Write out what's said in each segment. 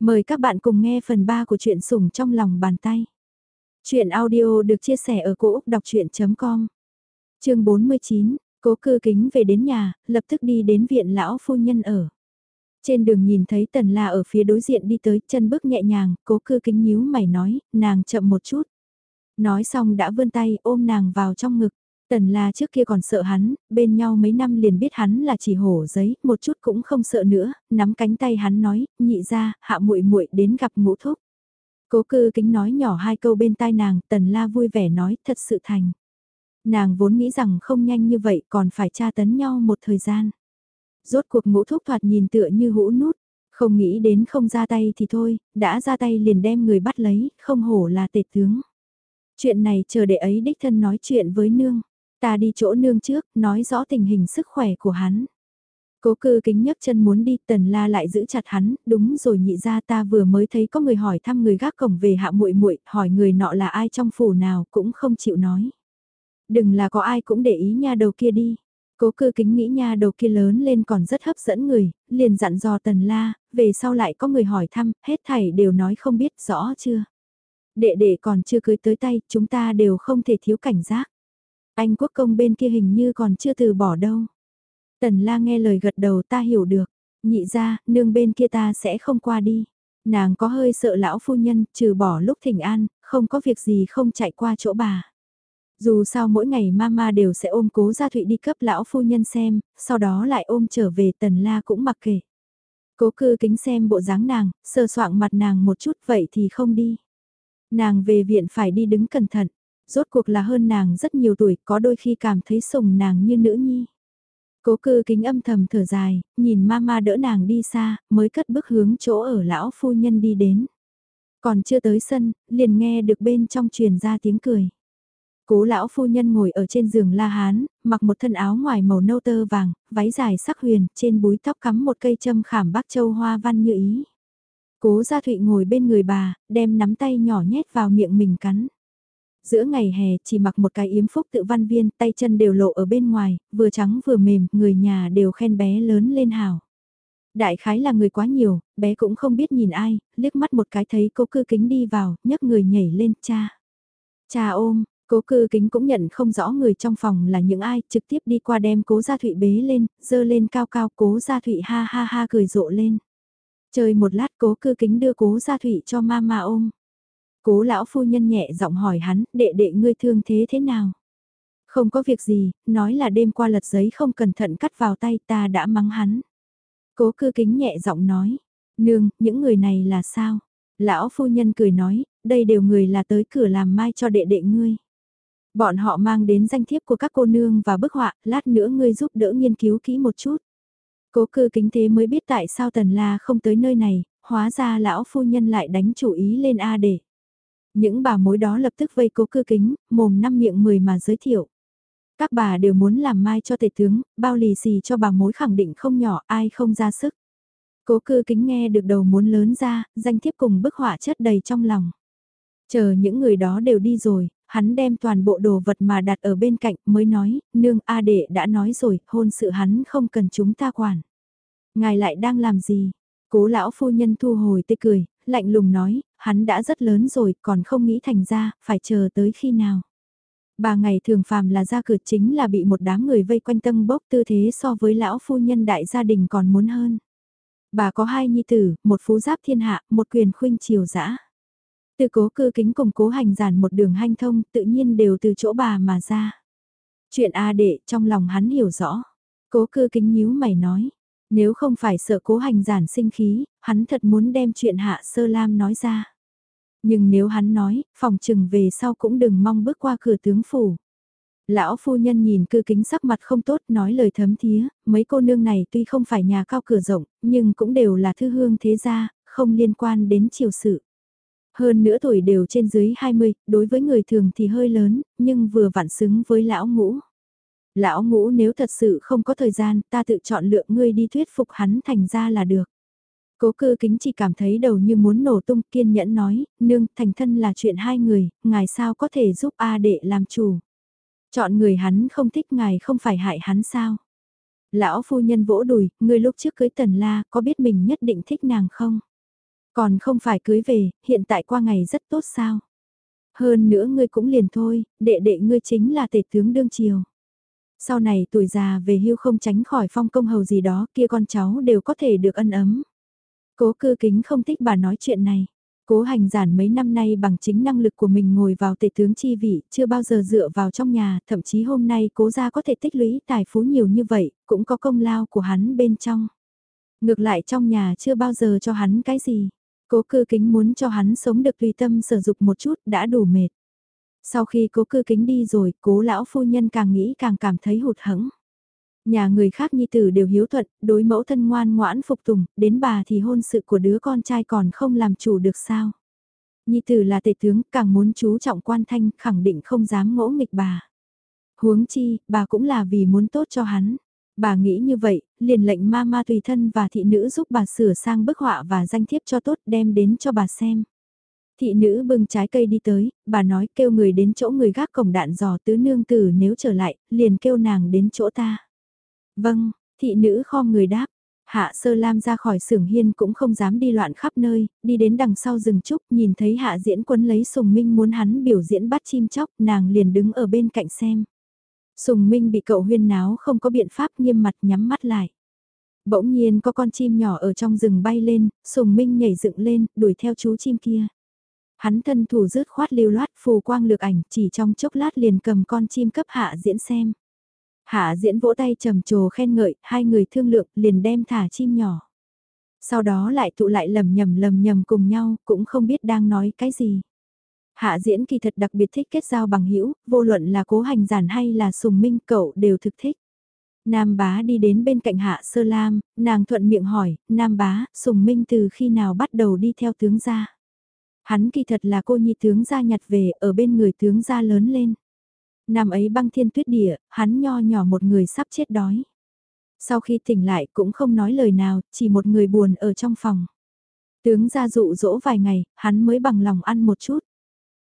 Mời các bạn cùng nghe phần 3 của truyện sủng trong lòng bàn tay. Chuyện audio được chia sẻ ở cỗ đọc chuyện.com Trường 49, cố cư kính về đến nhà, lập tức đi đến viện lão phu nhân ở. Trên đường nhìn thấy tần la ở phía đối diện đi tới, chân bước nhẹ nhàng, cố cư kính nhíu mày nói, nàng chậm một chút. Nói xong đã vươn tay ôm nàng vào trong ngực. Tần la trước kia còn sợ hắn, bên nhau mấy năm liền biết hắn là chỉ hổ giấy, một chút cũng không sợ nữa, nắm cánh tay hắn nói, nhị ra, hạ muội muội đến gặp ngũ thúc. Cố cư kính nói nhỏ hai câu bên tai nàng, tần la vui vẻ nói, thật sự thành. Nàng vốn nghĩ rằng không nhanh như vậy còn phải tra tấn nhau một thời gian. Rốt cuộc ngũ thúc thoạt nhìn tựa như hũ nút, không nghĩ đến không ra tay thì thôi, đã ra tay liền đem người bắt lấy, không hổ là tệ tướng. Chuyện này chờ để ấy đích thân nói chuyện với nương. Ta đi chỗ nương trước, nói rõ tình hình sức khỏe của hắn. Cố cư kính nhấc chân muốn đi, tần la lại giữ chặt hắn, đúng rồi nhị ra ta vừa mới thấy có người hỏi thăm người gác cổng về hạ muội muội hỏi người nọ là ai trong phủ nào cũng không chịu nói. Đừng là có ai cũng để ý nha đầu kia đi. Cố cư kính nghĩ nha đầu kia lớn lên còn rất hấp dẫn người, liền dặn dò tần la, về sau lại có người hỏi thăm, hết thảy đều nói không biết rõ chưa. Đệ đệ còn chưa cưới tới tay, chúng ta đều không thể thiếu cảnh giác. Anh quốc công bên kia hình như còn chưa từ bỏ đâu. Tần la nghe lời gật đầu ta hiểu được. Nhị ra, nương bên kia ta sẽ không qua đi. Nàng có hơi sợ lão phu nhân, trừ bỏ lúc thỉnh an, không có việc gì không chạy qua chỗ bà. Dù sao mỗi ngày mama đều sẽ ôm cố gia thụy đi cấp lão phu nhân xem, sau đó lại ôm trở về tần la cũng mặc kệ. Cố cư kính xem bộ dáng nàng, sơ soạng mặt nàng một chút vậy thì không đi. Nàng về viện phải đi đứng cẩn thận rốt cuộc là hơn nàng rất nhiều tuổi, có đôi khi cảm thấy sùng nàng như nữ nhi. Cố cư kính âm thầm thở dài, nhìn mama đỡ nàng đi xa, mới cất bước hướng chỗ ở lão phu nhân đi đến. Còn chưa tới sân, liền nghe được bên trong truyền ra tiếng cười. Cố lão phu nhân ngồi ở trên giường la hán, mặc một thân áo ngoài màu nâu tơ vàng, váy dài sắc huyền, trên búi tóc cắm một cây châm khảm bắc châu hoa văn như ý. Cố gia thụy ngồi bên người bà, đem nắm tay nhỏ nhét vào miệng mình cắn. Giữa ngày hè chỉ mặc một cái yếm phúc tự văn viên, tay chân đều lộ ở bên ngoài, vừa trắng vừa mềm, người nhà đều khen bé lớn lên hào. Đại khái là người quá nhiều, bé cũng không biết nhìn ai, liếc mắt một cái thấy cố cư kính đi vào, nhấc người nhảy lên, cha. Cha ôm, cố cư kính cũng nhận không rõ người trong phòng là những ai, trực tiếp đi qua đem cố gia thụy bế lên, dơ lên cao cao cố gia thụy ha ha ha cười rộ lên. Chơi một lát cố cư kính đưa cố gia thụy cho mama ôm. Cố lão phu nhân nhẹ giọng hỏi hắn, đệ đệ ngươi thương thế thế nào? Không có việc gì, nói là đêm qua lật giấy không cẩn thận cắt vào tay ta đã mắng hắn. Cố cư kính nhẹ giọng nói, nương, những người này là sao? Lão phu nhân cười nói, đây đều người là tới cửa làm mai cho đệ đệ ngươi. Bọn họ mang đến danh thiếp của các cô nương và bức họa, lát nữa ngươi giúp đỡ nghiên cứu kỹ một chút. Cố cư kính thế mới biết tại sao tần la không tới nơi này, hóa ra lão phu nhân lại đánh chủ ý lên A để. Những bà mối đó lập tức vây cố cư kính, mồm năm miệng mười mà giới thiệu. Các bà đều muốn làm mai cho tể tướng, bao lì xì cho bà mối khẳng định không nhỏ, ai không ra sức. Cố cư kính nghe được đầu muốn lớn ra, danh thiếp cùng bức họa chất đầy trong lòng. Chờ những người đó đều đi rồi, hắn đem toàn bộ đồ vật mà đặt ở bên cạnh mới nói, nương A đệ đã nói rồi, hôn sự hắn không cần chúng ta quản. Ngài lại đang làm gì? Cố lão phu nhân thu hồi tê cười, lạnh lùng nói, hắn đã rất lớn rồi còn không nghĩ thành ra, phải chờ tới khi nào. Bà ngày thường phàm là ra cửa chính là bị một đám người vây quanh tâm bốc tư thế so với lão phu nhân đại gia đình còn muốn hơn. Bà có hai nhi tử, một phú giáp thiên hạ, một quyền khuynh triều dã Từ cố cư kính cùng cố hành giản một đường hanh thông tự nhiên đều từ chỗ bà mà ra. Chuyện A đệ trong lòng hắn hiểu rõ. Cố cư kính nhíu mày nói. Nếu không phải sợ cố hành giản sinh khí, hắn thật muốn đem chuyện hạ sơ lam nói ra. Nhưng nếu hắn nói, phòng trừng về sau cũng đừng mong bước qua cửa tướng phủ. Lão phu nhân nhìn cư kính sắc mặt không tốt nói lời thấm thía, mấy cô nương này tuy không phải nhà cao cửa rộng, nhưng cũng đều là thư hương thế gia, không liên quan đến triều sự. Hơn nữa tuổi đều trên dưới 20, đối với người thường thì hơi lớn, nhưng vừa vặn xứng với lão ngũ. Lão ngũ nếu thật sự không có thời gian, ta tự chọn lựa ngươi đi thuyết phục hắn thành ra là được. Cố cư kính chỉ cảm thấy đầu như muốn nổ tung kiên nhẫn nói, nương, thành thân là chuyện hai người, ngài sao có thể giúp A đệ làm chủ. Chọn người hắn không thích ngài không phải hại hắn sao. Lão phu nhân vỗ đùi, ngươi lúc trước cưới tần la, có biết mình nhất định thích nàng không? Còn không phải cưới về, hiện tại qua ngày rất tốt sao? Hơn nữa ngươi cũng liền thôi, đệ đệ ngươi chính là tể tướng đương triều. Sau này tuổi già về hưu không tránh khỏi phong công hầu gì đó, kia con cháu đều có thể được ân ấm. Cố cư kính không thích bà nói chuyện này. Cố hành giản mấy năm nay bằng chính năng lực của mình ngồi vào tể tướng chi vị, chưa bao giờ dựa vào trong nhà, thậm chí hôm nay cố gia có thể tích lũy tài phú nhiều như vậy, cũng có công lao của hắn bên trong. Ngược lại trong nhà chưa bao giờ cho hắn cái gì. Cố cư kính muốn cho hắn sống được tùy tâm sử dụng một chút đã đủ mệt. Sau khi cố cư kính đi rồi, cố lão phu nhân càng nghĩ càng cảm thấy hụt hẫng. Nhà người khác nhi tử đều hiếu thuận, đối mẫu thân ngoan ngoãn phục tùng, đến bà thì hôn sự của đứa con trai còn không làm chủ được sao. Nhi tử là tể tướng, càng muốn chú trọng quan thanh, khẳng định không dám ngỗ nghịch bà. Huống chi, bà cũng là vì muốn tốt cho hắn. Bà nghĩ như vậy, liền lệnh ma ma tùy thân và thị nữ giúp bà sửa sang bức họa và danh thiếp cho tốt đem đến cho bà xem. Thị nữ bưng trái cây đi tới, bà nói kêu người đến chỗ người gác cổng đạn dò tứ nương tử nếu trở lại, liền kêu nàng đến chỗ ta. Vâng, thị nữ kho người đáp. Hạ sơ lam ra khỏi sưởng hiên cũng không dám đi loạn khắp nơi, đi đến đằng sau rừng trúc nhìn thấy hạ diễn quân lấy sùng minh muốn hắn biểu diễn bắt chim chóc, nàng liền đứng ở bên cạnh xem. Sùng minh bị cậu huyên náo không có biện pháp nghiêm mặt nhắm mắt lại. Bỗng nhiên có con chim nhỏ ở trong rừng bay lên, sùng minh nhảy dựng lên, đuổi theo chú chim kia. Hắn thân thủ rứt khoát lưu loát phù quang lược ảnh chỉ trong chốc lát liền cầm con chim cấp hạ diễn xem. Hạ diễn vỗ tay trầm trồ khen ngợi, hai người thương lượng liền đem thả chim nhỏ. Sau đó lại tụ lại lầm nhầm lầm nhầm cùng nhau, cũng không biết đang nói cái gì. Hạ diễn kỳ thật đặc biệt thích kết giao bằng hữu vô luận là cố hành giản hay là sùng minh cậu đều thực thích. Nam bá đi đến bên cạnh hạ sơ lam, nàng thuận miệng hỏi, Nam bá, sùng minh từ khi nào bắt đầu đi theo tướng gia? Hắn kỳ thật là cô nhi tướng gia nhặt về ở bên người tướng gia lớn lên. Năm ấy băng thiên tuyết địa, hắn nho nhỏ một người sắp chết đói. Sau khi tỉnh lại cũng không nói lời nào, chỉ một người buồn ở trong phòng. Tướng gia dụ dỗ vài ngày, hắn mới bằng lòng ăn một chút.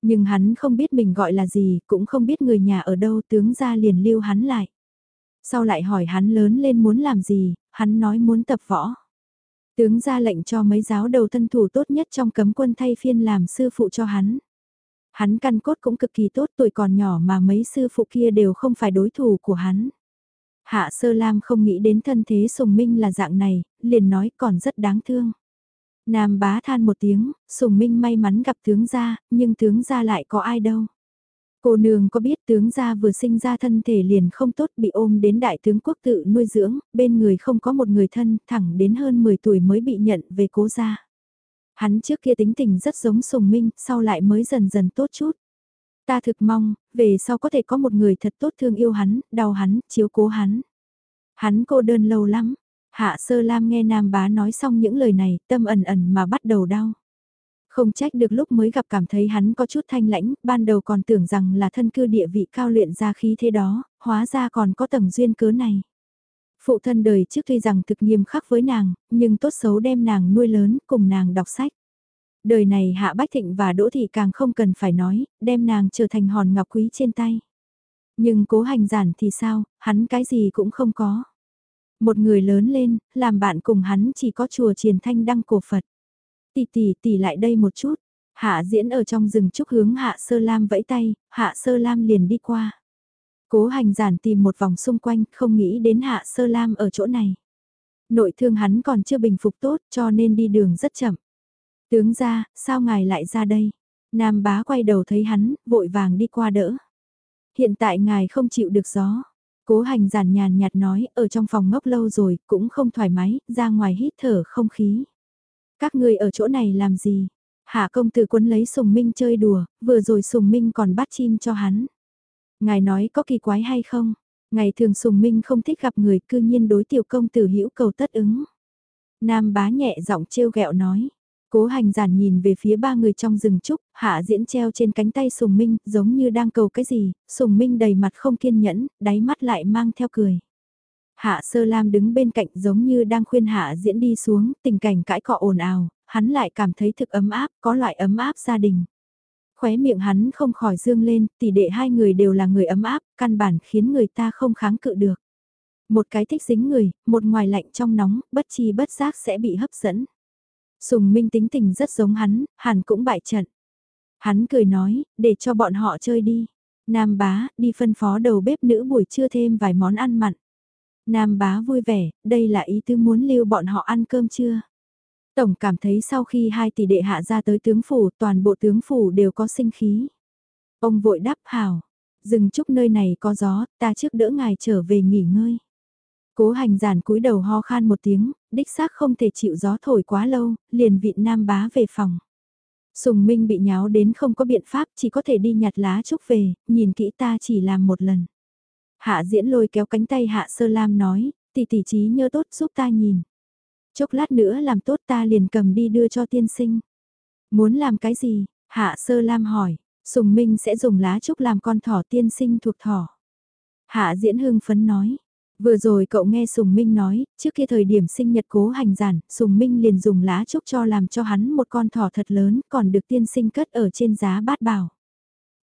Nhưng hắn không biết mình gọi là gì, cũng không biết người nhà ở đâu tướng gia liền lưu hắn lại. Sau lại hỏi hắn lớn lên muốn làm gì, hắn nói muốn tập võ. Tướng ra lệnh cho mấy giáo đầu thân thủ tốt nhất trong cấm quân thay phiên làm sư phụ cho hắn. Hắn căn cốt cũng cực kỳ tốt tuổi còn nhỏ mà mấy sư phụ kia đều không phải đối thủ của hắn. Hạ Sơ Lam không nghĩ đến thân thế Sùng Minh là dạng này, liền nói còn rất đáng thương. Nam bá than một tiếng, Sùng Minh may mắn gặp tướng gia, nhưng tướng gia lại có ai đâu. Cô nương có biết tướng gia vừa sinh ra thân thể liền không tốt bị ôm đến đại tướng quốc tự nuôi dưỡng, bên người không có một người thân, thẳng đến hơn 10 tuổi mới bị nhận về cố gia. Hắn trước kia tính tình rất giống sùng minh, sau lại mới dần dần tốt chút. Ta thực mong, về sau có thể có một người thật tốt thương yêu hắn, đau hắn, chiếu cố hắn. Hắn cô đơn lâu lắm. Hạ sơ lam nghe nam bá nói xong những lời này, tâm ẩn ẩn mà bắt đầu đau. Không trách được lúc mới gặp cảm thấy hắn có chút thanh lãnh, ban đầu còn tưởng rằng là thân cư địa vị cao luyện ra khí thế đó, hóa ra còn có tầng duyên cớ này. Phụ thân đời trước tuy rằng thực nghiêm khắc với nàng, nhưng tốt xấu đem nàng nuôi lớn, cùng nàng đọc sách. Đời này Hạ Bách Thịnh và Đỗ Thị càng không cần phải nói, đem nàng trở thành hòn ngọc quý trên tay. Nhưng cố hành giản thì sao, hắn cái gì cũng không có. Một người lớn lên, làm bạn cùng hắn chỉ có chùa triền thanh đăng cổ Phật. Tỷ tỷ tỷ lại đây một chút. Hạ diễn ở trong rừng trúc hướng Hạ Sơ Lam vẫy tay, Hạ Sơ Lam liền đi qua. Cố hành giản tìm một vòng xung quanh, không nghĩ đến Hạ Sơ Lam ở chỗ này. Nội thương hắn còn chưa bình phục tốt cho nên đi đường rất chậm. Tướng ra, sao ngài lại ra đây? Nam bá quay đầu thấy hắn, vội vàng đi qua đỡ. Hiện tại ngài không chịu được gió. Cố hành giản nhàn nhạt nói, ở trong phòng ngốc lâu rồi, cũng không thoải mái, ra ngoài hít thở không khí. Các người ở chỗ này làm gì? Hạ công tử cuốn lấy sùng minh chơi đùa, vừa rồi sùng minh còn bắt chim cho hắn. Ngài nói có kỳ quái hay không? Ngày thường sùng minh không thích gặp người cư nhiên đối tiểu công tử hữu cầu tất ứng. Nam bá nhẹ giọng trêu ghẹo nói. Cố hành giản nhìn về phía ba người trong rừng trúc, hạ diễn treo trên cánh tay Sùng Minh, giống như đang cầu cái gì, Sùng Minh đầy mặt không kiên nhẫn, đáy mắt lại mang theo cười. Hạ sơ lam đứng bên cạnh giống như đang khuyên hạ diễn đi xuống, tình cảnh cãi cọ ồn ào, hắn lại cảm thấy thực ấm áp, có loại ấm áp gia đình. Khóe miệng hắn không khỏi dương lên, tỷ đệ hai người đều là người ấm áp, căn bản khiến người ta không kháng cự được. Một cái thích dính người, một ngoài lạnh trong nóng, bất chi bất giác sẽ bị hấp dẫn. Sùng Minh tính tình rất giống hắn, hẳn cũng bại trận. Hắn cười nói, để cho bọn họ chơi đi. Nam bá, đi phân phó đầu bếp nữ buổi trưa thêm vài món ăn mặn. Nam bá vui vẻ, đây là ý tứ muốn lưu bọn họ ăn cơm trưa. Tổng cảm thấy sau khi hai tỷ đệ hạ ra tới tướng phủ, toàn bộ tướng phủ đều có sinh khí. Ông vội đáp hào, dừng chúc nơi này có gió, ta trước đỡ ngài trở về nghỉ ngơi. Cố hành giản cúi đầu ho khan một tiếng, đích xác không thể chịu gió thổi quá lâu, liền vị nam bá về phòng. Sùng Minh bị nháo đến không có biện pháp chỉ có thể đi nhặt lá trúc về, nhìn kỹ ta chỉ làm một lần. Hạ diễn lôi kéo cánh tay Hạ Sơ Lam nói, tỷ tỷ trí nhớ tốt giúp ta nhìn. Chốc lát nữa làm tốt ta liền cầm đi đưa cho tiên sinh. Muốn làm cái gì? Hạ Sơ Lam hỏi, Sùng Minh sẽ dùng lá trúc làm con thỏ tiên sinh thuộc thỏ. Hạ diễn hưng phấn nói, Vừa rồi cậu nghe Sùng Minh nói, trước kia thời điểm sinh nhật cố hành giản, Sùng Minh liền dùng lá trúc cho làm cho hắn một con thỏ thật lớn, còn được tiên sinh cất ở trên giá bát bảo.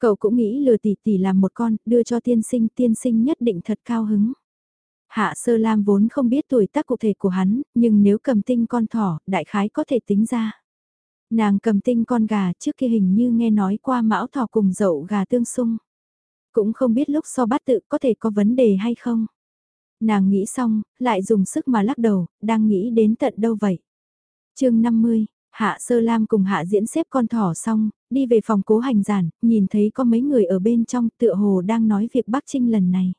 Cậu cũng nghĩ lừa tỷ tỷ làm một con, đưa cho tiên sinh, tiên sinh nhất định thật cao hứng. Hạ Sơ Lam vốn không biết tuổi tác cụ thể của hắn, nhưng nếu cầm tinh con thỏ, đại khái có thể tính ra. Nàng cầm tinh con gà trước kia hình như nghe nói qua mão thỏ cùng dậu gà tương xung. Cũng không biết lúc so bát tự có thể có vấn đề hay không. Nàng nghĩ xong, lại dùng sức mà lắc đầu, đang nghĩ đến tận đâu vậy. chương 50, Hạ Sơ Lam cùng Hạ diễn xếp con thỏ xong, đi về phòng cố hành giản, nhìn thấy có mấy người ở bên trong tựa hồ đang nói việc Bắc Trinh lần này.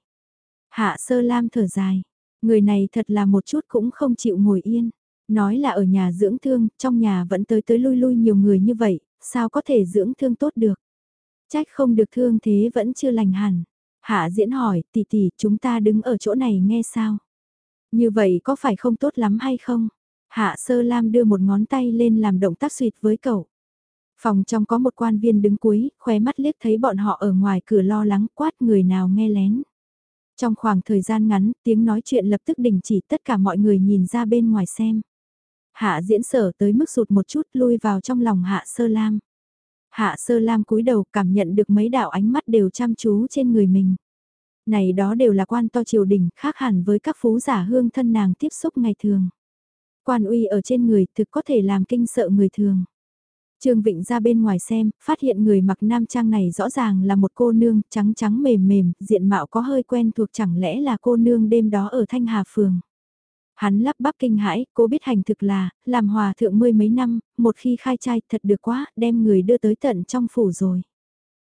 Hạ Sơ Lam thở dài, người này thật là một chút cũng không chịu ngồi yên. Nói là ở nhà dưỡng thương, trong nhà vẫn tới tới lui lui nhiều người như vậy, sao có thể dưỡng thương tốt được. Trách không được thương thế vẫn chưa lành hẳn. Hạ diễn hỏi, tỷ tỷ, chúng ta đứng ở chỗ này nghe sao? Như vậy có phải không tốt lắm hay không? Hạ sơ lam đưa một ngón tay lên làm động tác suyệt với cậu. Phòng trong có một quan viên đứng cuối, khóe mắt liếc thấy bọn họ ở ngoài cửa lo lắng quát người nào nghe lén. Trong khoảng thời gian ngắn, tiếng nói chuyện lập tức đình chỉ tất cả mọi người nhìn ra bên ngoài xem. Hạ diễn sở tới mức sụt một chút lui vào trong lòng hạ sơ lam. Hạ sơ lam cúi đầu cảm nhận được mấy đạo ánh mắt đều chăm chú trên người mình. Này đó đều là quan to triều đình khác hẳn với các phú giả hương thân nàng tiếp xúc ngày thường. Quan uy ở trên người thực có thể làm kinh sợ người thường. Trương Vịnh ra bên ngoài xem, phát hiện người mặc nam trang này rõ ràng là một cô nương trắng trắng mềm mềm, diện mạo có hơi quen thuộc chẳng lẽ là cô nương đêm đó ở Thanh Hà Phường. Hắn lắp bắp kinh hãi, cô biết hành thực là, làm hòa thượng mươi mấy năm, một khi khai trai thật được quá, đem người đưa tới tận trong phủ rồi.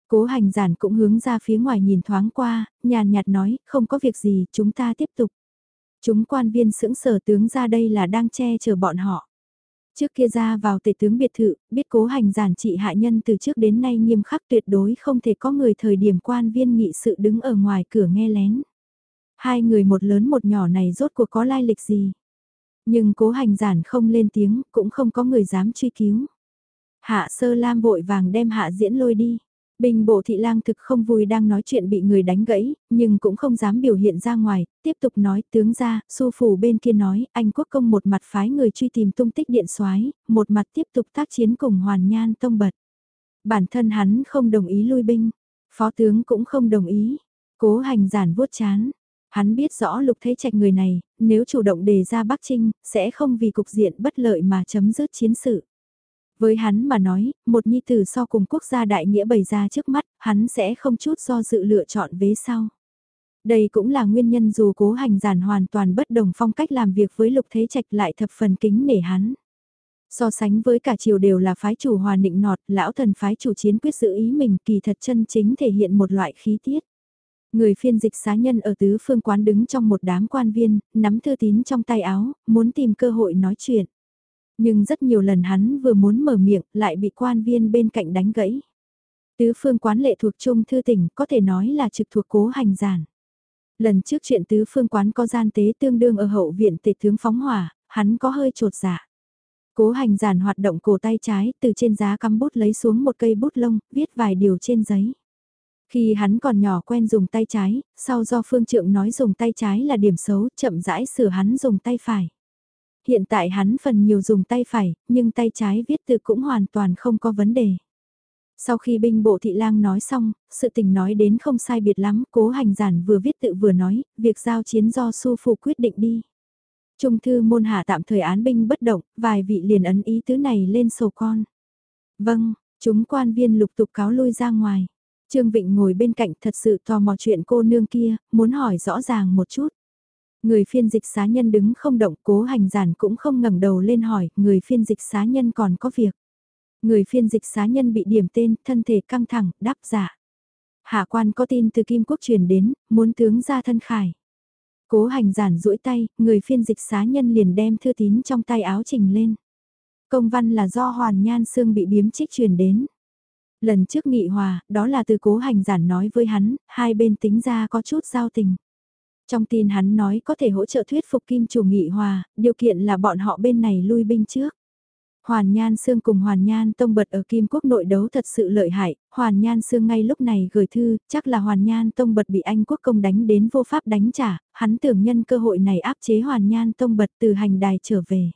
Cố hành giản cũng hướng ra phía ngoài nhìn thoáng qua, nhàn nhạt nói, không có việc gì, chúng ta tiếp tục. Chúng quan viên sững sở tướng ra đây là đang che chở bọn họ. Trước kia ra vào tể tướng biệt thự, biết cố hành giản trị hạ nhân từ trước đến nay nghiêm khắc tuyệt đối không thể có người thời điểm quan viên nghị sự đứng ở ngoài cửa nghe lén. Hai người một lớn một nhỏ này rốt cuộc có lai lịch gì. Nhưng cố hành giản không lên tiếng, cũng không có người dám truy cứu. Hạ sơ lam vội vàng đem hạ diễn lôi đi. Bình bộ thị lang thực không vui đang nói chuyện bị người đánh gãy, nhưng cũng không dám biểu hiện ra ngoài, tiếp tục nói tướng ra, su phủ bên kia nói, anh quốc công một mặt phái người truy tìm tung tích điện soái một mặt tiếp tục tác chiến cùng hoàn nhan tông bật. Bản thân hắn không đồng ý lui binh, phó tướng cũng không đồng ý, cố hành giản vuốt chán, Hắn biết rõ lục thế trạch người này, nếu chủ động đề ra Bắc Trinh, sẽ không vì cục diện bất lợi mà chấm dứt chiến sự. Với hắn mà nói, một nhi tử so cùng quốc gia đại nghĩa bày ra trước mắt, hắn sẽ không chút do dự lựa chọn vế sau. Đây cũng là nguyên nhân dù cố hành giản hoàn toàn bất đồng phong cách làm việc với lục thế trạch lại thập phần kính nể hắn. So sánh với cả triều đều là phái chủ hòa nịnh nọt, lão thần phái chủ chiến quyết giữ ý mình kỳ thật chân chính thể hiện một loại khí tiết. Người phiên dịch xá nhân ở tứ phương quán đứng trong một đám quan viên, nắm thư tín trong tay áo, muốn tìm cơ hội nói chuyện. Nhưng rất nhiều lần hắn vừa muốn mở miệng lại bị quan viên bên cạnh đánh gãy. Tứ phương quán lệ thuộc trung thư tỉnh có thể nói là trực thuộc cố hành giản. Lần trước chuyện tứ phương quán có gian tế tương đương ở hậu viện tề tướng phóng hỏa, hắn có hơi trột dạ. Cố hành giản hoạt động cổ tay trái từ trên giá cắm bút lấy xuống một cây bút lông, viết vài điều trên giấy. Khi hắn còn nhỏ quen dùng tay trái, sau do phương trượng nói dùng tay trái là điểm xấu, chậm rãi sửa hắn dùng tay phải. Hiện tại hắn phần nhiều dùng tay phải, nhưng tay trái viết từ cũng hoàn toàn không có vấn đề. Sau khi binh bộ thị lang nói xong, sự tình nói đến không sai biệt lắm, cố hành giản vừa viết tự vừa nói, việc giao chiến do su phụ quyết định đi. Trung thư môn hạ tạm thời án binh bất động, vài vị liền ấn ý tứ này lên sổ con. Vâng, chúng quan viên lục tục cáo lui ra ngoài. Trương Vịnh ngồi bên cạnh thật sự tò mò chuyện cô nương kia, muốn hỏi rõ ràng một chút. Người phiên dịch xá nhân đứng không động, cố hành giản cũng không ngẩng đầu lên hỏi, người phiên dịch xá nhân còn có việc. Người phiên dịch xá nhân bị điểm tên, thân thể căng thẳng, đáp giả. Hạ quan có tin từ Kim Quốc truyền đến, muốn tướng ra thân khải. Cố hành giản duỗi tay, người phiên dịch xá nhân liền đem thư tín trong tay áo trình lên. Công văn là do Hoàn Nhan xương bị biếm trích truyền đến. Lần trước nghị hòa, đó là từ cố hành giản nói với hắn, hai bên tính ra có chút giao tình. Trong tin hắn nói có thể hỗ trợ thuyết phục kim chủ nghị hòa, điều kiện là bọn họ bên này lui binh trước. Hoàn Nhan Sương cùng Hoàn Nhan Tông Bật ở Kim Quốc nội đấu thật sự lợi hại, Hoàn Nhan Sương ngay lúc này gửi thư, chắc là Hoàn Nhan Tông Bật bị Anh Quốc công đánh đến vô pháp đánh trả, hắn tưởng nhân cơ hội này áp chế Hoàn Nhan Tông Bật từ hành đài trở về.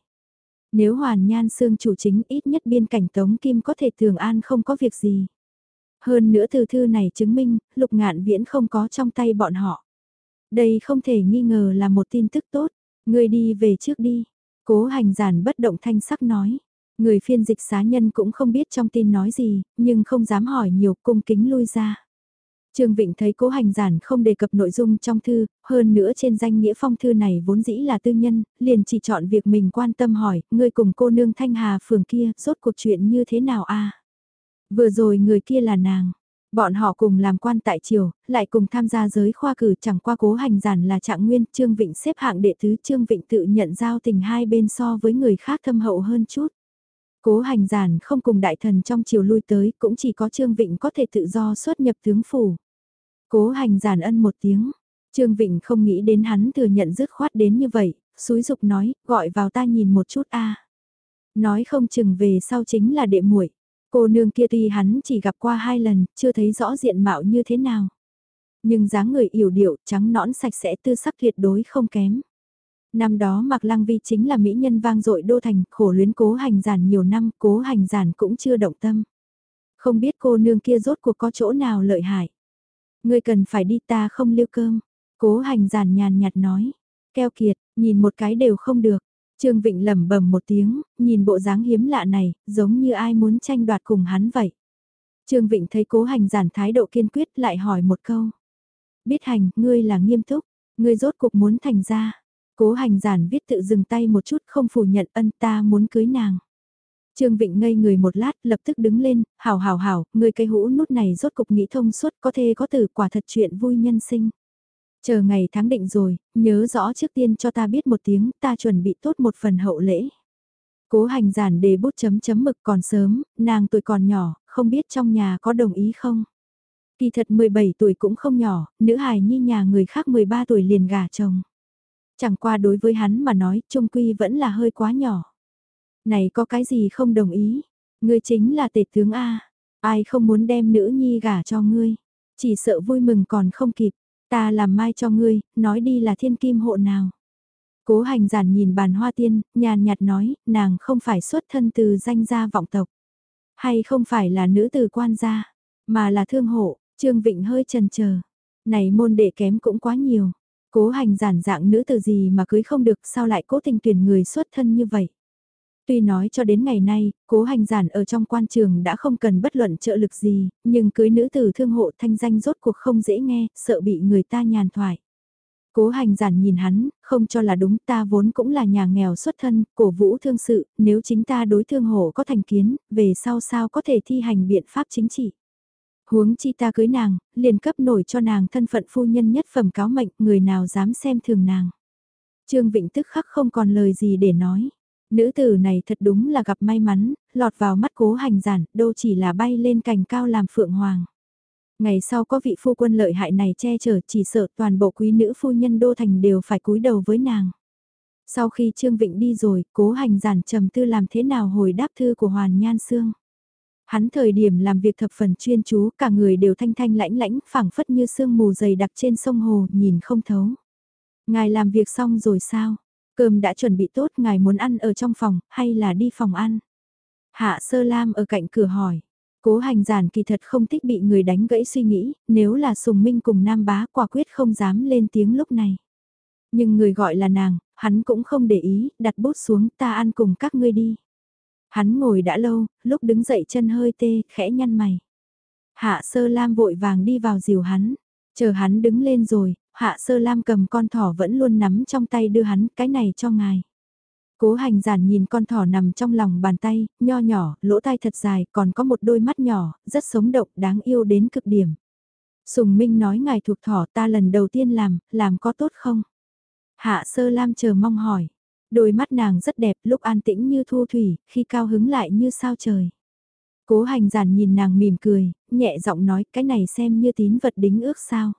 Nếu Hoàn Nhan Sương chủ chính ít nhất biên cảnh Tống Kim có thể thường an không có việc gì. Hơn nữa từ thư này chứng minh, lục ngạn viễn không có trong tay bọn họ. Đây không thể nghi ngờ là một tin tức tốt, người đi về trước đi. Cố hành giản bất động thanh sắc nói. Người phiên dịch xá nhân cũng không biết trong tin nói gì, nhưng không dám hỏi nhiều cung kính lui ra. Trương Vịnh thấy cố hành giản không đề cập nội dung trong thư, hơn nữa trên danh nghĩa phong thư này vốn dĩ là tư nhân, liền chỉ chọn việc mình quan tâm hỏi, người cùng cô nương Thanh Hà phường kia, rốt cuộc chuyện như thế nào a Vừa rồi người kia là nàng, bọn họ cùng làm quan tại triều, lại cùng tham gia giới khoa cử chẳng qua cố hành giản là trạng nguyên, Trương Vịnh xếp hạng đệ tứ Trương Vịnh tự nhận giao tình hai bên so với người khác thâm hậu hơn chút. Cố hành giản không cùng đại thần trong triều lui tới, cũng chỉ có Trương Vịnh có thể tự do xuất nhập tướng phủ. Cố hành giản ân một tiếng, Trương Vịnh không nghĩ đến hắn thừa nhận dứt khoát đến như vậy, suối dục nói, gọi vào ta nhìn một chút a. Nói không chừng về sau chính là đệ muội. Cô nương kia tuy hắn chỉ gặp qua hai lần, chưa thấy rõ diện mạo như thế nào. Nhưng dáng người yểu điệu, trắng nõn sạch sẽ tư sắc tuyệt đối không kém. Năm đó Mạc Lăng Vi chính là mỹ nhân vang dội đô thành, khổ luyến cố hành giản nhiều năm, cố hành giản cũng chưa động tâm. Không biết cô nương kia rốt cuộc có chỗ nào lợi hại. Ngươi cần phải đi ta không lưu cơm. Cố hành giản nhàn nhạt nói. Keo kiệt, nhìn một cái đều không được. Trương Vịnh lẩm bẩm một tiếng, nhìn bộ dáng hiếm lạ này, giống như ai muốn tranh đoạt cùng hắn vậy. Trương Vịnh thấy cố hành giản thái độ kiên quyết lại hỏi một câu. Biết hành, ngươi là nghiêm túc, ngươi rốt cuộc muốn thành ra. Cố hành giản viết tự dừng tay một chút không phủ nhận ân ta muốn cưới nàng. Trương Vịnh ngây người một lát, lập tức đứng lên, hảo hảo hảo, ngươi cây hũ nút này rốt cục nghĩ thông suốt có thể có từ quả thật chuyện vui nhân sinh. Chờ ngày tháng định rồi, nhớ rõ trước tiên cho ta biết một tiếng, ta chuẩn bị tốt một phần hậu lễ. Cố hành giản đề bút chấm chấm mực còn sớm, nàng tuổi còn nhỏ, không biết trong nhà có đồng ý không. Kỳ thật 17 tuổi cũng không nhỏ, nữ hài nhi nhà người khác 13 tuổi liền gả chồng. Chẳng qua đối với hắn mà nói, trung quy vẫn là hơi quá nhỏ. Này có cái gì không đồng ý? Ngươi chính là tể tướng A. Ai không muốn đem nữ nhi gả cho ngươi? Chỉ sợ vui mừng còn không kịp. Ta làm mai cho ngươi, nói đi là thiên kim hộ nào. Cố hành giản nhìn bàn hoa tiên, nhàn nhạt nói, nàng không phải xuất thân từ danh gia vọng tộc. Hay không phải là nữ từ quan gia, mà là thương hộ, Trương Vịnh hơi trần chờ Này môn đệ kém cũng quá nhiều. Cố hành giản dạng nữ từ gì mà cưới không được sao lại cố tình tuyển người xuất thân như vậy. Tuy nói cho đến ngày nay, cố hành giản ở trong quan trường đã không cần bất luận trợ lực gì, nhưng cưới nữ tử thương hộ thanh danh rốt cuộc không dễ nghe, sợ bị người ta nhàn thoại. Cố hành giản nhìn hắn, không cho là đúng ta vốn cũng là nhà nghèo xuất thân, cổ vũ thương sự, nếu chính ta đối thương hộ có thành kiến, về sau sao có thể thi hành biện pháp chính trị. Huống chi ta cưới nàng, liền cấp nổi cho nàng thân phận phu nhân nhất phẩm cáo mệnh, người nào dám xem thường nàng. Trương Vịnh tức khắc không còn lời gì để nói. Nữ tử này thật đúng là gặp may mắn, lọt vào mắt cố hành giản, đâu chỉ là bay lên cành cao làm phượng hoàng. Ngày sau có vị phu quân lợi hại này che chở chỉ sợ toàn bộ quý nữ phu nhân đô thành đều phải cúi đầu với nàng. Sau khi Trương Vịnh đi rồi, cố hành giản trầm tư làm thế nào hồi đáp thư của Hoàn Nhan Sương. Hắn thời điểm làm việc thập phần chuyên chú, cả người đều thanh thanh lãnh lãnh, phảng phất như sương mù dày đặc trên sông hồ, nhìn không thấu. Ngài làm việc xong rồi sao? Cơm đã chuẩn bị tốt, ngài muốn ăn ở trong phòng, hay là đi phòng ăn? Hạ Sơ Lam ở cạnh cửa hỏi. Cố hành giản kỳ thật không thích bị người đánh gãy suy nghĩ, nếu là Sùng Minh cùng Nam Bá quả quyết không dám lên tiếng lúc này. Nhưng người gọi là nàng, hắn cũng không để ý, đặt bút xuống ta ăn cùng các ngươi đi. Hắn ngồi đã lâu, lúc đứng dậy chân hơi tê, khẽ nhăn mày. Hạ sơ lam vội vàng đi vào dìu hắn, chờ hắn đứng lên rồi, hạ sơ lam cầm con thỏ vẫn luôn nắm trong tay đưa hắn cái này cho ngài. Cố hành giản nhìn con thỏ nằm trong lòng bàn tay, nho nhỏ, lỗ tai thật dài, còn có một đôi mắt nhỏ, rất sống động, đáng yêu đến cực điểm. Sùng Minh nói ngài thuộc thỏ ta lần đầu tiên làm, làm có tốt không? Hạ sơ lam chờ mong hỏi. Đôi mắt nàng rất đẹp, lúc an tĩnh như thu thủy, khi cao hứng lại như sao trời. Cố hành giản nhìn nàng mỉm cười, nhẹ giọng nói cái này xem như tín vật đính ước sao.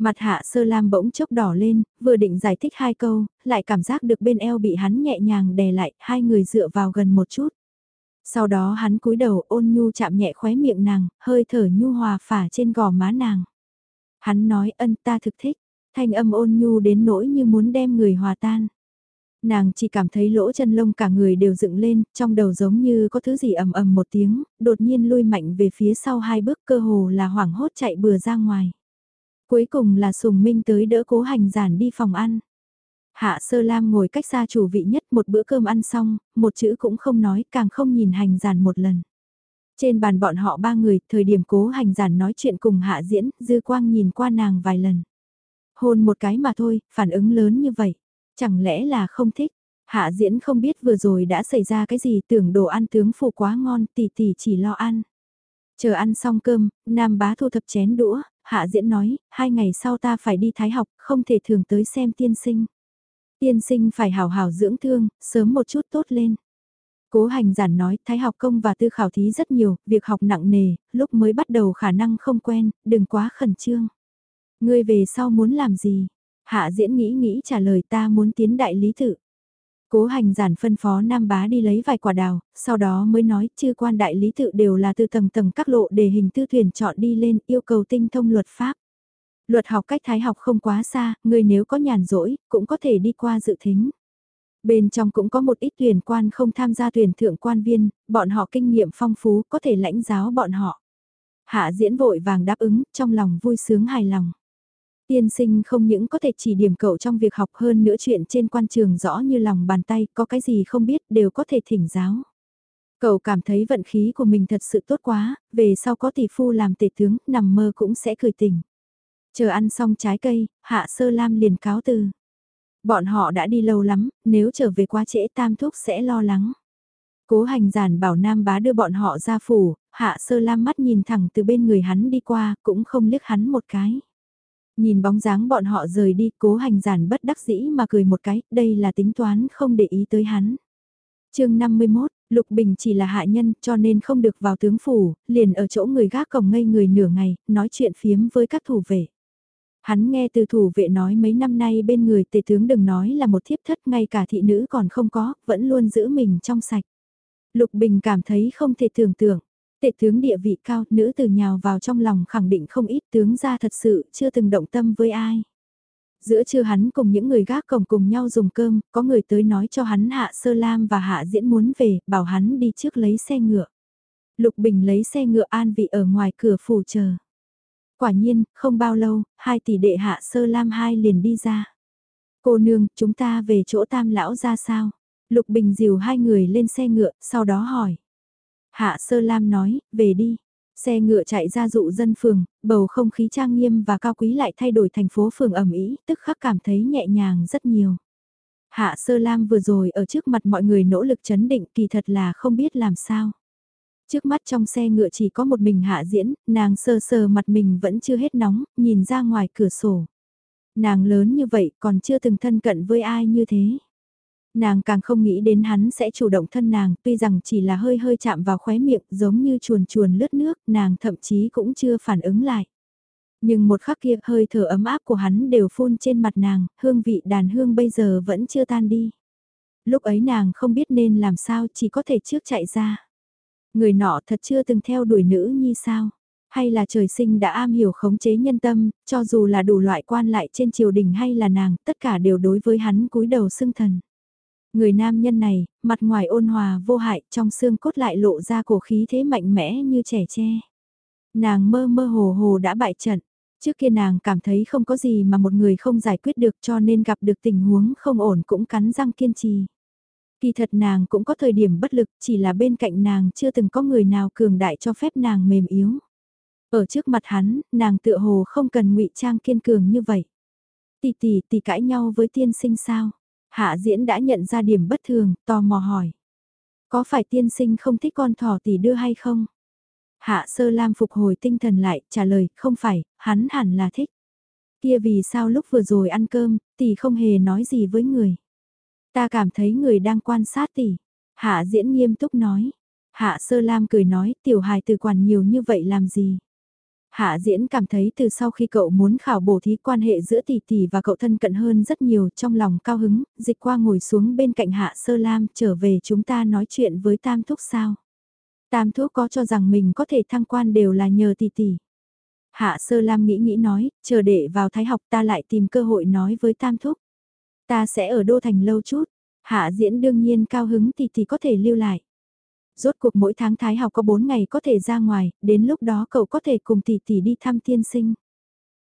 Mặt hạ sơ lam bỗng chốc đỏ lên, vừa định giải thích hai câu, lại cảm giác được bên eo bị hắn nhẹ nhàng đè lại, hai người dựa vào gần một chút. Sau đó hắn cúi đầu ôn nhu chạm nhẹ khóe miệng nàng, hơi thở nhu hòa phả trên gò má nàng. Hắn nói ân ta thực thích, thanh âm ôn nhu đến nỗi như muốn đem người hòa tan. Nàng chỉ cảm thấy lỗ chân lông cả người đều dựng lên, trong đầu giống như có thứ gì ầm ầm một tiếng, đột nhiên lui mạnh về phía sau hai bước cơ hồ là hoảng hốt chạy bừa ra ngoài. Cuối cùng là Sùng Minh tới đỡ cố hành giản đi phòng ăn. Hạ Sơ Lam ngồi cách xa chủ vị nhất một bữa cơm ăn xong, một chữ cũng không nói, càng không nhìn hành giản một lần. Trên bàn bọn họ ba người, thời điểm cố hành giản nói chuyện cùng Hạ Diễn, Dư Quang nhìn qua nàng vài lần. Hôn một cái mà thôi, phản ứng lớn như vậy. Chẳng lẽ là không thích? Hạ Diễn không biết vừa rồi đã xảy ra cái gì tưởng đồ ăn tướng phụ quá ngon, tỷ tỷ chỉ lo ăn. Chờ ăn xong cơm, Nam bá thu thập chén đũa, Hạ Diễn nói, hai ngày sau ta phải đi thái học, không thể thường tới xem tiên sinh. Tiên sinh phải hào hào dưỡng thương, sớm một chút tốt lên. Cố hành giản nói, thái học công và tư khảo thí rất nhiều, việc học nặng nề, lúc mới bắt đầu khả năng không quen, đừng quá khẩn trương. Ngươi về sau muốn làm gì? Hạ diễn nghĩ nghĩ trả lời ta muốn tiến đại lý tự. Cố hành giản phân phó Nam Bá đi lấy vài quả đào, sau đó mới nói chư quan đại lý tự đều là từ tầng tầng các lộ để hình tư thuyền chọn đi lên yêu cầu tinh thông luật pháp. Luật học cách thái học không quá xa, người nếu có nhàn rỗi, cũng có thể đi qua dự thính. Bên trong cũng có một ít tuyển quan không tham gia tuyển thượng quan viên, bọn họ kinh nghiệm phong phú có thể lãnh giáo bọn họ. Hạ diễn vội vàng đáp ứng, trong lòng vui sướng hài lòng. Tiên sinh không những có thể chỉ điểm cậu trong việc học hơn nữa chuyện trên quan trường rõ như lòng bàn tay, có cái gì không biết đều có thể thỉnh giáo. Cậu cảm thấy vận khí của mình thật sự tốt quá, về sau có tỷ phu làm tể tướng, nằm mơ cũng sẽ cười tỉnh. Chờ ăn xong trái cây, Hạ Sơ Lam liền cáo từ. Bọn họ đã đi lâu lắm, nếu trở về quá trễ tam thúc sẽ lo lắng. Cố hành giản bảo Nam bá đưa bọn họ ra phủ, Hạ Sơ Lam mắt nhìn thẳng từ bên người hắn đi qua, cũng không liếc hắn một cái. Nhìn bóng dáng bọn họ rời đi, cố hành giản bất đắc dĩ mà cười một cái, đây là tính toán không để ý tới hắn. chương 51, Lục Bình chỉ là hạ nhân cho nên không được vào tướng phủ, liền ở chỗ người gác cổng ngây người nửa ngày, nói chuyện phiếm với các thủ vệ. Hắn nghe từ thủ vệ nói mấy năm nay bên người tề tướng đừng nói là một thiếp thất ngay cả thị nữ còn không có, vẫn luôn giữ mình trong sạch. Lục Bình cảm thấy không thể tưởng tượng. Tệ tướng địa vị cao, nữ từ nhào vào trong lòng khẳng định không ít tướng ra thật sự chưa từng động tâm với ai. Giữa trưa hắn cùng những người gác cổng cùng nhau dùng cơm, có người tới nói cho hắn Hạ Sơ Lam và Hạ Diễn muốn về, bảo hắn đi trước lấy xe ngựa. Lục Bình lấy xe ngựa an vị ở ngoài cửa phủ chờ. Quả nhiên, không bao lâu, hai tỷ đệ Hạ Sơ Lam hai liền đi ra. Cô nương, chúng ta về chỗ tam lão ra sao? Lục Bình dìu hai người lên xe ngựa, sau đó hỏi. Hạ Sơ Lam nói, về đi. Xe ngựa chạy ra dụ dân phường, bầu không khí trang nghiêm và cao quý lại thay đổi thành phố phường ẩm ý, tức khắc cảm thấy nhẹ nhàng rất nhiều. Hạ Sơ Lam vừa rồi ở trước mặt mọi người nỗ lực chấn định kỳ thật là không biết làm sao. Trước mắt trong xe ngựa chỉ có một mình hạ diễn, nàng sơ sơ mặt mình vẫn chưa hết nóng, nhìn ra ngoài cửa sổ. Nàng lớn như vậy còn chưa từng thân cận với ai như thế. Nàng càng không nghĩ đến hắn sẽ chủ động thân nàng, tuy rằng chỉ là hơi hơi chạm vào khóe miệng giống như chuồn chuồn lướt nước, nàng thậm chí cũng chưa phản ứng lại. Nhưng một khắc kia hơi thở ấm áp của hắn đều phun trên mặt nàng, hương vị đàn hương bây giờ vẫn chưa tan đi. Lúc ấy nàng không biết nên làm sao chỉ có thể trước chạy ra. Người nọ thật chưa từng theo đuổi nữ như sao? Hay là trời sinh đã am hiểu khống chế nhân tâm, cho dù là đủ loại quan lại trên triều đình hay là nàng, tất cả đều đối với hắn cúi đầu xưng thần. Người nam nhân này, mặt ngoài ôn hòa vô hại, trong xương cốt lại lộ ra cổ khí thế mạnh mẽ như trẻ tre. Nàng mơ mơ hồ hồ đã bại trận, Trước kia nàng cảm thấy không có gì mà một người không giải quyết được cho nên gặp được tình huống không ổn cũng cắn răng kiên trì. Kỳ thật nàng cũng có thời điểm bất lực, chỉ là bên cạnh nàng chưa từng có người nào cường đại cho phép nàng mềm yếu. Ở trước mặt hắn, nàng tựa hồ không cần ngụy trang kiên cường như vậy. Tỷ tỷ tỷ cãi nhau với tiên sinh sao? Hạ diễn đã nhận ra điểm bất thường, tò mò hỏi. Có phải tiên sinh không thích con thỏ tỷ đưa hay không? Hạ sơ lam phục hồi tinh thần lại, trả lời, không phải, hắn hẳn là thích. Kia vì sao lúc vừa rồi ăn cơm, tỷ không hề nói gì với người. Ta cảm thấy người đang quan sát tỷ. Hạ diễn nghiêm túc nói. Hạ sơ lam cười nói, tiểu hài từ quản nhiều như vậy làm gì? Hạ diễn cảm thấy từ sau khi cậu muốn khảo bổ thí quan hệ giữa tỷ tỷ và cậu thân cận hơn rất nhiều trong lòng cao hứng, dịch qua ngồi xuống bên cạnh hạ sơ lam trở về chúng ta nói chuyện với tam thúc sao. Tam thúc có cho rằng mình có thể thăng quan đều là nhờ tỷ tỷ. Hạ sơ lam nghĩ nghĩ nói, chờ để vào thái học ta lại tìm cơ hội nói với tam thúc. Ta sẽ ở đô thành lâu chút, hạ diễn đương nhiên cao hứng tỷ tỷ có thể lưu lại rốt cuộc mỗi tháng thái học có 4 ngày có thể ra ngoài, đến lúc đó cậu có thể cùng tỷ tỷ đi thăm tiên sinh.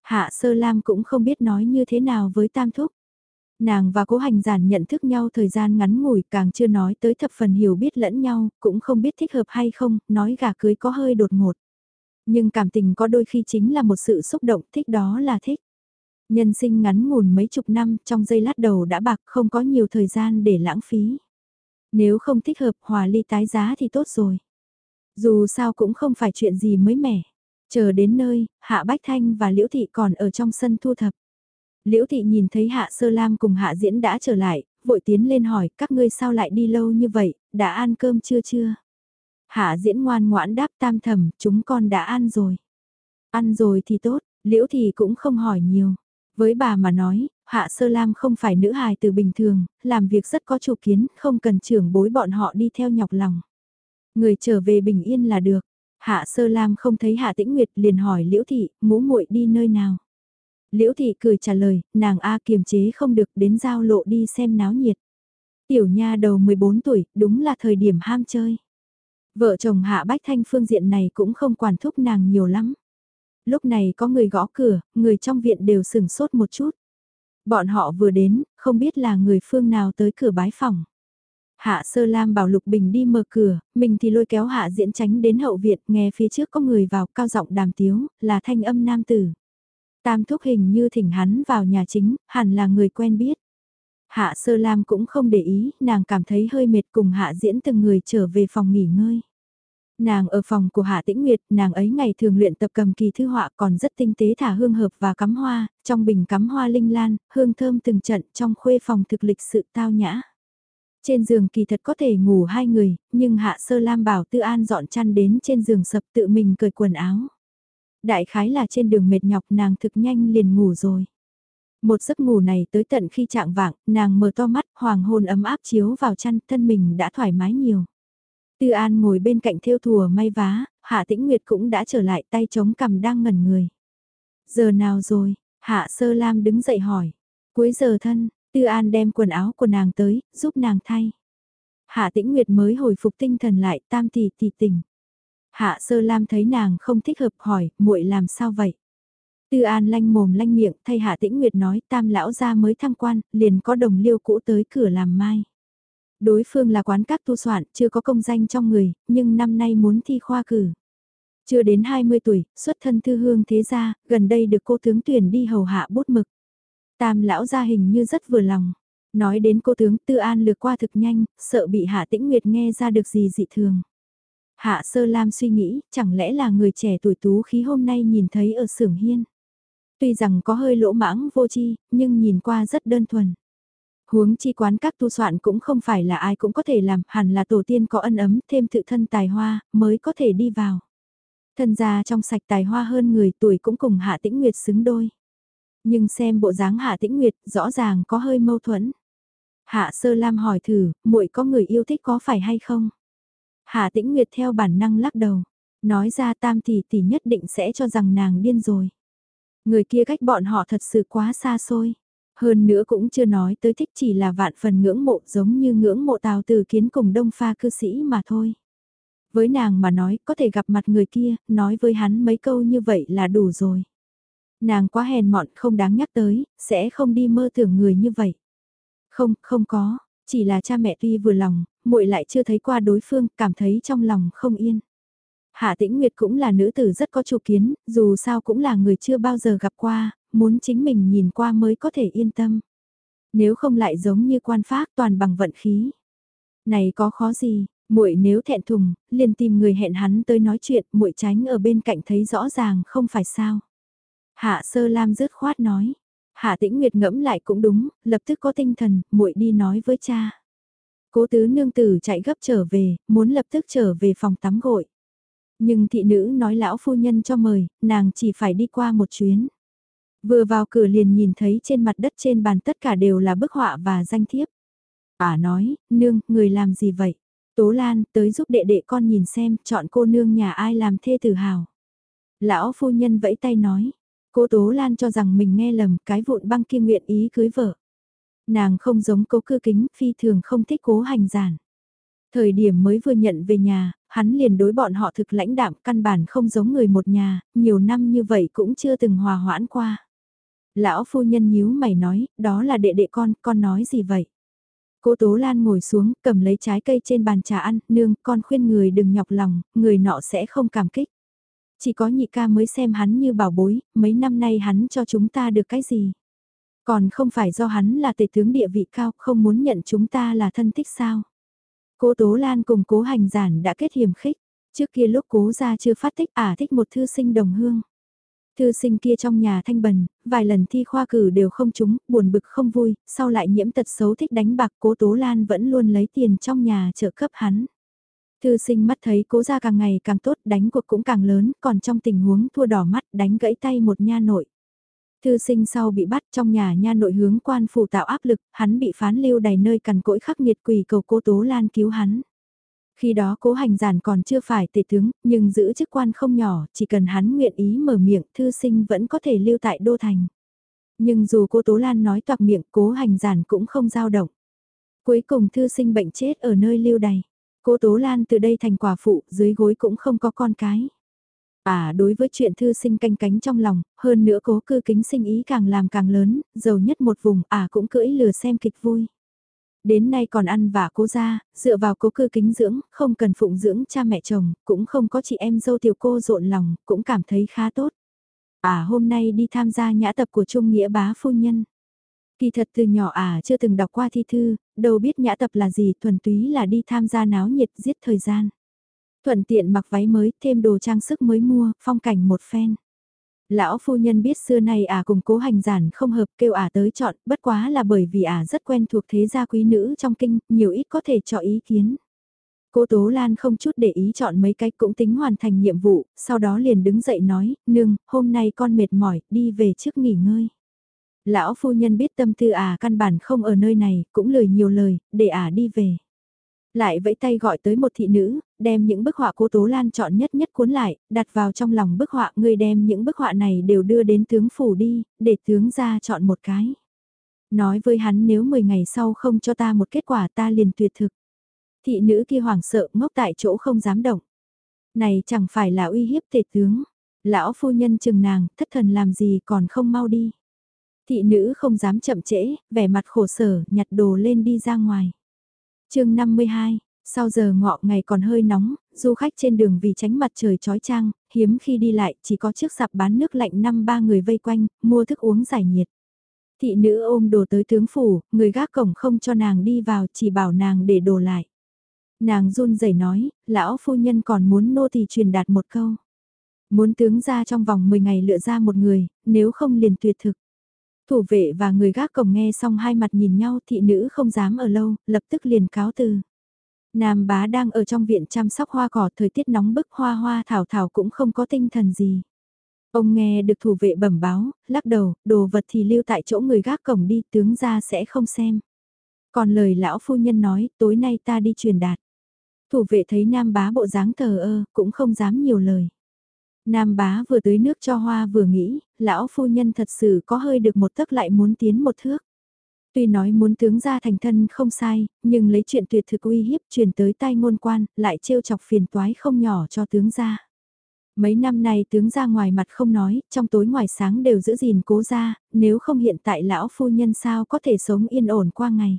Hạ Sơ Lam cũng không biết nói như thế nào với Tam Thúc. Nàng và cố hành giản nhận thức nhau thời gian ngắn ngủi càng chưa nói tới thập phần hiểu biết lẫn nhau, cũng không biết thích hợp hay không, nói gà cưới có hơi đột ngột. Nhưng cảm tình có đôi khi chính là một sự xúc động, thích đó là thích. Nhân sinh ngắn ngủn mấy chục năm trong giây lát đầu đã bạc không có nhiều thời gian để lãng phí. Nếu không thích hợp hòa ly tái giá thì tốt rồi. Dù sao cũng không phải chuyện gì mới mẻ. Chờ đến nơi, Hạ Bách Thanh và Liễu Thị còn ở trong sân thu thập. Liễu Thị nhìn thấy Hạ Sơ Lam cùng Hạ Diễn đã trở lại, vội tiến lên hỏi các ngươi sao lại đi lâu như vậy, đã ăn cơm chưa chưa? Hạ Diễn ngoan ngoãn đáp tam thầm, chúng con đã ăn rồi. Ăn rồi thì tốt, Liễu Thị cũng không hỏi nhiều. Với bà mà nói, Hạ Sơ Lam không phải nữ hài từ bình thường, làm việc rất có chủ kiến, không cần trưởng bối bọn họ đi theo nhọc lòng. Người trở về bình yên là được. Hạ Sơ Lam không thấy Hạ Tĩnh Nguyệt liền hỏi Liễu Thị, mũ muội đi nơi nào. Liễu Thị cười trả lời, nàng A kiềm chế không được đến giao lộ đi xem náo nhiệt. Tiểu nha đầu 14 tuổi, đúng là thời điểm ham chơi. Vợ chồng Hạ Bách Thanh phương diện này cũng không quản thúc nàng nhiều lắm. Lúc này có người gõ cửa, người trong viện đều sừng sốt một chút. Bọn họ vừa đến, không biết là người phương nào tới cửa bái phòng. Hạ Sơ Lam bảo Lục Bình đi mở cửa, mình thì lôi kéo Hạ Diễn tránh đến hậu viện, nghe phía trước có người vào cao giọng đàm tiếu, là thanh âm nam tử. Tam thúc hình như thỉnh hắn vào nhà chính, hẳn là người quen biết. Hạ Sơ Lam cũng không để ý, nàng cảm thấy hơi mệt cùng Hạ Diễn từng người trở về phòng nghỉ ngơi. Nàng ở phòng của Hạ Tĩnh Nguyệt, nàng ấy ngày thường luyện tập cầm kỳ thư họa còn rất tinh tế thả hương hợp và cắm hoa, trong bình cắm hoa linh lan, hương thơm từng trận trong khuê phòng thực lịch sự tao nhã. Trên giường kỳ thật có thể ngủ hai người, nhưng Hạ Sơ Lam bảo Tư An dọn chăn đến trên giường sập tự mình cởi quần áo. Đại khái là trên đường mệt nhọc nàng thực nhanh liền ngủ rồi. Một giấc ngủ này tới tận khi trạng vạng, nàng mở to mắt, hoàng hôn ấm áp chiếu vào chăn, thân mình đã thoải mái nhiều. Tư An ngồi bên cạnh thêu thùa may vá, Hạ Tĩnh Nguyệt cũng đã trở lại tay chống cằm đang ngẩn người. Giờ nào rồi? Hạ Sơ Lam đứng dậy hỏi. Cuối giờ thân, Tư An đem quần áo của nàng tới, giúp nàng thay. Hạ Tĩnh Nguyệt mới hồi phục tinh thần lại, tam tỷ tỷ tỉnh. Hạ Sơ Lam thấy nàng không thích hợp hỏi, muội làm sao vậy? Tư An lanh mồm lanh miệng thay Hạ Tĩnh Nguyệt nói tam lão gia mới thăng quan, liền có đồng liêu cũ tới cửa làm mai. Đối phương là quán các tu soạn, chưa có công danh trong người, nhưng năm nay muốn thi khoa cử. Chưa đến 20 tuổi, xuất thân thư hương thế gia, gần đây được cô tướng tuyển đi hầu hạ bút mực. Tam lão gia hình như rất vừa lòng. Nói đến cô tướng Tư An lược qua thực nhanh, sợ bị Hạ Tĩnh Nguyệt nghe ra được gì dị thường. Hạ Sơ Lam suy nghĩ, chẳng lẽ là người trẻ tuổi tú khí hôm nay nhìn thấy ở xưởng hiên. Tuy rằng có hơi lỗ mãng vô chi, nhưng nhìn qua rất đơn thuần. Huống chi quán các tu soạn cũng không phải là ai cũng có thể làm, hẳn là tổ tiên có ân ấm, thêm tự thân tài hoa, mới có thể đi vào. Thân gia trong sạch tài hoa hơn người tuổi cũng cùng Hạ Tĩnh Nguyệt xứng đôi. Nhưng xem bộ dáng Hạ Tĩnh Nguyệt rõ ràng có hơi mâu thuẫn. Hạ Sơ Lam hỏi thử, muội có người yêu thích có phải hay không? Hạ Tĩnh Nguyệt theo bản năng lắc đầu, nói ra tam tỷ tỷ nhất định sẽ cho rằng nàng điên rồi. Người kia cách bọn họ thật sự quá xa xôi. Hơn nữa cũng chưa nói tới thích chỉ là vạn phần ngưỡng mộ giống như ngưỡng mộ tào từ kiến cùng đông pha cư sĩ mà thôi. Với nàng mà nói có thể gặp mặt người kia, nói với hắn mấy câu như vậy là đủ rồi. Nàng quá hèn mọn không đáng nhắc tới, sẽ không đi mơ tưởng người như vậy. Không, không có, chỉ là cha mẹ tuy vừa lòng, muội lại chưa thấy qua đối phương, cảm thấy trong lòng không yên. Hạ Tĩnh Nguyệt cũng là nữ tử rất có chủ kiến, dù sao cũng là người chưa bao giờ gặp qua, muốn chính mình nhìn qua mới có thể yên tâm. Nếu không lại giống như quan phác toàn bằng vận khí. Này có khó gì, muội nếu thẹn thùng, liền tìm người hẹn hắn tới nói chuyện, muội tránh ở bên cạnh thấy rõ ràng không phải sao. Hạ Sơ Lam rứt khoát nói. Hạ Tĩnh Nguyệt ngẫm lại cũng đúng, lập tức có tinh thần, muội đi nói với cha. Cố tứ nương tử chạy gấp trở về, muốn lập tức trở về phòng tắm gội. Nhưng thị nữ nói lão phu nhân cho mời, nàng chỉ phải đi qua một chuyến. Vừa vào cửa liền nhìn thấy trên mặt đất trên bàn tất cả đều là bức họa và danh thiếp. bà à nói, nương, người làm gì vậy? Tố Lan, tới giúp đệ đệ con nhìn xem, chọn cô nương nhà ai làm thê tử hào. Lão phu nhân vẫy tay nói, cô Tố Lan cho rằng mình nghe lầm cái vụn băng kia nguyện ý cưới vợ. Nàng không giống cố cư kính, phi thường không thích cố hành giản. Thời điểm mới vừa nhận về nhà, hắn liền đối bọn họ thực lãnh đạm căn bản không giống người một nhà, nhiều năm như vậy cũng chưa từng hòa hoãn qua. Lão phu nhân nhíu mày nói, đó là đệ đệ con, con nói gì vậy? Cô Tố Lan ngồi xuống, cầm lấy trái cây trên bàn trà ăn, nương, con khuyên người đừng nhọc lòng, người nọ sẽ không cảm kích. Chỉ có nhị ca mới xem hắn như bảo bối, mấy năm nay hắn cho chúng ta được cái gì? Còn không phải do hắn là tể tướng địa vị cao, không muốn nhận chúng ta là thân thích sao? Cố Tố Lan cùng cố hành giản đã kết hiểm khích, trước kia lúc cố ra chưa phát thích ả à thích một thư sinh đồng hương. Thư sinh kia trong nhà thanh bần, vài lần thi khoa cử đều không trúng, buồn bực không vui, sau lại nhiễm tật xấu thích đánh bạc cố Tố Lan vẫn luôn lấy tiền trong nhà trợ cấp hắn. Thư sinh mắt thấy cố ra càng ngày càng tốt, đánh cuộc cũng càng lớn, còn trong tình huống thua đỏ mắt đánh gãy tay một nha nội. Thư sinh sau bị bắt trong nhà nha nội hướng quan phủ tạo áp lực, hắn bị phán lưu đầy nơi cằn cỗi khắc nghiệt quỳ cầu cố Tố Lan cứu hắn. Khi đó cố hành giản còn chưa phải tể tướng, nhưng giữ chức quan không nhỏ, chỉ cần hắn nguyện ý mở miệng, thư sinh vẫn có thể lưu tại đô thành. Nhưng dù cô Tố Lan nói toạc miệng, cố hành giản cũng không dao động. Cuối cùng thư sinh bệnh chết ở nơi lưu đày. Cô Tố Lan từ đây thành quả phụ, dưới gối cũng không có con cái. À đối với chuyện thư sinh canh cánh trong lòng, hơn nữa cố cư kính sinh ý càng làm càng lớn, giàu nhất một vùng, à cũng cưỡi lừa xem kịch vui. Đến nay còn ăn và cố ra, dựa vào cố cư kính dưỡng, không cần phụng dưỡng cha mẹ chồng, cũng không có chị em dâu tiểu cô rộn lòng, cũng cảm thấy khá tốt. À hôm nay đi tham gia nhã tập của Trung Nghĩa bá phu nhân. Kỳ thật từ nhỏ à chưa từng đọc qua thi thư, đâu biết nhã tập là gì thuần túy là đi tham gia náo nhiệt giết thời gian. Thuận tiện mặc váy mới, thêm đồ trang sức mới mua, phong cảnh một phen. Lão phu nhân biết xưa nay à cùng cố hành giản không hợp kêu ả à tới chọn, bất quá là bởi vì ả à rất quen thuộc thế gia quý nữ trong kinh, nhiều ít có thể cho ý kiến. Cô Tố Lan không chút để ý chọn mấy cái cũng tính hoàn thành nhiệm vụ, sau đó liền đứng dậy nói, nương, hôm nay con mệt mỏi, đi về trước nghỉ ngơi. Lão phu nhân biết tâm tư à căn bản không ở nơi này, cũng lời nhiều lời, để ả đi về. Lại vẫy tay gọi tới một thị nữ, đem những bức họa cô Tố Lan chọn nhất nhất cuốn lại, đặt vào trong lòng bức họa người đem những bức họa này đều đưa đến tướng phủ đi, để tướng ra chọn một cái. Nói với hắn nếu 10 ngày sau không cho ta một kết quả ta liền tuyệt thực. Thị nữ kia hoảng sợ ngốc tại chỗ không dám động. Này chẳng phải là uy hiếp tề tướng. Lão phu nhân chừng nàng, thất thần làm gì còn không mau đi. Thị nữ không dám chậm trễ, vẻ mặt khổ sở, nhặt đồ lên đi ra ngoài chương 52, sau giờ ngọ ngày còn hơi nóng, du khách trên đường vì tránh mặt trời chói trang, hiếm khi đi lại chỉ có chiếc sạp bán nước lạnh năm ba người vây quanh, mua thức uống giải nhiệt. Thị nữ ôm đồ tới tướng phủ, người gác cổng không cho nàng đi vào chỉ bảo nàng để đồ lại. Nàng run rẩy nói, lão phu nhân còn muốn nô thì truyền đạt một câu. Muốn tướng ra trong vòng 10 ngày lựa ra một người, nếu không liền tuyệt thực. Thủ vệ và người gác cổng nghe xong hai mặt nhìn nhau thị nữ không dám ở lâu, lập tức liền cáo từ. Nam bá đang ở trong viện chăm sóc hoa cỏ thời tiết nóng bức hoa hoa thảo thảo cũng không có tinh thần gì. Ông nghe được thủ vệ bẩm báo, lắc đầu, đồ vật thì lưu tại chỗ người gác cổng đi tướng ra sẽ không xem. Còn lời lão phu nhân nói, tối nay ta đi truyền đạt. Thủ vệ thấy nam bá bộ dáng thờ ơ, cũng không dám nhiều lời. Nam bá vừa tới nước cho hoa vừa nghĩ, lão phu nhân thật sự có hơi được một tấc lại muốn tiến một thước. Tuy nói muốn tướng ra thành thân không sai, nhưng lấy chuyện tuyệt thực uy hiếp truyền tới tai ngôn quan, lại trêu chọc phiền toái không nhỏ cho tướng ra. Mấy năm nay tướng ra ngoài mặt không nói, trong tối ngoài sáng đều giữ gìn cố ra, nếu không hiện tại lão phu nhân sao có thể sống yên ổn qua ngày.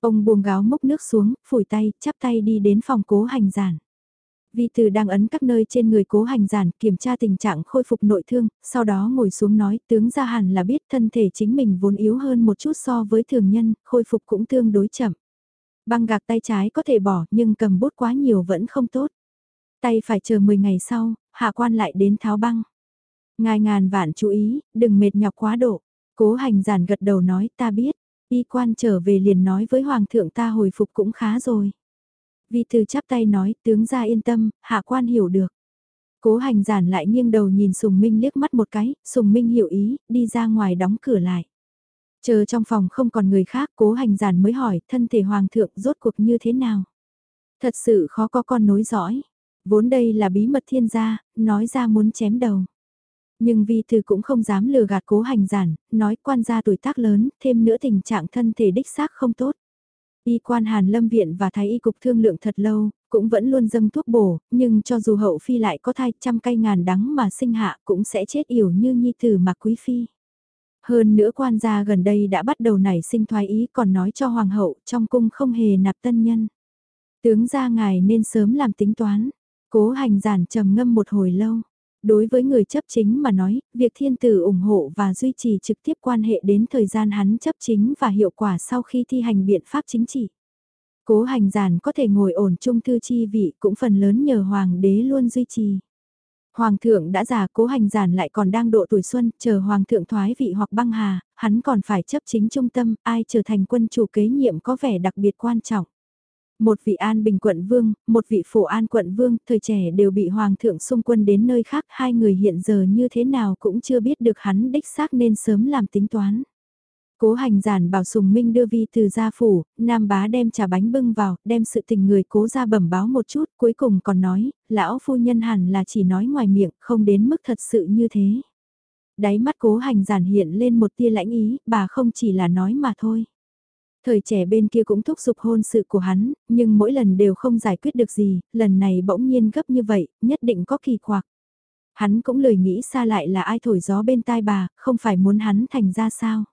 Ông buông gáo múc nước xuống, phủi tay, chắp tay đi đến phòng cố hành giản. Vi Từ đang ấn các nơi trên người cố hành giản, kiểm tra tình trạng khôi phục nội thương, sau đó ngồi xuống nói tướng ra hẳn là biết thân thể chính mình vốn yếu hơn một chút so với thường nhân, khôi phục cũng tương đối chậm. Băng gạc tay trái có thể bỏ nhưng cầm bút quá nhiều vẫn không tốt. Tay phải chờ 10 ngày sau, hạ quan lại đến tháo băng. Ngài ngàn vạn chú ý, đừng mệt nhọc quá độ. Cố hành giản gật đầu nói ta biết, y quan trở về liền nói với hoàng thượng ta hồi phục cũng khá rồi. Vi từ chắp tay nói tướng ra yên tâm, hạ quan hiểu được. Cố hành giản lại nghiêng đầu nhìn Sùng Minh liếc mắt một cái, Sùng Minh hiểu ý, đi ra ngoài đóng cửa lại. Chờ trong phòng không còn người khác, cố hành giản mới hỏi thân thể hoàng thượng rốt cuộc như thế nào. Thật sự khó có con nối dõi. Vốn đây là bí mật thiên gia, nói ra muốn chém đầu. Nhưng vi thư cũng không dám lừa gạt cố hành giản, nói quan gia tuổi tác lớn, thêm nữa tình trạng thân thể đích xác không tốt. Y quan Hàn Lâm Viện và Thái Y Cục thương lượng thật lâu, cũng vẫn luôn dâng thuốc bổ, nhưng cho dù hậu phi lại có thai trăm cây ngàn đắng mà sinh hạ cũng sẽ chết yểu như nhi tử mà quý phi. Hơn nữa quan gia gần đây đã bắt đầu nảy sinh thoái ý còn nói cho hoàng hậu trong cung không hề nạp tân nhân. Tướng gia ngài nên sớm làm tính toán, cố hành giản trầm ngâm một hồi lâu. Đối với người chấp chính mà nói, việc thiên tử ủng hộ và duy trì trực tiếp quan hệ đến thời gian hắn chấp chính và hiệu quả sau khi thi hành biện pháp chính trị. Cố hành giản có thể ngồi ổn trung thư chi vị cũng phần lớn nhờ hoàng đế luôn duy trì. Hoàng thượng đã già cố hành giản lại còn đang độ tuổi xuân, chờ hoàng thượng thoái vị hoặc băng hà, hắn còn phải chấp chính trung tâm, ai trở thành quân chủ kế nhiệm có vẻ đặc biệt quan trọng. Một vị an bình quận vương, một vị phổ an quận vương, thời trẻ đều bị hoàng thượng xung quân đến nơi khác, hai người hiện giờ như thế nào cũng chưa biết được hắn đích xác nên sớm làm tính toán. Cố hành giản bảo Sùng Minh đưa vi từ gia phủ, Nam bá đem trà bánh bưng vào, đem sự tình người cố ra bẩm báo một chút, cuối cùng còn nói, lão phu nhân hẳn là chỉ nói ngoài miệng, không đến mức thật sự như thế. Đáy mắt cố hành giản hiện lên một tia lãnh ý, bà không chỉ là nói mà thôi. Thời trẻ bên kia cũng thúc giục hôn sự của hắn, nhưng mỗi lần đều không giải quyết được gì, lần này bỗng nhiên gấp như vậy, nhất định có kỳ quặc. Hắn cũng lời nghĩ xa lại là ai thổi gió bên tai bà, không phải muốn hắn thành ra sao.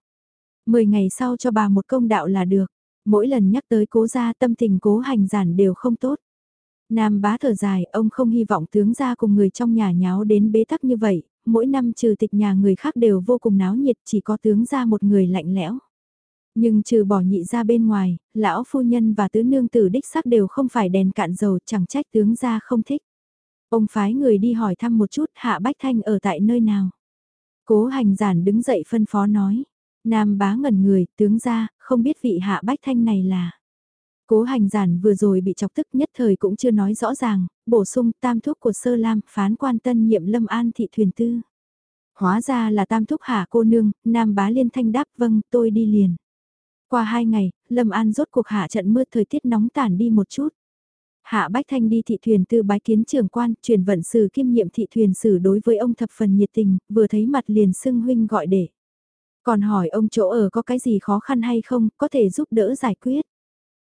Mười ngày sau cho bà một công đạo là được. Mỗi lần nhắc tới cố gia tâm tình cố hành giản đều không tốt. Nam bá thở dài, ông không hy vọng tướng gia cùng người trong nhà nháo đến bế tắc như vậy, mỗi năm trừ tịch nhà người khác đều vô cùng náo nhiệt chỉ có tướng gia một người lạnh lẽo. Nhưng trừ bỏ nhị ra bên ngoài, lão phu nhân và tứ nương tử đích sắc đều không phải đèn cạn dầu chẳng trách tướng gia không thích. Ông phái người đi hỏi thăm một chút hạ bách thanh ở tại nơi nào. Cố hành giản đứng dậy phân phó nói. Nam bá ngẩn người, tướng ra, không biết vị hạ bách thanh này là. Cố hành giản vừa rồi bị chọc tức nhất thời cũng chưa nói rõ ràng, bổ sung tam thuốc của sơ lam, phán quan tân nhiệm lâm an thị thuyền tư. Hóa ra là tam thúc hạ cô nương, nam bá liên thanh đáp vâng tôi đi liền. Qua hai ngày, Lâm An rốt cuộc hạ trận mưa thời tiết nóng tản đi một chút. Hạ Bách Thanh đi thị thuyền tư bái kiến trưởng quan, truyền vận sử kiêm nhiệm thị thuyền sử đối với ông thập phần nhiệt tình, vừa thấy mặt liền xưng huynh gọi để. Còn hỏi ông chỗ ở có cái gì khó khăn hay không, có thể giúp đỡ giải quyết.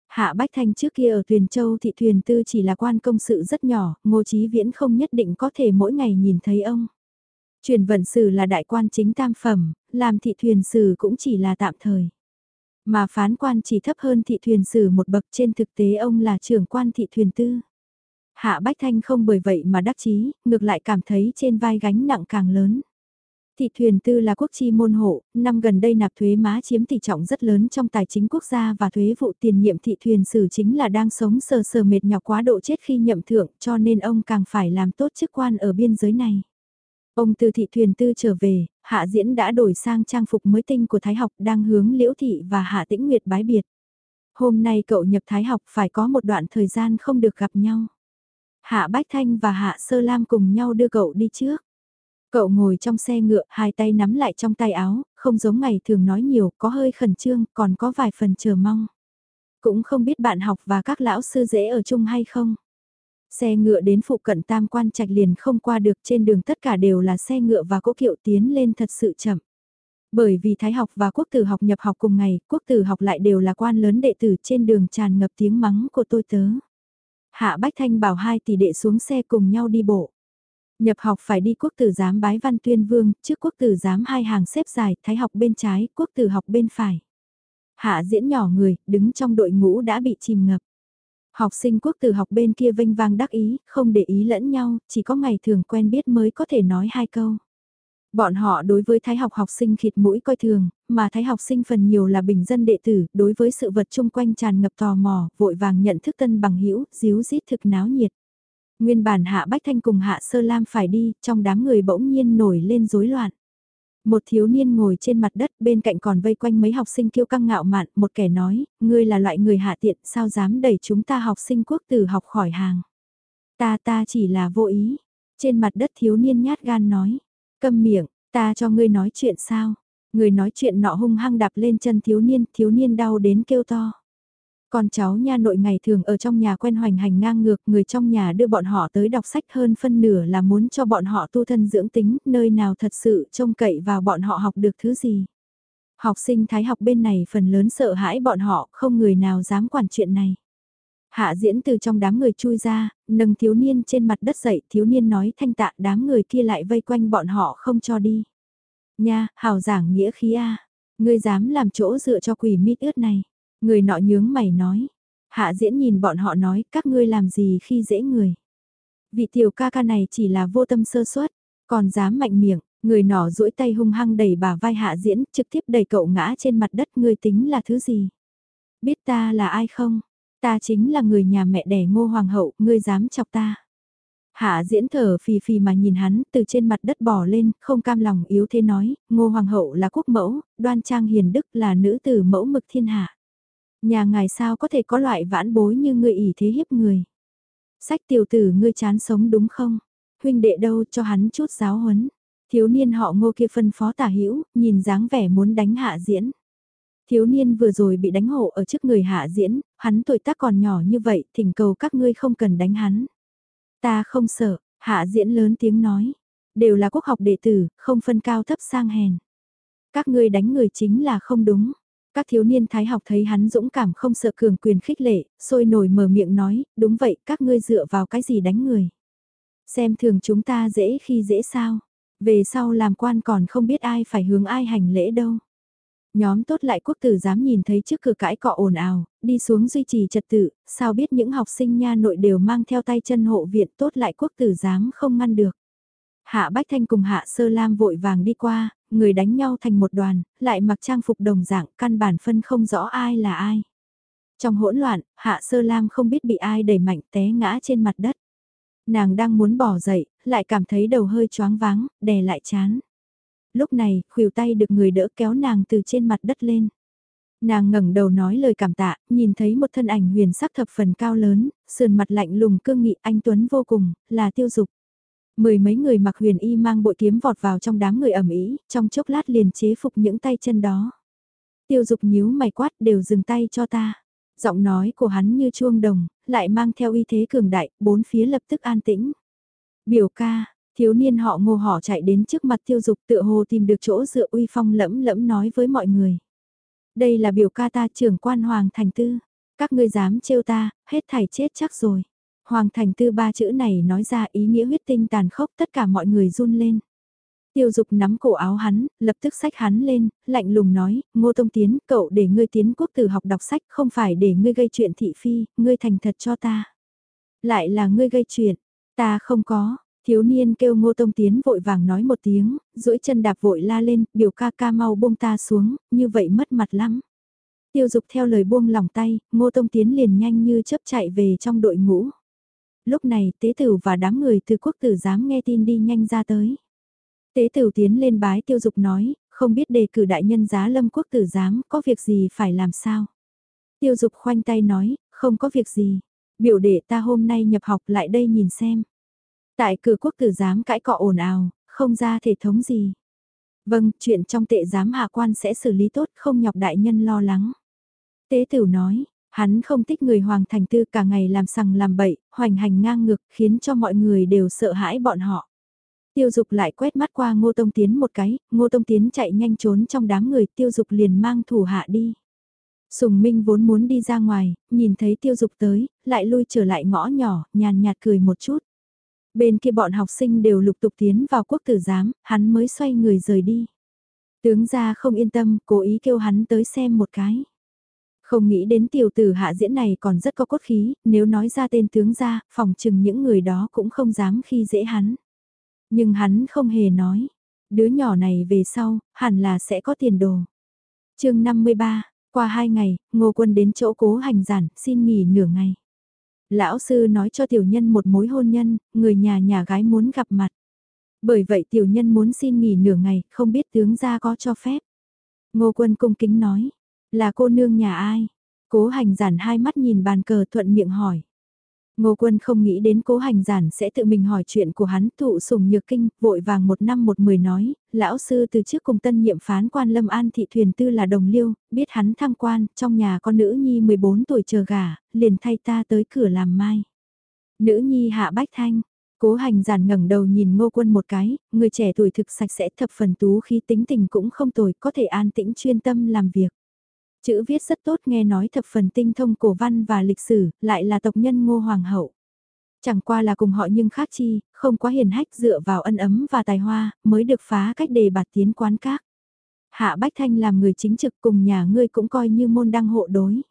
Hạ Bách Thanh trước kia ở thuyền châu thị thuyền tư chỉ là quan công sự rất nhỏ, ngô chí viễn không nhất định có thể mỗi ngày nhìn thấy ông. Truyền vận sử là đại quan chính tam phẩm, làm thị thuyền sử cũng chỉ là tạm thời. Mà phán quan chỉ thấp hơn thị thuyền sử một bậc trên thực tế ông là trưởng quan thị thuyền tư. Hạ Bách Thanh không bởi vậy mà đắc chí, ngược lại cảm thấy trên vai gánh nặng càng lớn. Thị thuyền tư là quốc chi môn hộ, năm gần đây nạp thuế má chiếm tỷ trọng rất lớn trong tài chính quốc gia và thuế vụ tiền nhiệm thị thuyền sử chính là đang sống sờ sờ mệt nhọc quá độ chết khi nhậm thượng cho nên ông càng phải làm tốt chức quan ở biên giới này. Ông từ thị thuyền tư trở về, hạ diễn đã đổi sang trang phục mới tinh của Thái học đang hướng liễu thị và hạ tĩnh nguyệt bái biệt. Hôm nay cậu nhập Thái học phải có một đoạn thời gian không được gặp nhau. Hạ Bách Thanh và Hạ Sơ Lam cùng nhau đưa cậu đi trước. Cậu ngồi trong xe ngựa, hai tay nắm lại trong tay áo, không giống ngày thường nói nhiều, có hơi khẩn trương, còn có vài phần chờ mong. Cũng không biết bạn học và các lão sư dễ ở chung hay không. Xe ngựa đến phụ cận tam quan trạch liền không qua được trên đường tất cả đều là xe ngựa và cỗ kiệu tiến lên thật sự chậm. Bởi vì thái học và quốc tử học nhập học cùng ngày, quốc tử học lại đều là quan lớn đệ tử trên đường tràn ngập tiếng mắng của tôi tớ. Hạ Bách Thanh bảo hai tỷ đệ xuống xe cùng nhau đi bộ. Nhập học phải đi quốc tử giám bái văn tuyên vương, trước quốc tử giám hai hàng xếp dài, thái học bên trái, quốc tử học bên phải. Hạ diễn nhỏ người, đứng trong đội ngũ đã bị chìm ngập. Học sinh quốc tử học bên kia vinh vang đắc ý, không để ý lẫn nhau, chỉ có ngày thường quen biết mới có thể nói hai câu. Bọn họ đối với thái học học sinh khịt mũi coi thường, mà thái học sinh phần nhiều là bình dân đệ tử, đối với sự vật chung quanh tràn ngập tò mò, vội vàng nhận thức tân bằng hữu díu dít thực náo nhiệt. Nguyên bản hạ Bách Thanh cùng hạ Sơ Lam phải đi, trong đám người bỗng nhiên nổi lên rối loạn. Một thiếu niên ngồi trên mặt đất bên cạnh còn vây quanh mấy học sinh kiêu căng ngạo mạn, một kẻ nói, ngươi là loại người hạ tiện, sao dám đẩy chúng ta học sinh quốc tử học khỏi hàng. Ta ta chỉ là vô ý. Trên mặt đất thiếu niên nhát gan nói, câm miệng, ta cho ngươi nói chuyện sao. Người nói chuyện nọ hung hăng đạp lên chân thiếu niên, thiếu niên đau đến kêu to. Con cháu nha nội ngày thường ở trong nhà quen hoành hành ngang ngược, người trong nhà đưa bọn họ tới đọc sách hơn phân nửa là muốn cho bọn họ tu thân dưỡng tính, nơi nào thật sự trông cậy vào bọn họ học được thứ gì. Học sinh thái học bên này phần lớn sợ hãi bọn họ, không người nào dám quản chuyện này. Hạ diễn từ trong đám người chui ra, nâng thiếu niên trên mặt đất dậy, thiếu niên nói thanh tạ đám người kia lại vây quanh bọn họ không cho đi. Nha, hào giảng nghĩa khí a ngươi dám làm chỗ dựa cho quỷ mít ướt này. Người nọ nhướng mày nói. Hạ diễn nhìn bọn họ nói các ngươi làm gì khi dễ người. Vị tiểu ca ca này chỉ là vô tâm sơ suất, còn dám mạnh miệng, người nọ duỗi tay hung hăng đẩy bà vai hạ diễn, trực tiếp đẩy cậu ngã trên mặt đất ngươi tính là thứ gì. Biết ta là ai không? Ta chính là người nhà mẹ đẻ ngô hoàng hậu, ngươi dám chọc ta. Hạ diễn thở phì phì mà nhìn hắn từ trên mặt đất bỏ lên, không cam lòng yếu thế nói, ngô hoàng hậu là quốc mẫu, đoan trang hiền đức là nữ tử mẫu mực thiên hạ. Nhà ngài sao có thể có loại vãn bối như ngươi ỉ thế hiếp người. Sách tiểu tử ngươi chán sống đúng không? Huynh đệ đâu cho hắn chút giáo huấn. Thiếu niên họ ngô kia phân phó tả hữu nhìn dáng vẻ muốn đánh hạ diễn. Thiếu niên vừa rồi bị đánh hộ ở trước người hạ diễn, hắn tuổi tác còn nhỏ như vậy, thỉnh cầu các ngươi không cần đánh hắn. Ta không sợ, hạ diễn lớn tiếng nói. Đều là quốc học đệ tử, không phân cao thấp sang hèn. Các ngươi đánh người chính là không đúng. Các thiếu niên thái học thấy hắn dũng cảm không sợ cường quyền khích lệ, sôi nổi mở miệng nói, đúng vậy, các ngươi dựa vào cái gì đánh người. Xem thường chúng ta dễ khi dễ sao, về sau làm quan còn không biết ai phải hướng ai hành lễ đâu. Nhóm tốt lại quốc tử dám nhìn thấy trước cửa cãi cọ ồn ào, đi xuống duy trì trật tự, sao biết những học sinh nha nội đều mang theo tay chân hộ viện tốt lại quốc tử dám không ngăn được. Hạ Bách Thanh cùng Hạ Sơ Lam vội vàng đi qua, người đánh nhau thành một đoàn, lại mặc trang phục đồng dạng, căn bản phân không rõ ai là ai. Trong hỗn loạn, Hạ Sơ Lam không biết bị ai đẩy mạnh té ngã trên mặt đất. Nàng đang muốn bỏ dậy, lại cảm thấy đầu hơi choáng váng, đè lại chán. Lúc này, khuỷu tay được người đỡ kéo nàng từ trên mặt đất lên. Nàng ngẩng đầu nói lời cảm tạ, nhìn thấy một thân ảnh huyền sắc thập phần cao lớn, sườn mặt lạnh lùng cương nghị anh Tuấn vô cùng, là tiêu dục. Mười mấy người mặc huyền y mang bội kiếm vọt vào trong đám người ẩm ý, trong chốc lát liền chế phục những tay chân đó. Tiêu dục nhíu mày quát đều dừng tay cho ta. Giọng nói của hắn như chuông đồng, lại mang theo y thế cường đại, bốn phía lập tức an tĩnh. Biểu ca, thiếu niên họ ngô họ chạy đến trước mặt tiêu dục tựa hồ tìm được chỗ dựa uy phong lẫm lẫm nói với mọi người. Đây là biểu ca ta trưởng quan hoàng thành tư. Các ngươi dám trêu ta, hết thảy chết chắc rồi. Hoàng thành tư ba chữ này nói ra ý nghĩa huyết tinh tàn khốc tất cả mọi người run lên. Tiêu dục nắm cổ áo hắn, lập tức sách hắn lên, lạnh lùng nói, ngô tông tiến, cậu để ngươi tiến quốc tử học đọc sách không phải để ngươi gây chuyện thị phi, ngươi thành thật cho ta. Lại là ngươi gây chuyện, ta không có, thiếu niên kêu ngô tông tiến vội vàng nói một tiếng, duỗi chân đạp vội la lên, biểu ca ca mau buông ta xuống, như vậy mất mặt lắm. Tiêu dục theo lời buông lòng tay, ngô tông tiến liền nhanh như chớp chạy về trong đội ngũ lúc này tế tử và đám người từ quốc tử giám nghe tin đi nhanh ra tới. Tế tử tiến lên bái tiêu dục nói, không biết đề cử đại nhân giá lâm quốc tử giám có việc gì phải làm sao. Tiêu dục khoanh tay nói, không có việc gì, biểu đệ ta hôm nay nhập học lại đây nhìn xem. Tại cửa quốc tử giám cãi cọ ồn ào, không ra thể thống gì. Vâng, chuyện trong tệ giám hạ quan sẽ xử lý tốt không nhọc đại nhân lo lắng. Tế tử nói, Hắn không thích người Hoàng Thành Tư cả ngày làm sằng làm bậy, hoành hành ngang ngược khiến cho mọi người đều sợ hãi bọn họ. Tiêu dục lại quét mắt qua Ngô Tông Tiến một cái, Ngô Tông Tiến chạy nhanh trốn trong đám người tiêu dục liền mang thủ hạ đi. Sùng Minh vốn muốn đi ra ngoài, nhìn thấy tiêu dục tới, lại lui trở lại ngõ nhỏ, nhàn nhạt cười một chút. Bên kia bọn học sinh đều lục tục tiến vào quốc tử giám, hắn mới xoay người rời đi. Tướng gia không yên tâm, cố ý kêu hắn tới xem một cái. Không nghĩ đến tiểu tử hạ diễn này còn rất có cốt khí, nếu nói ra tên tướng gia, phòng chừng những người đó cũng không dám khi dễ hắn. Nhưng hắn không hề nói, đứa nhỏ này về sau, hẳn là sẽ có tiền đồ. chương 53, qua hai ngày, ngô quân đến chỗ cố hành giản, xin nghỉ nửa ngày. Lão sư nói cho tiểu nhân một mối hôn nhân, người nhà nhà gái muốn gặp mặt. Bởi vậy tiểu nhân muốn xin nghỉ nửa ngày, không biết tướng gia có cho phép. Ngô quân cung kính nói, là cô nương nhà ai? Cố hành giản hai mắt nhìn bàn cờ thuận miệng hỏi. Ngô quân không nghĩ đến cố hành giản sẽ tự mình hỏi chuyện của hắn thụ sùng nhược kinh, vội vàng một năm một mười nói, lão sư từ trước cùng tân nhiệm phán quan lâm an thị thuyền tư là đồng liêu, biết hắn thăng quan, trong nhà con nữ nhi 14 tuổi chờ gà, liền thay ta tới cửa làm mai. Nữ nhi hạ bách thanh, cố hành giản ngẩng đầu nhìn ngô quân một cái, người trẻ tuổi thực sạch sẽ thập phần tú khi tính tình cũng không tồi, có thể an tĩnh chuyên tâm làm việc. Chữ viết rất tốt nghe nói thập phần tinh thông cổ văn và lịch sử, lại là tộc nhân ngô hoàng hậu. Chẳng qua là cùng họ nhưng khác chi, không quá hiền hách dựa vào ân ấm và tài hoa, mới được phá cách đề bạt tiến quán các. Hạ Bách Thanh làm người chính trực cùng nhà ngươi cũng coi như môn đăng hộ đối.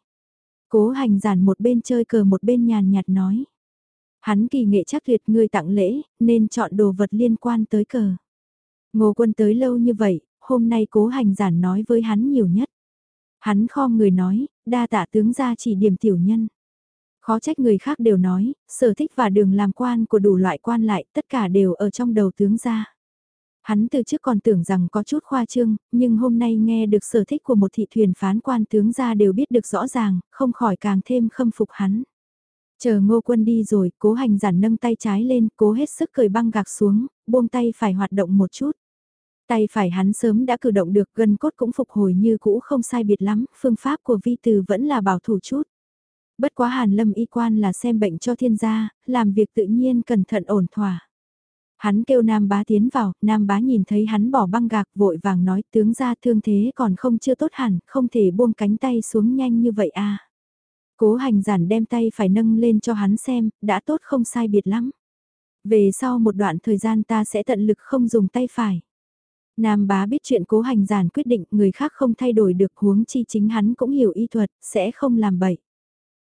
Cố hành giản một bên chơi cờ một bên nhàn nhạt nói. Hắn kỳ nghệ chắc tuyệt ngươi tặng lễ, nên chọn đồ vật liên quan tới cờ. Ngô quân tới lâu như vậy, hôm nay cố hành giản nói với hắn nhiều nhất. Hắn kho người nói, đa tạ tướng ra chỉ điểm tiểu nhân. Khó trách người khác đều nói, sở thích và đường làm quan của đủ loại quan lại, tất cả đều ở trong đầu tướng ra. Hắn từ trước còn tưởng rằng có chút khoa trương, nhưng hôm nay nghe được sở thích của một thị thuyền phán quan tướng ra đều biết được rõ ràng, không khỏi càng thêm khâm phục hắn. Chờ ngô quân đi rồi, cố hành giản nâng tay trái lên, cố hết sức cởi băng gạc xuống, buông tay phải hoạt động một chút. Tay phải hắn sớm đã cử động được gần cốt cũng phục hồi như cũ không sai biệt lắm, phương pháp của vi từ vẫn là bảo thủ chút. Bất quá hàn lâm y quan là xem bệnh cho thiên gia, làm việc tự nhiên cẩn thận ổn thỏa. Hắn kêu Nam bá tiến vào, Nam bá nhìn thấy hắn bỏ băng gạc vội vàng nói tướng ra thương thế còn không chưa tốt hẳn, không thể buông cánh tay xuống nhanh như vậy à. Cố hành giản đem tay phải nâng lên cho hắn xem, đã tốt không sai biệt lắm. Về sau một đoạn thời gian ta sẽ tận lực không dùng tay phải. Nam bá biết chuyện cố hành giản quyết định người khác không thay đổi được huống chi chính hắn cũng hiểu y thuật, sẽ không làm bậy.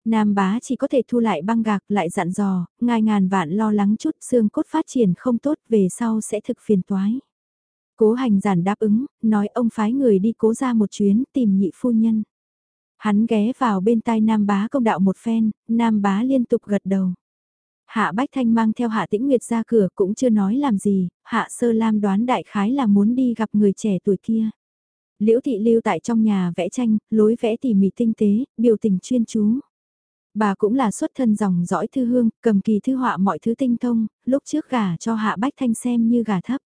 Nam bá chỉ có thể thu lại băng gạc lại dặn dò, ngài ngàn vạn lo lắng chút xương cốt phát triển không tốt về sau sẽ thực phiền toái. Cố hành giản đáp ứng, nói ông phái người đi cố ra một chuyến tìm nhị phu nhân. Hắn ghé vào bên tai Nam bá công đạo một phen, Nam bá liên tục gật đầu. Hạ Bách Thanh mang theo Hạ Tĩnh Nguyệt ra cửa cũng chưa nói làm gì, Hạ Sơ Lam đoán đại khái là muốn đi gặp người trẻ tuổi kia. Liễu Thị lưu tại trong nhà vẽ tranh, lối vẽ tỉ mỉ tinh tế, biểu tình chuyên chú. Bà cũng là xuất thân dòng dõi thư hương, cầm kỳ thư họa mọi thứ tinh thông, lúc trước gả cho Hạ Bách Thanh xem như gà thấp.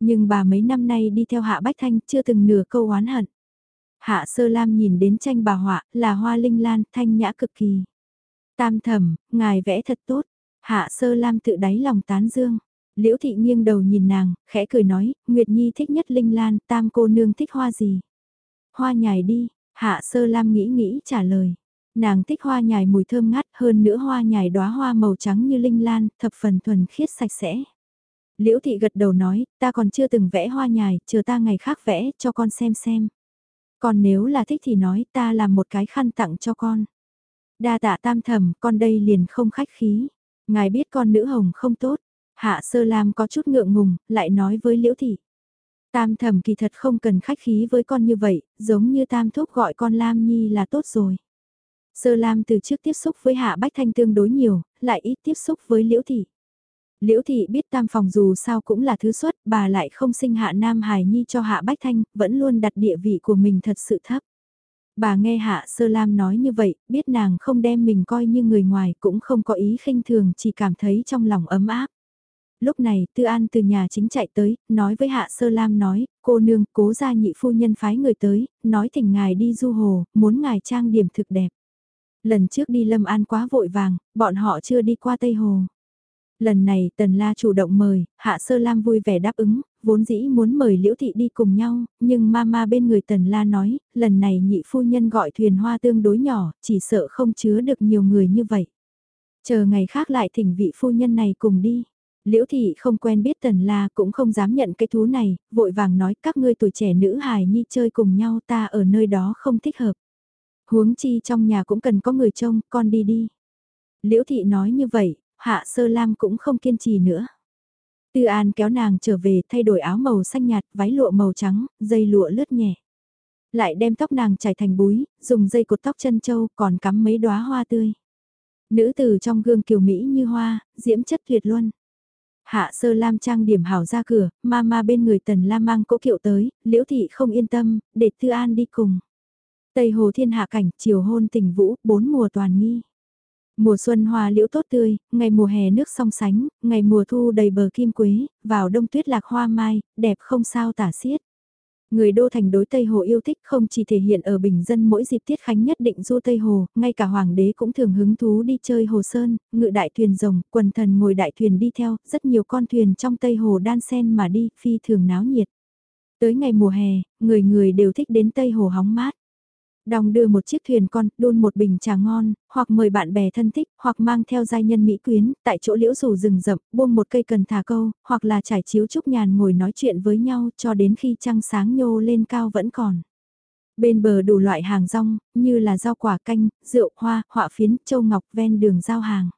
Nhưng bà mấy năm nay đi theo Hạ Bách Thanh chưa từng nửa câu oán hận. Hạ Sơ Lam nhìn đến tranh bà họa là hoa linh lan thanh nhã cực kỳ. Tam thẩm, ngài vẽ thật tốt, Hạ sơ lam tự đáy lòng tán dương. Liễu thị nghiêng đầu nhìn nàng, khẽ cười nói, Nguyệt Nhi thích nhất linh lan, tam cô nương thích hoa gì? Hoa nhài đi, hạ sơ lam nghĩ nghĩ trả lời. Nàng thích hoa nhài mùi thơm ngát hơn nữa hoa nhài đóa hoa màu trắng như linh lan, thập phần thuần khiết sạch sẽ. Liễu thị gật đầu nói, ta còn chưa từng vẽ hoa nhài, chờ ta ngày khác vẽ cho con xem xem. Còn nếu là thích thì nói ta làm một cái khăn tặng cho con. Đa tạ tam thầm, con đây liền không khách khí. Ngài biết con nữ hồng không tốt, hạ sơ lam có chút ngượng ngùng, lại nói với liễu thị. Tam thẩm kỳ thật không cần khách khí với con như vậy, giống như tam thúc gọi con Lam Nhi là tốt rồi. Sơ Lam từ trước tiếp xúc với Hạ Bách Thanh tương đối nhiều, lại ít tiếp xúc với Liễu Thị. Liễu Thị biết tam phòng dù sao cũng là thứ xuất, bà lại không sinh Hạ Nam Hải Nhi cho Hạ Bách Thanh, vẫn luôn đặt địa vị của mình thật sự thấp. Bà nghe Hạ Sơ Lam nói như vậy, biết nàng không đem mình coi như người ngoài cũng không có ý khinh thường chỉ cảm thấy trong lòng ấm áp. Lúc này Tư An từ nhà chính chạy tới, nói với Hạ Sơ Lam nói, cô nương cố ra nhị phu nhân phái người tới, nói thỉnh ngài đi du hồ, muốn ngài trang điểm thực đẹp. Lần trước đi Lâm An quá vội vàng, bọn họ chưa đi qua Tây Hồ. Lần này Tần La chủ động mời, Hạ Sơ Lam vui vẻ đáp ứng, vốn dĩ muốn mời Liễu Thị đi cùng nhau, nhưng mama bên người Tần La nói, lần này nhị phu nhân gọi thuyền hoa tương đối nhỏ, chỉ sợ không chứa được nhiều người như vậy. Chờ ngày khác lại thỉnh vị phu nhân này cùng đi. Liễu thị không quen biết tần la cũng không dám nhận cái thú này, vội vàng nói các ngươi tuổi trẻ nữ hài nhi chơi cùng nhau ta ở nơi đó không thích hợp. Huống chi trong nhà cũng cần có người trông, con đi đi. Liễu thị nói như vậy, hạ sơ lam cũng không kiên trì nữa. Tư An kéo nàng trở về thay đổi áo màu xanh nhạt, váy lụa màu trắng, dây lụa lướt nhẹ. Lại đem tóc nàng trải thành búi, dùng dây cột tóc chân châu còn cắm mấy đóa hoa tươi. Nữ tử trong gương kiều Mỹ như hoa, diễm chất tuyệt luân. Hạ sơ lam trang điểm hảo ra cửa, ma ma bên người tần la mang cỗ kiệu tới, liễu thị không yên tâm, để tư an đi cùng. Tây hồ thiên hạ cảnh, chiều hôn tình vũ, bốn mùa toàn nghi. Mùa xuân hoa liễu tốt tươi, ngày mùa hè nước song sánh, ngày mùa thu đầy bờ kim quế, vào đông tuyết lạc hoa mai, đẹp không sao tả xiết. Người đô thành đối Tây Hồ yêu thích không chỉ thể hiện ở bình dân mỗi dịp tiết khánh nhất định du Tây Hồ, ngay cả hoàng đế cũng thường hứng thú đi chơi hồ sơn, ngự đại thuyền rồng, quần thần ngồi đại thuyền đi theo, rất nhiều con thuyền trong Tây Hồ đan sen mà đi, phi thường náo nhiệt. Tới ngày mùa hè, người người đều thích đến Tây Hồ hóng mát. Đong đưa một chiếc thuyền con, đun một bình trà ngon, hoặc mời bạn bè thân thích, hoặc mang theo giai nhân mỹ quyến, tại chỗ liễu rủ rừng rậm, buông một cây cần thả câu, hoặc là trải chiếu trúc nhàn ngồi nói chuyện với nhau cho đến khi trăng sáng nhô lên cao vẫn còn. Bên bờ đủ loại hàng rong, như là rau quả canh, rượu, hoa, họa phiến, châu ngọc ven đường giao hàng.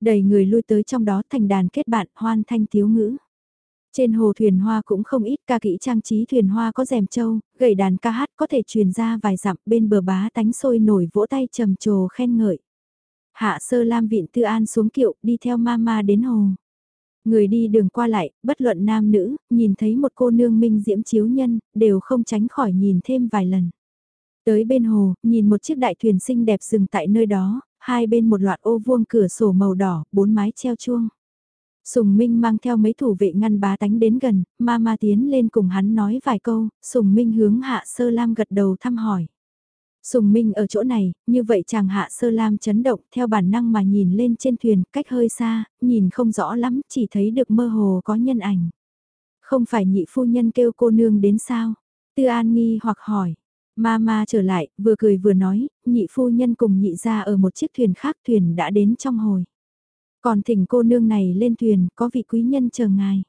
Đầy người lui tới trong đó thành đàn kết bạn hoan thanh thiếu ngữ. Trên hồ thuyền hoa cũng không ít ca kỹ trang trí thuyền hoa có rèm châu, gầy đàn ca hát có thể truyền ra vài dặm bên bờ bá tánh sôi nổi vỗ tay trầm trồ khen ngợi. Hạ sơ lam viện tư an xuống kiệu đi theo mama đến hồ. Người đi đường qua lại, bất luận nam nữ, nhìn thấy một cô nương minh diễm chiếu nhân, đều không tránh khỏi nhìn thêm vài lần. Tới bên hồ, nhìn một chiếc đại thuyền xinh đẹp dừng tại nơi đó, hai bên một loạt ô vuông cửa sổ màu đỏ, bốn mái treo chuông. Sùng Minh mang theo mấy thủ vệ ngăn bá tánh đến gần, ma ma tiến lên cùng hắn nói vài câu, Sùng Minh hướng Hạ Sơ Lam gật đầu thăm hỏi. Sùng Minh ở chỗ này, như vậy chàng Hạ Sơ Lam chấn động theo bản năng mà nhìn lên trên thuyền cách hơi xa, nhìn không rõ lắm, chỉ thấy được mơ hồ có nhân ảnh. Không phải nhị phu nhân kêu cô nương đến sao? Tư An nghi hoặc hỏi. Ma ma trở lại, vừa cười vừa nói, nhị phu nhân cùng nhị ra ở một chiếc thuyền khác thuyền đã đến trong hồi. Còn thỉnh cô nương này lên thuyền, có vị quý nhân chờ ngài.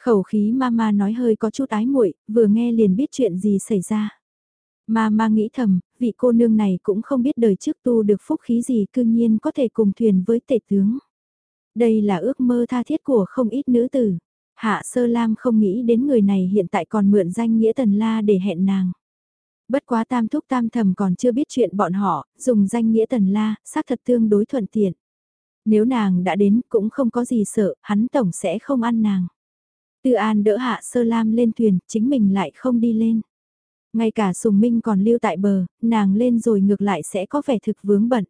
Khẩu khí mama nói hơi có chút ái muội, vừa nghe liền biết chuyện gì xảy ra. Mama nghĩ thầm, vị cô nương này cũng không biết đời trước tu được phúc khí gì cương nhiên có thể cùng thuyền với tể tướng. Đây là ước mơ tha thiết của không ít nữ tử. Hạ Sơ Lam không nghĩ đến người này hiện tại còn mượn danh nghĩa Tần La để hẹn nàng. Bất quá tam thúc tam thầm còn chưa biết chuyện bọn họ, dùng danh nghĩa Tần La, xác thật tương đối thuận tiện. Nếu nàng đã đến cũng không có gì sợ, hắn tổng sẽ không ăn nàng. Tư An đỡ hạ sơ lam lên thuyền, chính mình lại không đi lên. Ngay cả sùng minh còn lưu tại bờ, nàng lên rồi ngược lại sẽ có vẻ thực vướng bận.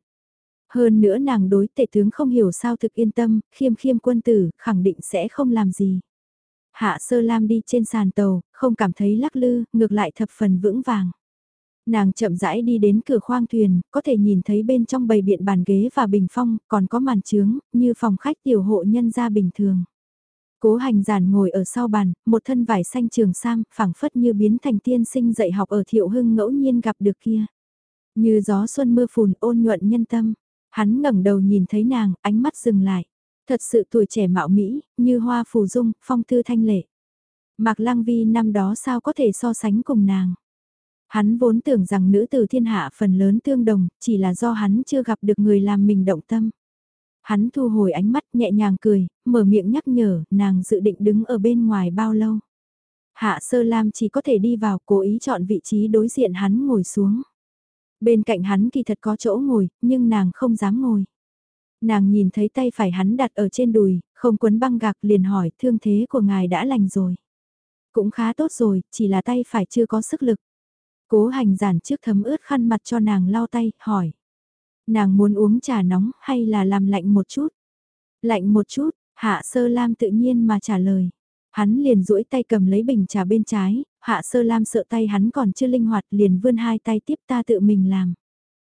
Hơn nữa nàng đối tệ tướng không hiểu sao thực yên tâm, khiêm khiêm quân tử, khẳng định sẽ không làm gì. Hạ sơ lam đi trên sàn tàu, không cảm thấy lắc lư, ngược lại thập phần vững vàng. Nàng chậm rãi đi đến cửa khoang thuyền, có thể nhìn thấy bên trong bầy biện bàn ghế và bình phong, còn có màn trướng, như phòng khách tiểu hộ nhân gia bình thường. Cố hành giản ngồi ở sau bàn, một thân vải xanh trường sam, phẳng phất như biến thành tiên sinh dạy học ở thiệu hưng ngẫu nhiên gặp được kia. Như gió xuân mưa phùn ôn nhuận nhân tâm, hắn ngẩng đầu nhìn thấy nàng, ánh mắt dừng lại. Thật sự tuổi trẻ mạo mỹ, như hoa phù dung, phong tư thanh lệ. Mạc Lăng Vi năm đó sao có thể so sánh cùng nàng. Hắn vốn tưởng rằng nữ tử thiên hạ phần lớn tương đồng, chỉ là do hắn chưa gặp được người làm mình động tâm. Hắn thu hồi ánh mắt nhẹ nhàng cười, mở miệng nhắc nhở, nàng dự định đứng ở bên ngoài bao lâu. Hạ sơ lam chỉ có thể đi vào cố ý chọn vị trí đối diện hắn ngồi xuống. Bên cạnh hắn kỳ thật có chỗ ngồi, nhưng nàng không dám ngồi. Nàng nhìn thấy tay phải hắn đặt ở trên đùi, không quấn băng gạc liền hỏi thương thế của ngài đã lành rồi. Cũng khá tốt rồi, chỉ là tay phải chưa có sức lực. Cố hành giản trước thấm ướt khăn mặt cho nàng lau tay, hỏi. Nàng muốn uống trà nóng hay là làm lạnh một chút? Lạnh một chút, hạ sơ lam tự nhiên mà trả lời. Hắn liền duỗi tay cầm lấy bình trà bên trái, hạ sơ lam sợ tay hắn còn chưa linh hoạt liền vươn hai tay tiếp ta tự mình làm.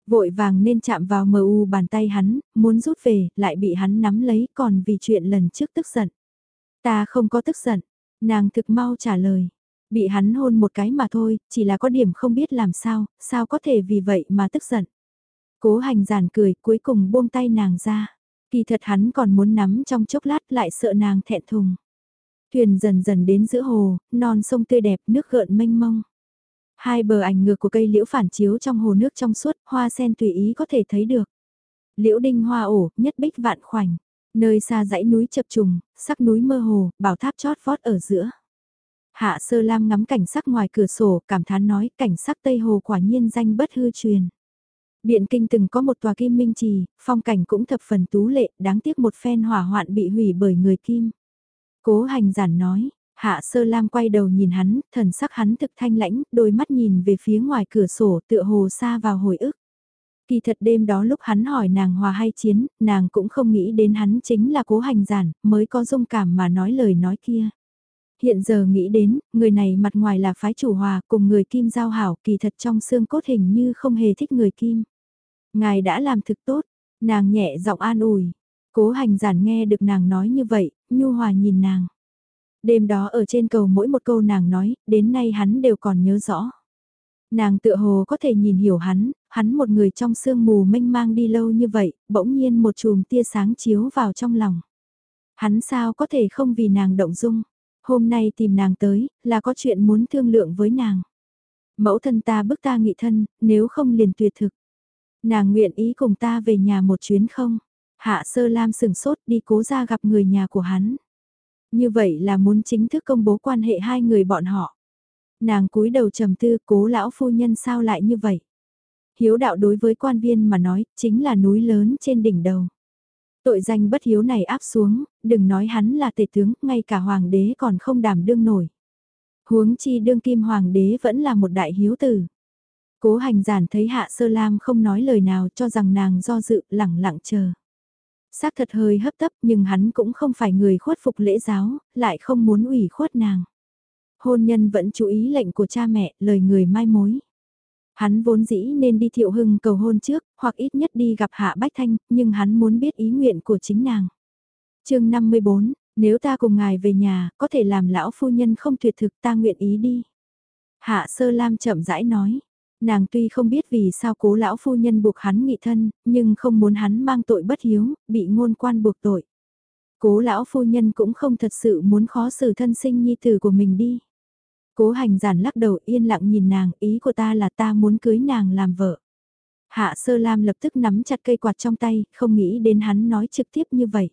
Vội vàng nên chạm vào mờ u bàn tay hắn, muốn rút về, lại bị hắn nắm lấy còn vì chuyện lần trước tức giận. Ta không có tức giận, nàng thực mau trả lời. Bị hắn hôn một cái mà thôi, chỉ là có điểm không biết làm sao, sao có thể vì vậy mà tức giận. Cố hành giản cười cuối cùng buông tay nàng ra. Kỳ thật hắn còn muốn nắm trong chốc lát lại sợ nàng thẹn thùng. Thuyền dần dần đến giữa hồ, non sông tươi đẹp, nước gợn mênh mông. Hai bờ ảnh ngược của cây liễu phản chiếu trong hồ nước trong suốt, hoa sen tùy ý có thể thấy được. Liễu đinh hoa ổ, nhất bích vạn khoảnh. Nơi xa dãy núi chập trùng, sắc núi mơ hồ, bảo tháp chót vót ở giữa. Hạ sơ lam ngắm cảnh sắc ngoài cửa sổ, cảm thán nói cảnh sắc Tây Hồ quả nhiên danh bất hư truyền. Biện kinh từng có một tòa kim minh trì, phong cảnh cũng thập phần tú lệ, đáng tiếc một phen hỏa hoạn bị hủy bởi người kim. Cố hành giản nói, hạ sơ lam quay đầu nhìn hắn, thần sắc hắn thực thanh lãnh, đôi mắt nhìn về phía ngoài cửa sổ tựa hồ xa vào hồi ức. Kỳ thật đêm đó lúc hắn hỏi nàng hòa hay chiến, nàng cũng không nghĩ đến hắn chính là cố hành giản, mới có dung cảm mà nói lời nói kia. Hiện giờ nghĩ đến, người này mặt ngoài là phái chủ hòa cùng người kim giao hảo kỳ thật trong xương cốt hình như không hề thích người kim. Ngài đã làm thực tốt, nàng nhẹ giọng an ủi. Cố hành giản nghe được nàng nói như vậy, nhu hòa nhìn nàng. Đêm đó ở trên cầu mỗi một câu nàng nói, đến nay hắn đều còn nhớ rõ. Nàng tựa hồ có thể nhìn hiểu hắn, hắn một người trong sương mù mênh mang đi lâu như vậy, bỗng nhiên một chùm tia sáng chiếu vào trong lòng. Hắn sao có thể không vì nàng động dung, hôm nay tìm nàng tới, là có chuyện muốn thương lượng với nàng. Mẫu thân ta bức ta nghị thân, nếu không liền tuyệt thực. Nàng nguyện ý cùng ta về nhà một chuyến không? Hạ sơ lam sừng sốt đi cố ra gặp người nhà của hắn. Như vậy là muốn chính thức công bố quan hệ hai người bọn họ. Nàng cúi đầu trầm tư cố lão phu nhân sao lại như vậy? Hiếu đạo đối với quan viên mà nói, chính là núi lớn trên đỉnh đầu. Tội danh bất hiếu này áp xuống, đừng nói hắn là tể tướng, ngay cả hoàng đế còn không đảm đương nổi. Huống chi đương kim hoàng đế vẫn là một đại hiếu tử. Cố hành giản thấy hạ sơ lam không nói lời nào cho rằng nàng do dự lẳng lặng chờ. Xác thật hơi hấp tấp nhưng hắn cũng không phải người khuất phục lễ giáo, lại không muốn ủy khuất nàng. Hôn nhân vẫn chú ý lệnh của cha mẹ, lời người mai mối. Hắn vốn dĩ nên đi thiệu hưng cầu hôn trước, hoặc ít nhất đi gặp Hạ Bách Thanh, nhưng hắn muốn biết ý nguyện của chính nàng. chương 54, nếu ta cùng ngài về nhà, có thể làm lão phu nhân không tuyệt thực ta nguyện ý đi. Hạ Sơ Lam chậm rãi nói, nàng tuy không biết vì sao cố lão phu nhân buộc hắn nghị thân, nhưng không muốn hắn mang tội bất hiếu, bị ngôn quan buộc tội. Cố lão phu nhân cũng không thật sự muốn khó xử thân sinh nhi tử của mình đi. Cố hành giản lắc đầu yên lặng nhìn nàng, ý của ta là ta muốn cưới nàng làm vợ. Hạ sơ lam lập tức nắm chặt cây quạt trong tay, không nghĩ đến hắn nói trực tiếp như vậy.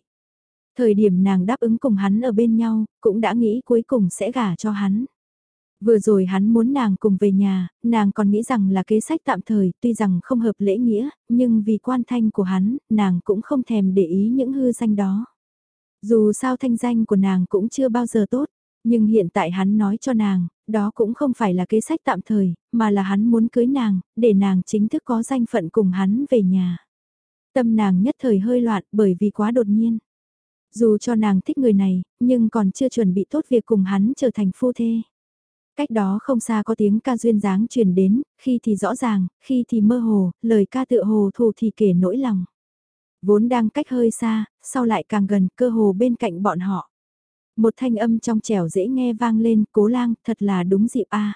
Thời điểm nàng đáp ứng cùng hắn ở bên nhau, cũng đã nghĩ cuối cùng sẽ gả cho hắn. Vừa rồi hắn muốn nàng cùng về nhà, nàng còn nghĩ rằng là kế sách tạm thời, tuy rằng không hợp lễ nghĩa, nhưng vì quan thanh của hắn, nàng cũng không thèm để ý những hư danh đó. Dù sao thanh danh của nàng cũng chưa bao giờ tốt, nhưng hiện tại hắn nói cho nàng, đó cũng không phải là kế sách tạm thời, mà là hắn muốn cưới nàng, để nàng chính thức có danh phận cùng hắn về nhà. Tâm nàng nhất thời hơi loạn bởi vì quá đột nhiên. Dù cho nàng thích người này, nhưng còn chưa chuẩn bị tốt việc cùng hắn trở thành phu thê. Cách đó không xa có tiếng ca duyên dáng truyền đến, khi thì rõ ràng, khi thì mơ hồ, lời ca tựa hồ thù thì kể nỗi lòng. Vốn đang cách hơi xa, sau lại càng gần cơ hồ bên cạnh bọn họ. Một thanh âm trong trẻo dễ nghe vang lên, cố lang, thật là đúng dịp a.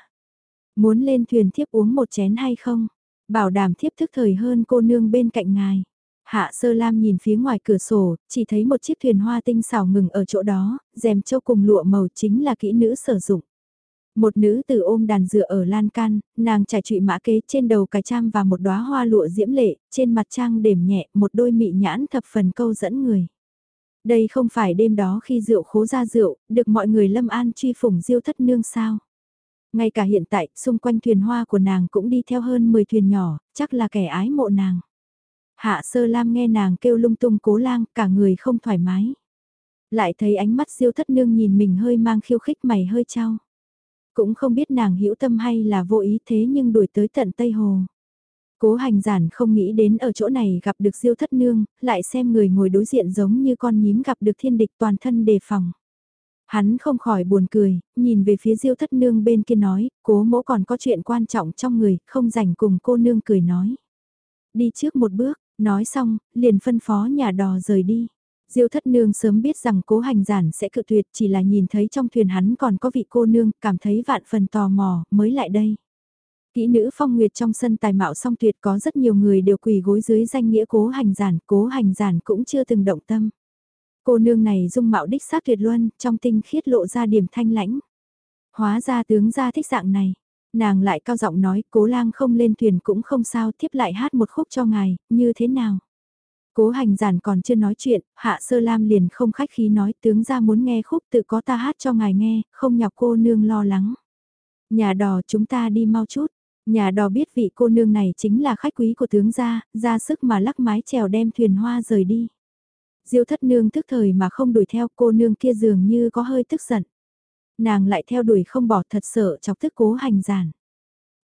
Muốn lên thuyền thiếp uống một chén hay không? Bảo đảm thiếp thức thời hơn cô nương bên cạnh ngài. Hạ sơ lam nhìn phía ngoài cửa sổ, chỉ thấy một chiếc thuyền hoa tinh xảo ngừng ở chỗ đó, rèm châu cùng lụa màu chính là kỹ nữ sử dụng. Một nữ tử ôm đàn dựa ở lan can, nàng trải trụy mã kế trên đầu cài trang và một đóa hoa lụa diễm lệ, trên mặt trang đềm nhẹ, một đôi mị nhãn thập phần câu dẫn người. Đây không phải đêm đó khi rượu khố ra rượu, được mọi người lâm an truy phủng diêu thất nương sao. Ngay cả hiện tại, xung quanh thuyền hoa của nàng cũng đi theo hơn 10 thuyền nhỏ, chắc là kẻ ái mộ nàng. Hạ sơ lam nghe nàng kêu lung tung cố lang, cả người không thoải mái. Lại thấy ánh mắt diêu thất nương nhìn mình hơi mang khiêu khích mày hơi trao. Cũng không biết nàng hữu tâm hay là vô ý thế nhưng đuổi tới tận Tây Hồ. Cố hành giản không nghĩ đến ở chỗ này gặp được diêu thất nương, lại xem người ngồi đối diện giống như con nhím gặp được thiên địch toàn thân đề phòng. Hắn không khỏi buồn cười, nhìn về phía diêu thất nương bên kia nói, cố mỗ còn có chuyện quan trọng trong người, không rảnh cùng cô nương cười nói. Đi trước một bước, nói xong, liền phân phó nhà đò rời đi. Diêu thất nương sớm biết rằng cố hành giản sẽ cự tuyệt chỉ là nhìn thấy trong thuyền hắn còn có vị cô nương, cảm thấy vạn phần tò mò, mới lại đây. Kỹ nữ phong nguyệt trong sân tài mạo song tuyệt có rất nhiều người đều quỳ gối dưới danh nghĩa cố hành giản, cố hành giản cũng chưa từng động tâm. Cô nương này dung mạo đích xác tuyệt luân, trong tinh khiết lộ ra điểm thanh lãnh. Hóa ra tướng gia thích dạng này. Nàng lại cao giọng nói, cố lang không lên thuyền cũng không sao, tiếp lại hát một khúc cho ngài, như thế nào? Cố hành giản còn chưa nói chuyện, hạ sơ lam liền không khách khí nói tướng gia muốn nghe khúc tự có ta hát cho ngài nghe, không nhọc cô nương lo lắng. Nhà đò chúng ta đi mau chút, nhà đò biết vị cô nương này chính là khách quý của tướng gia, ra sức mà lắc mái chèo đem thuyền hoa rời đi. Diêu thất nương thức thời mà không đuổi theo cô nương kia dường như có hơi tức giận. Nàng lại theo đuổi không bỏ thật sợ chọc tức cố hành giản.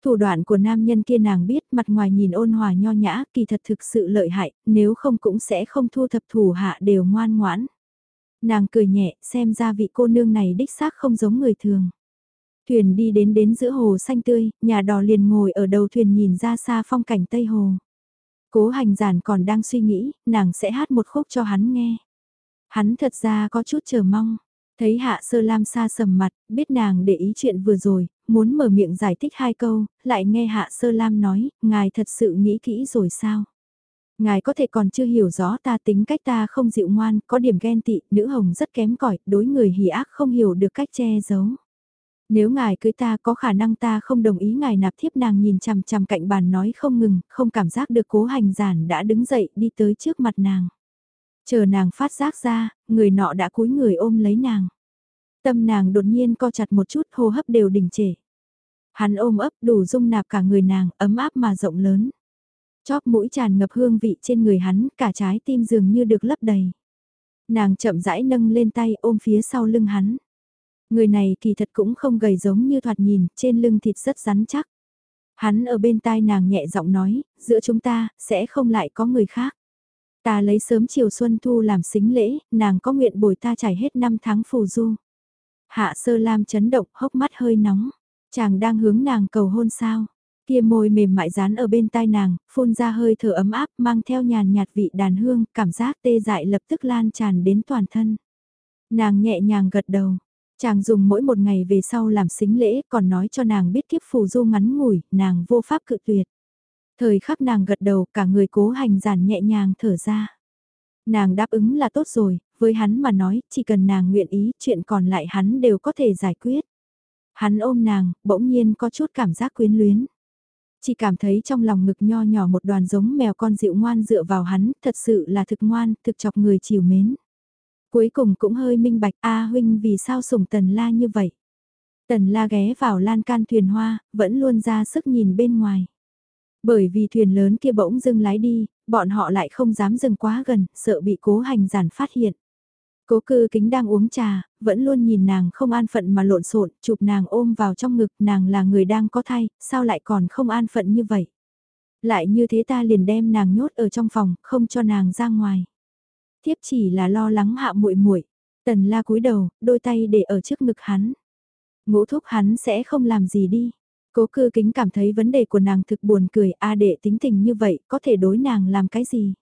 Thủ đoạn của nam nhân kia nàng biết mặt ngoài nhìn ôn hòa nho nhã kỳ thật thực sự lợi hại, nếu không cũng sẽ không thu thập thủ hạ đều ngoan ngoãn. Nàng cười nhẹ xem ra vị cô nương này đích xác không giống người thường. Thuyền đi đến đến giữa hồ xanh tươi, nhà đò liền ngồi ở đầu thuyền nhìn ra xa phong cảnh Tây Hồ. Cố hành giản còn đang suy nghĩ, nàng sẽ hát một khúc cho hắn nghe. Hắn thật ra có chút chờ mong. Thấy hạ sơ lam xa sầm mặt, biết nàng để ý chuyện vừa rồi, muốn mở miệng giải thích hai câu, lại nghe hạ sơ lam nói, ngài thật sự nghĩ kỹ rồi sao? Ngài có thể còn chưa hiểu rõ ta tính cách ta không dịu ngoan, có điểm ghen tị, nữ hồng rất kém cỏi đối người hỉ ác không hiểu được cách che giấu. Nếu ngài cưới ta có khả năng ta không đồng ý ngài nạp thiếp nàng nhìn chằm chằm cạnh bàn nói không ngừng, không cảm giác được cố hành giản đã đứng dậy đi tới trước mặt nàng. Chờ nàng phát giác ra, người nọ đã cúi người ôm lấy nàng. Tâm nàng đột nhiên co chặt một chút hô hấp đều đình trệ. Hắn ôm ấp đủ dung nạp cả người nàng, ấm áp mà rộng lớn. Chóp mũi tràn ngập hương vị trên người hắn, cả trái tim dường như được lấp đầy. Nàng chậm rãi nâng lên tay ôm phía sau lưng hắn. Người này kỳ thật cũng không gầy giống như thoạt nhìn, trên lưng thịt rất rắn chắc. Hắn ở bên tai nàng nhẹ giọng nói, giữa chúng ta, sẽ không lại có người khác. Ta lấy sớm chiều xuân thu làm xính lễ, nàng có nguyện bồi ta trải hết năm tháng phù du. Hạ sơ lam chấn động, hốc mắt hơi nóng. Chàng đang hướng nàng cầu hôn sao. Kia môi mềm mại dán ở bên tai nàng, phun ra hơi thở ấm áp mang theo nhàn nhạt vị đàn hương, cảm giác tê dại lập tức lan tràn đến toàn thân. Nàng nhẹ nhàng gật đầu, Chàng dùng mỗi một ngày về sau làm xính lễ còn nói cho nàng biết kiếp phù du ngắn ngủi, nàng vô pháp cự tuyệt. Thời khắc nàng gật đầu cả người cố hành giản nhẹ nhàng thở ra. Nàng đáp ứng là tốt rồi, với hắn mà nói chỉ cần nàng nguyện ý chuyện còn lại hắn đều có thể giải quyết. Hắn ôm nàng, bỗng nhiên có chút cảm giác quyến luyến. Chỉ cảm thấy trong lòng ngực nho nhỏ một đoàn giống mèo con dịu ngoan dựa vào hắn, thật sự là thực ngoan, thực chọc người chiều mến. Cuối cùng cũng hơi minh bạch A huynh vì sao sủng tần la như vậy. Tần la ghé vào lan can thuyền hoa, vẫn luôn ra sức nhìn bên ngoài. Bởi vì thuyền lớn kia bỗng dưng lái đi, bọn họ lại không dám dừng quá gần, sợ bị cố hành giản phát hiện. Cố cư kính đang uống trà, vẫn luôn nhìn nàng không an phận mà lộn xộn, chụp nàng ôm vào trong ngực, nàng là người đang có thai, sao lại còn không an phận như vậy. Lại như thế ta liền đem nàng nhốt ở trong phòng, không cho nàng ra ngoài. Thiếp chỉ là lo lắng hạ muội muội. Tần la cúi đầu, đôi tay để ở trước ngực hắn. Ngũ thúc hắn sẽ không làm gì đi. Cố cư kính cảm thấy vấn đề của nàng thực buồn cười, a đệ tính tình như vậy, có thể đối nàng làm cái gì?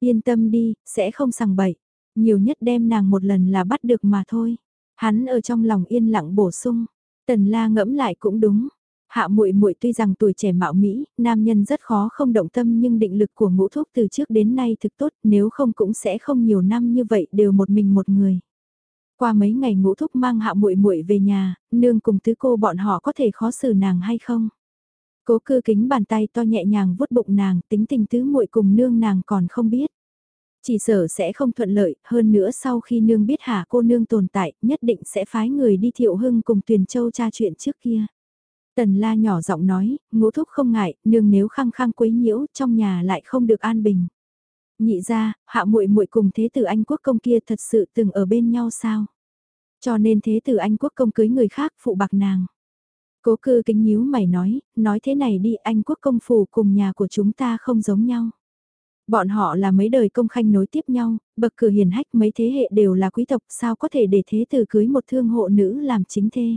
Yên tâm đi, sẽ không sằng bậy. Nhiều nhất đem nàng một lần là bắt được mà thôi. Hắn ở trong lòng yên lặng bổ sung. Tần la ngẫm lại cũng đúng. Hạ muội muội tuy rằng tuổi trẻ mạo mỹ, nam nhân rất khó không động tâm nhưng định lực của ngũ thúc từ trước đến nay thực tốt, nếu không cũng sẽ không nhiều năm như vậy đều một mình một người. Qua mấy ngày ngũ thúc mang hạ muội muội về nhà, nương cùng tứ cô bọn họ có thể khó xử nàng hay không? Cố cư kính bàn tay to nhẹ nhàng vuốt bụng nàng, tính tình tứ muội cùng nương nàng còn không biết. Chỉ sở sẽ không thuận lợi, hơn nữa sau khi nương biết hạ cô nương tồn tại, nhất định sẽ phái người đi thiệu hưng cùng tuyền châu tra chuyện trước kia. Tần la nhỏ giọng nói, ngũ thúc không ngại, nương nếu khăng khăng quấy nhiễu, trong nhà lại không được an bình. Nhị ra, hạ muội muội cùng thế tử Anh quốc công kia thật sự từng ở bên nhau sao? Cho nên thế tử Anh quốc công cưới người khác phụ bạc nàng. Cố cư kính nhíu mày nói, nói thế này đi Anh quốc công phủ cùng nhà của chúng ta không giống nhau. Bọn họ là mấy đời công khanh nối tiếp nhau, bậc cử hiền hách mấy thế hệ đều là quý tộc sao có thể để thế tử cưới một thương hộ nữ làm chính thê.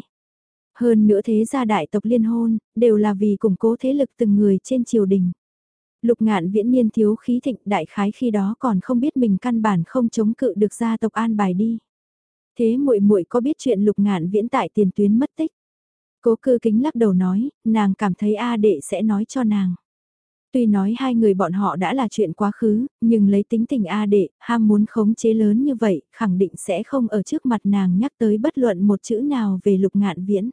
Hơn nữa thế gia đại tộc liên hôn, đều là vì củng cố thế lực từng người trên triều đình. Lục ngạn viễn niên thiếu khí thịnh đại khái khi đó còn không biết mình căn bản không chống cự được gia tộc an bài đi. Thế muội muội có biết chuyện lục ngạn viễn tại tiền tuyến mất tích. Cố cư kính lắc đầu nói, nàng cảm thấy A đệ sẽ nói cho nàng. Tuy nói hai người bọn họ đã là chuyện quá khứ, nhưng lấy tính tình A đệ, ham muốn khống chế lớn như vậy, khẳng định sẽ không ở trước mặt nàng nhắc tới bất luận một chữ nào về lục ngạn viễn.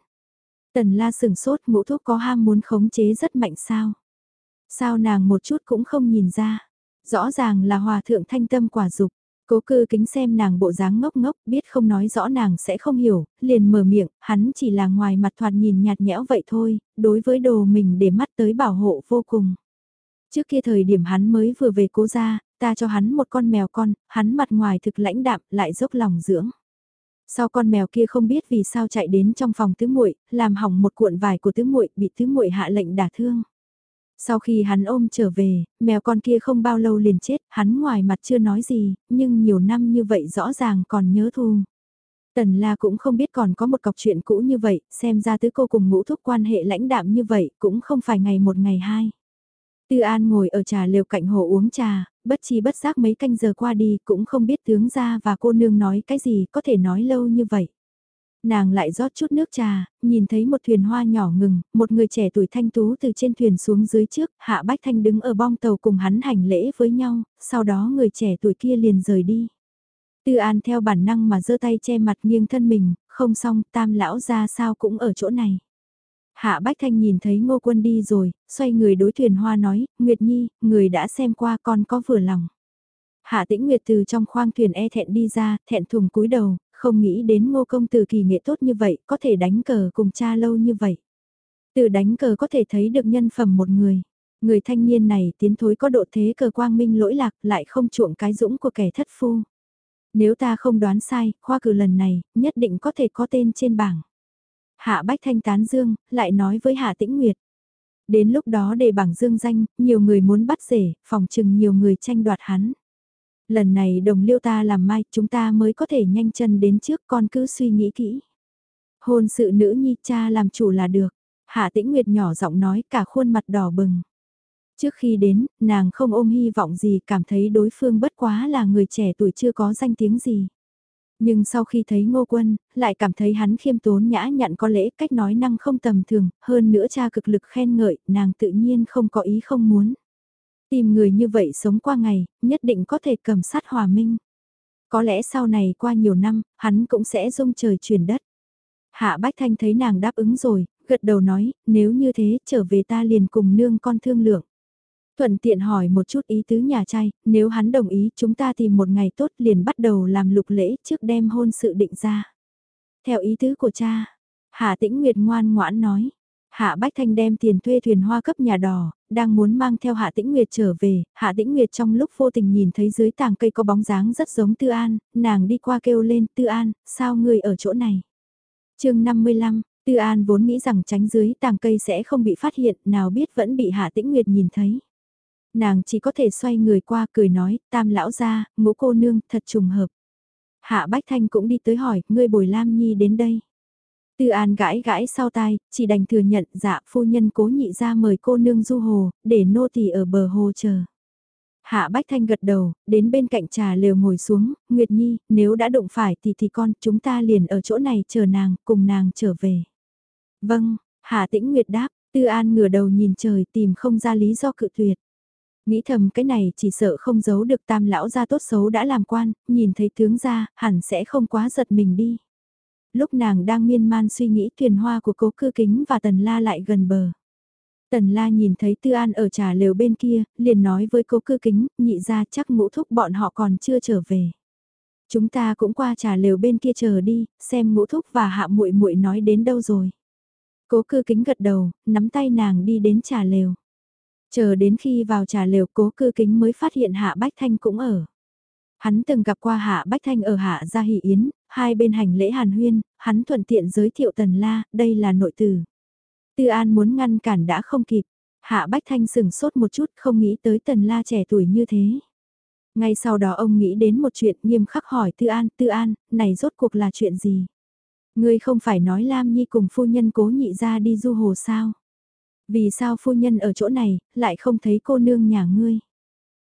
Tần la sừng sốt ngũ thuốc có ham muốn khống chế rất mạnh sao. Sao nàng một chút cũng không nhìn ra. Rõ ràng là hòa thượng thanh tâm quả dục Cố cư kính xem nàng bộ dáng ngốc ngốc, biết không nói rõ nàng sẽ không hiểu, liền mở miệng, hắn chỉ là ngoài mặt thoạt nhìn nhạt nhẽo vậy thôi, đối với đồ mình để mắt tới bảo hộ vô cùng. Trước kia thời điểm hắn mới vừa về cố ra, ta cho hắn một con mèo con, hắn mặt ngoài thực lãnh đạm lại dốc lòng dưỡng. Sau con mèo kia không biết vì sao chạy đến trong phòng tứ muội, làm hỏng một cuộn vải của tứ muội, bị tứ muội hạ lệnh đả thương. Sau khi hắn ôm trở về, mèo con kia không bao lâu liền chết, hắn ngoài mặt chưa nói gì, nhưng nhiều năm như vậy rõ ràng còn nhớ thu. Tần La cũng không biết còn có một cọc chuyện cũ như vậy, xem ra tứ cô cùng ngũ thúc quan hệ lãnh đạm như vậy, cũng không phải ngày một ngày hai. Tư An ngồi ở trà lều cạnh hồ uống trà, bất chi bất giác mấy canh giờ qua đi cũng không biết tướng gia và cô nương nói cái gì có thể nói lâu như vậy. Nàng lại rót chút nước trà, nhìn thấy một thuyền hoa nhỏ ngừng, một người trẻ tuổi thanh tú từ trên thuyền xuống dưới trước, Hạ Bách Thanh đứng ở bong tàu cùng hắn hành lễ với nhau, sau đó người trẻ tuổi kia liền rời đi. Tư An theo bản năng mà giơ tay che mặt nghiêng thân mình, không xong, tam lão ra sao cũng ở chỗ này. Hạ Bách Thanh nhìn thấy ngô quân đi rồi, xoay người đối thuyền hoa nói, Nguyệt Nhi, người đã xem qua con có vừa lòng. Hạ Tĩnh Nguyệt từ trong khoang thuyền e thẹn đi ra, thẹn thùng cúi đầu, không nghĩ đến ngô công từ kỳ nghệ tốt như vậy, có thể đánh cờ cùng cha lâu như vậy. Từ đánh cờ có thể thấy được nhân phẩm một người. Người thanh niên này tiến thối có độ thế cờ quang minh lỗi lạc lại không chuộng cái dũng của kẻ thất phu. Nếu ta không đoán sai, khoa cử lần này, nhất định có thể có tên trên bảng. Hạ Bách Thanh tán dương, lại nói với Hạ Tĩnh Nguyệt. Đến lúc đó đề bảng dương danh, nhiều người muốn bắt rể, phòng chừng nhiều người tranh đoạt hắn. Lần này đồng liêu ta làm mai, chúng ta mới có thể nhanh chân đến trước con cứ suy nghĩ kỹ. Hôn sự nữ nhi cha làm chủ là được. Hạ Tĩnh Nguyệt nhỏ giọng nói cả khuôn mặt đỏ bừng. Trước khi đến, nàng không ôm hy vọng gì cảm thấy đối phương bất quá là người trẻ tuổi chưa có danh tiếng gì. Nhưng sau khi thấy ngô quân, lại cảm thấy hắn khiêm tốn nhã nhặn có lễ cách nói năng không tầm thường, hơn nữa cha cực lực khen ngợi, nàng tự nhiên không có ý không muốn. Tìm người như vậy sống qua ngày, nhất định có thể cầm sát hòa minh. Có lẽ sau này qua nhiều năm, hắn cũng sẽ dung trời chuyển đất. Hạ Bách Thanh thấy nàng đáp ứng rồi, gật đầu nói, nếu như thế, trở về ta liền cùng nương con thương lượng. Thuận tiện hỏi một chút ý tứ nhà trai, nếu hắn đồng ý chúng ta tìm một ngày tốt liền bắt đầu làm lục lễ trước đem hôn sự định ra. Theo ý tứ của cha, Hạ Tĩnh Nguyệt ngoan ngoãn nói. Hạ Bách Thanh đem tiền thuê thuyền hoa cấp nhà đỏ, đang muốn mang theo Hạ Tĩnh Nguyệt trở về, Hạ Tĩnh Nguyệt trong lúc vô tình nhìn thấy dưới tàng cây có bóng dáng rất giống Tư An, nàng đi qua kêu lên Tư An, sao người ở chỗ này? chương 55, Tư An vốn nghĩ rằng tránh dưới tàng cây sẽ không bị phát hiện, nào biết vẫn bị Hạ Tĩnh Nguyệt nhìn thấy. Nàng chỉ có thể xoay người qua cười nói, tam lão ra, ngũ cô nương, thật trùng hợp. Hạ Bách Thanh cũng đi tới hỏi, ngươi bồi Lam Nhi đến đây. Tư An gãi gãi sau tai, chỉ đành thừa nhận dạ phu nhân cố nhị ra mời cô nương du hồ, để nô tỳ ở bờ hồ chờ. Hạ Bách Thanh gật đầu, đến bên cạnh trà lều ngồi xuống, Nguyệt Nhi, nếu đã đụng phải thì thì con, chúng ta liền ở chỗ này chờ nàng, cùng nàng trở về. Vâng, Hạ Tĩnh Nguyệt đáp, Tư An ngửa đầu nhìn trời tìm không ra lý do cự tuyệt. Nghĩ thầm cái này chỉ sợ không giấu được tam lão gia tốt xấu đã làm quan, nhìn thấy tướng gia, hẳn sẽ không quá giật mình đi. Lúc nàng đang miên man suy nghĩ thuyền hoa của cố cư kính và tần la lại gần bờ. Tần la nhìn thấy tư an ở trà lều bên kia, liền nói với cố cư kính, nhị ra chắc ngũ thúc bọn họ còn chưa trở về. Chúng ta cũng qua trà lều bên kia chờ đi, xem ngũ thúc và hạ muội muội nói đến đâu rồi. Cố cư kính gật đầu, nắm tay nàng đi đến trà lều. Chờ đến khi vào trà lều cố cư kính mới phát hiện Hạ Bách Thanh cũng ở. Hắn từng gặp qua Hạ Bách Thanh ở Hạ Gia Hỷ Yến, hai bên hành lễ hàn huyên, hắn thuận tiện giới thiệu Tần La, đây là nội tử. Tư An muốn ngăn cản đã không kịp, Hạ Bách Thanh sừng sốt một chút không nghĩ tới Tần La trẻ tuổi như thế. Ngay sau đó ông nghĩ đến một chuyện nghiêm khắc hỏi Tư An, Tư An, này rốt cuộc là chuyện gì? Ngươi không phải nói Lam Nhi cùng phu nhân cố nhị ra đi du hồ sao? Vì sao phu nhân ở chỗ này, lại không thấy cô nương nhà ngươi?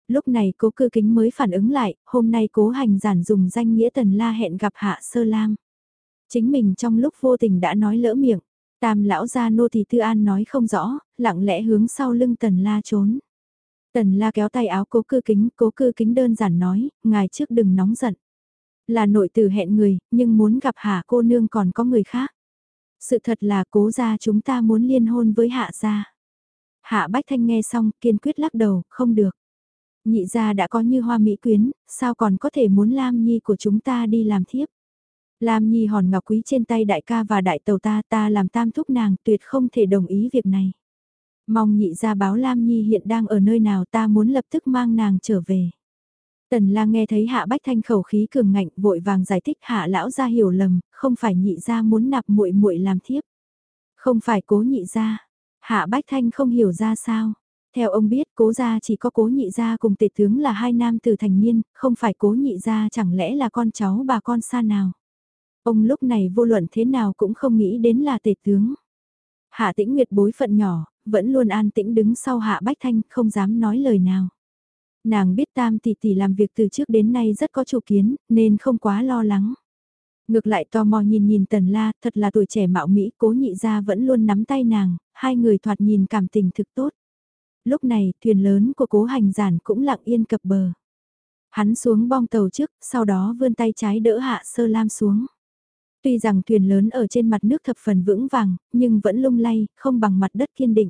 Lúc này cố cư kính mới phản ứng lại, hôm nay cố hành giản dùng danh nghĩa tần la hẹn gặp hạ sơ lam. Chính mình trong lúc vô tình đã nói lỡ miệng, Tam lão gia nô thì Tư An nói không rõ, lặng lẽ hướng sau lưng Tần La trốn. Tần La kéo tay áo cố cư kính, cố cư kính đơn giản nói, ngài trước đừng nóng giận. Là nội tử hẹn người, nhưng muốn gặp hạ cô nương còn có người khác. Sự thật là cố gia chúng ta muốn liên hôn với hạ gia. Hạ Bách Thanh nghe xong, kiên quyết lắc đầu, không được. Nhị gia đã có như hoa mỹ quyến, sao còn có thể muốn Lam Nhi của chúng ta đi làm thiếp. Lam Nhi hòn ngọc quý trên tay đại ca và đại tàu ta ta làm tam thúc nàng tuyệt không thể đồng ý việc này. Mong nhị gia báo Lam Nhi hiện đang ở nơi nào ta muốn lập tức mang nàng trở về. Tần lang nghe thấy hạ bách thanh khẩu khí cường ngạnh vội vàng giải thích hạ lão ra hiểu lầm, không phải nhị gia muốn nạp muội muội làm thiếp. Không phải cố nhị gia. Hạ bách thanh không hiểu ra sao. Theo ông biết cố gia chỉ có cố nhị gia cùng tệ tướng là hai nam tử thành niên, không phải cố nhị gia chẳng lẽ là con cháu bà con xa nào. Ông lúc này vô luận thế nào cũng không nghĩ đến là tệ tướng. Hạ tĩnh nguyệt bối phận nhỏ, vẫn luôn an tĩnh đứng sau hạ bách thanh, không dám nói lời nào. Nàng biết tam tỷ tỷ làm việc từ trước đến nay rất có chủ kiến, nên không quá lo lắng. Ngược lại tò mò nhìn nhìn tần la, thật là tuổi trẻ mạo Mỹ, cố nhị ra vẫn luôn nắm tay nàng, hai người thoạt nhìn cảm tình thực tốt. Lúc này, thuyền lớn của cố hành giản cũng lặng yên cập bờ. Hắn xuống bong tàu trước, sau đó vươn tay trái đỡ hạ sơ lam xuống. Tuy rằng thuyền lớn ở trên mặt nước thập phần vững vàng, nhưng vẫn lung lay, không bằng mặt đất kiên định.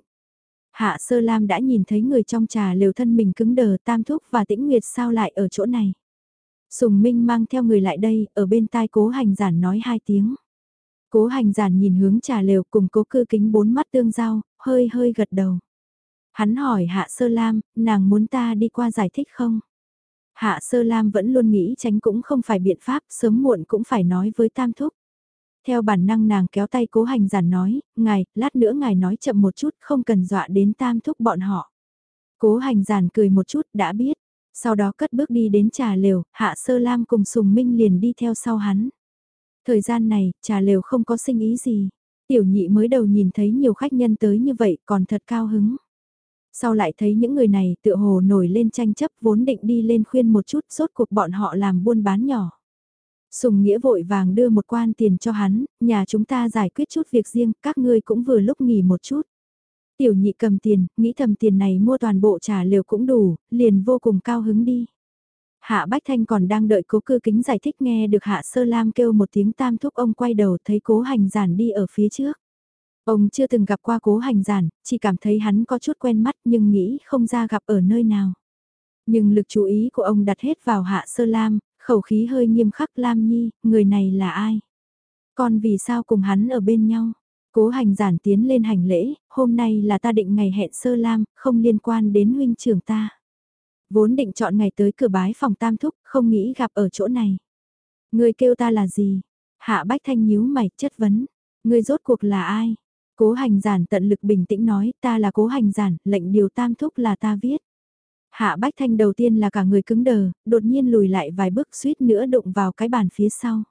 Hạ Sơ Lam đã nhìn thấy người trong trà lều thân mình cứng đờ tam thúc và tĩnh nguyệt sao lại ở chỗ này. Sùng Minh mang theo người lại đây, ở bên tai cố hành giản nói hai tiếng. Cố hành giản nhìn hướng trà lều cùng cố cư kính bốn mắt tương giao, hơi hơi gật đầu. Hắn hỏi Hạ Sơ Lam, nàng muốn ta đi qua giải thích không? Hạ Sơ Lam vẫn luôn nghĩ tránh cũng không phải biện pháp, sớm muộn cũng phải nói với Tam Thúc. Theo bản năng nàng kéo tay cố hành giản nói, ngài, lát nữa ngài nói chậm một chút, không cần dọa đến tam thúc bọn họ. Cố hành giản cười một chút, đã biết. Sau đó cất bước đi đến trà lều, hạ sơ lam cùng sùng minh liền đi theo sau hắn. Thời gian này, trà lều không có sinh ý gì. Tiểu nhị mới đầu nhìn thấy nhiều khách nhân tới như vậy còn thật cao hứng. Sau lại thấy những người này tựa hồ nổi lên tranh chấp vốn định đi lên khuyên một chút rốt cuộc bọn họ làm buôn bán nhỏ. Sùng Nghĩa vội vàng đưa một quan tiền cho hắn, nhà chúng ta giải quyết chút việc riêng, các ngươi cũng vừa lúc nghỉ một chút. Tiểu nhị cầm tiền, nghĩ thầm tiền này mua toàn bộ trà liều cũng đủ, liền vô cùng cao hứng đi. Hạ Bách Thanh còn đang đợi cố cư kính giải thích nghe được Hạ Sơ Lam kêu một tiếng tam thúc ông quay đầu thấy cố hành giản đi ở phía trước. Ông chưa từng gặp qua cố hành giản, chỉ cảm thấy hắn có chút quen mắt nhưng nghĩ không ra gặp ở nơi nào. Nhưng lực chú ý của ông đặt hết vào Hạ Sơ Lam, khẩu khí hơi nghiêm khắc Lam Nhi, người này là ai? Con vì sao cùng hắn ở bên nhau? Cố hành giản tiến lên hành lễ, hôm nay là ta định ngày hẹn sơ lam, không liên quan đến huynh trưởng ta. Vốn định chọn ngày tới cửa bái phòng tam thúc, không nghĩ gặp ở chỗ này. Người kêu ta là gì? Hạ bách thanh nhíu mày chất vấn. Người rốt cuộc là ai? Cố hành giản tận lực bình tĩnh nói, ta là cố hành giản, lệnh điều tam thúc là ta viết. Hạ Bách Thanh đầu tiên là cả người cứng đờ, đột nhiên lùi lại vài bước suýt nữa đụng vào cái bàn phía sau.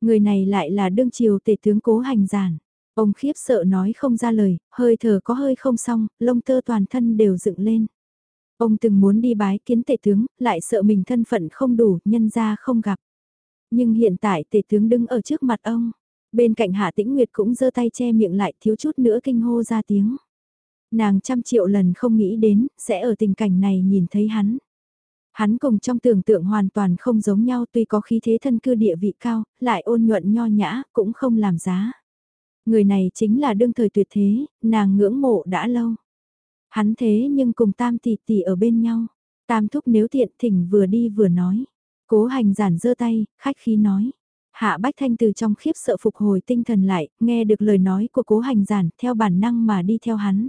Người này lại là đương triều tể tướng cố hành giản. Ông khiếp sợ nói không ra lời, hơi thở có hơi không xong, lông tơ toàn thân đều dựng lên. Ông từng muốn đi bái kiến tể tướng, lại sợ mình thân phận không đủ, nhân ra không gặp. Nhưng hiện tại tể tướng đứng ở trước mặt ông. Bên cạnh Hạ Tĩnh Nguyệt cũng giơ tay che miệng lại thiếu chút nữa kinh hô ra tiếng. Nàng trăm triệu lần không nghĩ đến, sẽ ở tình cảnh này nhìn thấy hắn. Hắn cùng trong tưởng tượng hoàn toàn không giống nhau tuy có khí thế thân cư địa vị cao, lại ôn nhuận nho nhã, cũng không làm giá. Người này chính là đương thời tuyệt thế, nàng ngưỡng mộ đã lâu. Hắn thế nhưng cùng tam tỷ tỷ ở bên nhau. Tam thúc nếu tiện thỉnh vừa đi vừa nói. Cố hành giản giơ tay, khách khí nói. Hạ Bách Thanh từ trong khiếp sợ phục hồi tinh thần lại, nghe được lời nói của cố hành giản theo bản năng mà đi theo hắn.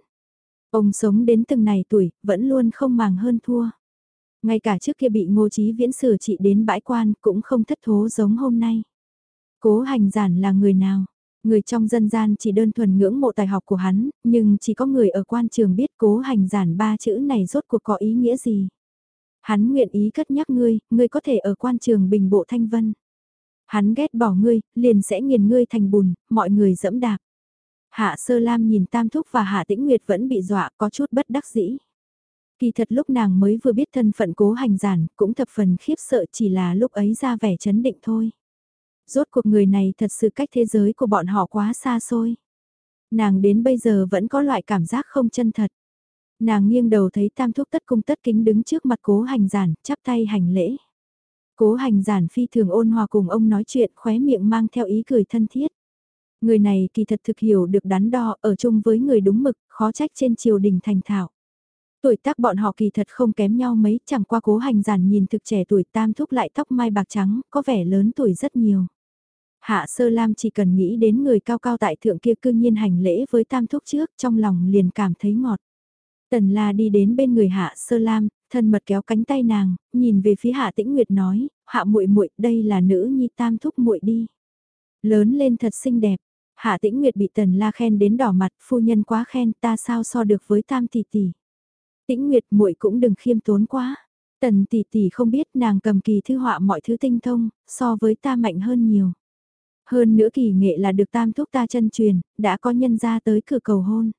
Ông sống đến từng này tuổi, vẫn luôn không màng hơn thua. Ngay cả trước kia bị ngô trí viễn sửa trị đến bãi quan cũng không thất thố giống hôm nay. Cố hành giản là người nào? Người trong dân gian chỉ đơn thuần ngưỡng mộ tài học của hắn, nhưng chỉ có người ở quan trường biết cố hành giản ba chữ này rốt cuộc có ý nghĩa gì. Hắn nguyện ý cất nhắc ngươi, ngươi có thể ở quan trường bình bộ thanh vân. Hắn ghét bỏ ngươi, liền sẽ nghiền ngươi thành bùn, mọi người dẫm đạp. Hạ Sơ Lam nhìn Tam Thúc và Hạ Tĩnh Nguyệt vẫn bị dọa có chút bất đắc dĩ. Kỳ thật lúc nàng mới vừa biết thân phận cố hành giản, cũng thập phần khiếp sợ chỉ là lúc ấy ra vẻ chấn định thôi. Rốt cuộc người này thật sự cách thế giới của bọn họ quá xa xôi. Nàng đến bây giờ vẫn có loại cảm giác không chân thật. Nàng nghiêng đầu thấy tam thúc tất cung tất kính đứng trước mặt cố hành giản, chắp tay hành lễ. Cố hành giản phi thường ôn hòa cùng ông nói chuyện khóe miệng mang theo ý cười thân thiết. Người này kỳ thật thực hiểu được đắn đo ở chung với người đúng mực, khó trách trên triều đình thành thạo. Tuổi tác bọn họ kỳ thật không kém nhau mấy, chẳng qua cố hành giản nhìn thực trẻ tuổi tam thúc lại tóc mai bạc trắng, có vẻ lớn tuổi rất nhiều. Hạ sơ lam chỉ cần nghĩ đến người cao cao tại thượng kia cương nhiên hành lễ với tam thúc trước, trong lòng liền cảm thấy ngọt. Tần la đi đến bên người hạ sơ lam, thân mật kéo cánh tay nàng, nhìn về phía hạ tĩnh nguyệt nói, hạ muội muội đây là nữ nhi tam thúc muội đi. Lớn lên thật xinh đẹp, hạ tĩnh nguyệt bị tần la khen đến đỏ mặt, phu nhân quá khen ta sao so được với tam tỷ tỷ. Tĩnh Nguyệt muội cũng đừng khiêm tốn quá. Tần tỷ tỷ không biết nàng cầm kỳ thư họa mọi thứ tinh thông, so với ta mạnh hơn nhiều. Hơn nữa kỳ nghệ là được tam thúc ta chân truyền, đã có nhân ra tới cửa cầu hôn.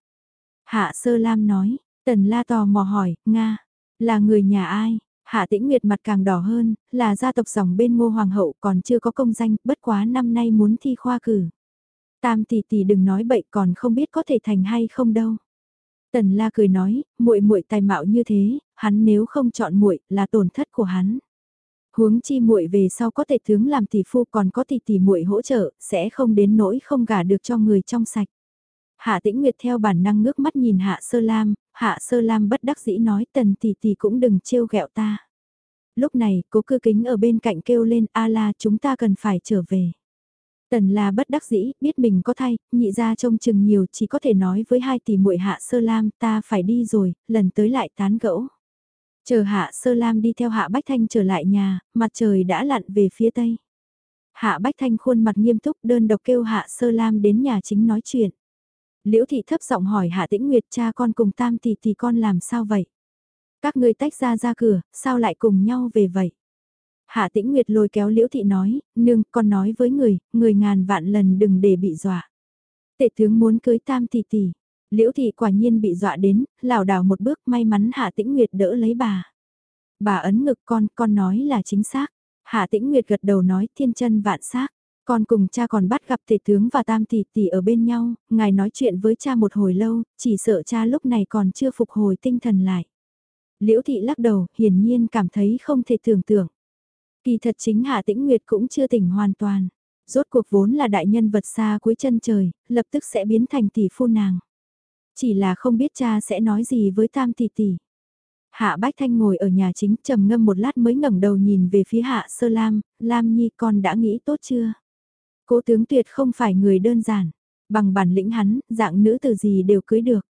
Hạ Sơ Lam nói, Tần La tò mò hỏi, Nga, là người nhà ai? Hạ Tĩnh Nguyệt mặt càng đỏ hơn, là gia tộc dòng bên ngô hoàng hậu còn chưa có công danh, bất quá năm nay muốn thi khoa cử. Tam tỷ tỷ đừng nói bậy còn không biết có thể thành hay không đâu. Tần La cười nói, muội muội tài mạo như thế, hắn nếu không chọn muội là tổn thất của hắn. Huống chi muội về sau có thể tướng làm tỷ phu còn có tỷ tỷ muội hỗ trợ, sẽ không đến nỗi không gả được cho người trong sạch. Hạ Tĩnh Nguyệt theo bản năng ngước mắt nhìn Hạ Sơ Lam, Hạ Sơ Lam bất đắc dĩ nói tần tỷ tỷ cũng đừng trêu ghẹo ta. Lúc này, cố cư kính ở bên cạnh kêu lên a la chúng ta cần phải trở về. Tần là bất đắc dĩ, biết mình có thay, nhị ra trông chừng nhiều chỉ có thể nói với hai tỷ muội hạ sơ lam ta phải đi rồi, lần tới lại tán gẫu. Chờ hạ sơ lam đi theo hạ bách thanh trở lại nhà, mặt trời đã lặn về phía tây. Hạ bách thanh khuôn mặt nghiêm túc đơn độc kêu hạ sơ lam đến nhà chính nói chuyện. Liễu thị thấp giọng hỏi hạ tĩnh nguyệt cha con cùng tam tỷ tỷ con làm sao vậy? Các ngươi tách ra ra cửa, sao lại cùng nhau về vậy? Hạ tĩnh Nguyệt lôi kéo Liễu Thị nói, nương, con nói với người, người ngàn vạn lần đừng để bị dọa. Tệ tướng muốn cưới tam tỷ tỷ. Liễu Thị quả nhiên bị dọa đến, lảo đảo một bước may mắn Hạ tĩnh Nguyệt đỡ lấy bà. Bà ấn ngực con, con nói là chính xác. Hạ tĩnh Nguyệt gật đầu nói thiên chân vạn xác. Con cùng cha còn bắt gặp tể tướng và tam tỷ tỷ ở bên nhau, ngài nói chuyện với cha một hồi lâu, chỉ sợ cha lúc này còn chưa phục hồi tinh thần lại. Liễu thị lắc đầu, hiển nhiên cảm thấy không thể tưởng tượng. Kỳ thật chính Hạ Tĩnh Nguyệt cũng chưa tỉnh hoàn toàn. Rốt cuộc vốn là đại nhân vật xa cuối chân trời, lập tức sẽ biến thành tỷ phu nàng. Chỉ là không biết cha sẽ nói gì với tam tỷ tỷ. Hạ Bách Thanh ngồi ở nhà chính trầm ngâm một lát mới ngẩng đầu nhìn về phía Hạ Sơ Lam, Lam Nhi con đã nghĩ tốt chưa? Cố tướng tuyệt không phải người đơn giản, bằng bản lĩnh hắn, dạng nữ từ gì đều cưới được.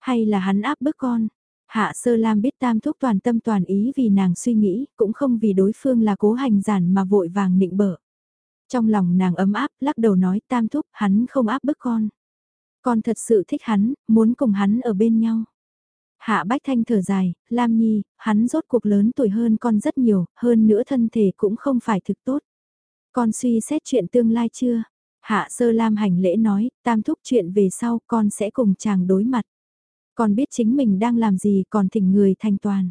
Hay là hắn áp bức con, Hạ Sơ Lam biết Tam Thúc toàn tâm toàn ý vì nàng suy nghĩ, cũng không vì đối phương là cố hành giản mà vội vàng nịnh bợ. Trong lòng nàng ấm áp, lắc đầu nói Tam Thúc, hắn không áp bức con. Con thật sự thích hắn, muốn cùng hắn ở bên nhau. Hạ Bách Thanh thở dài, Lam Nhi, hắn rốt cuộc lớn tuổi hơn con rất nhiều, hơn nữa thân thể cũng không phải thực tốt. Con suy xét chuyện tương lai chưa? Hạ Sơ Lam hành lễ nói, Tam Thúc chuyện về sau con sẽ cùng chàng đối mặt. con biết chính mình đang làm gì còn thỉnh người thanh toàn.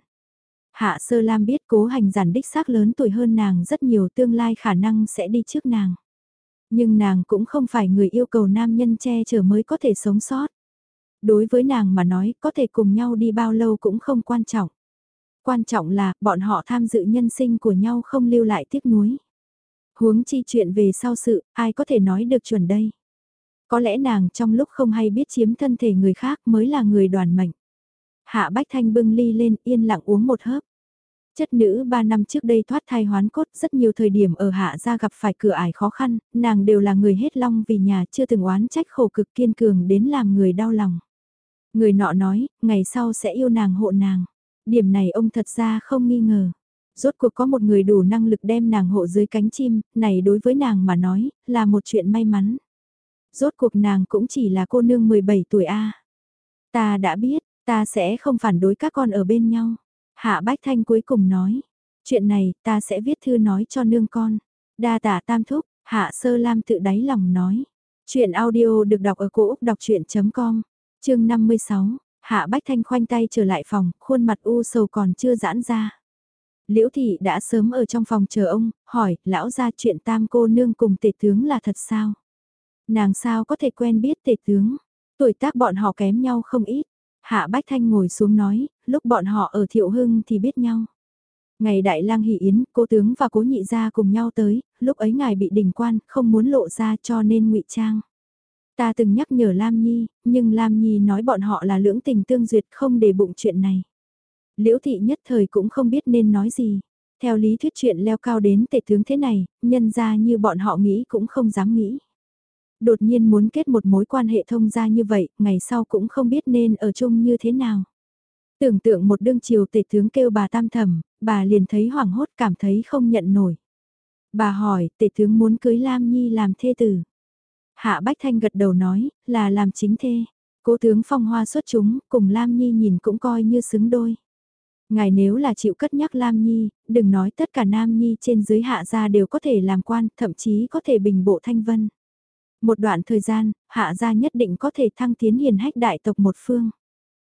Hạ Sơ Lam biết cố hành giản đích xác lớn tuổi hơn nàng rất nhiều tương lai khả năng sẽ đi trước nàng. Nhưng nàng cũng không phải người yêu cầu nam nhân che chở mới có thể sống sót. Đối với nàng mà nói có thể cùng nhau đi bao lâu cũng không quan trọng. Quan trọng là bọn họ tham dự nhân sinh của nhau không lưu lại tiếc nuối. Huống chi chuyện về sau sự, ai có thể nói được chuẩn đây. Có lẽ nàng trong lúc không hay biết chiếm thân thể người khác mới là người đoàn mệnh. Hạ Bách Thanh bưng ly lên yên lặng uống một hớp. Chất nữ ba năm trước đây thoát thai hoán cốt rất nhiều thời điểm ở hạ gia gặp phải cửa ải khó khăn, nàng đều là người hết long vì nhà chưa từng oán trách khổ cực kiên cường đến làm người đau lòng. Người nọ nói, ngày sau sẽ yêu nàng hộ nàng. Điểm này ông thật ra không nghi ngờ. Rốt cuộc có một người đủ năng lực đem nàng hộ dưới cánh chim, này đối với nàng mà nói, là một chuyện may mắn. Rốt cuộc nàng cũng chỉ là cô nương 17 tuổi A. Ta đã biết, ta sẽ không phản đối các con ở bên nhau. Hạ Bách Thanh cuối cùng nói. Chuyện này ta sẽ viết thư nói cho nương con. Đa tả tam thúc, Hạ Sơ Lam tự đáy lòng nói. Chuyện audio được đọc ở cổ Úc đọc chuyện.com, chương 56. Hạ Bách Thanh khoanh tay trở lại phòng, khuôn mặt u sầu còn chưa giãn ra. Liễu Thị đã sớm ở trong phòng chờ ông, hỏi, lão ra chuyện tam cô nương cùng tể tướng là thật sao? Nàng sao có thể quen biết tể tướng? Tuổi tác bọn họ kém nhau không ít. Hạ Bách Thanh ngồi xuống nói, lúc bọn họ ở Thiệu Hưng thì biết nhau. Ngày Đại lang hỷ yến, cô tướng và cố nhị gia cùng nhau tới, lúc ấy ngài bị đình quan, không muốn lộ ra cho nên ngụy trang. Ta từng nhắc nhở Lam Nhi, nhưng Lam Nhi nói bọn họ là lưỡng tình tương duyệt không để bụng chuyện này. Liễu thị nhất thời cũng không biết nên nói gì. Theo lý thuyết chuyện leo cao đến tệ tướng thế này, nhân ra như bọn họ nghĩ cũng không dám nghĩ. Đột nhiên muốn kết một mối quan hệ thông ra như vậy, ngày sau cũng không biết nên ở chung như thế nào. Tưởng tượng một đương chiều tể tướng kêu bà tam thầm, bà liền thấy hoảng hốt cảm thấy không nhận nổi. Bà hỏi, tể tướng muốn cưới Lam Nhi làm thê tử. Hạ Bách Thanh gật đầu nói, là làm chính thê. Cố tướng phong hoa xuất chúng, cùng Lam Nhi nhìn cũng coi như xứng đôi. Ngài nếu là chịu cất nhắc Lam Nhi, đừng nói tất cả Nam Nhi trên dưới hạ gia đều có thể làm quan, thậm chí có thể bình bộ thanh vân. Một đoạn thời gian, hạ gia nhất định có thể thăng tiến hiền hách đại tộc một phương.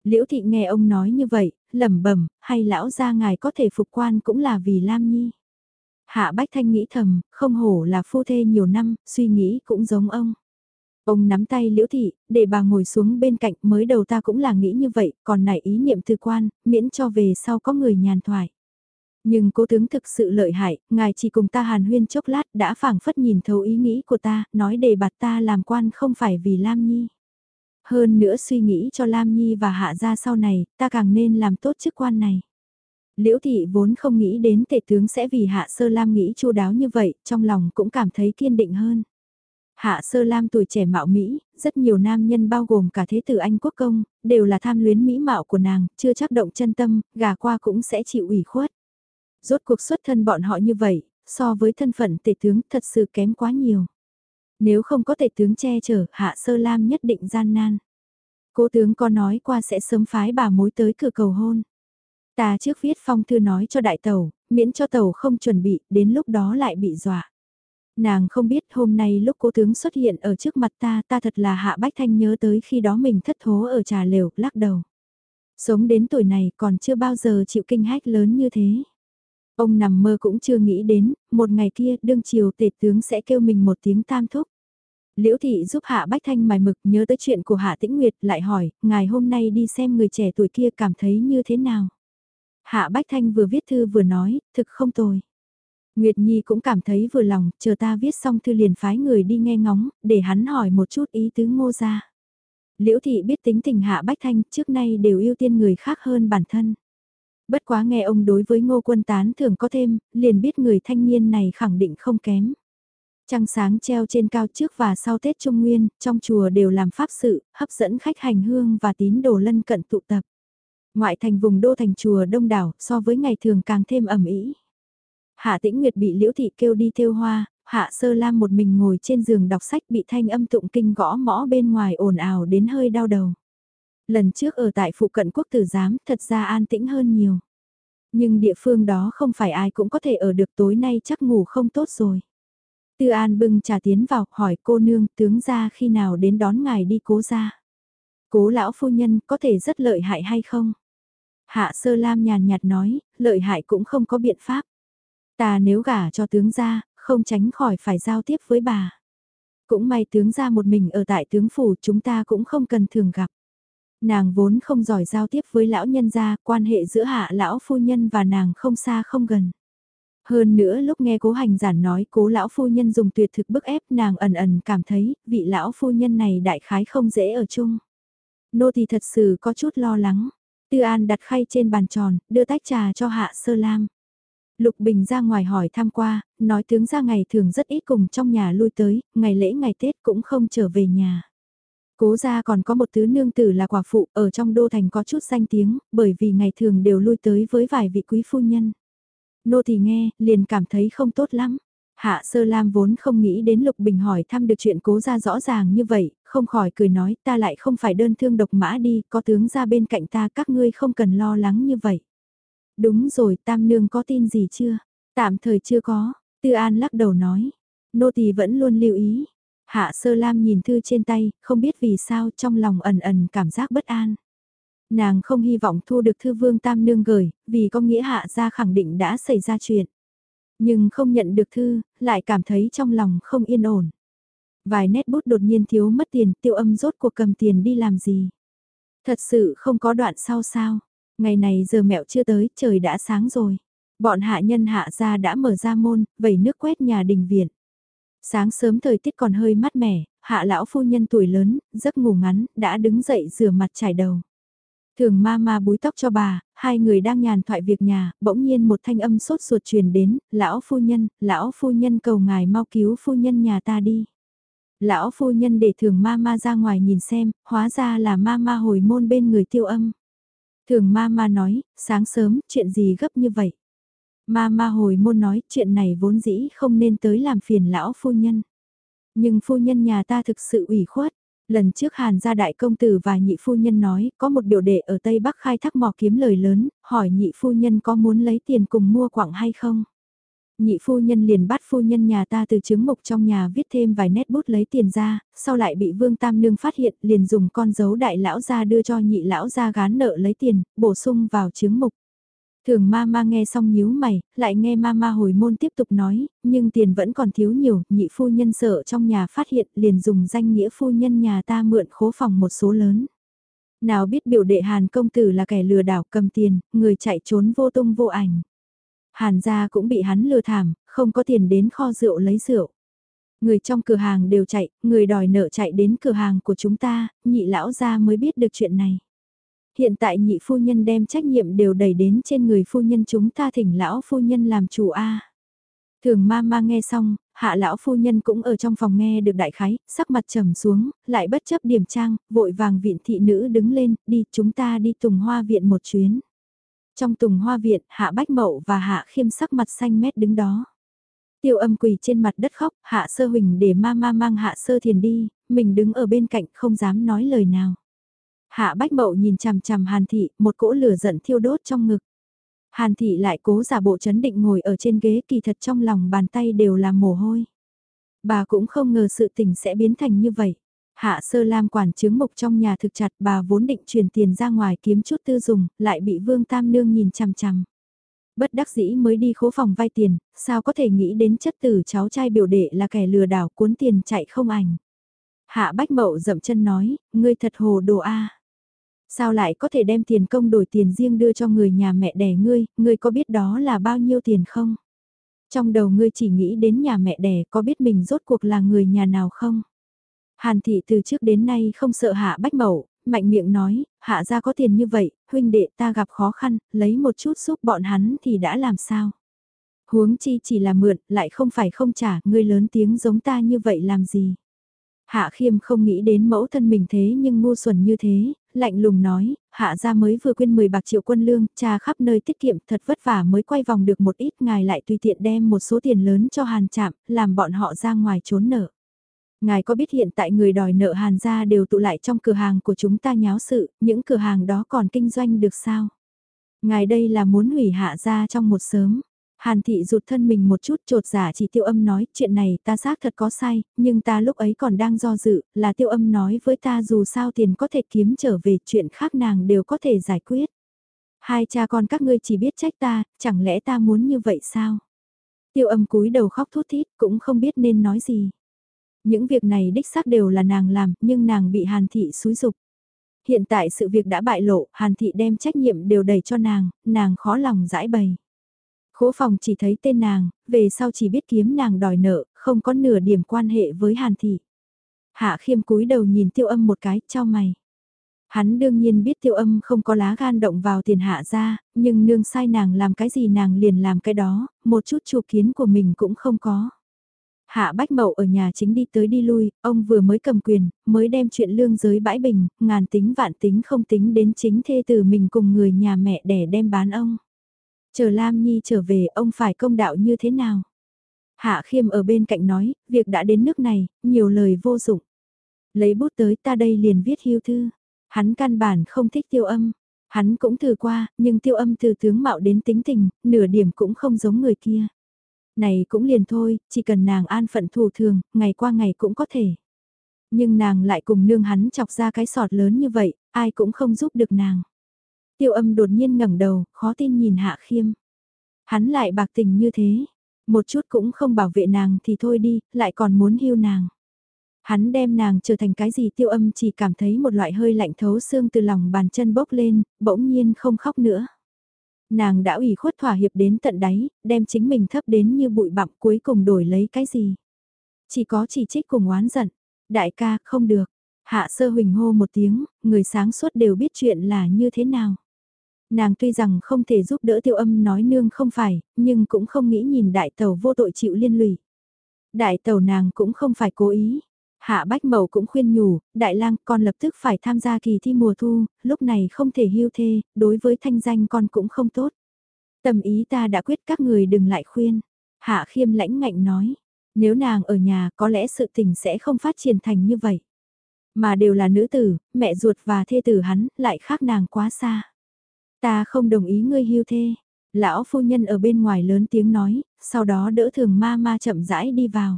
Liễu thị nghe ông nói như vậy, lẩm bẩm, hay lão gia ngài có thể phục quan cũng là vì Lam Nhi. Hạ Bách Thanh nghĩ thầm, không hổ là phu thê nhiều năm, suy nghĩ cũng giống ông. Ông nắm tay liễu thị, để bà ngồi xuống bên cạnh mới đầu ta cũng là nghĩ như vậy, còn nảy ý niệm tư quan, miễn cho về sau có người nhàn thoại. Nhưng cố tướng thực sự lợi hại, ngài chỉ cùng ta hàn huyên chốc lát đã phảng phất nhìn thấu ý nghĩ của ta, nói đề bạt ta làm quan không phải vì Lam Nhi. Hơn nữa suy nghĩ cho Lam Nhi và hạ gia sau này, ta càng nên làm tốt chức quan này. Liễu thị vốn không nghĩ đến tể tướng sẽ vì hạ sơ lam nghĩ chu đáo như vậy, trong lòng cũng cảm thấy kiên định hơn. Hạ sơ lam tuổi trẻ mạo Mỹ, rất nhiều nam nhân bao gồm cả thế tử Anh quốc công, đều là tham luyến mỹ mạo của nàng, chưa chắc động chân tâm, gà qua cũng sẽ chịu ủy khuất. Rốt cuộc xuất thân bọn họ như vậy, so với thân phận tể tướng thật sự kém quá nhiều. Nếu không có tể tướng che chở, hạ sơ lam nhất định gian nan. Cố tướng có nói qua sẽ sớm phái bà mối tới cửa cầu hôn. Ta trước viết phong thư nói cho đại tàu, miễn cho tàu không chuẩn bị, đến lúc đó lại bị dọa. Nàng không biết hôm nay lúc cố tướng xuất hiện ở trước mặt ta, ta thật là hạ bách thanh nhớ tới khi đó mình thất thố ở trà lều, lắc đầu. Sống đến tuổi này còn chưa bao giờ chịu kinh hách lớn như thế. Ông nằm mơ cũng chưa nghĩ đến, một ngày kia đương chiều tể tướng sẽ kêu mình một tiếng tam thúc. Liễu thị giúp Hạ Bách Thanh mài mực nhớ tới chuyện của Hạ Tĩnh Nguyệt lại hỏi, ngài hôm nay đi xem người trẻ tuổi kia cảm thấy như thế nào? Hạ Bách Thanh vừa viết thư vừa nói, thực không tồi. Nguyệt Nhi cũng cảm thấy vừa lòng, chờ ta viết xong thư liền phái người đi nghe ngóng, để hắn hỏi một chút ý tứ ngô ra. Liễu thị biết tính tình Hạ Bách Thanh trước nay đều ưu tiên người khác hơn bản thân. Bất quá nghe ông đối với ngô quân tán thường có thêm, liền biết người thanh niên này khẳng định không kém. Trăng sáng treo trên cao trước và sau Tết Trung Nguyên, trong chùa đều làm pháp sự, hấp dẫn khách hành hương và tín đồ lân cận tụ tập. Ngoại thành vùng đô thành chùa đông đảo so với ngày thường càng thêm ẩm ý. Hạ tĩnh Nguyệt bị liễu thị kêu đi theo hoa, hạ sơ lam một mình ngồi trên giường đọc sách bị thanh âm tụng kinh gõ mõ bên ngoài ồn ào đến hơi đau đầu. Lần trước ở tại phụ cận quốc tử giám thật ra an tĩnh hơn nhiều. Nhưng địa phương đó không phải ai cũng có thể ở được tối nay chắc ngủ không tốt rồi. Tư An bưng trà tiến vào, hỏi cô nương tướng ra khi nào đến đón ngài đi cố ra. Cố lão phu nhân có thể rất lợi hại hay không? Hạ sơ lam nhàn nhạt nói, lợi hại cũng không có biện pháp. Ta nếu gả cho tướng gia, không tránh khỏi phải giao tiếp với bà. Cũng may tướng gia một mình ở tại tướng phủ chúng ta cũng không cần thường gặp. Nàng vốn không giỏi giao tiếp với lão nhân gia, quan hệ giữa hạ lão phu nhân và nàng không xa không gần. Hơn nữa lúc nghe cố hành giản nói cố lão phu nhân dùng tuyệt thực bức ép nàng ẩn ẩn cảm thấy vị lão phu nhân này đại khái không dễ ở chung. Nô thì thật sự có chút lo lắng. Tư An đặt khay trên bàn tròn, đưa tách trà cho Hạ Sơ Lam. Lục Bình ra ngoài hỏi thăm qua, nói tướng ra ngày thường rất ít cùng trong nhà lui tới, ngày lễ ngày Tết cũng không trở về nhà. Cố ra còn có một tứ nương tử là quả phụ ở trong đô thành có chút danh tiếng, bởi vì ngày thường đều lui tới với vài vị quý phu nhân. Nô thì nghe, liền cảm thấy không tốt lắm. Hạ Sơ Lam vốn không nghĩ đến Lục Bình hỏi thăm được chuyện cố ra rõ ràng như vậy, không khỏi cười nói ta lại không phải đơn thương độc mã đi, có tướng ra bên cạnh ta các ngươi không cần lo lắng như vậy. Đúng rồi, Tam Nương có tin gì chưa? Tạm thời chưa có, Tư An lắc đầu nói. Nô tỳ vẫn luôn lưu ý. Hạ Sơ Lam nhìn thư trên tay, không biết vì sao trong lòng ẩn ẩn cảm giác bất an. Nàng không hy vọng thu được thư vương Tam Nương gửi, vì có nghĩa hạ gia khẳng định đã xảy ra chuyện. Nhưng không nhận được thư, lại cảm thấy trong lòng không yên ổn. Vài nét bút đột nhiên thiếu mất tiền, tiêu âm rốt cuộc cầm tiền đi làm gì. Thật sự không có đoạn sau sao. Ngày này giờ mẹo chưa tới, trời đã sáng rồi. Bọn hạ nhân hạ gia đã mở ra môn, vẩy nước quét nhà đình viện. Sáng sớm thời tiết còn hơi mát mẻ, hạ lão phu nhân tuổi lớn, giấc ngủ ngắn, đã đứng dậy rửa mặt trải đầu. Thường ma ma búi tóc cho bà, hai người đang nhàn thoại việc nhà, bỗng nhiên một thanh âm sốt ruột truyền đến, lão phu nhân, lão phu nhân cầu ngài mau cứu phu nhân nhà ta đi. Lão phu nhân để thường ma ma ra ngoài nhìn xem, hóa ra là ma ma hồi môn bên người tiêu âm. Thường ma ma nói, sáng sớm, chuyện gì gấp như vậy? Ma ma hồi môn nói, chuyện này vốn dĩ không nên tới làm phiền lão phu nhân. Nhưng phu nhân nhà ta thực sự ủy khuất. Lần trước Hàn gia đại công tử và nhị phu nhân nói, có một biểu đệ ở Tây Bắc khai thác mỏ kiếm lời lớn, hỏi nhị phu nhân có muốn lấy tiền cùng mua quặng hay không? Nhị phu nhân liền bắt phu nhân nhà ta từ chứng mục trong nhà viết thêm vài nét bút lấy tiền ra, sau lại bị Vương Tam Nương phát hiện liền dùng con dấu đại lão ra đưa cho nhị lão ra gán nợ lấy tiền, bổ sung vào chứng mục. Thường ma ma nghe xong nhíu mày, lại nghe ma ma hồi môn tiếp tục nói, nhưng tiền vẫn còn thiếu nhiều, nhị phu nhân sợ trong nhà phát hiện liền dùng danh nghĩa phu nhân nhà ta mượn khố phòng một số lớn. Nào biết biểu đệ Hàn công tử là kẻ lừa đảo cầm tiền, người chạy trốn vô tung vô ảnh. Hàn gia cũng bị hắn lừa thảm, không có tiền đến kho rượu lấy rượu. Người trong cửa hàng đều chạy, người đòi nợ chạy đến cửa hàng của chúng ta, nhị lão gia mới biết được chuyện này. Hiện tại nhị phu nhân đem trách nhiệm đều đẩy đến trên người phu nhân chúng ta thỉnh lão phu nhân làm chủ A. Thường ma ma nghe xong, hạ lão phu nhân cũng ở trong phòng nghe được đại khái, sắc mặt trầm xuống, lại bất chấp điểm trang, vội vàng viện thị nữ đứng lên, đi chúng ta đi tùng hoa viện một chuyến. Trong tùng hoa viện, hạ bách mậu và hạ khiêm sắc mặt xanh mét đứng đó. Tiêu âm quỳ trên mặt đất khóc, hạ sơ huỳnh để ma ma mang hạ sơ thiền đi, mình đứng ở bên cạnh không dám nói lời nào. Hạ Bách Mậu nhìn chằm chằm Hàn Thị, một cỗ lửa giận thiêu đốt trong ngực. Hàn Thị lại cố giả bộ chấn định ngồi ở trên ghế kỳ thật trong lòng bàn tay đều là mồ hôi. Bà cũng không ngờ sự tình sẽ biến thành như vậy. Hạ sơ lam quản chứng mục trong nhà thực chặt bà vốn định chuyển tiền ra ngoài kiếm chút tư dùng, lại bị Vương Tam Nương nhìn chằm chằm. Bất đắc dĩ mới đi khố phòng vay tiền, sao có thể nghĩ đến chất tử cháu trai biểu đệ là kẻ lừa đảo cuốn tiền chạy không ảnh. Hạ Bách Mậu dậm chân nói, ngươi thật hồ đồ a. Sao lại có thể đem tiền công đổi tiền riêng đưa cho người nhà mẹ đẻ ngươi, ngươi có biết đó là bao nhiêu tiền không? Trong đầu ngươi chỉ nghĩ đến nhà mẹ đẻ có biết mình rốt cuộc là người nhà nào không? Hàn thị từ trước đến nay không sợ hạ bách mẫu, mạnh miệng nói, hạ ra có tiền như vậy, huynh đệ ta gặp khó khăn, lấy một chút giúp bọn hắn thì đã làm sao? Huống chi chỉ là mượn, lại không phải không trả, ngươi lớn tiếng giống ta như vậy làm gì? Hạ khiêm không nghĩ đến mẫu thân mình thế nhưng ngu xuẩn như thế, lạnh lùng nói, hạ gia mới vừa quên 10 bạc triệu quân lương, cha khắp nơi tiết kiệm thật vất vả mới quay vòng được một ít ngài lại tùy tiện đem một số tiền lớn cho hàn chạm, làm bọn họ ra ngoài trốn nợ. Ngài có biết hiện tại người đòi nợ hàn gia đều tụ lại trong cửa hàng của chúng ta nháo sự, những cửa hàng đó còn kinh doanh được sao? Ngài đây là muốn hủy hạ gia trong một sớm. Hàn thị rụt thân mình một chút trột giả chỉ tiêu âm nói chuyện này ta xác thật có sai, nhưng ta lúc ấy còn đang do dự, là tiêu âm nói với ta dù sao tiền có thể kiếm trở về chuyện khác nàng đều có thể giải quyết. Hai cha con các ngươi chỉ biết trách ta, chẳng lẽ ta muốn như vậy sao? Tiêu âm cúi đầu khóc thút thít cũng không biết nên nói gì. Những việc này đích xác đều là nàng làm, nhưng nàng bị hàn thị xúi dục. Hiện tại sự việc đã bại lộ, hàn thị đem trách nhiệm đều đẩy cho nàng, nàng khó lòng giải bày. Khố phòng chỉ thấy tên nàng, về sau chỉ biết kiếm nàng đòi nợ, không có nửa điểm quan hệ với Hàn Thị. Hạ khiêm cúi đầu nhìn tiêu âm một cái, cho mày. Hắn đương nhiên biết tiêu âm không có lá gan động vào tiền hạ ra, nhưng nương sai nàng làm cái gì nàng liền làm cái đó, một chút chủ kiến của mình cũng không có. Hạ Bách Mậu ở nhà chính đi tới đi lui, ông vừa mới cầm quyền, mới đem chuyện lương giới bãi bình, ngàn tính vạn tính không tính đến chính thê tử mình cùng người nhà mẹ để đem bán ông. Chờ Lam Nhi trở về ông phải công đạo như thế nào? Hạ khiêm ở bên cạnh nói, việc đã đến nước này, nhiều lời vô dụng. Lấy bút tới ta đây liền viết hiu thư. Hắn căn bản không thích tiêu âm. Hắn cũng thử qua, nhưng tiêu âm từ tướng mạo đến tính tình, nửa điểm cũng không giống người kia. Này cũng liền thôi, chỉ cần nàng an phận thủ thường, ngày qua ngày cũng có thể. Nhưng nàng lại cùng nương hắn chọc ra cái sọt lớn như vậy, ai cũng không giúp được nàng. Tiêu âm đột nhiên ngẩng đầu, khó tin nhìn Hạ Khiêm. Hắn lại bạc tình như thế, một chút cũng không bảo vệ nàng thì thôi đi, lại còn muốn hiu nàng. Hắn đem nàng trở thành cái gì tiêu âm chỉ cảm thấy một loại hơi lạnh thấu xương từ lòng bàn chân bốc lên, bỗng nhiên không khóc nữa. Nàng đã ủy khuất thỏa hiệp đến tận đáy, đem chính mình thấp đến như bụi bặm cuối cùng đổi lấy cái gì. Chỉ có chỉ trích cùng oán giận. Đại ca, không được. Hạ sơ huỳnh hô một tiếng, người sáng suốt đều biết chuyện là như thế nào. Nàng tuy rằng không thể giúp đỡ tiêu âm nói nương không phải, nhưng cũng không nghĩ nhìn đại tàu vô tội chịu liên lụy. Đại tàu nàng cũng không phải cố ý. Hạ Bách Mậu cũng khuyên nhủ, đại lang con lập tức phải tham gia kỳ thi mùa thu, lúc này không thể hưu thê, đối với thanh danh con cũng không tốt. Tầm ý ta đã quyết các người đừng lại khuyên. Hạ khiêm lãnh ngạnh nói, nếu nàng ở nhà có lẽ sự tình sẽ không phát triển thành như vậy. Mà đều là nữ tử, mẹ ruột và thê tử hắn, lại khác nàng quá xa. Ta không đồng ý ngươi hưu thê. Lão phu nhân ở bên ngoài lớn tiếng nói, sau đó đỡ thường ma ma chậm rãi đi vào.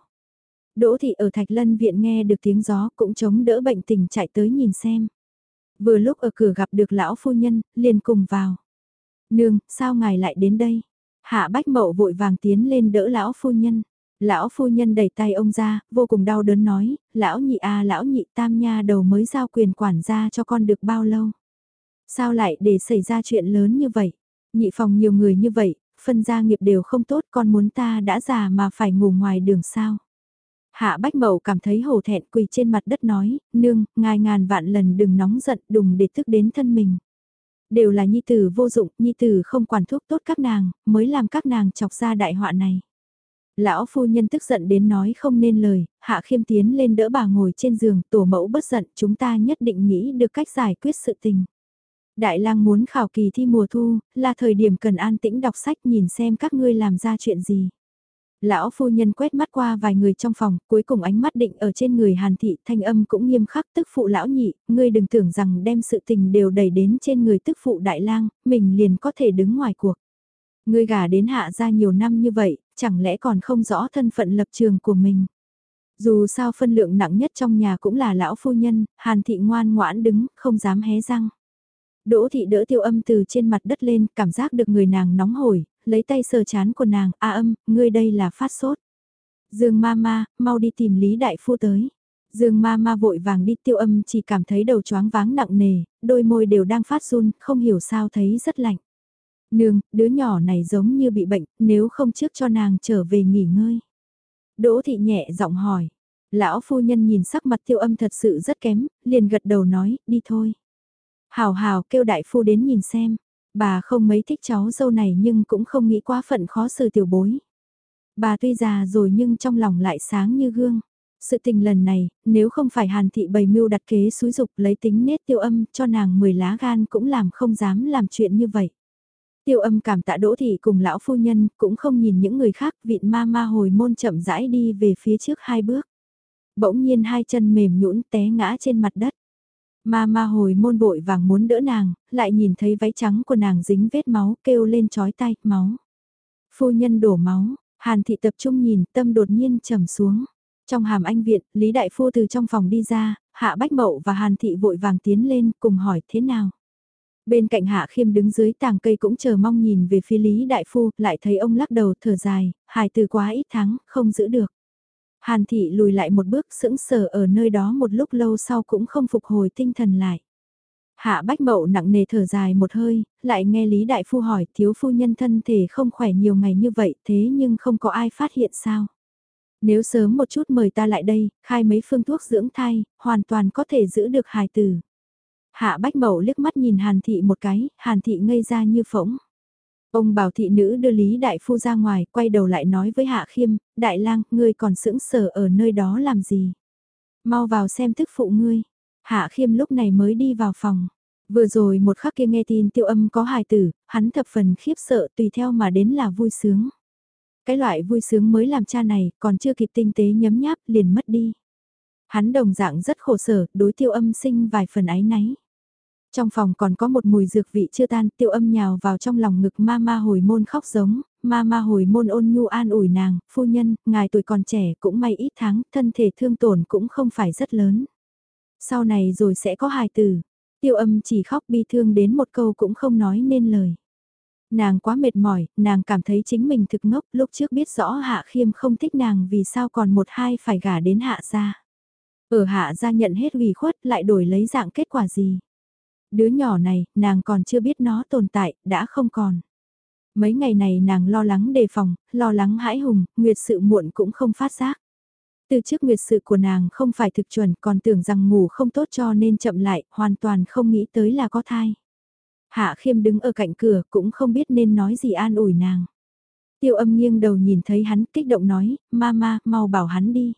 Đỗ thị ở Thạch Lân viện nghe được tiếng gió cũng chống đỡ bệnh tình chạy tới nhìn xem. Vừa lúc ở cửa gặp được lão phu nhân, liền cùng vào. Nương, sao ngài lại đến đây? Hạ Bách Mậu vội vàng tiến lên đỡ lão phu nhân. Lão phu nhân đẩy tay ông ra, vô cùng đau đớn nói, lão nhị a lão nhị tam nha đầu mới giao quyền quản gia cho con được bao lâu. Sao lại để xảy ra chuyện lớn như vậy? Nhị phòng nhiều người như vậy, phân gia nghiệp đều không tốt con muốn ta đã già mà phải ngủ ngoài đường sao? Hạ Bách Mậu cảm thấy hổ thẹn quỳ trên mặt đất nói, nương, ngài ngàn vạn lần đừng nóng giận đùng để thức đến thân mình. Đều là nhi tử vô dụng, nhi tử không quản thuốc tốt các nàng, mới làm các nàng chọc ra đại họa này. Lão phu nhân tức giận đến nói không nên lời, hạ khiêm tiến lên đỡ bà ngồi trên giường, tổ mẫu bất giận, chúng ta nhất định nghĩ được cách giải quyết sự tình. Đại lang muốn khảo kỳ thi mùa thu, là thời điểm cần an tĩnh đọc sách nhìn xem các ngươi làm ra chuyện gì. Lão phu nhân quét mắt qua vài người trong phòng, cuối cùng ánh mắt định ở trên người hàn thị, thanh âm cũng nghiêm khắc tức phụ lão nhị, ngươi đừng tưởng rằng đem sự tình đều đẩy đến trên người tức phụ đại lang, mình liền có thể đứng ngoài cuộc. Ngươi gả đến hạ ra nhiều năm như vậy, chẳng lẽ còn không rõ thân phận lập trường của mình. Dù sao phân lượng nặng nhất trong nhà cũng là lão phu nhân, hàn thị ngoan ngoãn đứng, không dám hé răng. Đỗ thị đỡ tiêu âm từ trên mặt đất lên, cảm giác được người nàng nóng hổi, lấy tay sờ chán của nàng, a âm, ngươi đây là phát sốt. Dương ma ma, mau đi tìm Lý Đại Phu tới. Dương ma ma vội vàng đi tiêu âm chỉ cảm thấy đầu choáng váng nặng nề, đôi môi đều đang phát run, không hiểu sao thấy rất lạnh. Nương, đứa nhỏ này giống như bị bệnh, nếu không trước cho nàng trở về nghỉ ngơi. Đỗ thị nhẹ giọng hỏi. Lão phu nhân nhìn sắc mặt tiêu âm thật sự rất kém, liền gật đầu nói, đi thôi. Hào hào kêu đại phu đến nhìn xem. Bà không mấy thích cháu dâu này nhưng cũng không nghĩ quá phận khó xử tiểu bối. Bà tuy già rồi nhưng trong lòng lại sáng như gương. Sự tình lần này, nếu không phải hàn thị bày mưu đặt kế xúi dục lấy tính nết tiêu âm cho nàng 10 lá gan cũng làm không dám làm chuyện như vậy. Tiêu âm cảm tạ đỗ thị cùng lão phu nhân cũng không nhìn những người khác vịn ma ma hồi môn chậm rãi đi về phía trước hai bước. Bỗng nhiên hai chân mềm nhũn té ngã trên mặt đất. Ma ma hồi môn vội vàng muốn đỡ nàng, lại nhìn thấy váy trắng của nàng dính vết máu kêu lên chói tay, máu. Phu nhân đổ máu, hàn thị tập trung nhìn tâm đột nhiên trầm xuống. Trong hàm anh viện, Lý Đại Phu từ trong phòng đi ra, Hạ Bách Mậu và Hàn Thị vội vàng tiến lên cùng hỏi thế nào. Bên cạnh Hạ Khiêm đứng dưới tàng cây cũng chờ mong nhìn về phía Lý Đại Phu, lại thấy ông lắc đầu thở dài, hài từ quá ít tháng, không giữ được. Hàn thị lùi lại một bước sững sờ ở nơi đó một lúc lâu sau cũng không phục hồi tinh thần lại. Hạ bách mậu nặng nề thở dài một hơi, lại nghe Lý Đại Phu hỏi thiếu phu nhân thân thể không khỏe nhiều ngày như vậy thế nhưng không có ai phát hiện sao. Nếu sớm một chút mời ta lại đây, khai mấy phương thuốc dưỡng thai, hoàn toàn có thể giữ được hài tử. Hạ bách mậu liếc mắt nhìn hàn thị một cái, hàn thị ngây ra như phỗng. Ông bảo thị nữ đưa Lý Đại Phu ra ngoài, quay đầu lại nói với Hạ Khiêm, Đại lang, ngươi còn sững sờ ở nơi đó làm gì? Mau vào xem thức phụ ngươi. Hạ Khiêm lúc này mới đi vào phòng. Vừa rồi một khắc kia nghe tin tiêu âm có hài tử, hắn thập phần khiếp sợ tùy theo mà đến là vui sướng. Cái loại vui sướng mới làm cha này còn chưa kịp tinh tế nhấm nháp liền mất đi. Hắn đồng dạng rất khổ sở, đối tiêu âm sinh vài phần ái náy. Trong phòng còn có một mùi dược vị chưa tan, tiêu âm nhào vào trong lòng ngực ma ma hồi môn khóc giống, ma ma hồi môn ôn nhu an ủi nàng, phu nhân, ngài tuổi còn trẻ cũng may ít tháng, thân thể thương tổn cũng không phải rất lớn. Sau này rồi sẽ có hài tử, tiêu âm chỉ khóc bi thương đến một câu cũng không nói nên lời. Nàng quá mệt mỏi, nàng cảm thấy chính mình thực ngốc lúc trước biết rõ hạ khiêm không thích nàng vì sao còn một hai phải gả đến hạ gia. Ở hạ gia nhận hết ủy khuất lại đổi lấy dạng kết quả gì. Đứa nhỏ này, nàng còn chưa biết nó tồn tại, đã không còn. Mấy ngày này nàng lo lắng đề phòng, lo lắng hãi hùng, nguyệt sự muộn cũng không phát giác. Từ trước nguyệt sự của nàng không phải thực chuẩn còn tưởng rằng ngủ không tốt cho nên chậm lại, hoàn toàn không nghĩ tới là có thai. Hạ khiêm đứng ở cạnh cửa cũng không biết nên nói gì an ủi nàng. Tiêu âm nghiêng đầu nhìn thấy hắn kích động nói, mama, mau bảo hắn đi.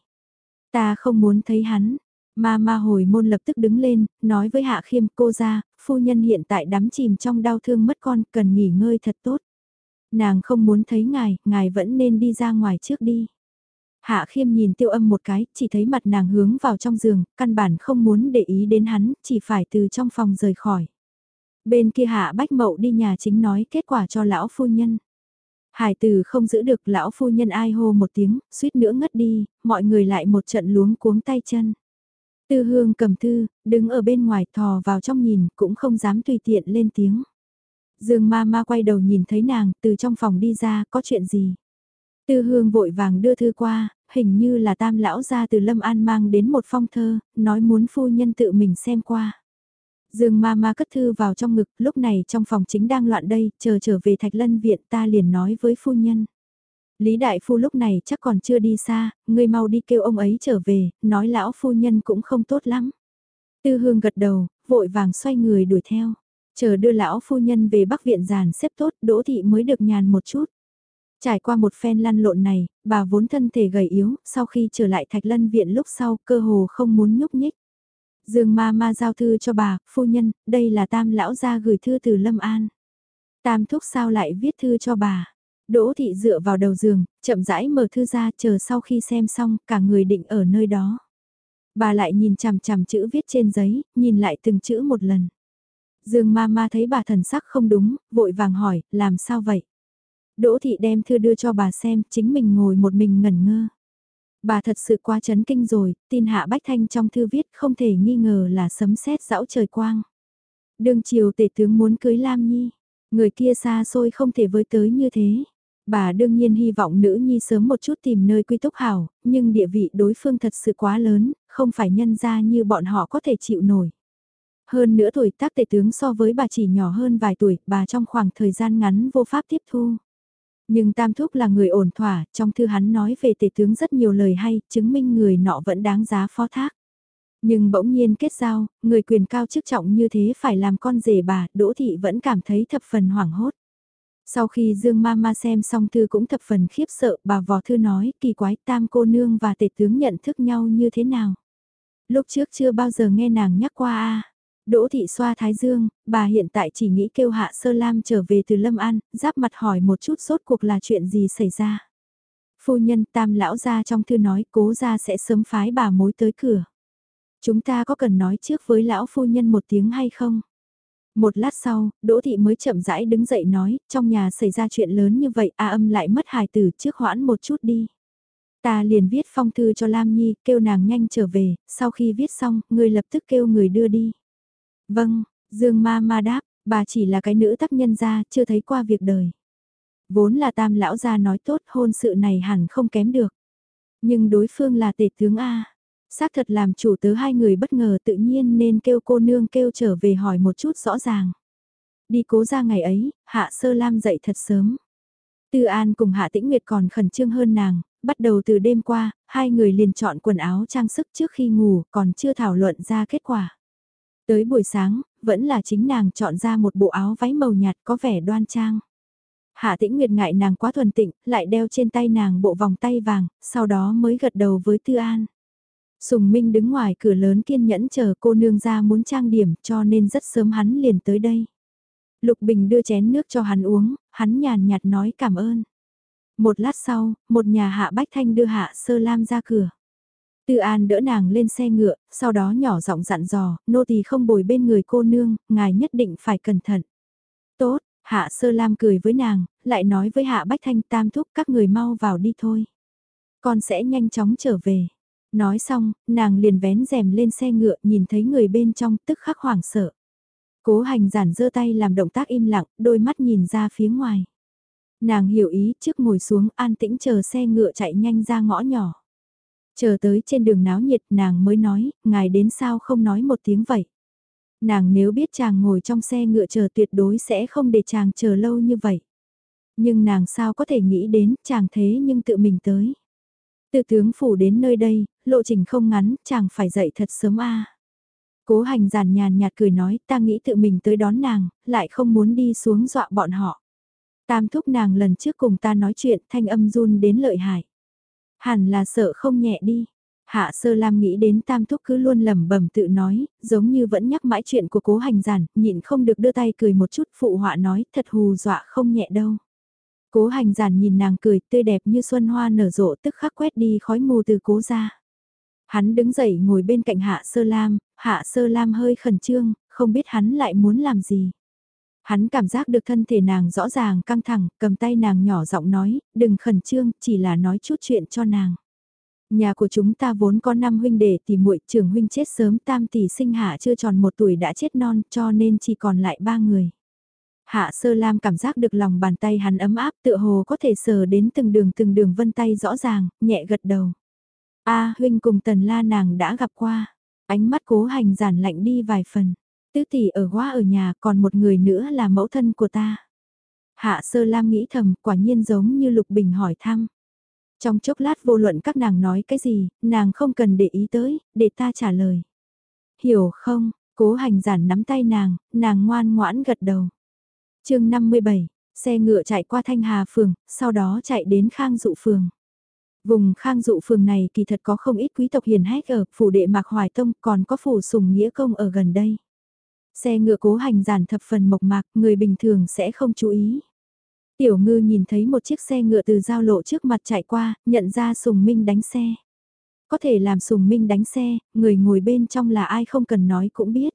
Ta không muốn thấy hắn. Ma ma hồi môn lập tức đứng lên, nói với Hạ Khiêm cô ra, phu nhân hiện tại đắm chìm trong đau thương mất con, cần nghỉ ngơi thật tốt. Nàng không muốn thấy ngài, ngài vẫn nên đi ra ngoài trước đi. Hạ khiêm nhìn tiêu âm một cái, chỉ thấy mặt nàng hướng vào trong giường, căn bản không muốn để ý đến hắn, chỉ phải từ trong phòng rời khỏi. Bên kia hạ bách mậu đi nhà chính nói kết quả cho lão phu nhân. Hải từ không giữ được lão phu nhân ai hô một tiếng, suýt nữa ngất đi, mọi người lại một trận luống cuống tay chân. Tư hương cầm thư, đứng ở bên ngoài thò vào trong nhìn, cũng không dám tùy tiện lên tiếng. Dương ma ma quay đầu nhìn thấy nàng, từ trong phòng đi ra, có chuyện gì? Tư hương vội vàng đưa thư qua, hình như là tam lão ra từ Lâm An mang đến một phong thơ, nói muốn phu nhân tự mình xem qua. Dương ma ma cất thư vào trong ngực, lúc này trong phòng chính đang loạn đây, chờ trở về thạch lân viện ta liền nói với phu nhân. Lý đại phu lúc này chắc còn chưa đi xa, ngươi mau đi kêu ông ấy trở về, nói lão phu nhân cũng không tốt lắm. Tư hương gật đầu, vội vàng xoay người đuổi theo. Chờ đưa lão phu nhân về bắc viện giàn xếp tốt, đỗ thị mới được nhàn một chút. Trải qua một phen lăn lộn này, bà vốn thân thể gầy yếu, sau khi trở lại thạch lân viện lúc sau cơ hồ không muốn nhúc nhích. Dương ma ma giao thư cho bà, phu nhân, đây là tam lão gia gửi thư từ Lâm An. Tam thúc sao lại viết thư cho bà. Đỗ thị dựa vào đầu giường, chậm rãi mở thư ra chờ sau khi xem xong cả người định ở nơi đó. Bà lại nhìn chằm chằm chữ viết trên giấy, nhìn lại từng chữ một lần. Dương ma ma thấy bà thần sắc không đúng, vội vàng hỏi, làm sao vậy? Đỗ thị đem thư đưa cho bà xem, chính mình ngồi một mình ngẩn ngơ. Bà thật sự quá chấn kinh rồi, tin hạ bách thanh trong thư viết không thể nghi ngờ là sấm sét dão trời quang. Đương chiều tể tướng muốn cưới Lam Nhi, người kia xa xôi không thể với tới như thế. Bà đương nhiên hy vọng nữ nhi sớm một chút tìm nơi quy túc hảo, nhưng địa vị đối phương thật sự quá lớn, không phải nhân ra như bọn họ có thể chịu nổi. Hơn nữa tuổi tác tể tướng so với bà chỉ nhỏ hơn vài tuổi, bà trong khoảng thời gian ngắn vô pháp tiếp thu. Nhưng Tam Thúc là người ổn thỏa, trong thư hắn nói về tể tướng rất nhiều lời hay, chứng minh người nọ vẫn đáng giá phó thác. Nhưng bỗng nhiên kết giao, người quyền cao chức trọng như thế phải làm con rể bà, Đỗ Thị vẫn cảm thấy thập phần hoảng hốt. Sau khi Dương mama xem xong thư cũng thập phần khiếp sợ, bà vò thư nói, kỳ quái tam cô nương và tể tướng nhận thức nhau như thế nào. Lúc trước chưa bao giờ nghe nàng nhắc qua a Đỗ thị xoa thái dương, bà hiện tại chỉ nghĩ kêu hạ sơ lam trở về từ Lâm An, giáp mặt hỏi một chút sốt cuộc là chuyện gì xảy ra. Phu nhân tam lão ra trong thư nói cố ra sẽ sớm phái bà mối tới cửa. Chúng ta có cần nói trước với lão phu nhân một tiếng hay không? Một lát sau, Đỗ Thị mới chậm rãi đứng dậy nói, trong nhà xảy ra chuyện lớn như vậy, A âm lại mất hài tử trước hoãn một chút đi. Ta liền viết phong thư cho Lam Nhi, kêu nàng nhanh trở về, sau khi viết xong, người lập tức kêu người đưa đi. Vâng, Dương ma ma đáp, bà chỉ là cái nữ tác nhân gia, chưa thấy qua việc đời. Vốn là tam lão gia nói tốt hôn sự này hẳn không kém được. Nhưng đối phương là tể tướng A. Xác thật làm chủ tớ hai người bất ngờ tự nhiên nên kêu cô nương kêu trở về hỏi một chút rõ ràng. Đi cố ra ngày ấy, Hạ Sơ Lam dậy thật sớm. Tư An cùng Hạ Tĩnh Nguyệt còn khẩn trương hơn nàng, bắt đầu từ đêm qua, hai người liền chọn quần áo trang sức trước khi ngủ còn chưa thảo luận ra kết quả. Tới buổi sáng, vẫn là chính nàng chọn ra một bộ áo váy màu nhạt có vẻ đoan trang. Hạ tĩnh nguyệt ngại nàng quá thuần tịnh, lại đeo trên tay nàng bộ vòng tay vàng, sau đó mới gật đầu với Tư An. Sùng Minh đứng ngoài cửa lớn kiên nhẫn chờ cô nương ra muốn trang điểm cho nên rất sớm hắn liền tới đây. Lục Bình đưa chén nước cho hắn uống, hắn nhàn nhạt nói cảm ơn. Một lát sau, một nhà hạ bách thanh đưa hạ sơ lam ra cửa. Tư An đỡ nàng lên xe ngựa, sau đó nhỏ giọng dặn dò, nô tỳ không bồi bên người cô nương, ngài nhất định phải cẩn thận. Tốt, Hạ Sơ Lam cười với nàng, lại nói với Hạ Bách Thanh tam thúc các người mau vào đi thôi. Con sẽ nhanh chóng trở về. Nói xong, nàng liền vén rèm lên xe ngựa nhìn thấy người bên trong tức khắc hoảng sợ. Cố hành giản giơ tay làm động tác im lặng, đôi mắt nhìn ra phía ngoài. Nàng hiểu ý trước ngồi xuống an tĩnh chờ xe ngựa chạy nhanh ra ngõ nhỏ. Chờ tới trên đường náo nhiệt nàng mới nói, ngài đến sao không nói một tiếng vậy. Nàng nếu biết chàng ngồi trong xe ngựa chờ tuyệt đối sẽ không để chàng chờ lâu như vậy. Nhưng nàng sao có thể nghĩ đến chàng thế nhưng tự mình tới. Từ tướng phủ đến nơi đây, lộ trình không ngắn, chàng phải dậy thật sớm a. Cố hành giản nhàn nhạt cười nói, ta nghĩ tự mình tới đón nàng, lại không muốn đi xuống dọa bọn họ. Tam thúc nàng lần trước cùng ta nói chuyện, thanh âm run đến lợi hại. Hẳn là sợ không nhẹ đi. Hạ sơ lam nghĩ đến tam thúc cứ luôn lẩm bẩm tự nói, giống như vẫn nhắc mãi chuyện của cố hành giản, nhịn không được đưa tay cười một chút phụ họa nói thật hù dọa không nhẹ đâu. Cố hành giản nhìn nàng cười tươi đẹp như xuân hoa nở rộ tức khắc quét đi khói mù từ cố ra. Hắn đứng dậy ngồi bên cạnh hạ sơ lam, hạ sơ lam hơi khẩn trương, không biết hắn lại muốn làm gì. Hắn cảm giác được thân thể nàng rõ ràng căng thẳng, cầm tay nàng nhỏ giọng nói, đừng khẩn trương, chỉ là nói chút chuyện cho nàng. Nhà của chúng ta vốn có năm huynh đệ tỷ muội, trưởng huynh chết sớm, tam tỷ sinh hạ chưa tròn một tuổi đã chết non, cho nên chỉ còn lại ba người. Hạ sơ lam cảm giác được lòng bàn tay hắn ấm áp tựa hồ có thể sờ đến từng đường từng đường vân tay rõ ràng, nhẹ gật đầu a huynh cùng tần la nàng đã gặp qua, ánh mắt cố hành giản lạnh đi vài phần. Tứ tỷ ở quá ở nhà còn một người nữa là mẫu thân của ta. Hạ sơ lam nghĩ thầm quả nhiên giống như Lục Bình hỏi thăm. Trong chốc lát vô luận các nàng nói cái gì, nàng không cần để ý tới, để ta trả lời. Hiểu không, cố hành giản nắm tay nàng, nàng ngoan ngoãn gật đầu. chương 57, xe ngựa chạy qua Thanh Hà Phường, sau đó chạy đến Khang Dụ Phường. Vùng Khang Dụ Phường này kỳ thật có không ít quý tộc hiền hách ở phủ đệ Mạc Hoài Tông còn có phủ sùng nghĩa công ở gần đây. Xe ngựa cố hành giản thập phần mộc mạc, người bình thường sẽ không chú ý. Tiểu ngư nhìn thấy một chiếc xe ngựa từ giao lộ trước mặt chạy qua, nhận ra Sùng Minh đánh xe. Có thể làm Sùng Minh đánh xe, người ngồi bên trong là ai không cần nói cũng biết.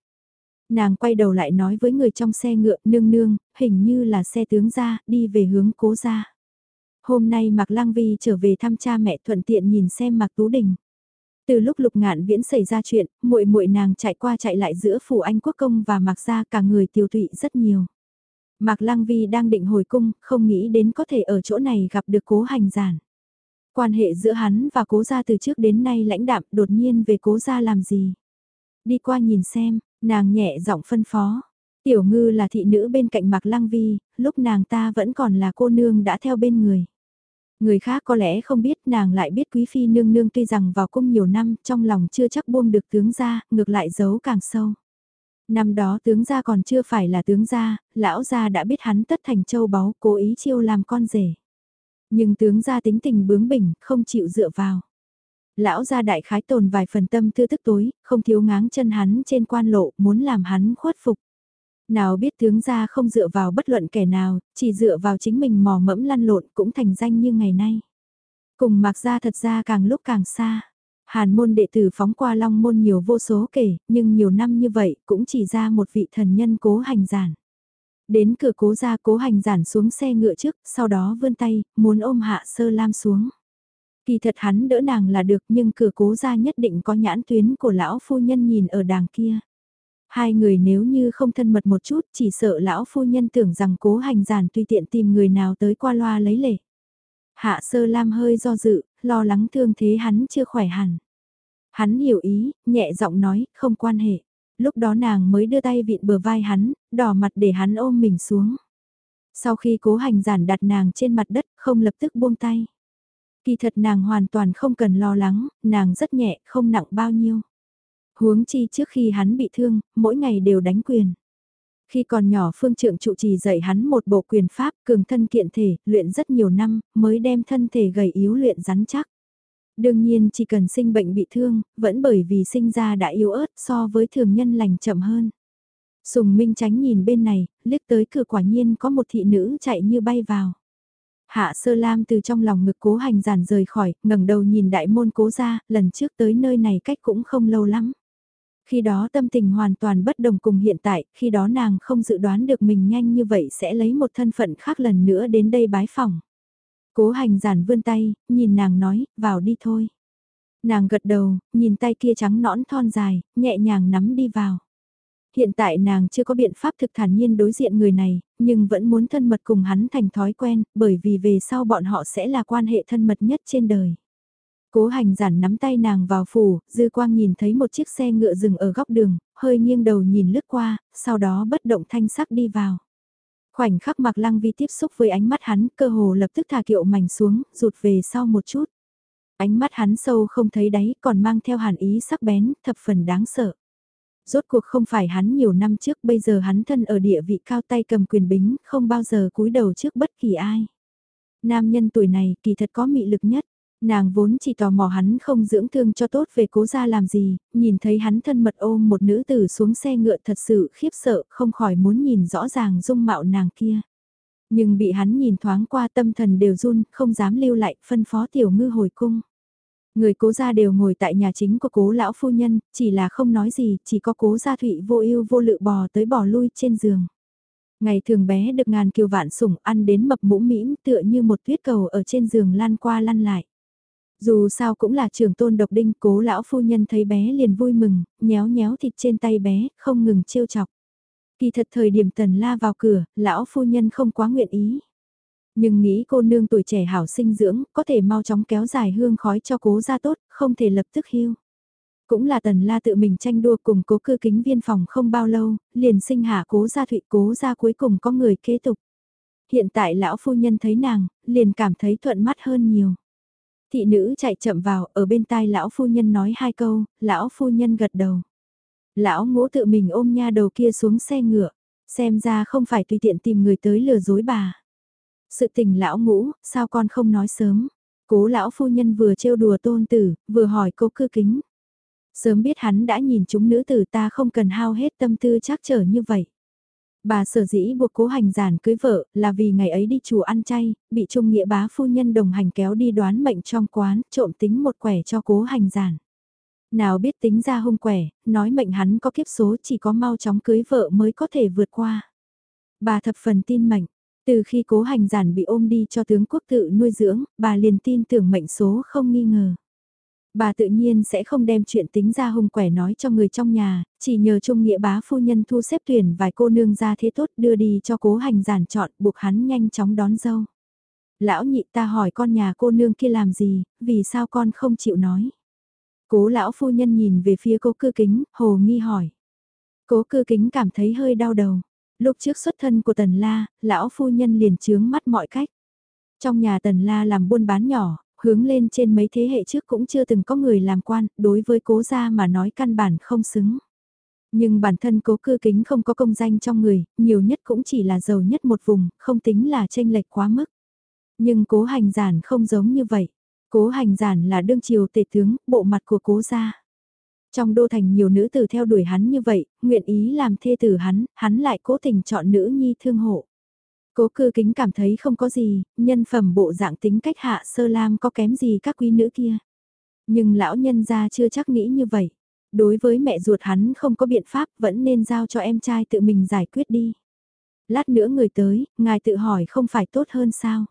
Nàng quay đầu lại nói với người trong xe ngựa, nương nương, hình như là xe tướng ra, đi về hướng cố ra. Hôm nay Mạc Lăng Vi trở về thăm cha mẹ thuận tiện nhìn xem Mạc Tú Đình. Từ lúc Lục Ngạn Viễn xảy ra chuyện, muội muội nàng chạy qua chạy lại giữa phủ Anh Quốc công và Mạc gia cả người tiêu tụy rất nhiều. Mạc Lăng Vi đang định hồi cung, không nghĩ đến có thể ở chỗ này gặp được cố hành giản. Quan hệ giữa hắn và cố gia từ trước đến nay lãnh đạm đột nhiên về cố gia làm gì. Đi qua nhìn xem, nàng nhẹ giọng phân phó. Tiểu ngư là thị nữ bên cạnh Mạc Lăng Vi, lúc nàng ta vẫn còn là cô nương đã theo bên người. Người khác có lẽ không biết nàng lại biết quý phi nương nương tuy rằng vào cung nhiều năm trong lòng chưa chắc buông được tướng ra, ngược lại giấu càng sâu. Năm đó tướng gia còn chưa phải là tướng gia, lão gia đã biết hắn tất thành châu báu cố ý chiêu làm con rể. Nhưng tướng gia tính tình bướng bỉnh, không chịu dựa vào. Lão gia đại khái tồn vài phần tâm tư tức tối, không thiếu ngáng chân hắn trên quan lộ, muốn làm hắn khuất phục. Nào biết tướng gia không dựa vào bất luận kẻ nào, chỉ dựa vào chính mình mò mẫm lăn lộn cũng thành danh như ngày nay. Cùng mạc gia thật ra càng lúc càng xa. Hàn môn đệ tử phóng qua long môn nhiều vô số kể, nhưng nhiều năm như vậy cũng chỉ ra một vị thần nhân cố hành giản. Đến cửa cố ra cố hành giản xuống xe ngựa trước, sau đó vươn tay, muốn ôm hạ sơ lam xuống. Kỳ thật hắn đỡ nàng là được nhưng cửa cố ra nhất định có nhãn tuyến của lão phu nhân nhìn ở đàng kia. Hai người nếu như không thân mật một chút chỉ sợ lão phu nhân tưởng rằng cố hành giản tùy tiện tìm người nào tới qua loa lấy lệ. Hạ sơ lam hơi do dự, lo lắng thương thế hắn chưa khỏe hẳn. Hắn hiểu ý, nhẹ giọng nói, không quan hệ. Lúc đó nàng mới đưa tay vịn bờ vai hắn, đỏ mặt để hắn ôm mình xuống. Sau khi cố hành giản đặt nàng trên mặt đất, không lập tức buông tay. Kỳ thật nàng hoàn toàn không cần lo lắng, nàng rất nhẹ, không nặng bao nhiêu. Huống chi trước khi hắn bị thương, mỗi ngày đều đánh quyền. Khi còn nhỏ phương trượng trụ trì dạy hắn một bộ quyền pháp cường thân kiện thể, luyện rất nhiều năm, mới đem thân thể gầy yếu luyện rắn chắc. Đương nhiên chỉ cần sinh bệnh bị thương, vẫn bởi vì sinh ra đã yếu ớt so với thường nhân lành chậm hơn. Sùng Minh tránh nhìn bên này, liếc tới cửa quả nhiên có một thị nữ chạy như bay vào. Hạ sơ lam từ trong lòng ngực cố hành giản rời khỏi, ngẩng đầu nhìn đại môn cố ra, lần trước tới nơi này cách cũng không lâu lắm. Khi đó tâm tình hoàn toàn bất đồng cùng hiện tại, khi đó nàng không dự đoán được mình nhanh như vậy sẽ lấy một thân phận khác lần nữa đến đây bái phòng. Cố hành giản vươn tay, nhìn nàng nói, vào đi thôi. Nàng gật đầu, nhìn tay kia trắng nõn thon dài, nhẹ nhàng nắm đi vào. Hiện tại nàng chưa có biện pháp thực thản nhiên đối diện người này, nhưng vẫn muốn thân mật cùng hắn thành thói quen, bởi vì về sau bọn họ sẽ là quan hệ thân mật nhất trên đời. Cố hành giản nắm tay nàng vào phủ, dư quang nhìn thấy một chiếc xe ngựa dừng ở góc đường, hơi nghiêng đầu nhìn lướt qua, sau đó bất động thanh sắc đi vào. Khoảnh khắc mặc lăng vi tiếp xúc với ánh mắt hắn, cơ hồ lập tức thả kiệu mảnh xuống, rụt về sau một chút. Ánh mắt hắn sâu không thấy đáy, còn mang theo hàn ý sắc bén, thập phần đáng sợ. Rốt cuộc không phải hắn nhiều năm trước, bây giờ hắn thân ở địa vị cao tay cầm quyền bính, không bao giờ cúi đầu trước bất kỳ ai. Nam nhân tuổi này kỳ thật có mị lực nhất. Nàng vốn chỉ tò mò hắn không dưỡng thương cho tốt về cố ra làm gì, nhìn thấy hắn thân mật ôm một nữ tử xuống xe ngựa thật sự khiếp sợ, không khỏi muốn nhìn rõ ràng dung mạo nàng kia. Nhưng bị hắn nhìn thoáng qua tâm thần đều run, không dám lưu lại, phân phó tiểu ngư hồi cung. Người cố gia đều ngồi tại nhà chính của cố lão phu nhân, chỉ là không nói gì, chỉ có cố gia thụy vô ưu vô lự bò tới bò lui trên giường. Ngày thường bé được ngàn kiều vạn sủng ăn đến mập mũ mĩm tựa như một tuyết cầu ở trên giường lăn qua lăn lại. Dù sao cũng là trường tôn độc đinh, cố lão phu nhân thấy bé liền vui mừng, nhéo nhéo thịt trên tay bé, không ngừng trêu chọc. Kỳ thật thời điểm tần la vào cửa, lão phu nhân không quá nguyện ý. Nhưng nghĩ cô nương tuổi trẻ hảo sinh dưỡng, có thể mau chóng kéo dài hương khói cho cố ra tốt, không thể lập tức hiu. Cũng là tần la tự mình tranh đua cùng cố cư kính viên phòng không bao lâu, liền sinh hạ cố gia thụy cố ra cuối cùng có người kế tục. Hiện tại lão phu nhân thấy nàng, liền cảm thấy thuận mắt hơn nhiều. Thị nữ chạy chậm vào, ở bên tai lão phu nhân nói hai câu, lão phu nhân gật đầu. Lão ngũ tự mình ôm nha đầu kia xuống xe ngựa, xem ra không phải tùy tiện tìm người tới lừa dối bà. Sự tình lão ngũ, sao con không nói sớm? Cố lão phu nhân vừa trêu đùa tôn tử, vừa hỏi cô cư kính. Sớm biết hắn đã nhìn chúng nữ tử ta không cần hao hết tâm tư chắc trở như vậy. Bà sở dĩ buộc cố hành giản cưới vợ là vì ngày ấy đi chùa ăn chay, bị trung nghĩa bá phu nhân đồng hành kéo đi đoán mệnh trong quán, trộm tính một quẻ cho cố hành giản. Nào biết tính ra hung quẻ, nói mệnh hắn có kiếp số chỉ có mau chóng cưới vợ mới có thể vượt qua. Bà thập phần tin mệnh, từ khi cố hành giản bị ôm đi cho tướng quốc tự nuôi dưỡng, bà liền tin tưởng mệnh số không nghi ngờ. Bà tự nhiên sẽ không đem chuyện tính ra hung quẻ nói cho người trong nhà, chỉ nhờ Trung Nghĩa bá phu nhân thu xếp tuyển vài cô nương ra thế tốt đưa đi cho cố hành giản chọn buộc hắn nhanh chóng đón dâu. Lão nhị ta hỏi con nhà cô nương kia làm gì, vì sao con không chịu nói. Cố lão phu nhân nhìn về phía cố cư kính, hồ nghi hỏi. Cố cư kính cảm thấy hơi đau đầu. Lúc trước xuất thân của tần la, lão phu nhân liền chướng mắt mọi cách. Trong nhà tần la làm buôn bán nhỏ, hướng lên trên mấy thế hệ trước cũng chưa từng có người làm quan, đối với cố gia mà nói căn bản không xứng. Nhưng bản thân cố cư kính không có công danh trong người, nhiều nhất cũng chỉ là giàu nhất một vùng, không tính là tranh lệch quá mức. Nhưng cố hành giản không giống như vậy. Cố hành giản là đương triều tể tướng, bộ mặt của cố gia. Trong đô thành nhiều nữ tử theo đuổi hắn như vậy, nguyện ý làm thê tử hắn, hắn lại cố tình chọn nữ nhi thương hộ. Cố cư kính cảm thấy không có gì, nhân phẩm bộ dạng tính cách hạ sơ lam có kém gì các quý nữ kia. Nhưng lão nhân gia chưa chắc nghĩ như vậy. Đối với mẹ ruột hắn không có biện pháp vẫn nên giao cho em trai tự mình giải quyết đi. Lát nữa người tới, ngài tự hỏi không phải tốt hơn sao.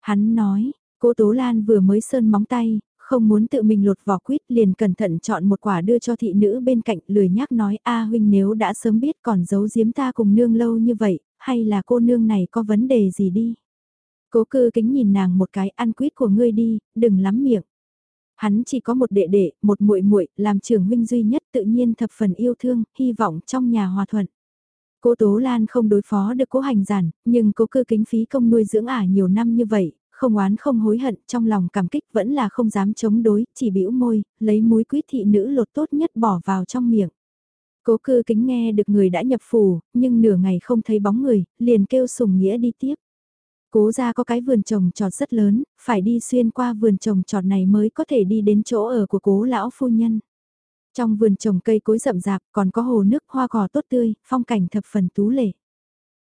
Hắn nói, cô Tố Lan vừa mới sơn móng tay, không muốn tự mình lột vỏ quýt liền cẩn thận chọn một quả đưa cho thị nữ bên cạnh lười nhác nói a huynh nếu đã sớm biết còn giấu giếm ta cùng nương lâu như vậy, hay là cô nương này có vấn đề gì đi. Cố cư kính nhìn nàng một cái ăn quýt của ngươi đi, đừng lắm miệng. Hắn chỉ có một đệ đệ, một muội muội, làm trưởng huynh duy nhất tự nhiên thập phần yêu thương, hy vọng trong nhà hòa thuận. Cô Tố Lan không đối phó được cố hành giản, nhưng cố cư kính phí công nuôi dưỡng ả nhiều năm như vậy, không oán không hối hận, trong lòng cảm kích vẫn là không dám chống đối, chỉ bĩu môi, lấy muối quýt thị nữ lột tốt nhất bỏ vào trong miệng. Cố cư kính nghe được người đã nhập phủ, nhưng nửa ngày không thấy bóng người, liền kêu sùng nghĩa đi tiếp. Cố ra có cái vườn trồng trọt rất lớn, phải đi xuyên qua vườn trồng trọt này mới có thể đi đến chỗ ở của cố lão phu nhân. Trong vườn trồng cây cối rậm rạp còn có hồ nước hoa cỏ tốt tươi, phong cảnh thập phần tú lệ.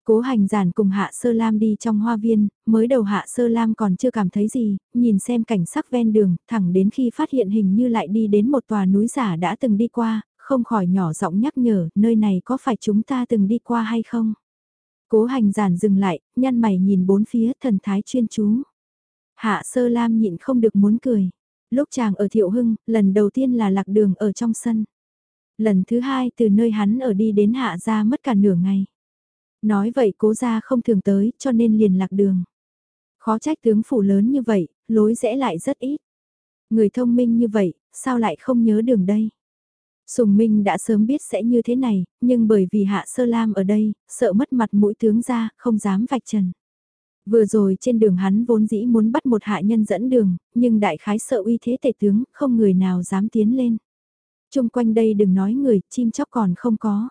Cố hành giản cùng Hạ Sơ Lam đi trong hoa viên, mới đầu Hạ Sơ Lam còn chưa cảm thấy gì, nhìn xem cảnh sắc ven đường, thẳng đến khi phát hiện hình như lại đi đến một tòa núi giả đã từng đi qua, không khỏi nhỏ giọng nhắc nhở, nơi này có phải chúng ta từng đi qua hay không? Cố hành giản dừng lại, nhăn mày nhìn bốn phía thần thái chuyên chú. Hạ Sơ Lam nhịn không được muốn cười. Lúc chàng ở Thiệu Hưng, lần đầu tiên là lạc đường ở trong sân. Lần thứ hai từ nơi hắn ở đi đến hạ ra mất cả nửa ngày. Nói vậy cố ra không thường tới cho nên liền lạc đường. Khó trách tướng phủ lớn như vậy, lối rẽ lại rất ít. Người thông minh như vậy, sao lại không nhớ đường đây? Sùng Minh đã sớm biết sẽ như thế này, nhưng bởi vì Hạ Sơ Lam ở đây, sợ mất mặt mũi tướng ra, không dám vạch trần. Vừa rồi trên đường hắn vốn dĩ muốn bắt một hạ nhân dẫn đường, nhưng đại khái sợ uy thế tể tướng, không người nào dám tiến lên. Trung quanh đây đừng nói người, chim chóc còn không có.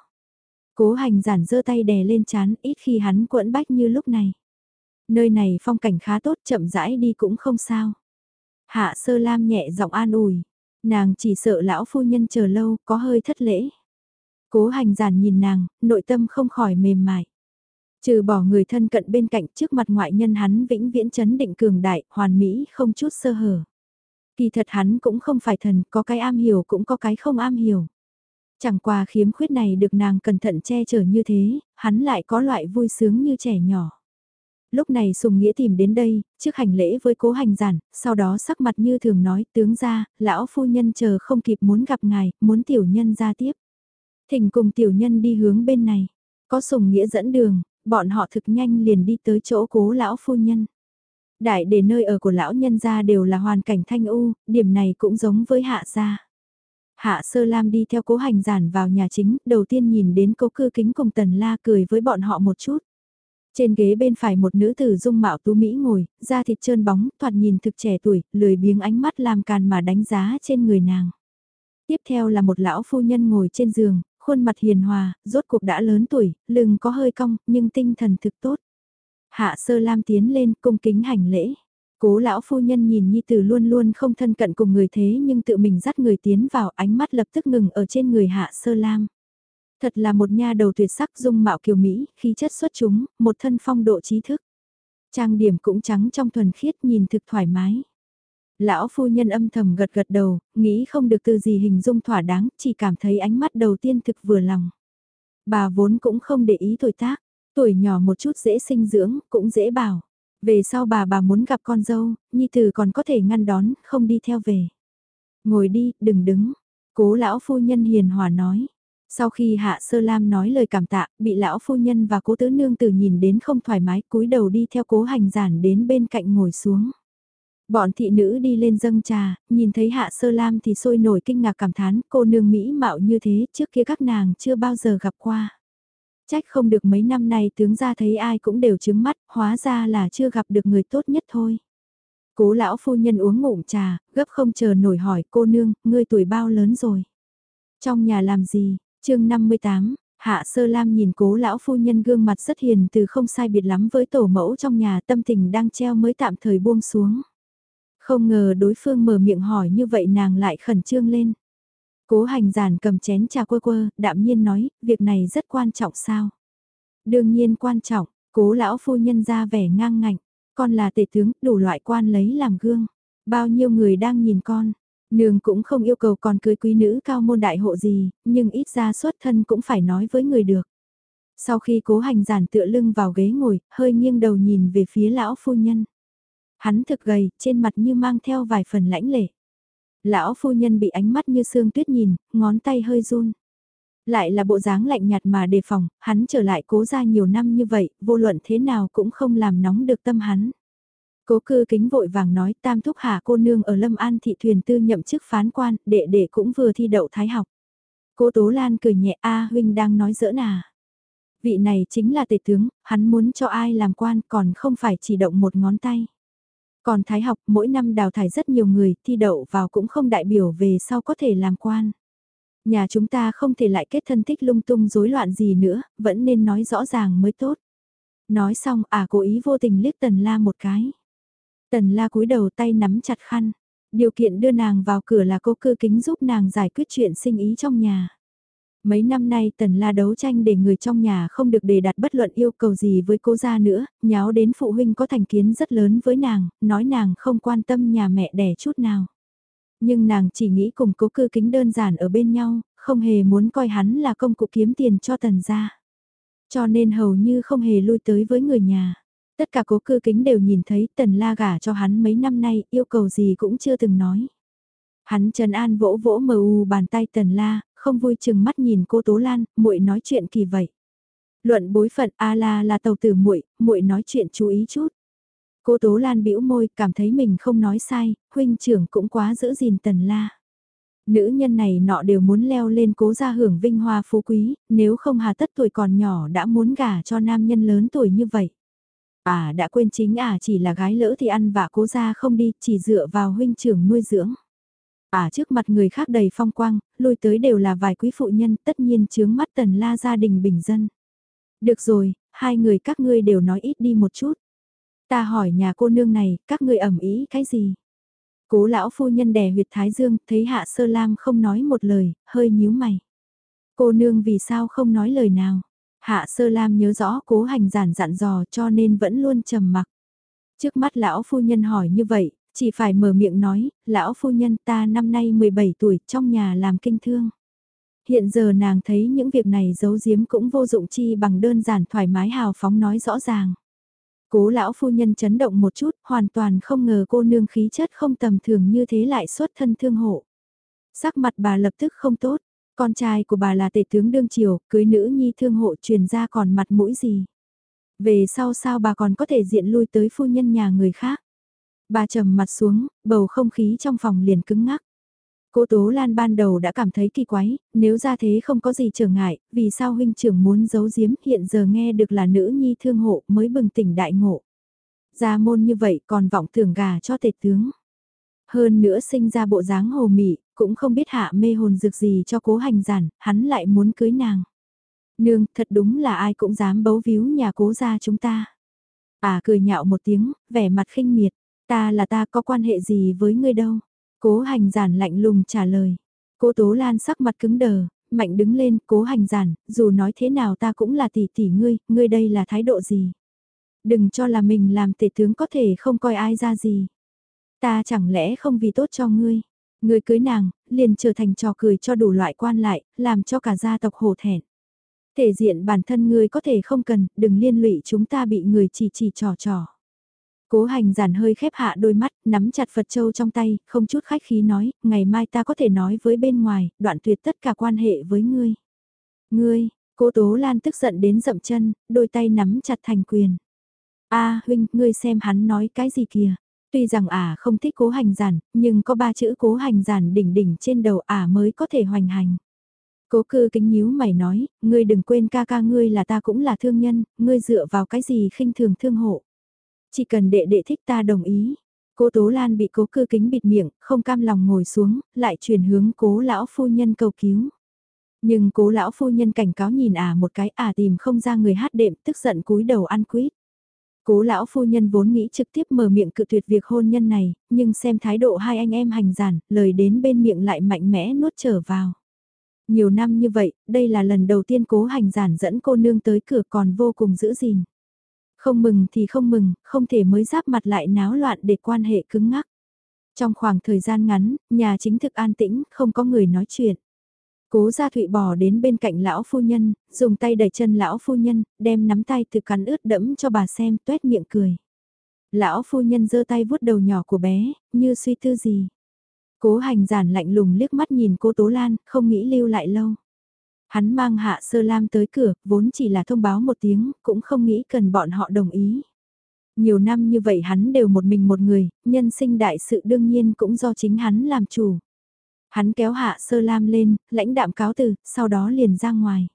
Cố hành giản giơ tay đè lên chán, ít khi hắn quẫn bách như lúc này. Nơi này phong cảnh khá tốt, chậm rãi đi cũng không sao. Hạ sơ lam nhẹ giọng an ủi, nàng chỉ sợ lão phu nhân chờ lâu, có hơi thất lễ. Cố hành giản nhìn nàng, nội tâm không khỏi mềm mại. Trừ bỏ người thân cận bên cạnh trước mặt ngoại nhân hắn vĩnh viễn chấn định cường đại, hoàn mỹ, không chút sơ hở. Kỳ thật hắn cũng không phải thần, có cái am hiểu cũng có cái không am hiểu. Chẳng qua khiếm khuyết này được nàng cẩn thận che chở như thế, hắn lại có loại vui sướng như trẻ nhỏ. Lúc này Sùng Nghĩa tìm đến đây, trước hành lễ với cố hành giản, sau đó sắc mặt như thường nói tướng ra, lão phu nhân chờ không kịp muốn gặp ngài, muốn tiểu nhân ra tiếp. Thỉnh cùng tiểu nhân đi hướng bên này. Có Sùng Nghĩa dẫn đường, bọn họ thực nhanh liền đi tới chỗ cố lão phu nhân. Đại để nơi ở của lão nhân gia đều là hoàn cảnh thanh u, điểm này cũng giống với hạ gia. Hạ sơ lam đi theo cố hành giản vào nhà chính, đầu tiên nhìn đến cố cư kính cùng tần la cười với bọn họ một chút. Trên ghế bên phải một nữ tử dung mạo tú Mỹ ngồi, da thịt trơn bóng, thoạt nhìn thực trẻ tuổi, lười biếng ánh mắt làm càn mà đánh giá trên người nàng. Tiếp theo là một lão phu nhân ngồi trên giường, khuôn mặt hiền hòa, rốt cuộc đã lớn tuổi, lưng có hơi cong, nhưng tinh thần thực tốt. Hạ sơ lam tiến lên cung kính hành lễ. Cố lão phu nhân nhìn Nhi Tử luôn luôn không thân cận cùng người thế nhưng tự mình dắt người tiến vào ánh mắt lập tức ngừng ở trên người hạ sơ lam. Thật là một nha đầu tuyệt sắc dung mạo kiều Mỹ, khí chất xuất chúng, một thân phong độ trí thức. Trang điểm cũng trắng trong thuần khiết nhìn thực thoải mái. Lão phu nhân âm thầm gật gật đầu, nghĩ không được từ gì hình dung thỏa đáng, chỉ cảm thấy ánh mắt đầu tiên thực vừa lòng. Bà vốn cũng không để ý tuổi tác, tuổi nhỏ một chút dễ sinh dưỡng, cũng dễ bảo. Về sau bà bà muốn gặp con dâu, Nhi Tử còn có thể ngăn đón, không đi theo về. Ngồi đi, đừng đứng. Cố lão phu nhân hiền hòa nói. Sau khi Hạ Sơ Lam nói lời cảm tạ, bị lão phu nhân và cố tứ nương tử nhìn đến không thoải mái cúi đầu đi theo cố hành giản đến bên cạnh ngồi xuống. Bọn thị nữ đi lên dâng trà, nhìn thấy Hạ Sơ Lam thì sôi nổi kinh ngạc cảm thán cô nương Mỹ mạo như thế trước kia các nàng chưa bao giờ gặp qua. Trách không được mấy năm nay tướng ra thấy ai cũng đều chứng mắt, hóa ra là chưa gặp được người tốt nhất thôi. Cố lão phu nhân uống ngụm trà, gấp không chờ nổi hỏi cô nương, ngươi tuổi bao lớn rồi. Trong nhà làm gì, chương 58, Hạ Sơ Lam nhìn cố lão phu nhân gương mặt rất hiền từ không sai biệt lắm với tổ mẫu trong nhà tâm tình đang treo mới tạm thời buông xuống. Không ngờ đối phương mở miệng hỏi như vậy nàng lại khẩn trương lên. Cố hành giản cầm chén trà quơ quơ, đạm nhiên nói, việc này rất quan trọng sao? Đương nhiên quan trọng, cố lão phu nhân ra vẻ ngang ngạnh, con là tể tướng, đủ loại quan lấy làm gương. Bao nhiêu người đang nhìn con, nương cũng không yêu cầu con cưới quý nữ cao môn đại hộ gì, nhưng ít ra xuất thân cũng phải nói với người được. Sau khi cố hành giản tựa lưng vào ghế ngồi, hơi nghiêng đầu nhìn về phía lão phu nhân. Hắn thực gầy, trên mặt như mang theo vài phần lãnh lệ. Lão phu nhân bị ánh mắt như sương tuyết nhìn, ngón tay hơi run. Lại là bộ dáng lạnh nhạt mà đề phòng, hắn trở lại cố ra nhiều năm như vậy, vô luận thế nào cũng không làm nóng được tâm hắn. Cố cư kính vội vàng nói tam thúc hạ cô nương ở Lâm An thị thuyền tư nhậm chức phán quan, đệ đệ cũng vừa thi đậu thái học. Cô Tố Lan cười nhẹ A huynh đang nói giỡn à. Vị này chính là tể tướng, hắn muốn cho ai làm quan còn không phải chỉ động một ngón tay. Còn thái học mỗi năm đào thải rất nhiều người, thi đậu vào cũng không đại biểu về sau có thể làm quan. Nhà chúng ta không thể lại kết thân thích lung tung rối loạn gì nữa, vẫn nên nói rõ ràng mới tốt. Nói xong à cố ý vô tình liếc tần la một cái. Tần la cúi đầu tay nắm chặt khăn. Điều kiện đưa nàng vào cửa là cô cư kính giúp nàng giải quyết chuyện sinh ý trong nhà. Mấy năm nay Tần La đấu tranh để người trong nhà không được đề đặt bất luận yêu cầu gì với cô gia nữa, nháo đến phụ huynh có thành kiến rất lớn với nàng, nói nàng không quan tâm nhà mẹ đẻ chút nào. Nhưng nàng chỉ nghĩ cùng cố cư kính đơn giản ở bên nhau, không hề muốn coi hắn là công cụ kiếm tiền cho Tần gia. Cho nên hầu như không hề lui tới với người nhà. Tất cả cố cư kính đều nhìn thấy Tần La gả cho hắn mấy năm nay yêu cầu gì cũng chưa từng nói. Hắn Trần An vỗ vỗ mờ u bàn tay Tần La, không vui chừng mắt nhìn cô Tố Lan, muội nói chuyện kỳ vậy. Luận bối phận A La là tàu tử muội, muội nói chuyện chú ý chút. Cô Tố Lan bĩu môi, cảm thấy mình không nói sai, huynh trưởng cũng quá giữ gìn tần la. Nữ nhân này nọ đều muốn leo lên cố gia hưởng vinh hoa phú quý, nếu không hà tất tuổi còn nhỏ đã muốn gả cho nam nhân lớn tuổi như vậy. À đã quên chính à chỉ là gái lỡ thì ăn vạ cố gia không đi, chỉ dựa vào huynh trưởng nuôi dưỡng. À trước mặt người khác đầy phong quang, lôi tới đều là vài quý phụ nhân tất nhiên chướng mắt tần la gia đình bình dân. Được rồi, hai người các ngươi đều nói ít đi một chút. Ta hỏi nhà cô nương này, các ngươi ẩm ý cái gì? Cố lão phu nhân đè huyệt thái dương, thấy hạ sơ lam không nói một lời, hơi nhíu mày. Cô nương vì sao không nói lời nào? Hạ sơ lam nhớ rõ cố hành giản dặn dò cho nên vẫn luôn trầm mặc. Trước mắt lão phu nhân hỏi như vậy, chỉ phải mở miệng nói, lão phu nhân ta năm nay 17 tuổi trong nhà làm kinh thương. Hiện giờ nàng thấy những việc này giấu giếm cũng vô dụng chi bằng đơn giản thoải mái hào phóng nói rõ ràng. Cố lão phu nhân chấn động một chút, hoàn toàn không ngờ cô nương khí chất không tầm thường như thế lại xuất thân thương hộ. Sắc mặt bà lập tức không tốt, con trai của bà là tể tướng đương triều, cưới nữ nhi thương hộ truyền ra còn mặt mũi gì. Về sau sao bà còn có thể diện lui tới phu nhân nhà người khác. Bà trầm mặt xuống, bầu không khí trong phòng liền cứng ngắc. Cô Tố Lan ban đầu đã cảm thấy kỳ quái, nếu ra thế không có gì trở ngại, vì sao huynh trưởng muốn giấu giếm hiện giờ nghe được là nữ nhi thương hộ mới bừng tỉnh đại ngộ. Ra môn như vậy còn vọng tưởng gà cho tể tướng. Hơn nữa sinh ra bộ dáng hồ mị, cũng không biết hạ mê hồn dược gì cho cố hành giản, hắn lại muốn cưới nàng. Nương, thật đúng là ai cũng dám bấu víu nhà cố gia chúng ta. À cười nhạo một tiếng, vẻ mặt khinh miệt, ta là ta có quan hệ gì với ngươi đâu. Cố hành giản lạnh lùng trả lời. Cố Tố Lan sắc mặt cứng đờ, mạnh đứng lên, cố hành giản, dù nói thế nào ta cũng là tỷ tỷ ngươi, ngươi đây là thái độ gì? Đừng cho là mình làm tể tướng có thể không coi ai ra gì. Ta chẳng lẽ không vì tốt cho ngươi? Người cưới nàng, liền trở thành trò cười cho đủ loại quan lại, làm cho cả gia tộc hổ thẹn. Thể diện bản thân ngươi có thể không cần, đừng liên lụy chúng ta bị người chỉ chỉ trò trò. Cố hành giản hơi khép hạ đôi mắt, nắm chặt Phật Châu trong tay, không chút khách khí nói, ngày mai ta có thể nói với bên ngoài, đoạn tuyệt tất cả quan hệ với ngươi. Ngươi, cố Tố Lan tức giận đến dậm chân, đôi tay nắm chặt thành quyền. a huynh, ngươi xem hắn nói cái gì kìa. Tuy rằng ả à không thích cố hành giản, nhưng có ba chữ cố hành giản đỉnh đỉnh trên đầu ả à mới có thể hoành hành. Cố cư kính nhíu mày nói, ngươi đừng quên ca ca ngươi là ta cũng là thương nhân, ngươi dựa vào cái gì khinh thường thương hộ. Chỉ cần đệ đệ thích ta đồng ý. Cô Tố Lan bị cố cư kính bịt miệng, không cam lòng ngồi xuống, lại chuyển hướng cố lão phu nhân cầu cứu. Nhưng cố lão phu nhân cảnh cáo nhìn ả à một cái ả à tìm không ra người hát đệm tức giận cúi đầu ăn quýt. Cố lão phu nhân vốn nghĩ trực tiếp mở miệng cự tuyệt việc hôn nhân này, nhưng xem thái độ hai anh em hành giản, lời đến bên miệng lại mạnh mẽ nuốt trở vào. Nhiều năm như vậy, đây là lần đầu tiên cố hành giản dẫn cô nương tới cửa còn vô cùng giữ gìn. Không mừng thì không mừng, không thể mới giáp mặt lại náo loạn để quan hệ cứng ngắc. Trong khoảng thời gian ngắn, nhà chính thực an tĩnh, không có người nói chuyện. Cố gia thụy bò đến bên cạnh lão phu nhân, dùng tay đẩy chân lão phu nhân, đem nắm tay từ cắn ướt đẫm cho bà xem, tuét miệng cười. Lão phu nhân giơ tay vuốt đầu nhỏ của bé, như suy tư gì. Cố hành giản lạnh lùng liếc mắt nhìn cô Tố Lan, không nghĩ lưu lại lâu. Hắn mang hạ sơ lam tới cửa, vốn chỉ là thông báo một tiếng, cũng không nghĩ cần bọn họ đồng ý. Nhiều năm như vậy hắn đều một mình một người, nhân sinh đại sự đương nhiên cũng do chính hắn làm chủ. Hắn kéo hạ sơ lam lên, lãnh đạm cáo từ, sau đó liền ra ngoài.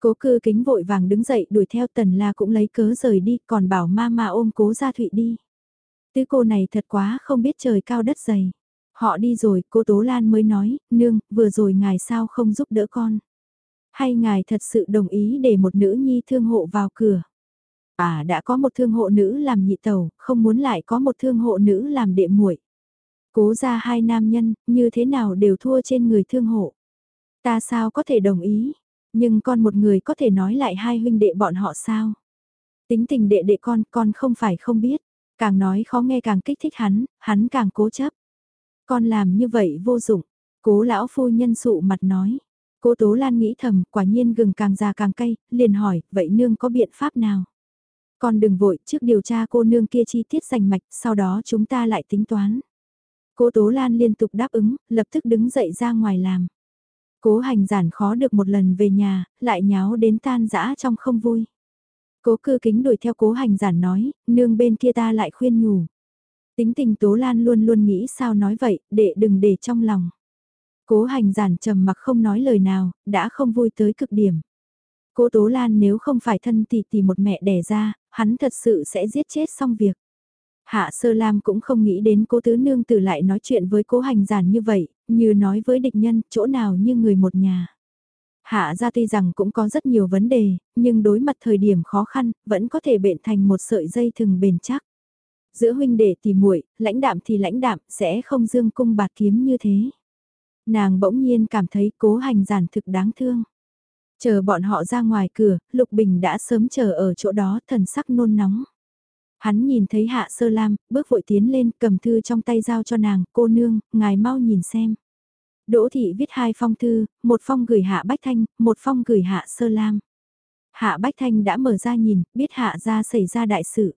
Cố cư kính vội vàng đứng dậy đuổi theo tần la cũng lấy cớ rời đi, còn bảo ma ma ôm cố gia thụy đi. Tứ cô này thật quá không biết trời cao đất dày. Họ đi rồi, cô Tố Lan mới nói, nương, vừa rồi ngài sao không giúp đỡ con. Hay ngài thật sự đồng ý để một nữ nhi thương hộ vào cửa? À đã có một thương hộ nữ làm nhị tẩu không muốn lại có một thương hộ nữ làm đệ muội. Cố ra hai nam nhân, như thế nào đều thua trên người thương hộ. Ta sao có thể đồng ý? Nhưng con một người có thể nói lại hai huynh đệ bọn họ sao? Tính tình đệ đệ con, con không phải không biết. Càng nói khó nghe càng kích thích hắn, hắn càng cố chấp. Con làm như vậy vô dụng. Cố lão phu nhân sụ mặt nói. cố Tố Lan nghĩ thầm, quả nhiên gừng càng già càng cay, liền hỏi, vậy nương có biện pháp nào? con đừng vội, trước điều tra cô nương kia chi tiết rành mạch, sau đó chúng ta lại tính toán. Cô Tố Lan liên tục đáp ứng, lập tức đứng dậy ra ngoài làm. Cố hành giản khó được một lần về nhà, lại nháo đến tan dã trong không vui. Cố cư kính đuổi theo cố hành giản nói, nương bên kia ta lại khuyên nhủ. Tính tình Tố Lan luôn luôn nghĩ sao nói vậy, để đừng để trong lòng. Cố hành giản trầm mặc không nói lời nào, đã không vui tới cực điểm. Cố Tố Lan nếu không phải thân tỷ tỷ một mẹ đẻ ra, hắn thật sự sẽ giết chết xong việc. Hạ Sơ Lam cũng không nghĩ đến cố tứ nương tử lại nói chuyện với cố hành giản như vậy, như nói với địch nhân, chỗ nào như người một nhà. Hạ ra tuy rằng cũng có rất nhiều vấn đề, nhưng đối mặt thời điểm khó khăn, vẫn có thể bện thành một sợi dây thừng bền chắc. Giữa huynh đệ thì muội, lãnh đạm thì lãnh đạm, sẽ không dương cung bạc kiếm như thế. Nàng bỗng nhiên cảm thấy cố hành giản thực đáng thương. Chờ bọn họ ra ngoài cửa, Lục Bình đã sớm chờ ở chỗ đó thần sắc nôn nóng. Hắn nhìn thấy Hạ Sơ Lam, bước vội tiến lên, cầm thư trong tay giao cho nàng, cô nương, ngài mau nhìn xem. Đỗ Thị viết hai phong thư, một phong gửi Hạ Bách Thanh, một phong gửi Hạ Sơ Lam. Hạ Bách Thanh đã mở ra nhìn, biết Hạ ra xảy ra đại sự.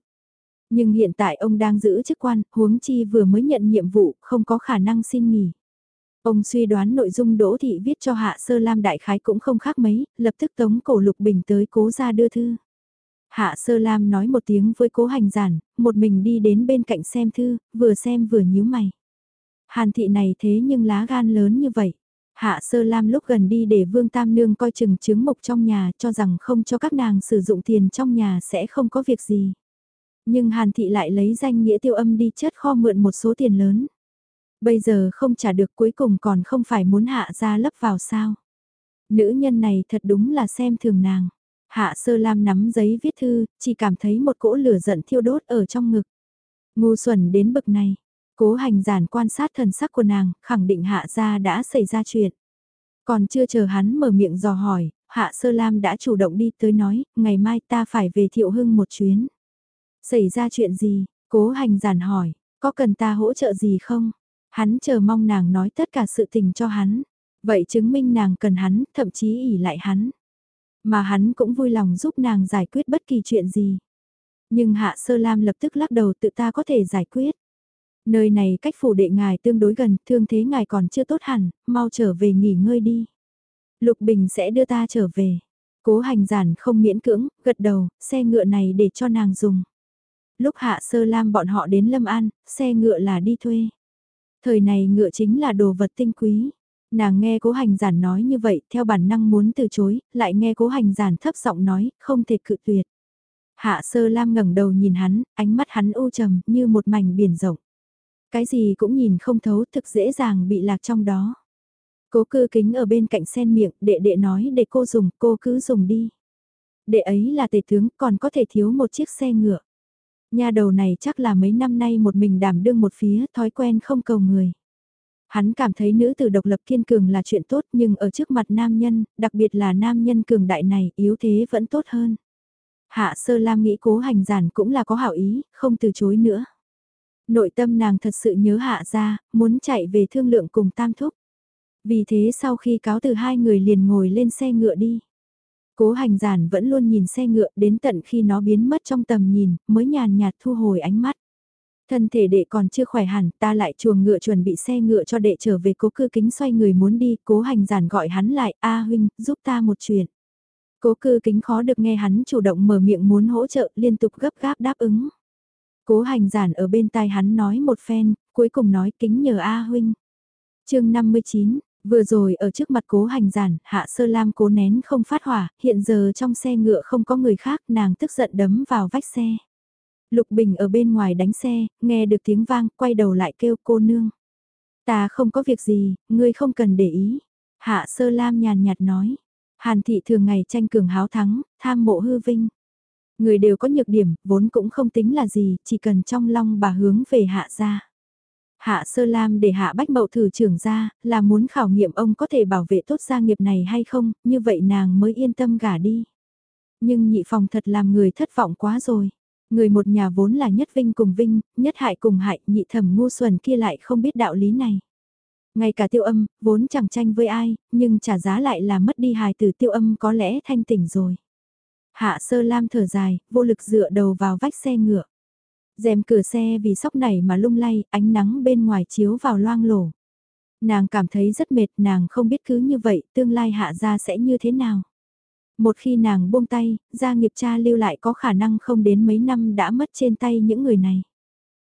Nhưng hiện tại ông đang giữ chức quan, huống chi vừa mới nhận nhiệm vụ, không có khả năng xin nghỉ. Ông suy đoán nội dung Đỗ Thị viết cho Hạ Sơ Lam đại khái cũng không khác mấy, lập tức tống cổ Lục Bình tới cố ra đưa thư. Hạ Sơ Lam nói một tiếng với cố hành giản, một mình đi đến bên cạnh xem thư, vừa xem vừa nhíu mày. Hàn thị này thế nhưng lá gan lớn như vậy. Hạ Sơ Lam lúc gần đi để Vương Tam Nương coi chừng chứng mục trong nhà cho rằng không cho các nàng sử dụng tiền trong nhà sẽ không có việc gì. Nhưng Hàn thị lại lấy danh nghĩa tiêu âm đi chất kho mượn một số tiền lớn. Bây giờ không trả được cuối cùng còn không phải muốn hạ ra lấp vào sao. Nữ nhân này thật đúng là xem thường nàng. Hạ sơ lam nắm giấy viết thư, chỉ cảm thấy một cỗ lửa giận thiêu đốt ở trong ngực. Ngu xuẩn đến bực này, cố hành giản quan sát thần sắc của nàng, khẳng định hạ ra đã xảy ra chuyện. Còn chưa chờ hắn mở miệng dò hỏi, hạ sơ lam đã chủ động đi tới nói, ngày mai ta phải về thiệu hưng một chuyến. Xảy ra chuyện gì, cố hành giản hỏi, có cần ta hỗ trợ gì không? Hắn chờ mong nàng nói tất cả sự tình cho hắn. Vậy chứng minh nàng cần hắn, thậm chí ỉ lại hắn. Mà hắn cũng vui lòng giúp nàng giải quyết bất kỳ chuyện gì. Nhưng Hạ Sơ Lam lập tức lắc đầu tự ta có thể giải quyết. Nơi này cách phủ đệ ngài tương đối gần, thương thế ngài còn chưa tốt hẳn, mau trở về nghỉ ngơi đi. Lục Bình sẽ đưa ta trở về. Cố hành giản không miễn cưỡng, gật đầu, xe ngựa này để cho nàng dùng. Lúc Hạ Sơ Lam bọn họ đến Lâm An, xe ngựa là đi thuê. Thời này ngựa chính là đồ vật tinh quý. Nàng nghe cố hành giản nói như vậy, theo bản năng muốn từ chối, lại nghe cố hành giản thấp giọng nói, không thể cự tuyệt. Hạ sơ lam ngẩng đầu nhìn hắn, ánh mắt hắn u trầm như một mảnh biển rộng. Cái gì cũng nhìn không thấu thực dễ dàng bị lạc trong đó. Cố cư kính ở bên cạnh sen miệng, đệ đệ nói để cô dùng, cô cứ dùng đi. Đệ ấy là tề tướng, còn có thể thiếu một chiếc xe ngựa. Nhà đầu này chắc là mấy năm nay một mình đảm đương một phía, thói quen không cầu người. Hắn cảm thấy nữ tử độc lập kiên cường là chuyện tốt nhưng ở trước mặt nam nhân, đặc biệt là nam nhân cường đại này, yếu thế vẫn tốt hơn. Hạ sơ lam nghĩ cố hành giản cũng là có hảo ý, không từ chối nữa. Nội tâm nàng thật sự nhớ hạ ra, muốn chạy về thương lượng cùng tam thúc. Vì thế sau khi cáo từ hai người liền ngồi lên xe ngựa đi. Cố hành giản vẫn luôn nhìn xe ngựa đến tận khi nó biến mất trong tầm nhìn, mới nhàn nhạt thu hồi ánh mắt. Thân thể đệ còn chưa khỏe hẳn, ta lại chuồng ngựa chuẩn bị xe ngựa cho đệ trở về cố cư kính xoay người muốn đi, cố hành giản gọi hắn lại, A huynh, giúp ta một chuyện. Cố cư kính khó được nghe hắn chủ động mở miệng muốn hỗ trợ, liên tục gấp gáp đáp ứng. Cố hành giản ở bên tai hắn nói một phen, cuối cùng nói kính nhờ A huynh. chương 59, vừa rồi ở trước mặt cố hành giản, hạ sơ lam cố nén không phát hỏa, hiện giờ trong xe ngựa không có người khác, nàng tức giận đấm vào vách xe. Lục Bình ở bên ngoài đánh xe, nghe được tiếng vang, quay đầu lại kêu cô nương. Ta không có việc gì, ngươi không cần để ý. Hạ Sơ Lam nhàn nhạt nói. Hàn thị thường ngày tranh cường háo thắng, tham mộ hư vinh. Người đều có nhược điểm, vốn cũng không tính là gì, chỉ cần trong lòng bà hướng về hạ ra. Hạ Sơ Lam để Hạ Bách Mậu thử trưởng ra, là muốn khảo nghiệm ông có thể bảo vệ tốt gia nghiệp này hay không, như vậy nàng mới yên tâm gả đi. Nhưng nhị phòng thật làm người thất vọng quá rồi. Người một nhà vốn là nhất vinh cùng vinh, nhất hại cùng hại, nhị thẩm ngu xuẩn kia lại không biết đạo lý này. Ngay cả tiêu âm, vốn chẳng tranh với ai, nhưng trả giá lại là mất đi hài từ tiêu âm có lẽ thanh tỉnh rồi. Hạ sơ lam thở dài, vô lực dựa đầu vào vách xe ngựa. rèm cửa xe vì sóc này mà lung lay, ánh nắng bên ngoài chiếu vào loang lổ. Nàng cảm thấy rất mệt, nàng không biết cứ như vậy, tương lai hạ ra sẽ như thế nào. Một khi nàng buông tay, gia nghiệp cha lưu lại có khả năng không đến mấy năm đã mất trên tay những người này.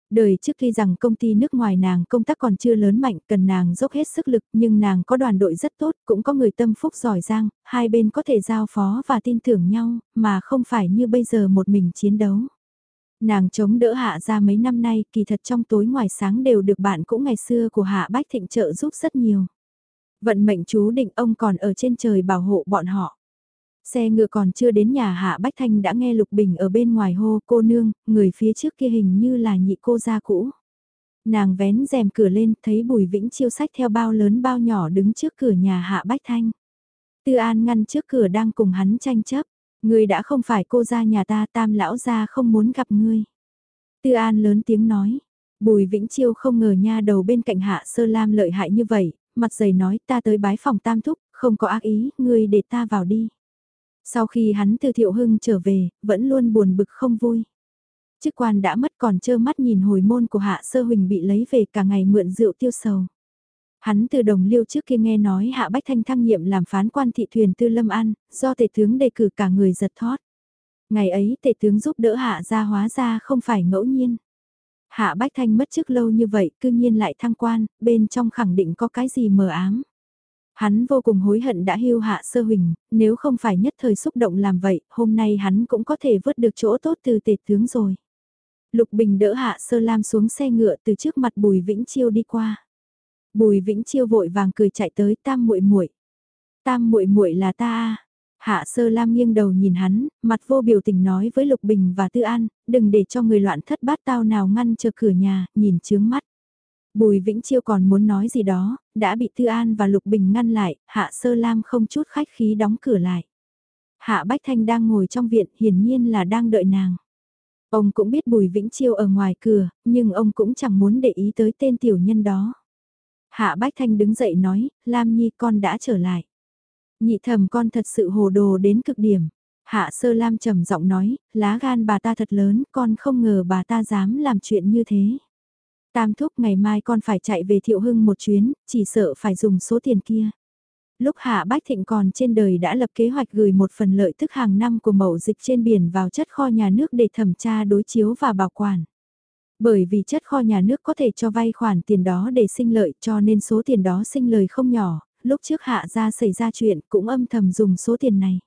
Đời trước khi rằng công ty nước ngoài nàng công tác còn chưa lớn mạnh, cần nàng dốc hết sức lực nhưng nàng có đoàn đội rất tốt, cũng có người tâm phúc giỏi giang, hai bên có thể giao phó và tin tưởng nhau, mà không phải như bây giờ một mình chiến đấu. Nàng chống đỡ hạ ra mấy năm nay, kỳ thật trong tối ngoài sáng đều được bạn cũ ngày xưa của hạ bách thịnh trợ giúp rất nhiều. Vận mệnh chú định ông còn ở trên trời bảo hộ bọn họ. Xe ngựa còn chưa đến nhà Hạ Bách Thanh đã nghe Lục Bình ở bên ngoài hô cô nương, người phía trước kia hình như là nhị cô gia cũ. Nàng vén rèm cửa lên thấy Bùi Vĩnh Chiêu sách theo bao lớn bao nhỏ đứng trước cửa nhà Hạ Bách Thanh. Tư An ngăn trước cửa đang cùng hắn tranh chấp. người đã không phải cô gia nhà ta tam lão gia không muốn gặp ngươi. Tư An lớn tiếng nói. Bùi Vĩnh Chiêu không ngờ nha đầu bên cạnh Hạ Sơ Lam lợi hại như vậy, mặt dày nói ta tới bái phòng tam thúc, không có ác ý, ngươi để ta vào đi. Sau khi hắn từ Thiệu Hưng trở về, vẫn luôn buồn bực không vui. Chức quan đã mất còn trơ mắt nhìn hồi môn của Hạ Sơ Huỳnh bị lấy về cả ngày mượn rượu tiêu sầu. Hắn từ đồng liêu trước kia nghe nói Hạ Bách Thanh thăng nhiệm làm phán quan thị thuyền tư Lâm An, do tể tướng đề cử cả người giật thoát Ngày ấy tể tướng giúp đỡ Hạ ra hóa ra không phải ngẫu nhiên. Hạ Bách Thanh mất chức lâu như vậy, cư nhiên lại thăng quan, bên trong khẳng định có cái gì mờ ám. Hắn vô cùng hối hận đã hưu hạ sơ huỳnh, nếu không phải nhất thời xúc động làm vậy, hôm nay hắn cũng có thể vớt được chỗ tốt từ tề tướng rồi. Lục Bình đỡ hạ sơ lam xuống xe ngựa từ trước mặt Bùi Vĩnh Chiêu đi qua. Bùi Vĩnh Chiêu vội vàng cười chạy tới tam muội muội. Tam muội muội là ta Hạ sơ lam nghiêng đầu nhìn hắn, mặt vô biểu tình nói với Lục Bình và Tư An, đừng để cho người loạn thất bát tao nào ngăn chờ cửa nhà, nhìn chướng mắt. Bùi Vĩnh Chiêu còn muốn nói gì đó, đã bị Tư An và Lục Bình ngăn lại, Hạ Sơ Lam không chút khách khí đóng cửa lại. Hạ Bách Thanh đang ngồi trong viện, hiển nhiên là đang đợi nàng. Ông cũng biết Bùi Vĩnh Chiêu ở ngoài cửa, nhưng ông cũng chẳng muốn để ý tới tên tiểu nhân đó. Hạ Bách Thanh đứng dậy nói, Lam Nhi con đã trở lại. Nhị thầm con thật sự hồ đồ đến cực điểm. Hạ Sơ Lam trầm giọng nói, lá gan bà ta thật lớn, con không ngờ bà ta dám làm chuyện như thế. Tam thúc ngày mai con phải chạy về Thiệu Hưng một chuyến, chỉ sợ phải dùng số tiền kia. Lúc Hạ Bách Thịnh còn trên đời đã lập kế hoạch gửi một phần lợi tức hàng năm của mẫu dịch trên biển vào chất kho nhà nước để thẩm tra đối chiếu và bảo quản. Bởi vì chất kho nhà nước có thể cho vay khoản tiền đó để sinh lợi cho nên số tiền đó sinh lời không nhỏ, lúc trước Hạ ra xảy ra chuyện cũng âm thầm dùng số tiền này.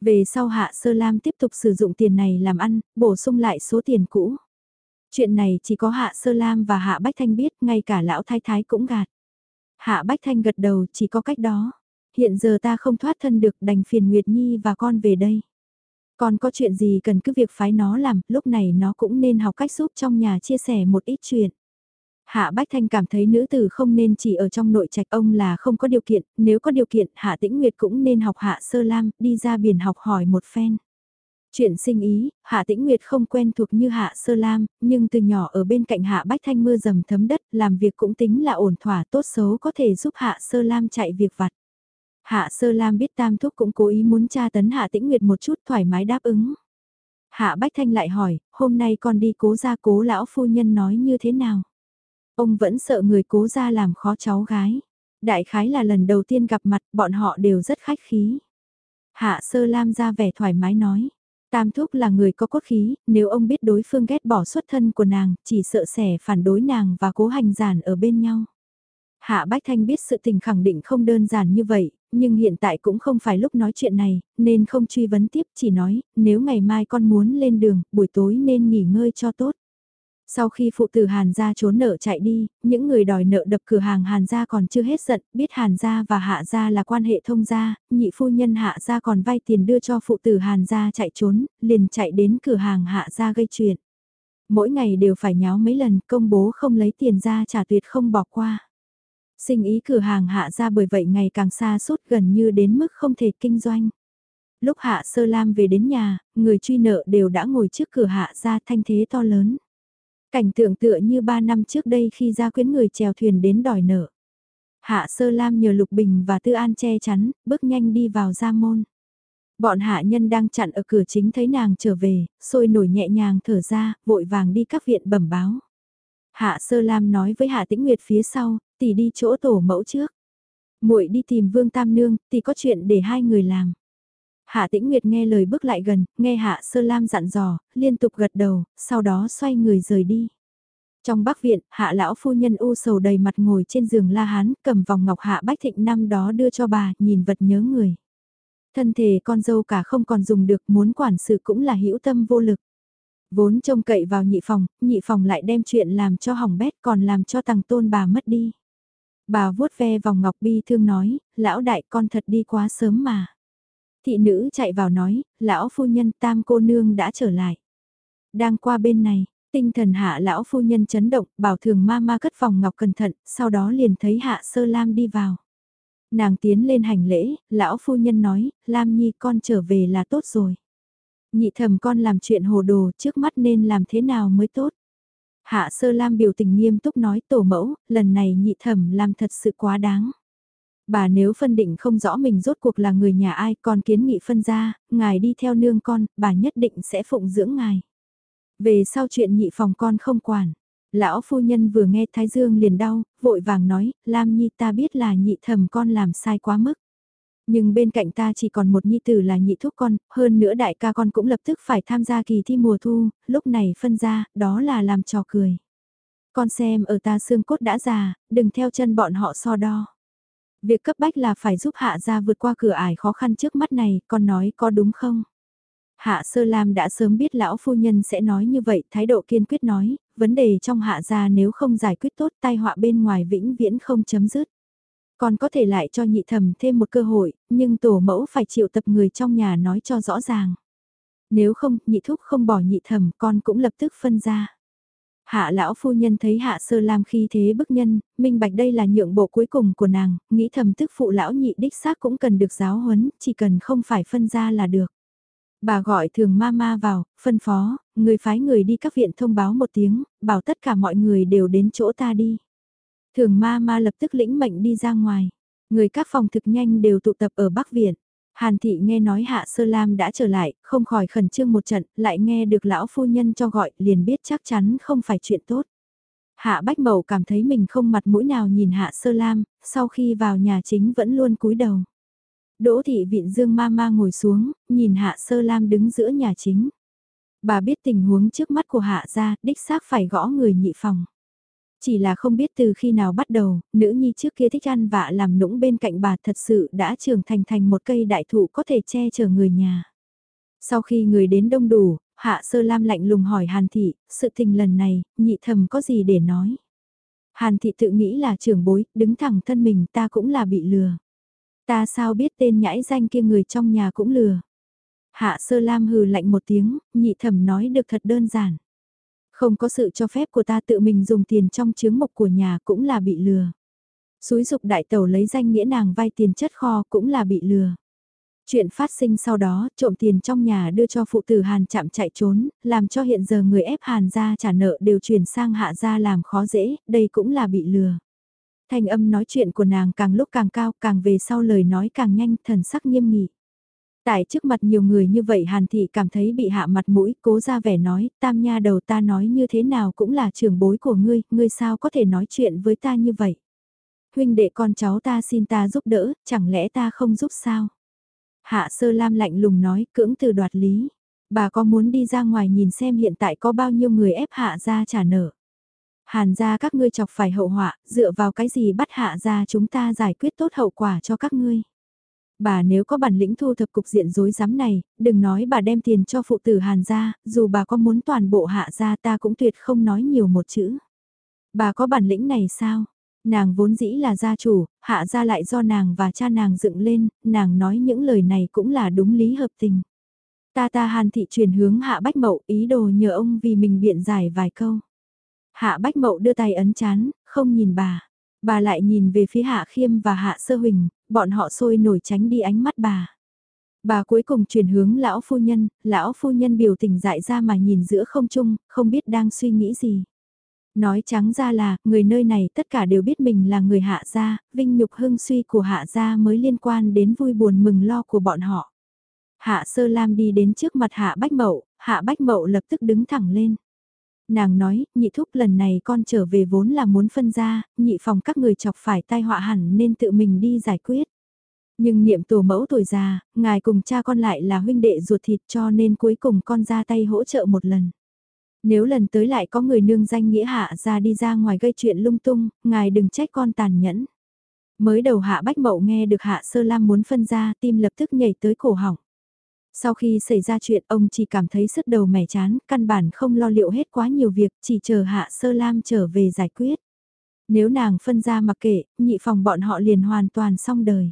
Về sau Hạ Sơ Lam tiếp tục sử dụng tiền này làm ăn, bổ sung lại số tiền cũ. Chuyện này chỉ có Hạ Sơ Lam và Hạ Bách Thanh biết, ngay cả lão thái thái cũng gạt. Hạ Bách Thanh gật đầu chỉ có cách đó. Hiện giờ ta không thoát thân được đành phiền Nguyệt Nhi và con về đây. Còn có chuyện gì cần cứ việc phái nó làm, lúc này nó cũng nên học cách giúp trong nhà chia sẻ một ít chuyện. Hạ Bách Thanh cảm thấy nữ tử không nên chỉ ở trong nội trạch ông là không có điều kiện, nếu có điều kiện Hạ Tĩnh Nguyệt cũng nên học Hạ Sơ Lam, đi ra biển học hỏi một phen. Chuyện sinh ý, Hạ Tĩnh Nguyệt không quen thuộc như Hạ Sơ Lam, nhưng từ nhỏ ở bên cạnh Hạ Bách Thanh mưa dầm thấm đất, làm việc cũng tính là ổn thỏa tốt xấu có thể giúp Hạ Sơ Lam chạy việc vặt. Hạ Sơ Lam biết Tam Thúc cũng cố ý muốn tra tấn Hạ Tĩnh Nguyệt một chút thoải mái đáp ứng. Hạ Bách Thanh lại hỏi, hôm nay con đi cố ra cố lão phu nhân nói như thế nào? Ông vẫn sợ người cố ra làm khó cháu gái. Đại khái là lần đầu tiên gặp mặt, bọn họ đều rất khách khí. Hạ Sơ Lam ra vẻ thoải mái nói. Tam Thúc là người có cốt khí, nếu ông biết đối phương ghét bỏ xuất thân của nàng, chỉ sợ sẻ phản đối nàng và cố hành giản ở bên nhau. Hạ Bách Thanh biết sự tình khẳng định không đơn giản như vậy, nhưng hiện tại cũng không phải lúc nói chuyện này, nên không truy vấn tiếp, chỉ nói, nếu ngày mai con muốn lên đường, buổi tối nên nghỉ ngơi cho tốt. Sau khi phụ tử Hàn gia trốn nợ chạy đi, những người đòi nợ đập cửa hàng Hàn gia còn chưa hết giận, biết Hàn gia và Hạ gia là quan hệ thông gia, nhị phu nhân Hạ gia còn vay tiền đưa cho phụ tử Hàn gia chạy trốn, liền chạy đến cửa hàng Hạ gia gây chuyện. Mỗi ngày đều phải nháo mấy lần, công bố không lấy tiền ra trả tuyệt không bỏ qua. Sinh ý cửa hàng Hạ gia bởi vậy ngày càng xa suốt gần như đến mức không thể kinh doanh. Lúc Hạ Sơ Lam về đến nhà, người truy nợ đều đã ngồi trước cửa Hạ gia thanh thế to lớn. Cảnh tượng tựa như ba năm trước đây khi ra quyến người chèo thuyền đến đòi nợ. Hạ Sơ Lam nhờ Lục Bình và Tư An che chắn, bước nhanh đi vào gia môn. Bọn hạ nhân đang chặn ở cửa chính thấy nàng trở về, sôi nổi nhẹ nhàng thở ra, vội vàng đi các viện bẩm báo. Hạ Sơ Lam nói với Hạ Tĩnh Nguyệt phía sau, tỷ đi chỗ tổ mẫu trước. Muội đi tìm Vương Tam Nương, tỷ có chuyện để hai người làm. Hạ Tĩnh Nguyệt nghe lời bước lại gần, nghe Hạ Sơ Lam dặn dò, liên tục gật đầu, sau đó xoay người rời đi. Trong bắc viện, Hạ lão phu nhân u sầu đầy mặt ngồi trên giường La Hán, cầm vòng ngọc Hạ Bách Thịnh năm đó đưa cho bà, nhìn vật nhớ người. Thân thể con dâu cả không còn dùng được, muốn quản sự cũng là hữu tâm vô lực. Vốn trông cậy vào nhị phòng, nhị phòng lại đem chuyện làm cho hỏng bét còn làm cho tàng tôn bà mất đi. Bà vuốt ve vòng ngọc bi thương nói, lão đại con thật đi quá sớm mà. Thị nữ chạy vào nói, lão phu nhân tam cô nương đã trở lại. Đang qua bên này, tinh thần hạ lão phu nhân chấn động, bảo thường ma ma cất vòng ngọc cẩn thận, sau đó liền thấy hạ sơ lam đi vào. Nàng tiến lên hành lễ, lão phu nhân nói, Lam Nhi con trở về là tốt rồi. Nhị thầm con làm chuyện hồ đồ trước mắt nên làm thế nào mới tốt. Hạ sơ lam biểu tình nghiêm túc nói tổ mẫu, lần này nhị thẩm làm thật sự quá đáng. Bà nếu phân định không rõ mình rốt cuộc là người nhà ai còn kiến nghị phân ra, ngài đi theo nương con, bà nhất định sẽ phụng dưỡng ngài. Về sau chuyện nhị phòng con không quản. Lão phu nhân vừa nghe Thái Dương liền đau, vội vàng nói, Lam Nhi ta biết là nhị thẩm con làm sai quá mức. Nhưng bên cạnh ta chỉ còn một nhi tử là nhị thúc con, hơn nữa đại ca con cũng lập tức phải tham gia kỳ thi mùa thu, lúc này phân ra, đó là làm trò cười. Con xem ở ta xương cốt đã già, đừng theo chân bọn họ so đo. Việc cấp bách là phải giúp hạ gia vượt qua cửa ải khó khăn trước mắt này, con nói có đúng không? Hạ Sơ Lam đã sớm biết lão phu nhân sẽ nói như vậy, thái độ kiên quyết nói, vấn đề trong hạ gia nếu không giải quyết tốt tai họa bên ngoài vĩnh viễn không chấm dứt. Còn có thể lại cho nhị thẩm thêm một cơ hội, nhưng tổ mẫu phải chịu tập người trong nhà nói cho rõ ràng. Nếu không, nhị thúc không bỏ nhị thẩm con cũng lập tức phân ra. Hạ lão phu nhân thấy hạ sơ lam khi thế bức nhân, minh bạch đây là nhượng bộ cuối cùng của nàng, nghĩ thầm tức phụ lão nhị đích xác cũng cần được giáo huấn, chỉ cần không phải phân ra là được. Bà gọi thường ma ma vào, phân phó, người phái người đi các viện thông báo một tiếng, bảo tất cả mọi người đều đến chỗ ta đi. Thường ma ma lập tức lĩnh mệnh đi ra ngoài. Người các phòng thực nhanh đều tụ tập ở Bắc Viện. Hàn thị nghe nói Hạ Sơ Lam đã trở lại, không khỏi khẩn trương một trận, lại nghe được lão phu nhân cho gọi, liền biết chắc chắn không phải chuyện tốt. Hạ Bách Mậu cảm thấy mình không mặt mũi nào nhìn Hạ Sơ Lam, sau khi vào nhà chính vẫn luôn cúi đầu. Đỗ thị viện dương ma ma ngồi xuống, nhìn Hạ Sơ Lam đứng giữa nhà chính. Bà biết tình huống trước mắt của Hạ gia, đích xác phải gõ người nhị phòng. Chỉ là không biết từ khi nào bắt đầu, nữ nhi trước kia thích ăn vạ làm nũng bên cạnh bà thật sự đã trưởng thành thành một cây đại thụ có thể che chở người nhà. Sau khi người đến đông đủ, Hạ Sơ Lam lạnh lùng hỏi Hàn Thị, sự tình lần này, nhị thầm có gì để nói. Hàn Thị tự nghĩ là trưởng bối, đứng thẳng thân mình ta cũng là bị lừa. Ta sao biết tên nhãi danh kia người trong nhà cũng lừa. Hạ Sơ Lam hừ lạnh một tiếng, nhị thẩm nói được thật đơn giản. Không có sự cho phép của ta tự mình dùng tiền trong chướng mục của nhà cũng là bị lừa. Xúi dục đại tàu lấy danh nghĩa nàng vay tiền chất kho cũng là bị lừa. Chuyện phát sinh sau đó, trộm tiền trong nhà đưa cho phụ tử Hàn chạm chạy trốn, làm cho hiện giờ người ép Hàn ra trả nợ đều chuyển sang hạ ra làm khó dễ, đây cũng là bị lừa. Thanh âm nói chuyện của nàng càng lúc càng cao, càng về sau lời nói càng nhanh, thần sắc nghiêm nghị. Tại trước mặt nhiều người như vậy Hàn Thị cảm thấy bị hạ mặt mũi, cố ra vẻ nói, tam nha đầu ta nói như thế nào cũng là trưởng bối của ngươi, ngươi sao có thể nói chuyện với ta như vậy. Huynh đệ con cháu ta xin ta giúp đỡ, chẳng lẽ ta không giúp sao? Hạ sơ lam lạnh lùng nói, cưỡng từ đoạt lý. Bà có muốn đi ra ngoài nhìn xem hiện tại có bao nhiêu người ép hạ ra trả nợ. Hàn ra các ngươi chọc phải hậu họa, dựa vào cái gì bắt hạ ra chúng ta giải quyết tốt hậu quả cho các ngươi bà nếu có bản lĩnh thu thập cục diện rối rắm này, đừng nói bà đem tiền cho phụ tử Hàn gia, dù bà có muốn toàn bộ hạ gia ta cũng tuyệt không nói nhiều một chữ. Bà có bản lĩnh này sao? Nàng vốn dĩ là gia chủ, hạ gia lại do nàng và cha nàng dựng lên, nàng nói những lời này cũng là đúng lý hợp tình. Ta ta hàn thị truyền hướng hạ bách mậu ý đồ nhờ ông vì mình biện giải vài câu. Hạ bách mậu đưa tay ấn chán, không nhìn bà. Bà lại nhìn về phía Hạ Khiêm và Hạ Sơ Huỳnh, bọn họ sôi nổi tránh đi ánh mắt bà. Bà cuối cùng chuyển hướng lão phu nhân, lão phu nhân biểu tình dại ra mà nhìn giữa không trung, không biết đang suy nghĩ gì. Nói trắng ra là, người nơi này tất cả đều biết mình là người hạ gia, vinh nhục hưng suy của hạ gia mới liên quan đến vui buồn mừng lo của bọn họ. Hạ sơ lam đi đến trước mặt hạ bách mậu, hạ bách mậu lập tức đứng thẳng lên nàng nói, nhị thúc lần này con trở về vốn là muốn phân ra, nhị phòng các người chọc phải tai họa hẳn nên tự mình đi giải quyết. Nhưng niệm tổ mẫu tuổi già, ngài cùng cha con lại là huynh đệ ruột thịt cho nên cuối cùng con ra tay hỗ trợ một lần. Nếu lần tới lại có người nương danh nghĩa hạ ra đi ra ngoài gây chuyện lung tung, ngài đừng trách con tàn nhẫn. Mới đầu hạ bách mậu nghe được hạ sơ lam muốn phân ra tim lập tức nhảy tới cổ họng. Sau khi xảy ra chuyện ông chỉ cảm thấy sức đầu mẻ chán, căn bản không lo liệu hết quá nhiều việc, chỉ chờ hạ sơ lam trở về giải quyết. Nếu nàng phân ra mặc kệ, nhị phòng bọn họ liền hoàn toàn xong đời.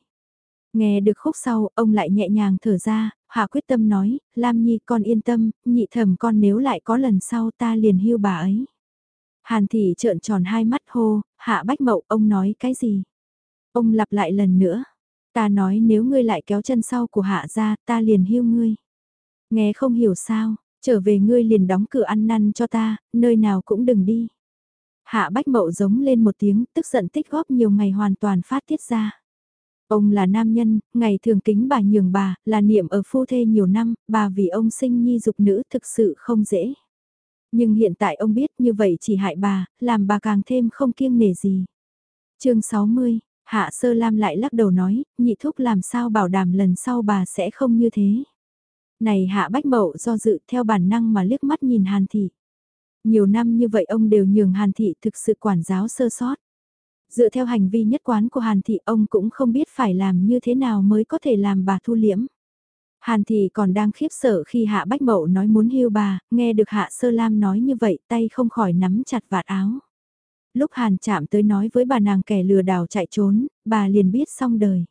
Nghe được khúc sau, ông lại nhẹ nhàng thở ra, hạ quyết tâm nói, Lam Nhi con yên tâm, nhị thẩm con nếu lại có lần sau ta liền hưu bà ấy. Hàn thị trợn tròn hai mắt hô, hạ bách mậu, ông nói cái gì? Ông lặp lại lần nữa, ta nói nếu ngươi lại kéo chân sau của hạ ra, ta liền hưu ngươi. Nghe không hiểu sao, trở về ngươi liền đóng cửa ăn năn cho ta, nơi nào cũng đừng đi. Hạ bách mậu giống lên một tiếng, tức giận tích góp nhiều ngày hoàn toàn phát tiết ra. Ông là nam nhân, ngày thường kính bà nhường bà, là niệm ở phu thê nhiều năm, bà vì ông sinh nhi dục nữ thực sự không dễ. Nhưng hiện tại ông biết như vậy chỉ hại bà, làm bà càng thêm không kiêng nể gì. chương 60, Hạ Sơ Lam lại lắc đầu nói, nhị thúc làm sao bảo đảm lần sau bà sẽ không như thế. Này Hạ Bách Mậu do dự theo bản năng mà liếc mắt nhìn Hàn Thị. Nhiều năm như vậy ông đều nhường Hàn Thị thực sự quản giáo sơ sót. Dựa theo hành vi nhất quán của Hàn Thị ông cũng không biết phải làm như thế nào mới có thể làm bà thu liễm. Hàn Thị còn đang khiếp sợ khi Hạ Bách Mậu nói muốn hưu bà, nghe được Hạ Sơ Lam nói như vậy tay không khỏi nắm chặt vạt áo. Lúc Hàn chạm tới nói với bà nàng kẻ lừa đảo chạy trốn, bà liền biết xong đời.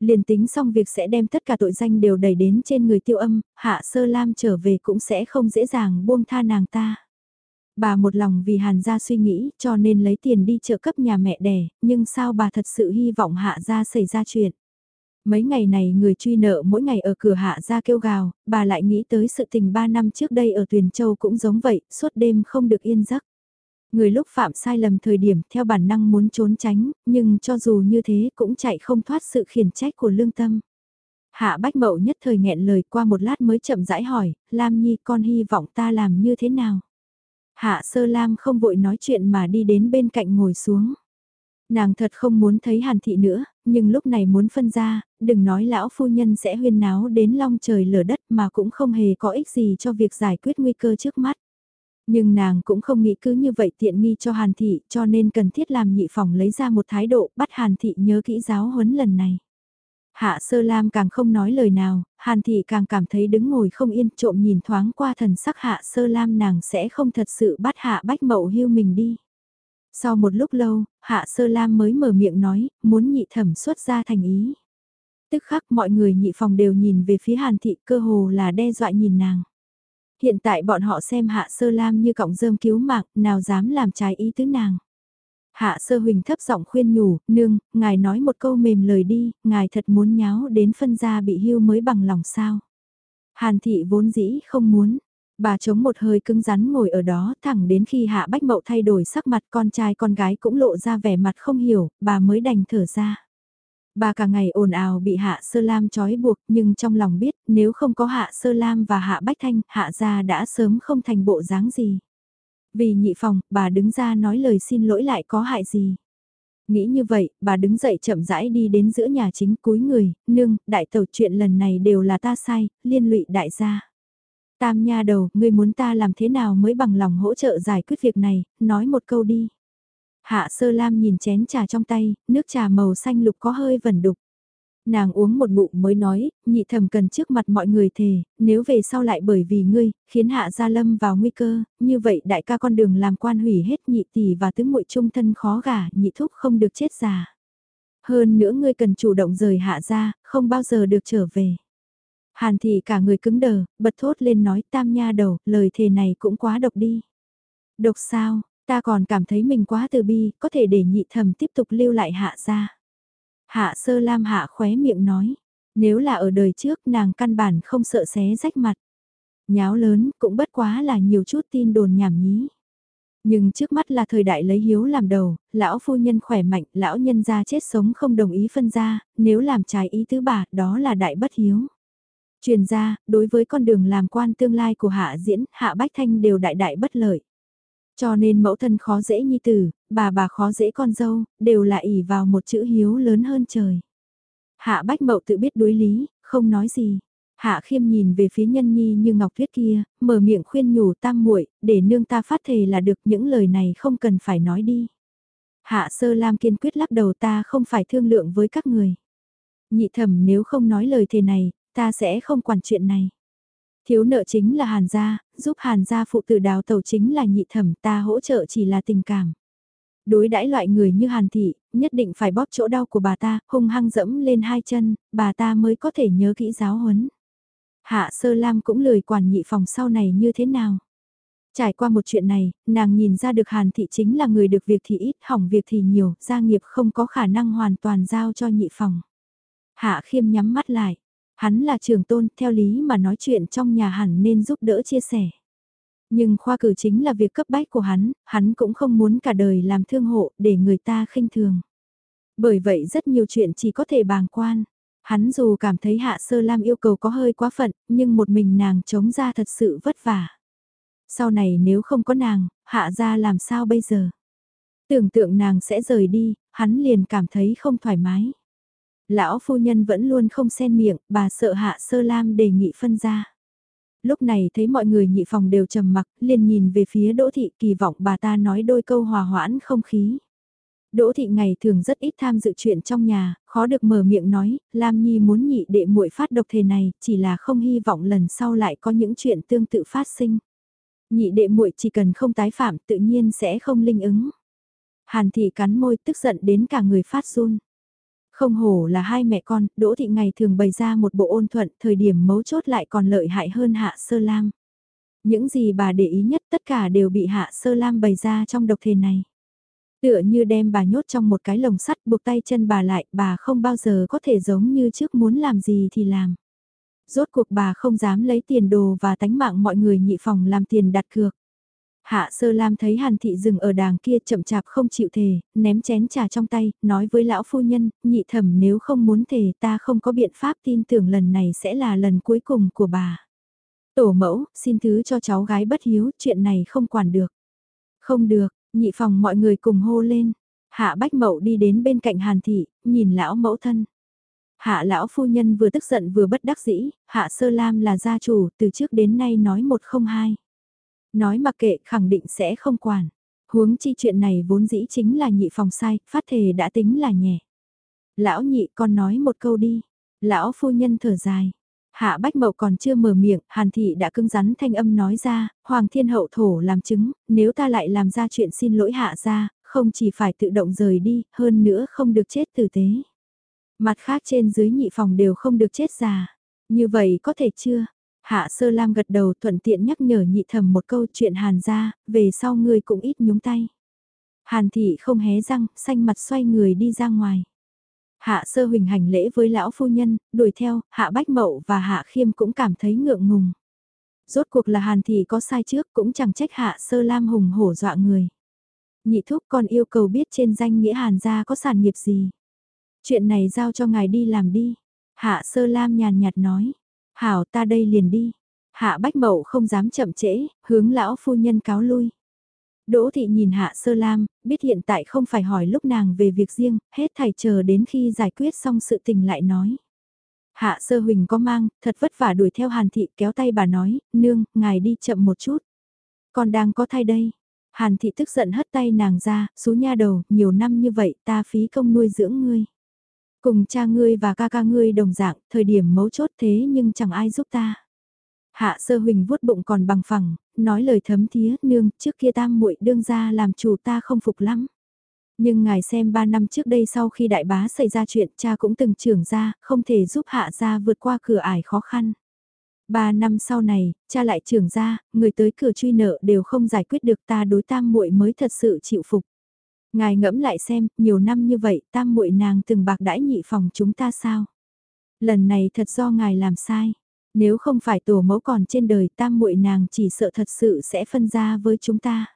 Liền tính xong việc sẽ đem tất cả tội danh đều đẩy đến trên người tiêu âm, Hạ Sơ Lam trở về cũng sẽ không dễ dàng buông tha nàng ta. Bà một lòng vì Hàn gia suy nghĩ cho nên lấy tiền đi trợ cấp nhà mẹ đẻ, nhưng sao bà thật sự hy vọng Hạ gia xảy ra chuyện. Mấy ngày này người truy nợ mỗi ngày ở cửa Hạ gia kêu gào, bà lại nghĩ tới sự tình 3 năm trước đây ở Tuyền Châu cũng giống vậy, suốt đêm không được yên giấc. Người lúc phạm sai lầm thời điểm theo bản năng muốn trốn tránh, nhưng cho dù như thế cũng chạy không thoát sự khiển trách của lương tâm. Hạ Bách Mậu nhất thời nghẹn lời qua một lát mới chậm rãi hỏi, Lam Nhi con hy vọng ta làm như thế nào? Hạ Sơ Lam không vội nói chuyện mà đi đến bên cạnh ngồi xuống. Nàng thật không muốn thấy Hàn Thị nữa, nhưng lúc này muốn phân ra, đừng nói lão phu nhân sẽ huyên náo đến long trời lở đất mà cũng không hề có ích gì cho việc giải quyết nguy cơ trước mắt. Nhưng nàng cũng không nghĩ cứ như vậy tiện nghi cho Hàn Thị cho nên cần thiết làm nhị phòng lấy ra một thái độ bắt Hàn Thị nhớ kỹ giáo huấn lần này. Hạ Sơ Lam càng không nói lời nào, Hàn Thị càng cảm thấy đứng ngồi không yên trộm nhìn thoáng qua thần sắc Hạ Sơ Lam nàng sẽ không thật sự bắt Hạ Bách Mậu hưu mình đi. Sau một lúc lâu, Hạ Sơ Lam mới mở miệng nói, muốn nhị thẩm xuất ra thành ý. Tức khắc mọi người nhị phòng đều nhìn về phía Hàn Thị cơ hồ là đe dọa nhìn nàng. Hiện tại bọn họ xem Hạ Sơ Lam như cọng rơm cứu mạng, nào dám làm trái ý tứ nàng. Hạ sơ huỳnh thấp giọng khuyên nhủ, nương, ngài nói một câu mềm lời đi, ngài thật muốn nháo đến phân gia bị hưu mới bằng lòng sao. Hàn thị vốn dĩ không muốn, bà chống một hơi cứng rắn ngồi ở đó thẳng đến khi hạ bách mậu thay đổi sắc mặt con trai con gái cũng lộ ra vẻ mặt không hiểu, bà mới đành thở ra. Bà cả ngày ồn ào bị hạ sơ lam trói buộc nhưng trong lòng biết nếu không có hạ sơ lam và hạ bách thanh hạ gia đã sớm không thành bộ dáng gì. Vì nhị phòng, bà đứng ra nói lời xin lỗi lại có hại gì. Nghĩ như vậy, bà đứng dậy chậm rãi đi đến giữa nhà chính cúi người, nương, đại tẩu chuyện lần này đều là ta sai, liên lụy đại gia. Tam nha đầu, ngươi muốn ta làm thế nào mới bằng lòng hỗ trợ giải quyết việc này, nói một câu đi. Hạ sơ lam nhìn chén trà trong tay, nước trà màu xanh lục có hơi vẩn đục. Nàng uống một ngụm mới nói, nhị thầm cần trước mặt mọi người thề, nếu về sau lại bởi vì ngươi, khiến hạ gia lâm vào nguy cơ, như vậy đại ca con đường làm quan hủy hết nhị tỷ và tứ muội trung thân khó gả, nhị thúc không được chết già. Hơn nữa ngươi cần chủ động rời hạ gia, không bao giờ được trở về. Hàn thị cả người cứng đờ, bật thốt lên nói tam nha đầu, lời thề này cũng quá độc đi. Độc sao, ta còn cảm thấy mình quá từ bi, có thể để nhị thầm tiếp tục lưu lại hạ gia. Hạ sơ lam hạ khóe miệng nói, nếu là ở đời trước nàng căn bản không sợ xé rách mặt. Nháo lớn cũng bất quá là nhiều chút tin đồn nhảm nhí. Nhưng trước mắt là thời đại lấy hiếu làm đầu, lão phu nhân khỏe mạnh, lão nhân gia chết sống không đồng ý phân ra, nếu làm trái ý tứ bà, đó là đại bất hiếu. Truyền ra, đối với con đường làm quan tương lai của hạ diễn, hạ bách thanh đều đại đại bất lợi. Cho nên mẫu thân khó dễ nhi tử, bà bà khó dễ con dâu, đều là ỉ vào một chữ hiếu lớn hơn trời. Hạ Bách Mậu tự biết đối lý, không nói gì. Hạ Khiêm nhìn về phía nhân nhi như ngọc tuyết kia, mở miệng khuyên nhủ tam muội, để nương ta phát thề là được những lời này không cần phải nói đi. Hạ Sơ Lam kiên quyết lắc đầu ta không phải thương lượng với các người. Nhị thẩm nếu không nói lời thề này, ta sẽ không quản chuyện này. Thiếu nợ chính là Hàn gia, giúp Hàn gia phụ tử đào tàu chính là nhị thẩm ta hỗ trợ chỉ là tình cảm. Đối đãi loại người như Hàn thị, nhất định phải bóp chỗ đau của bà ta, hung hăng dẫm lên hai chân, bà ta mới có thể nhớ kỹ giáo huấn. Hạ Sơ Lam cũng lười quản nhị phòng sau này như thế nào. Trải qua một chuyện này, nàng nhìn ra được Hàn Thị chính là người được việc thì ít, hỏng việc thì nhiều, gia nghiệp không có khả năng hoàn toàn giao cho nhị phòng. Hạ Khiêm nhắm mắt lại, hắn là trường tôn, theo lý mà nói chuyện trong nhà hẳn nên giúp đỡ chia sẻ. Nhưng khoa cử chính là việc cấp bách của hắn, hắn cũng không muốn cả đời làm thương hộ để người ta khinh thường. Bởi vậy rất nhiều chuyện chỉ có thể bàng quan. Hắn dù cảm thấy Hạ Sơ Lam yêu cầu có hơi quá phận, nhưng một mình nàng chống ra thật sự vất vả. Sau này nếu không có nàng, Hạ ra làm sao bây giờ? Tưởng tượng nàng sẽ rời đi, hắn liền cảm thấy không thoải mái. Lão phu nhân vẫn luôn không xen miệng, bà sợ Hạ Sơ Lam đề nghị phân ra. Lúc này thấy mọi người nhị phòng đều trầm mặc, liền nhìn về phía Đỗ Thị kỳ vọng bà ta nói đôi câu hòa hoãn không khí. Đỗ thị ngày thường rất ít tham dự chuyện trong nhà, khó được mở miệng nói, Lam Nhi muốn nhị đệ muội phát độc thể này, chỉ là không hy vọng lần sau lại có những chuyện tương tự phát sinh. Nhị đệ muội chỉ cần không tái phạm tự nhiên sẽ không linh ứng. Hàn thị cắn môi tức giận đến cả người phát run. Không hổ là hai mẹ con, Đỗ thị ngày thường bày ra một bộ ôn thuận, thời điểm mấu chốt lại còn lợi hại hơn Hạ Sơ Lam. Những gì bà để ý nhất tất cả đều bị Hạ Sơ Lam bày ra trong độc thể này. Tựa như đem bà nhốt trong một cái lồng sắt buộc tay chân bà lại, bà không bao giờ có thể giống như trước muốn làm gì thì làm. Rốt cuộc bà không dám lấy tiền đồ và tánh mạng mọi người nhị phòng làm tiền đặt cược. Hạ sơ lam thấy hàn thị dừng ở đàng kia chậm chạp không chịu thề, ném chén trà trong tay, nói với lão phu nhân, nhị thẩm nếu không muốn thề ta không có biện pháp tin tưởng lần này sẽ là lần cuối cùng của bà. Tổ mẫu, xin thứ cho cháu gái bất hiếu, chuyện này không quản được. Không được, Nhị phòng mọi người cùng hô lên. Hạ Bách Mậu đi đến bên cạnh Hàn Thị, nhìn lão mẫu thân. Hạ lão phu nhân vừa tức giận vừa bất đắc dĩ, Hạ Sơ Lam là gia chủ, từ trước đến nay nói một không hai. Nói mặc kệ khẳng định sẽ không quản. Huống chi chuyện này vốn dĩ chính là nhị phòng sai, phát thề đã tính là nhẹ. Lão nhị con nói một câu đi. Lão phu nhân thở dài. Hạ Bách Mậu còn chưa mở miệng, Hàn Thị đã cưng rắn thanh âm nói ra, Hoàng Thiên Hậu Thổ làm chứng, nếu ta lại làm ra chuyện xin lỗi Hạ ra, không chỉ phải tự động rời đi, hơn nữa không được chết tử tế. Mặt khác trên dưới nhị phòng đều không được chết già. Như vậy có thể chưa? Hạ Sơ Lam gật đầu thuận tiện nhắc nhở nhị thầm một câu chuyện Hàn ra, về sau ngươi cũng ít nhúng tay. Hàn Thị không hé răng, xanh mặt xoay người đi ra ngoài. Hạ sơ huỳnh hành lễ với lão phu nhân, đuổi theo, hạ bách mậu và hạ khiêm cũng cảm thấy ngượng ngùng. Rốt cuộc là hàn thị có sai trước cũng chẳng trách hạ sơ lam hùng hổ dọa người. Nhị thúc còn yêu cầu biết trên danh nghĩa hàn gia có sản nghiệp gì. Chuyện này giao cho ngài đi làm đi. Hạ sơ lam nhàn nhạt nói. Hảo ta đây liền đi. Hạ bách mậu không dám chậm trễ, hướng lão phu nhân cáo lui. Đỗ thị nhìn Hạ Sơ Lam, biết hiện tại không phải hỏi lúc nàng về việc riêng, hết thảy chờ đến khi giải quyết xong sự tình lại nói. Hạ Sơ Huỳnh có mang, thật vất vả đuổi theo Hàn Thị kéo tay bà nói, nương, ngài đi chậm một chút. Con đang có thai đây. Hàn Thị tức giận hất tay nàng ra, xú nha đầu, nhiều năm như vậy ta phí công nuôi dưỡng ngươi. Cùng cha ngươi và ca ca ngươi đồng dạng, thời điểm mấu chốt thế nhưng chẳng ai giúp ta. Hạ sơ huỳnh vuốt bụng còn bằng phẳng, nói lời thấm thía, nương, trước kia tam muội đương ra làm chủ ta không phục lắm. Nhưng ngài xem ba năm trước đây sau khi đại bá xảy ra chuyện cha cũng từng trưởng ra, không thể giúp hạ gia vượt qua cửa ải khó khăn. Ba năm sau này, cha lại trưởng ra, người tới cửa truy nợ đều không giải quyết được ta đối tam muội mới thật sự chịu phục. Ngài ngẫm lại xem, nhiều năm như vậy, tam muội nàng từng bạc đãi nhị phòng chúng ta sao? Lần này thật do ngài làm sai. Nếu không phải tổ mẫu còn trên đời tam muội nàng chỉ sợ thật sự sẽ phân ra với chúng ta.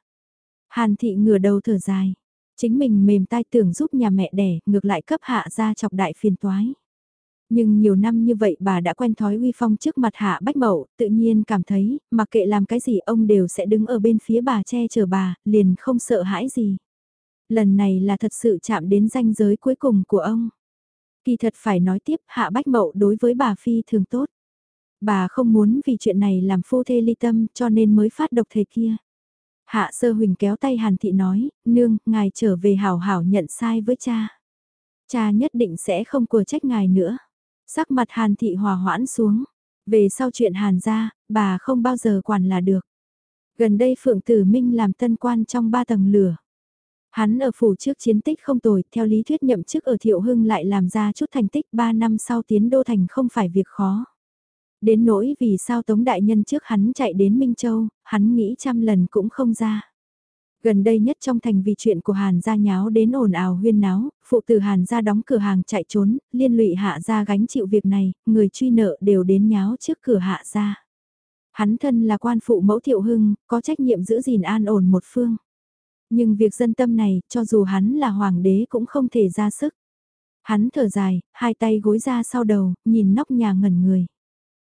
Hàn thị ngửa đầu thở dài. Chính mình mềm tai tưởng giúp nhà mẹ đẻ, ngược lại cấp hạ ra chọc đại phiền toái. Nhưng nhiều năm như vậy bà đã quen thói uy phong trước mặt hạ bách mậu, tự nhiên cảm thấy, mặc kệ làm cái gì ông đều sẽ đứng ở bên phía bà che chở bà, liền không sợ hãi gì. Lần này là thật sự chạm đến ranh giới cuối cùng của ông. Kỳ thật phải nói tiếp Hạ Bách Mậu đối với bà Phi thường tốt. Bà không muốn vì chuyện này làm phu thê ly tâm cho nên mới phát độc thể kia. Hạ sơ huỳnh kéo tay Hàn Thị nói, nương, ngài trở về hảo hảo nhận sai với cha. Cha nhất định sẽ không cùa trách ngài nữa. Sắc mặt Hàn Thị hòa hoãn xuống. Về sau chuyện Hàn ra, bà không bao giờ quản là được. Gần đây Phượng Tử Minh làm tân quan trong ba tầng lửa. Hắn ở phủ trước chiến tích không tồi, theo lý thuyết nhậm chức ở Thiệu Hưng lại làm ra chút thành tích 3 năm sau tiến đô thành không phải việc khó. Đến nỗi vì sao Tống Đại Nhân trước hắn chạy đến Minh Châu, hắn nghĩ trăm lần cũng không ra. Gần đây nhất trong thành vì chuyện của Hàn gia nháo đến ồn ào huyên náo, phụ tử Hàn gia đóng cửa hàng chạy trốn, liên lụy hạ gia gánh chịu việc này, người truy nợ đều đến nháo trước cửa hạ gia. Hắn thân là quan phụ mẫu thiệu hưng, có trách nhiệm giữ gìn an ổn một phương. Nhưng việc dân tâm này, cho dù hắn là hoàng đế cũng không thể ra sức. Hắn thở dài, hai tay gối ra sau đầu, nhìn nóc nhà ngẩn người.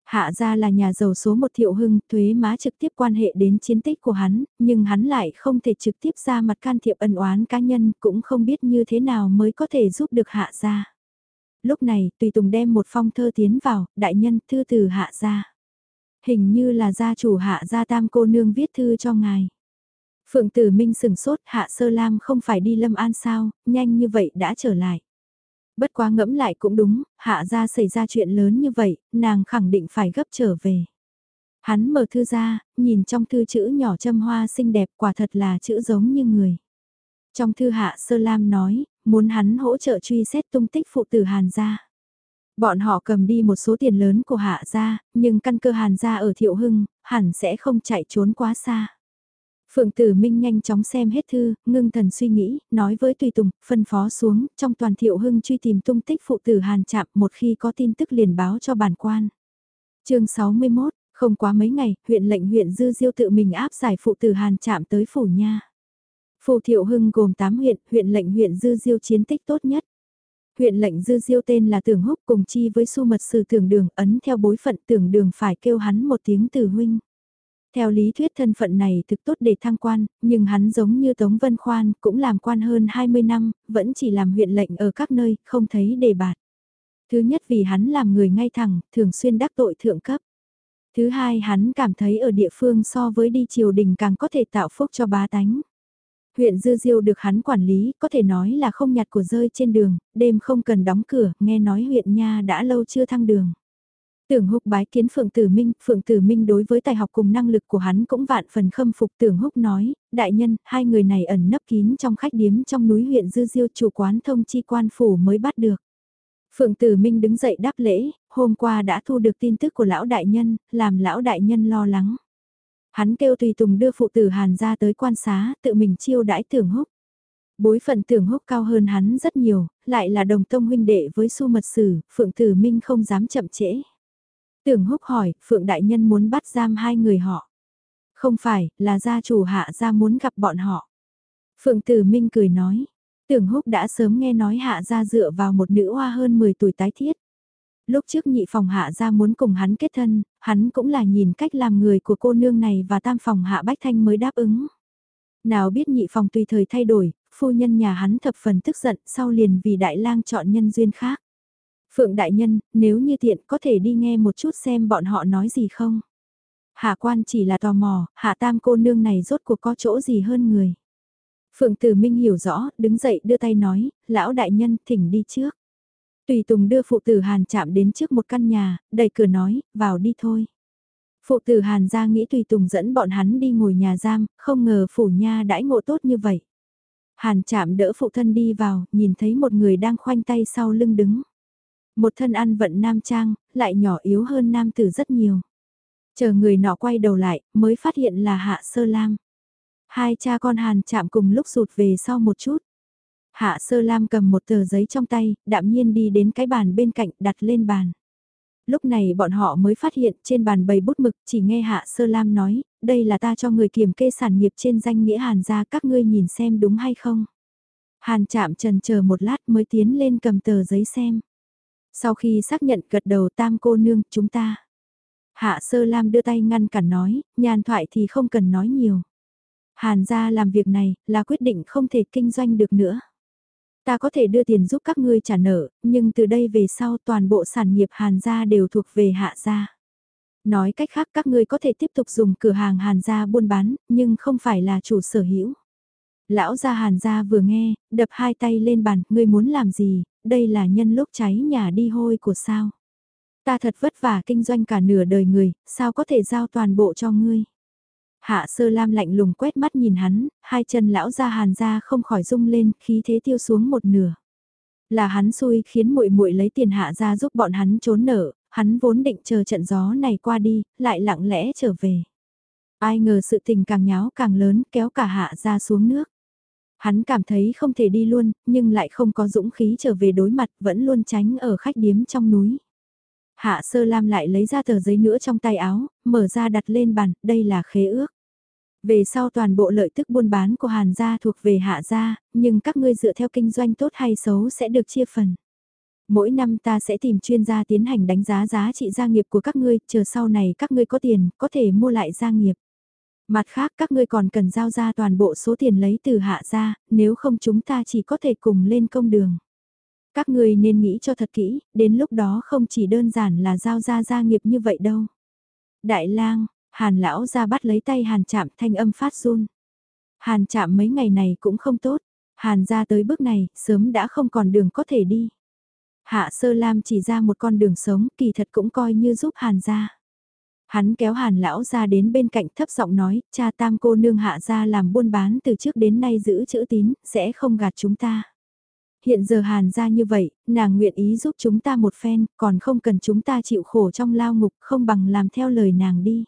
Hạ ra là nhà giàu số một thiệu hưng, thuế má trực tiếp quan hệ đến chiến tích của hắn, nhưng hắn lại không thể trực tiếp ra mặt can thiệp ân oán cá nhân, cũng không biết như thế nào mới có thể giúp được hạ ra. Lúc này, Tùy Tùng đem một phong thơ tiến vào, đại nhân thư từ hạ ra. Hình như là gia chủ hạ gia tam cô nương viết thư cho ngài. Phượng Tử Minh sừng sốt hạ sơ lam không phải đi lâm an sao, nhanh như vậy đã trở lại. Bất quá ngẫm lại cũng đúng, hạ ra xảy ra chuyện lớn như vậy, nàng khẳng định phải gấp trở về. Hắn mở thư ra, nhìn trong thư chữ nhỏ châm hoa xinh đẹp quả thật là chữ giống như người. Trong thư hạ sơ lam nói, muốn hắn hỗ trợ truy xét tung tích phụ tử Hàn gia. Bọn họ cầm đi một số tiền lớn của hạ gia, nhưng căn cơ Hàn gia ở Thiệu Hưng, hẳn sẽ không chạy trốn quá xa. Phượng Tử Minh nhanh chóng xem hết thư, ngưng thần suy nghĩ, nói với Tùy Tùng, phân phó xuống, trong toàn thiệu hưng truy tìm tung tích phụ tử Hàn Trạm một khi có tin tức liền báo cho bản quan. chương 61, không quá mấy ngày, huyện lệnh huyện Dư Diêu tự mình áp giải phụ tử Hàn Trạm tới phủ nha. Phủ thiệu hưng gồm 8 huyện, huyện lệnh huyện Dư Diêu chiến tích tốt nhất. Huyện lệnh Dư Diêu tên là Tưởng Húc cùng chi với su mật sử tưởng đường ấn theo bối phận tưởng đường phải kêu hắn một tiếng từ huynh. Theo lý thuyết thân phận này thực tốt để thăng quan, nhưng hắn giống như Tống Vân Khoan cũng làm quan hơn 20 năm, vẫn chỉ làm huyện lệnh ở các nơi, không thấy đề bạt. Thứ nhất vì hắn làm người ngay thẳng, thường xuyên đắc tội thượng cấp. Thứ hai hắn cảm thấy ở địa phương so với đi triều đình càng có thể tạo phúc cho bá tánh. Huyện Dư Diêu được hắn quản lý, có thể nói là không nhặt của rơi trên đường, đêm không cần đóng cửa, nghe nói huyện nha đã lâu chưa thăng đường. Tưởng húc bái kiến Phượng Tử Minh, Phượng Tử Minh đối với tài học cùng năng lực của hắn cũng vạn phần khâm phục Tưởng húc nói, đại nhân, hai người này ẩn nấp kín trong khách điếm trong núi huyện Dư Diêu chủ quán thông chi quan phủ mới bắt được. Phượng Tử Minh đứng dậy đáp lễ, hôm qua đã thu được tin tức của lão đại nhân, làm lão đại nhân lo lắng. Hắn kêu tùy tùng đưa phụ tử Hàn ra tới quan xá, tự mình chiêu đãi Tưởng húc. Bối phận tưởng húc cao hơn hắn rất nhiều, lại là đồng tông huynh đệ với su mật sử, Phượng Tử Minh không dám chậm trễ. Tưởng húc hỏi, Phượng Đại Nhân muốn bắt giam hai người họ. Không phải, là gia chủ hạ gia muốn gặp bọn họ. Phượng Tử Minh cười nói, tưởng húc đã sớm nghe nói hạ gia dựa vào một nữ hoa hơn 10 tuổi tái thiết. Lúc trước nhị phòng hạ gia muốn cùng hắn kết thân, hắn cũng là nhìn cách làm người của cô nương này và tam phòng hạ bách thanh mới đáp ứng. Nào biết nhị phòng tùy thời thay đổi, phu nhân nhà hắn thập phần tức giận sau liền vì đại lang chọn nhân duyên khác. Phượng Đại Nhân, nếu như tiện có thể đi nghe một chút xem bọn họ nói gì không? Hạ quan chỉ là tò mò, hạ tam cô nương này rốt cuộc có chỗ gì hơn người. Phượng Tử Minh hiểu rõ, đứng dậy đưa tay nói, lão đại nhân thỉnh đi trước. Tùy Tùng đưa phụ tử Hàn chạm đến trước một căn nhà, đẩy cửa nói, vào đi thôi. Phụ tử Hàn ra nghĩ Tùy Tùng dẫn bọn hắn đi ngồi nhà giam, không ngờ phủ nha đãi ngộ tốt như vậy. Hàn chạm đỡ phụ thân đi vào, nhìn thấy một người đang khoanh tay sau lưng đứng. Một thân ăn vận nam trang, lại nhỏ yếu hơn nam tử rất nhiều. Chờ người nọ quay đầu lại, mới phát hiện là Hạ Sơ Lam. Hai cha con Hàn chạm cùng lúc rụt về sau một chút. Hạ Sơ Lam cầm một tờ giấy trong tay, đạm nhiên đi đến cái bàn bên cạnh đặt lên bàn. Lúc này bọn họ mới phát hiện trên bàn bày bút mực chỉ nghe Hạ Sơ Lam nói, đây là ta cho người kiểm kê sản nghiệp trên danh nghĩa Hàn ra các ngươi nhìn xem đúng hay không. Hàn chạm trần chờ một lát mới tiến lên cầm tờ giấy xem. Sau khi xác nhận gật đầu tam cô nương, chúng ta. Hạ sơ lam đưa tay ngăn cản nói, nhàn thoại thì không cần nói nhiều. Hàn gia làm việc này là quyết định không thể kinh doanh được nữa. Ta có thể đưa tiền giúp các ngươi trả nợ, nhưng từ đây về sau toàn bộ sản nghiệp Hàn gia đều thuộc về hạ gia. Nói cách khác các ngươi có thể tiếp tục dùng cửa hàng Hàn gia buôn bán, nhưng không phải là chủ sở hữu. Lão gia Hàn gia vừa nghe, đập hai tay lên bàn, ngươi muốn làm gì, đây là nhân lúc cháy nhà đi hôi của sao. Ta thật vất vả kinh doanh cả nửa đời người, sao có thể giao toàn bộ cho ngươi. Hạ sơ lam lạnh lùng quét mắt nhìn hắn, hai chân lão ra hàn ra không khỏi rung lên, khí thế tiêu xuống một nửa. Là hắn xui khiến muội muội lấy tiền hạ ra giúp bọn hắn trốn nợ, hắn vốn định chờ trận gió này qua đi, lại lặng lẽ trở về. Ai ngờ sự tình càng nháo càng lớn kéo cả hạ ra xuống nước. Hắn cảm thấy không thể đi luôn, nhưng lại không có dũng khí trở về đối mặt, vẫn luôn tránh ở khách điếm trong núi. Hạ sơ lam lại lấy ra tờ giấy nữa trong tay áo, mở ra đặt lên bàn, đây là khế ước. Về sau toàn bộ lợi tức buôn bán của Hàn gia thuộc về hạ gia, nhưng các ngươi dựa theo kinh doanh tốt hay xấu sẽ được chia phần. Mỗi năm ta sẽ tìm chuyên gia tiến hành đánh giá giá trị gia nghiệp của các ngươi, chờ sau này các ngươi có tiền, có thể mua lại gia nghiệp. Mặt khác các ngươi còn cần giao ra toàn bộ số tiền lấy từ hạ gia, nếu không chúng ta chỉ có thể cùng lên công đường. Các ngươi nên nghĩ cho thật kỹ, đến lúc đó không chỉ đơn giản là giao ra gia nghiệp như vậy đâu. Đại lang, Hàn lão ra bắt lấy tay Hàn chạm thanh âm phát run. Hàn chạm mấy ngày này cũng không tốt, Hàn ra tới bước này, sớm đã không còn đường có thể đi. Hạ sơ lam chỉ ra một con đường sống, kỳ thật cũng coi như giúp Hàn ra. Hắn kéo Hàn lão ra đến bên cạnh thấp giọng nói, cha tam cô nương hạ ra làm buôn bán từ trước đến nay giữ chữ tín, sẽ không gạt chúng ta. Hiện giờ Hàn ra như vậy, nàng nguyện ý giúp chúng ta một phen, còn không cần chúng ta chịu khổ trong lao ngục, không bằng làm theo lời nàng đi.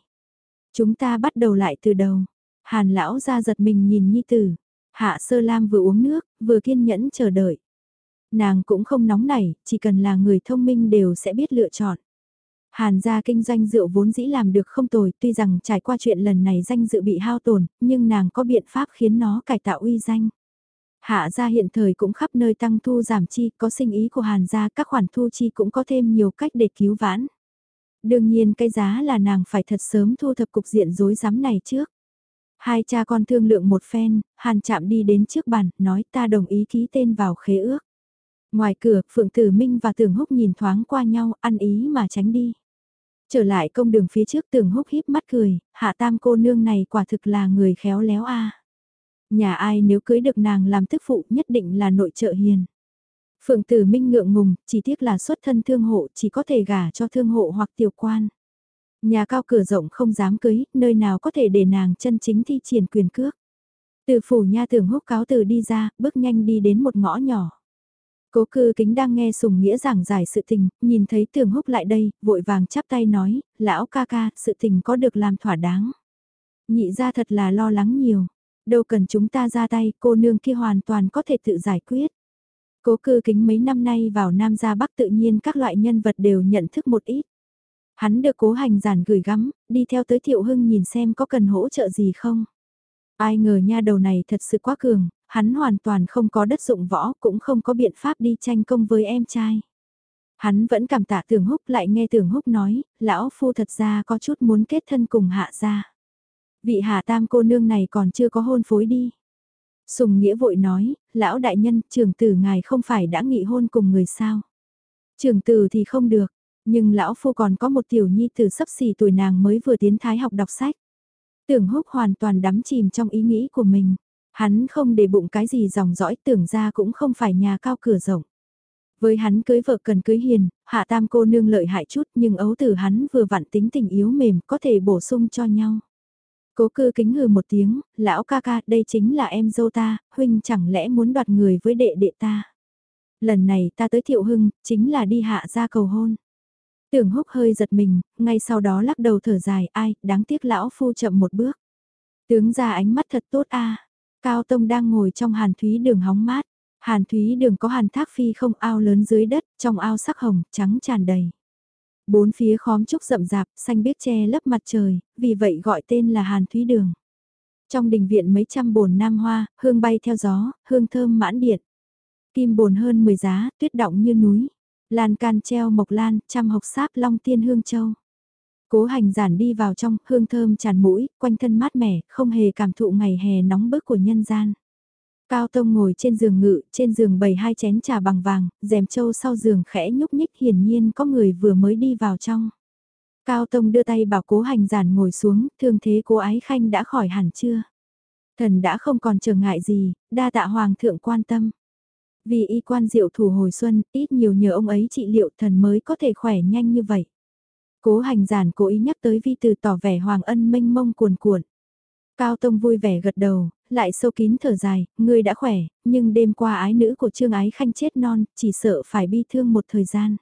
Chúng ta bắt đầu lại từ đầu. Hàn lão ra giật mình nhìn Nhi Tử. Hạ Sơ Lam vừa uống nước, vừa kiên nhẫn chờ đợi. Nàng cũng không nóng nảy, chỉ cần là người thông minh đều sẽ biết lựa chọn. Hàn gia kinh doanh rượu vốn dĩ làm được không tồi, tuy rằng trải qua chuyện lần này danh dự bị hao tổn, nhưng nàng có biện pháp khiến nó cải tạo uy danh. Hạ gia hiện thời cũng khắp nơi tăng thu giảm chi, có sinh ý của Hàn gia các khoản thu chi cũng có thêm nhiều cách để cứu vãn. Đương nhiên cái giá là nàng phải thật sớm thu thập cục diện rối rắm này trước. Hai cha con thương lượng một phen, Hàn chạm đi đến trước bàn, nói ta đồng ý ký tên vào khế ước. Ngoài cửa, Phượng Tử Minh và Tưởng Húc nhìn thoáng qua nhau, ăn ý mà tránh đi. Trở lại công đường phía trước tường Húc híp mắt cười, hạ tam cô nương này quả thực là người khéo léo a. Nhà ai nếu cưới được nàng làm tức phụ nhất định là nội trợ hiền. Phượng Tử Minh ngượng ngùng, chỉ tiếc là xuất thân thương hộ chỉ có thể gả cho thương hộ hoặc tiểu quan. Nhà cao cửa rộng không dám cưới, nơi nào có thể để nàng chân chính thi triển quyền cước. Từ phủ nha tưởng húc cáo từ đi ra, bước nhanh đi đến một ngõ nhỏ. Cố cư kính đang nghe sùng nghĩa giảng giải sự tình, nhìn thấy tường húc lại đây, vội vàng chắp tay nói, lão ca ca, sự tình có được làm thỏa đáng. Nhị ra thật là lo lắng nhiều, đâu cần chúng ta ra tay, cô nương kia hoàn toàn có thể tự giải quyết. Cố cư kính mấy năm nay vào Nam ra Bắc tự nhiên các loại nhân vật đều nhận thức một ít. Hắn được cố hành giản gửi gắm, đi theo tới Thiệu Hưng nhìn xem có cần hỗ trợ gì không. Ai ngờ nha đầu này thật sự quá cường, hắn hoàn toàn không có đất dụng võ cũng không có biện pháp đi tranh công với em trai. Hắn vẫn cảm tạ tưởng húc lại nghe tưởng húc nói, lão phu thật ra có chút muốn kết thân cùng hạ gia. Vị hạ tam cô nương này còn chưa có hôn phối đi. Sùng Nghĩa vội nói, lão đại nhân, trường tử ngài không phải đã nghị hôn cùng người sao. Trường tử thì không được, nhưng lão phu còn có một tiểu nhi tử sắp xỉ tuổi nàng mới vừa tiến thái học đọc sách. Tưởng húc hoàn toàn đắm chìm trong ý nghĩ của mình. Hắn không để bụng cái gì dòng dõi tưởng ra cũng không phải nhà cao cửa rộng. Với hắn cưới vợ cần cưới hiền, hạ tam cô nương lợi hại chút nhưng ấu tử hắn vừa vặn tính tình yếu mềm có thể bổ sung cho nhau. Cố cư kính hừ một tiếng, lão ca ca, đây chính là em dâu ta, huynh chẳng lẽ muốn đoạt người với đệ đệ ta. Lần này ta tới thiệu hưng, chính là đi hạ ra cầu hôn. Tưởng húc hơi giật mình, ngay sau đó lắc đầu thở dài, ai, đáng tiếc lão phu chậm một bước. Tướng ra ánh mắt thật tốt a Cao Tông đang ngồi trong hàn thúy đường hóng mát. Hàn thúy đường có hàn thác phi không ao lớn dưới đất, trong ao sắc hồng, trắng tràn đầy. Bốn phía khóm trúc rậm rạp, xanh biếc che lấp mặt trời, vì vậy gọi tên là Hàn Thúy Đường. Trong đình viện mấy trăm bồn nam hoa, hương bay theo gió, hương thơm mãn điện. Kim bồn hơn 10 giá, tuyết động như núi. Lan can treo mộc lan, trăm hộc sáp long tiên hương châu. Cố hành giản đi vào trong, hương thơm tràn mũi, quanh thân mát mẻ, không hề cảm thụ ngày hè nóng bức của nhân gian. Cao Tông ngồi trên giường ngự, trên giường bày hai chén trà bằng vàng, rèm châu sau giường khẽ nhúc nhích hiển nhiên có người vừa mới đi vào trong. Cao Tông đưa tay bảo cố hành giản ngồi xuống, thương thế cố ái khanh đã khỏi hẳn chưa? Thần đã không còn trở ngại gì, đa tạ hoàng thượng quan tâm. Vì y quan diệu thủ hồi xuân, ít nhiều nhờ ông ấy trị liệu thần mới có thể khỏe nhanh như vậy. Cố hành giản cố ý nhắc tới vi từ tỏ vẻ hoàng ân mênh mông cuồn cuộn. Cao Tông vui vẻ gật đầu, lại sâu kín thở dài, ngươi đã khỏe, nhưng đêm qua ái nữ của Trương Ái Khanh chết non, chỉ sợ phải bi thương một thời gian.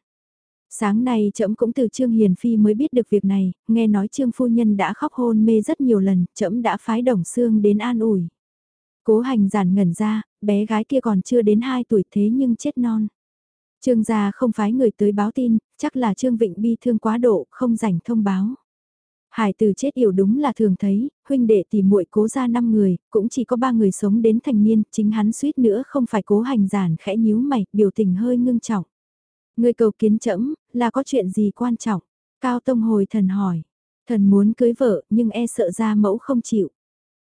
Sáng nay trẫm cũng từ Trương Hiền Phi mới biết được việc này, nghe nói Trương Phu Nhân đã khóc hôn mê rất nhiều lần, trẫm đã phái đồng xương đến an ủi. Cố hành giản ngẩn ra, bé gái kia còn chưa đến 2 tuổi thế nhưng chết non. Trương gia không phái người tới báo tin, chắc là Trương Vịnh bi thương quá độ, không rảnh thông báo. Hải tử chết yểu đúng là thường thấy, huynh đệ tìm muội cố ra 5 người, cũng chỉ có 3 người sống đến thành niên, chính hắn suýt nữa không phải cố hành giản khẽ nhíu mày, biểu tình hơi ngưng trọng. Người cầu kiến chẫm, là có chuyện gì quan trọng? Cao Tông hồi thần hỏi. Thần muốn cưới vợ, nhưng e sợ ra mẫu không chịu.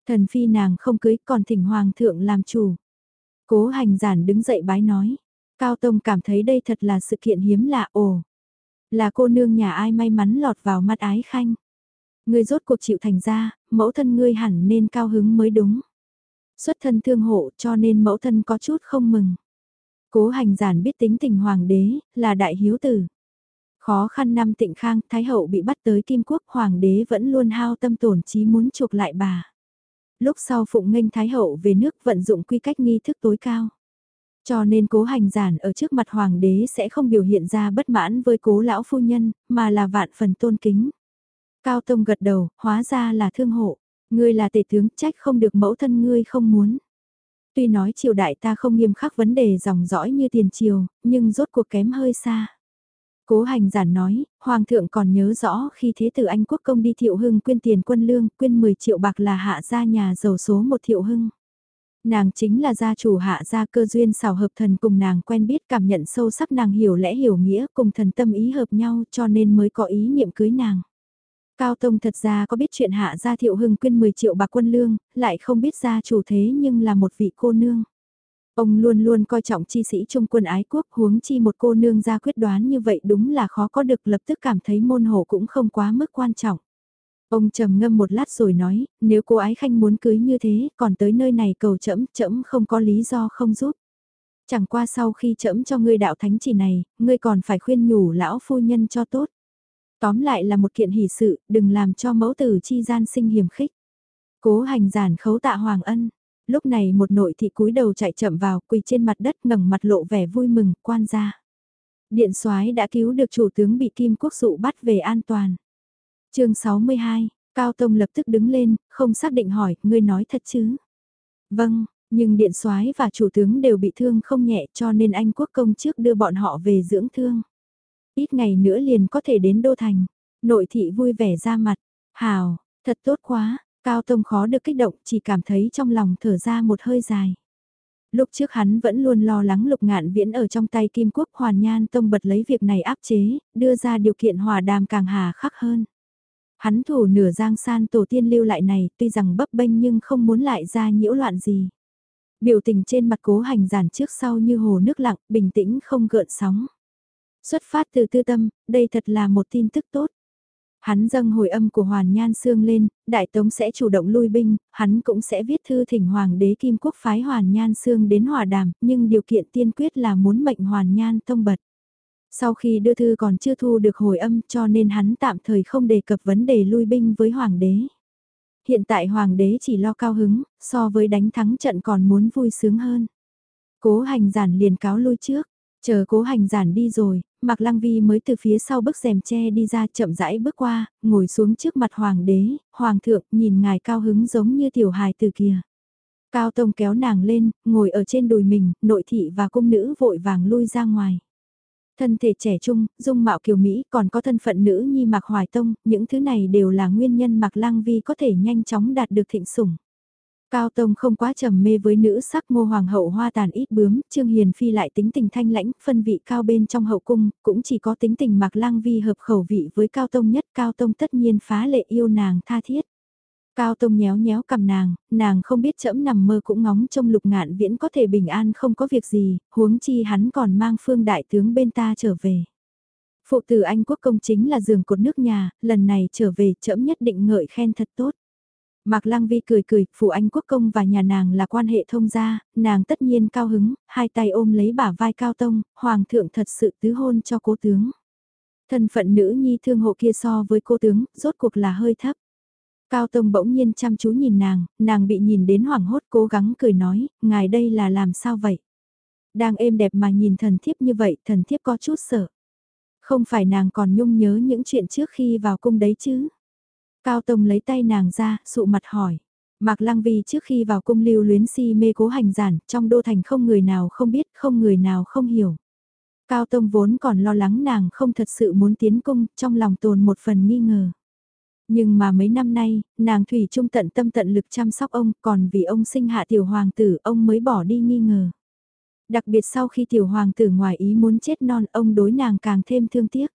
Thần phi nàng không cưới, còn thỉnh hoàng thượng làm chủ. Cố hành giản đứng dậy bái nói. Cao Tông cảm thấy đây thật là sự kiện hiếm lạ ồ. Là cô nương nhà ai may mắn lọt vào mắt ái khanh. Ngươi rốt cuộc chịu thành ra, mẫu thân ngươi hẳn nên cao hứng mới đúng. Xuất thân thương hộ cho nên mẫu thân có chút không mừng. Cố hành giản biết tính tình hoàng đế, là đại hiếu tử. Khó khăn năm tịnh khang, thái hậu bị bắt tới kim quốc, hoàng đế vẫn luôn hao tâm tổn trí muốn chuộc lại bà. Lúc sau phụng nghênh thái hậu về nước vận dụng quy cách nghi thức tối cao. Cho nên cố hành giản ở trước mặt hoàng đế sẽ không biểu hiện ra bất mãn với cố lão phu nhân, mà là vạn phần tôn kính. Cao Tông gật đầu, hóa ra là thương hộ. Ngươi là tể tướng, trách không được mẫu thân ngươi không muốn. Tuy nói triều đại ta không nghiêm khắc vấn đề dòng dõi như tiền triều, nhưng rốt cuộc kém hơi xa. Cố hành giản nói, Hoàng thượng còn nhớ rõ khi thế tử Anh quốc công đi thiệu hưng quyên tiền quân lương, quyên 10 triệu bạc là hạ gia nhà giàu số một thiệu hưng. Nàng chính là gia chủ hạ gia cơ duyên xảo hợp thần cùng nàng quen biết cảm nhận sâu sắc nàng hiểu lẽ hiểu nghĩa cùng thần tâm ý hợp nhau cho nên mới có ý niệm cưới nàng. Cao Tông thật ra có biết chuyện hạ gia thiệu hưng quyên 10 triệu bạc quân lương, lại không biết gia chủ thế nhưng là một vị cô nương. Ông luôn luôn coi trọng chi sĩ trung quân ái quốc huống chi một cô nương ra quyết đoán như vậy đúng là khó có được lập tức cảm thấy môn hộ cũng không quá mức quan trọng. Ông trầm ngâm một lát rồi nói, nếu cô ái khanh muốn cưới như thế, còn tới nơi này cầu chẫm, chẫm không có lý do không giúp. Chẳng qua sau khi chẫm cho ngươi đạo thánh chỉ này, ngươi còn phải khuyên nhủ lão phu nhân cho tốt. Tóm lại là một kiện hỷ sự, đừng làm cho mẫu tử chi gian sinh hiểm khích. Cố hành giản khấu tạ Hoàng Ân. Lúc này một nội thị cúi đầu chạy chậm vào, quỳ trên mặt đất ngẩng mặt lộ vẻ vui mừng, quan gia. Điện soái đã cứu được chủ tướng bị Kim Quốc Dụ bắt về an toàn chương 62, Cao Tông lập tức đứng lên, không xác định hỏi, ngươi nói thật chứ? Vâng, nhưng điện soái và chủ tướng đều bị thương không nhẹ cho nên anh quốc công trước đưa bọn họ về dưỡng thương. Ít ngày nữa liền có thể đến Đô Thành. Nội thị vui vẻ ra mặt. Hào, thật tốt quá. Cao Tông khó được kích động chỉ cảm thấy trong lòng thở ra một hơi dài. Lúc trước hắn vẫn luôn lo lắng lục ngạn viễn ở trong tay Kim Quốc Hoàn Nhan Tông bật lấy việc này áp chế, đưa ra điều kiện hòa đàm càng hà khắc hơn. Hắn thủ nửa giang san tổ tiên lưu lại này tuy rằng bấp bênh nhưng không muốn lại ra nhiễu loạn gì. Biểu tình trên mặt cố hành giản trước sau như hồ nước lặng, bình tĩnh không gợn sóng. Xuất phát từ tư tâm, đây thật là một tin tức tốt. Hắn dâng hồi âm của Hoàn Nhan Sương lên, Đại Tống sẽ chủ động lui binh, hắn cũng sẽ viết thư thỉnh Hoàng đế Kim Quốc phái Hoàn Nhan Sương đến hòa đàm, nhưng điều kiện tiên quyết là muốn mệnh Hoàn Nhan tông bật. Sau khi đưa thư còn chưa thu được hồi âm cho nên hắn tạm thời không đề cập vấn đề lui binh với Hoàng đế. Hiện tại Hoàng đế chỉ lo cao hứng, so với đánh thắng trận còn muốn vui sướng hơn. Cố hành giản liền cáo lui trước, Chờ cố hành giản đi rồi, Mạc Lăng Vi mới từ phía sau bức rèm tre đi ra chậm rãi bước qua, ngồi xuống trước mặt hoàng đế, hoàng thượng nhìn ngài cao hứng giống như tiểu hài từ kia. Cao Tông kéo nàng lên, ngồi ở trên đùi mình, nội thị và cung nữ vội vàng lui ra ngoài. Thân thể trẻ trung, dung mạo kiều Mỹ còn có thân phận nữ nhi Mạc Hoài Tông, những thứ này đều là nguyên nhân Mạc Lăng Vi có thể nhanh chóng đạt được thịnh sủng. Cao Tông không quá trầm mê với nữ sắc ngô hoàng hậu hoa tàn ít bướm, Trương Hiền Phi lại tính tình thanh lãnh, phân vị cao bên trong hậu cung, cũng chỉ có tính tình mạc lang vi hợp khẩu vị với Cao Tông nhất Cao Tông tất nhiên phá lệ yêu nàng tha thiết. Cao Tông nhéo nhéo cầm nàng, nàng không biết chẫm nằm mơ cũng ngóng trông lục ngạn viễn có thể bình an không có việc gì, huống chi hắn còn mang phương đại tướng bên ta trở về. Phụ tử Anh quốc công chính là giường cột nước nhà, lần này trở về chẫm nhất định ngợi khen thật tốt. Mạc Lăng Vi cười cười, phụ anh quốc công và nhà nàng là quan hệ thông gia, nàng tất nhiên cao hứng, hai tay ôm lấy bả vai cao tông, hoàng thượng thật sự tứ hôn cho cố tướng. Thân phận nữ nhi thương hộ kia so với cô tướng, rốt cuộc là hơi thấp. Cao Tông bỗng nhiên chăm chú nhìn nàng, nàng bị nhìn đến hoảng hốt cố gắng cười nói, ngài đây là làm sao vậy? Đang êm đẹp mà nhìn thần thiếp như vậy, thần thiếp có chút sợ. Không phải nàng còn nhung nhớ những chuyện trước khi vào cung đấy chứ? Cao Tông lấy tay nàng ra, sụ mặt hỏi. Mạc Lăng Vi trước khi vào cung lưu luyến si mê cố hành giản, trong đô thành không người nào không biết, không người nào không hiểu. Cao Tông vốn còn lo lắng nàng không thật sự muốn tiến cung, trong lòng tồn một phần nghi ngờ. Nhưng mà mấy năm nay, nàng Thủy Trung tận tâm tận lực chăm sóc ông, còn vì ông sinh hạ tiểu hoàng tử, ông mới bỏ đi nghi ngờ. Đặc biệt sau khi tiểu hoàng tử ngoài ý muốn chết non, ông đối nàng càng thêm thương tiếc.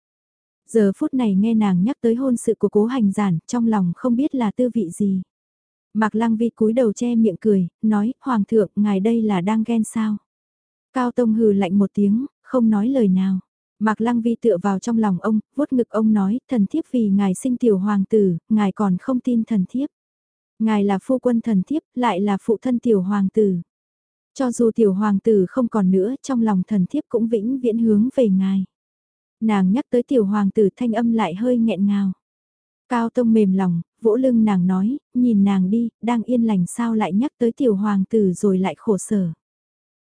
Giờ phút này nghe nàng nhắc tới hôn sự của cố hành giản, trong lòng không biết là tư vị gì. Mạc Lăng Vi cúi đầu che miệng cười, nói, Hoàng thượng, ngài đây là đang ghen sao? Cao Tông hừ lạnh một tiếng, không nói lời nào. Mạc Lăng Vi tựa vào trong lòng ông, vuốt ngực ông nói, thần thiếp vì ngài sinh tiểu hoàng tử, ngài còn không tin thần thiếp. Ngài là phu quân thần thiếp, lại là phụ thân tiểu hoàng tử. Cho dù tiểu hoàng tử không còn nữa, trong lòng thần thiếp cũng vĩnh viễn hướng về ngài. Nàng nhắc tới tiểu hoàng tử thanh âm lại hơi nghẹn ngào. Cao Tông mềm lòng, vỗ lưng nàng nói, nhìn nàng đi, đang yên lành sao lại nhắc tới tiểu hoàng tử rồi lại khổ sở.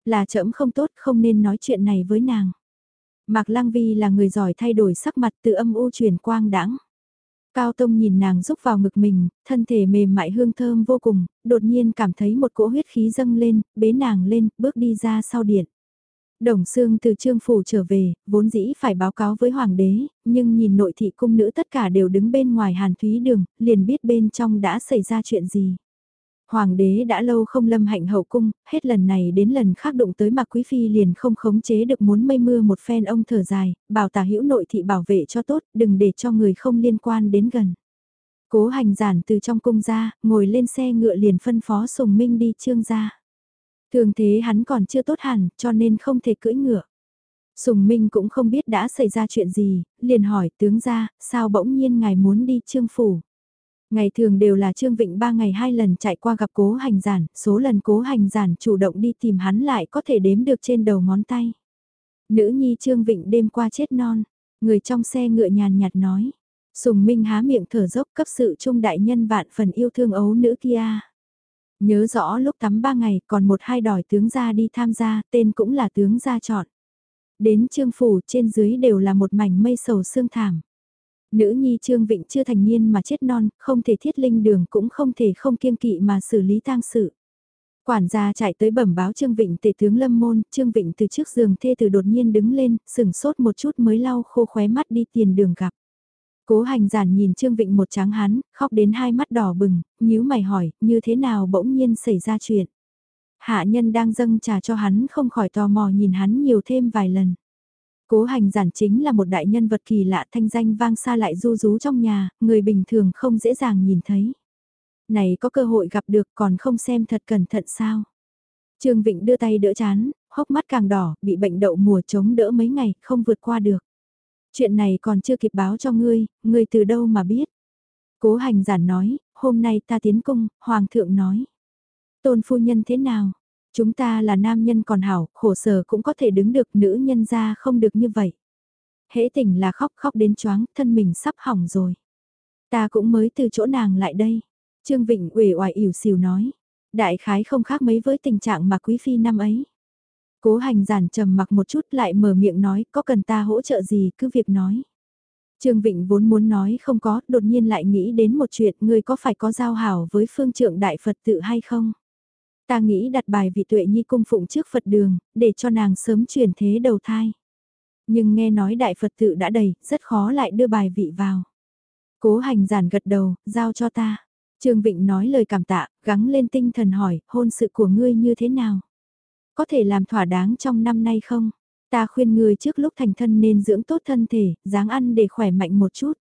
Là trẫm không tốt không nên nói chuyện này với nàng. Mạc Lăng Vi là người giỏi thay đổi sắc mặt từ âm u truyền quang đãng. Cao Tông nhìn nàng rúc vào ngực mình, thân thể mềm mại hương thơm vô cùng, đột nhiên cảm thấy một cỗ huyết khí dâng lên, bế nàng lên, bước đi ra sau điện. Đồng Sương từ Trương Phủ trở về, vốn dĩ phải báo cáo với Hoàng đế, nhưng nhìn nội thị cung nữ tất cả đều đứng bên ngoài Hàn Thúy Đường, liền biết bên trong đã xảy ra chuyện gì. Hoàng đế đã lâu không lâm hạnh hậu cung, hết lần này đến lần khác đụng tới mặc quý phi liền không khống chế được muốn mây mưa một phen ông thở dài, bảo tả hữu nội thị bảo vệ cho tốt, đừng để cho người không liên quan đến gần. Cố hành giản từ trong cung ra, ngồi lên xe ngựa liền phân phó Sùng Minh đi trương ra. Thường thế hắn còn chưa tốt hẳn, cho nên không thể cưỡi ngựa. Sùng Minh cũng không biết đã xảy ra chuyện gì, liền hỏi tướng ra, sao bỗng nhiên ngài muốn đi trương phủ. Ngày thường đều là Trương Vịnh ba ngày hai lần chạy qua gặp cố hành giản, số lần cố hành giản chủ động đi tìm hắn lại có thể đếm được trên đầu ngón tay. Nữ nhi Trương Vịnh đêm qua chết non, người trong xe ngựa nhàn nhạt nói. Sùng Minh há miệng thở dốc cấp sự trung đại nhân vạn phần yêu thương ấu nữ kia. Nhớ rõ lúc tắm ba ngày còn một hai đòi tướng gia đi tham gia, tên cũng là tướng gia chọn. Đến trương phủ trên dưới đều là một mảnh mây sầu xương thảm. Nữ nhi Trương Vịnh chưa thành niên mà chết non, không thể thiết linh đường cũng không thể không kiêng kỵ mà xử lý tang sự. Quản gia chạy tới bẩm báo Trương Vịnh tể tướng lâm môn, Trương Vịnh từ trước giường thê từ đột nhiên đứng lên, sừng sốt một chút mới lau khô khóe mắt đi tiền đường gặp. Cố hành giản nhìn Trương Vịnh một tráng hắn, khóc đến hai mắt đỏ bừng, nhíu mày hỏi, như thế nào bỗng nhiên xảy ra chuyện. Hạ nhân đang dâng trà cho hắn không khỏi tò mò nhìn hắn nhiều thêm vài lần. Cố hành giản chính là một đại nhân vật kỳ lạ thanh danh vang xa lại du rú trong nhà, người bình thường không dễ dàng nhìn thấy. Này có cơ hội gặp được còn không xem thật cẩn thận sao. Trương Vịnh đưa tay đỡ chán, hốc mắt càng đỏ, bị bệnh đậu mùa chống đỡ mấy ngày, không vượt qua được. Chuyện này còn chưa kịp báo cho ngươi, ngươi từ đâu mà biết. Cố hành giản nói, hôm nay ta tiến cung, hoàng thượng nói. Tôn phu nhân thế nào? Chúng ta là nam nhân còn hảo, khổ sở cũng có thể đứng được nữ nhân ra không được như vậy. Hễ tỉnh là khóc khóc đến choáng, thân mình sắp hỏng rồi. Ta cũng mới từ chỗ nàng lại đây. Trương Vịnh uể oải ỉu xìu nói. Đại khái không khác mấy với tình trạng mà quý phi năm ấy. Cố hành giản trầm mặc một chút lại mở miệng nói có cần ta hỗ trợ gì cứ việc nói. Trương Vịnh vốn muốn nói không có, đột nhiên lại nghĩ đến một chuyện, người có phải có giao hảo với phương trượng đại Phật tự hay không? Ta nghĩ đặt bài vị tuệ nhi cung phụng trước Phật đường, để cho nàng sớm chuyển thế đầu thai. Nhưng nghe nói đại Phật tự đã đầy, rất khó lại đưa bài vị vào. Cố hành giản gật đầu, giao cho ta. Trương Vịnh nói lời cảm tạ, gắng lên tinh thần hỏi, hôn sự của ngươi như thế nào? Có thể làm thỏa đáng trong năm nay không? Ta khuyên ngươi trước lúc thành thân nên dưỡng tốt thân thể, dáng ăn để khỏe mạnh một chút.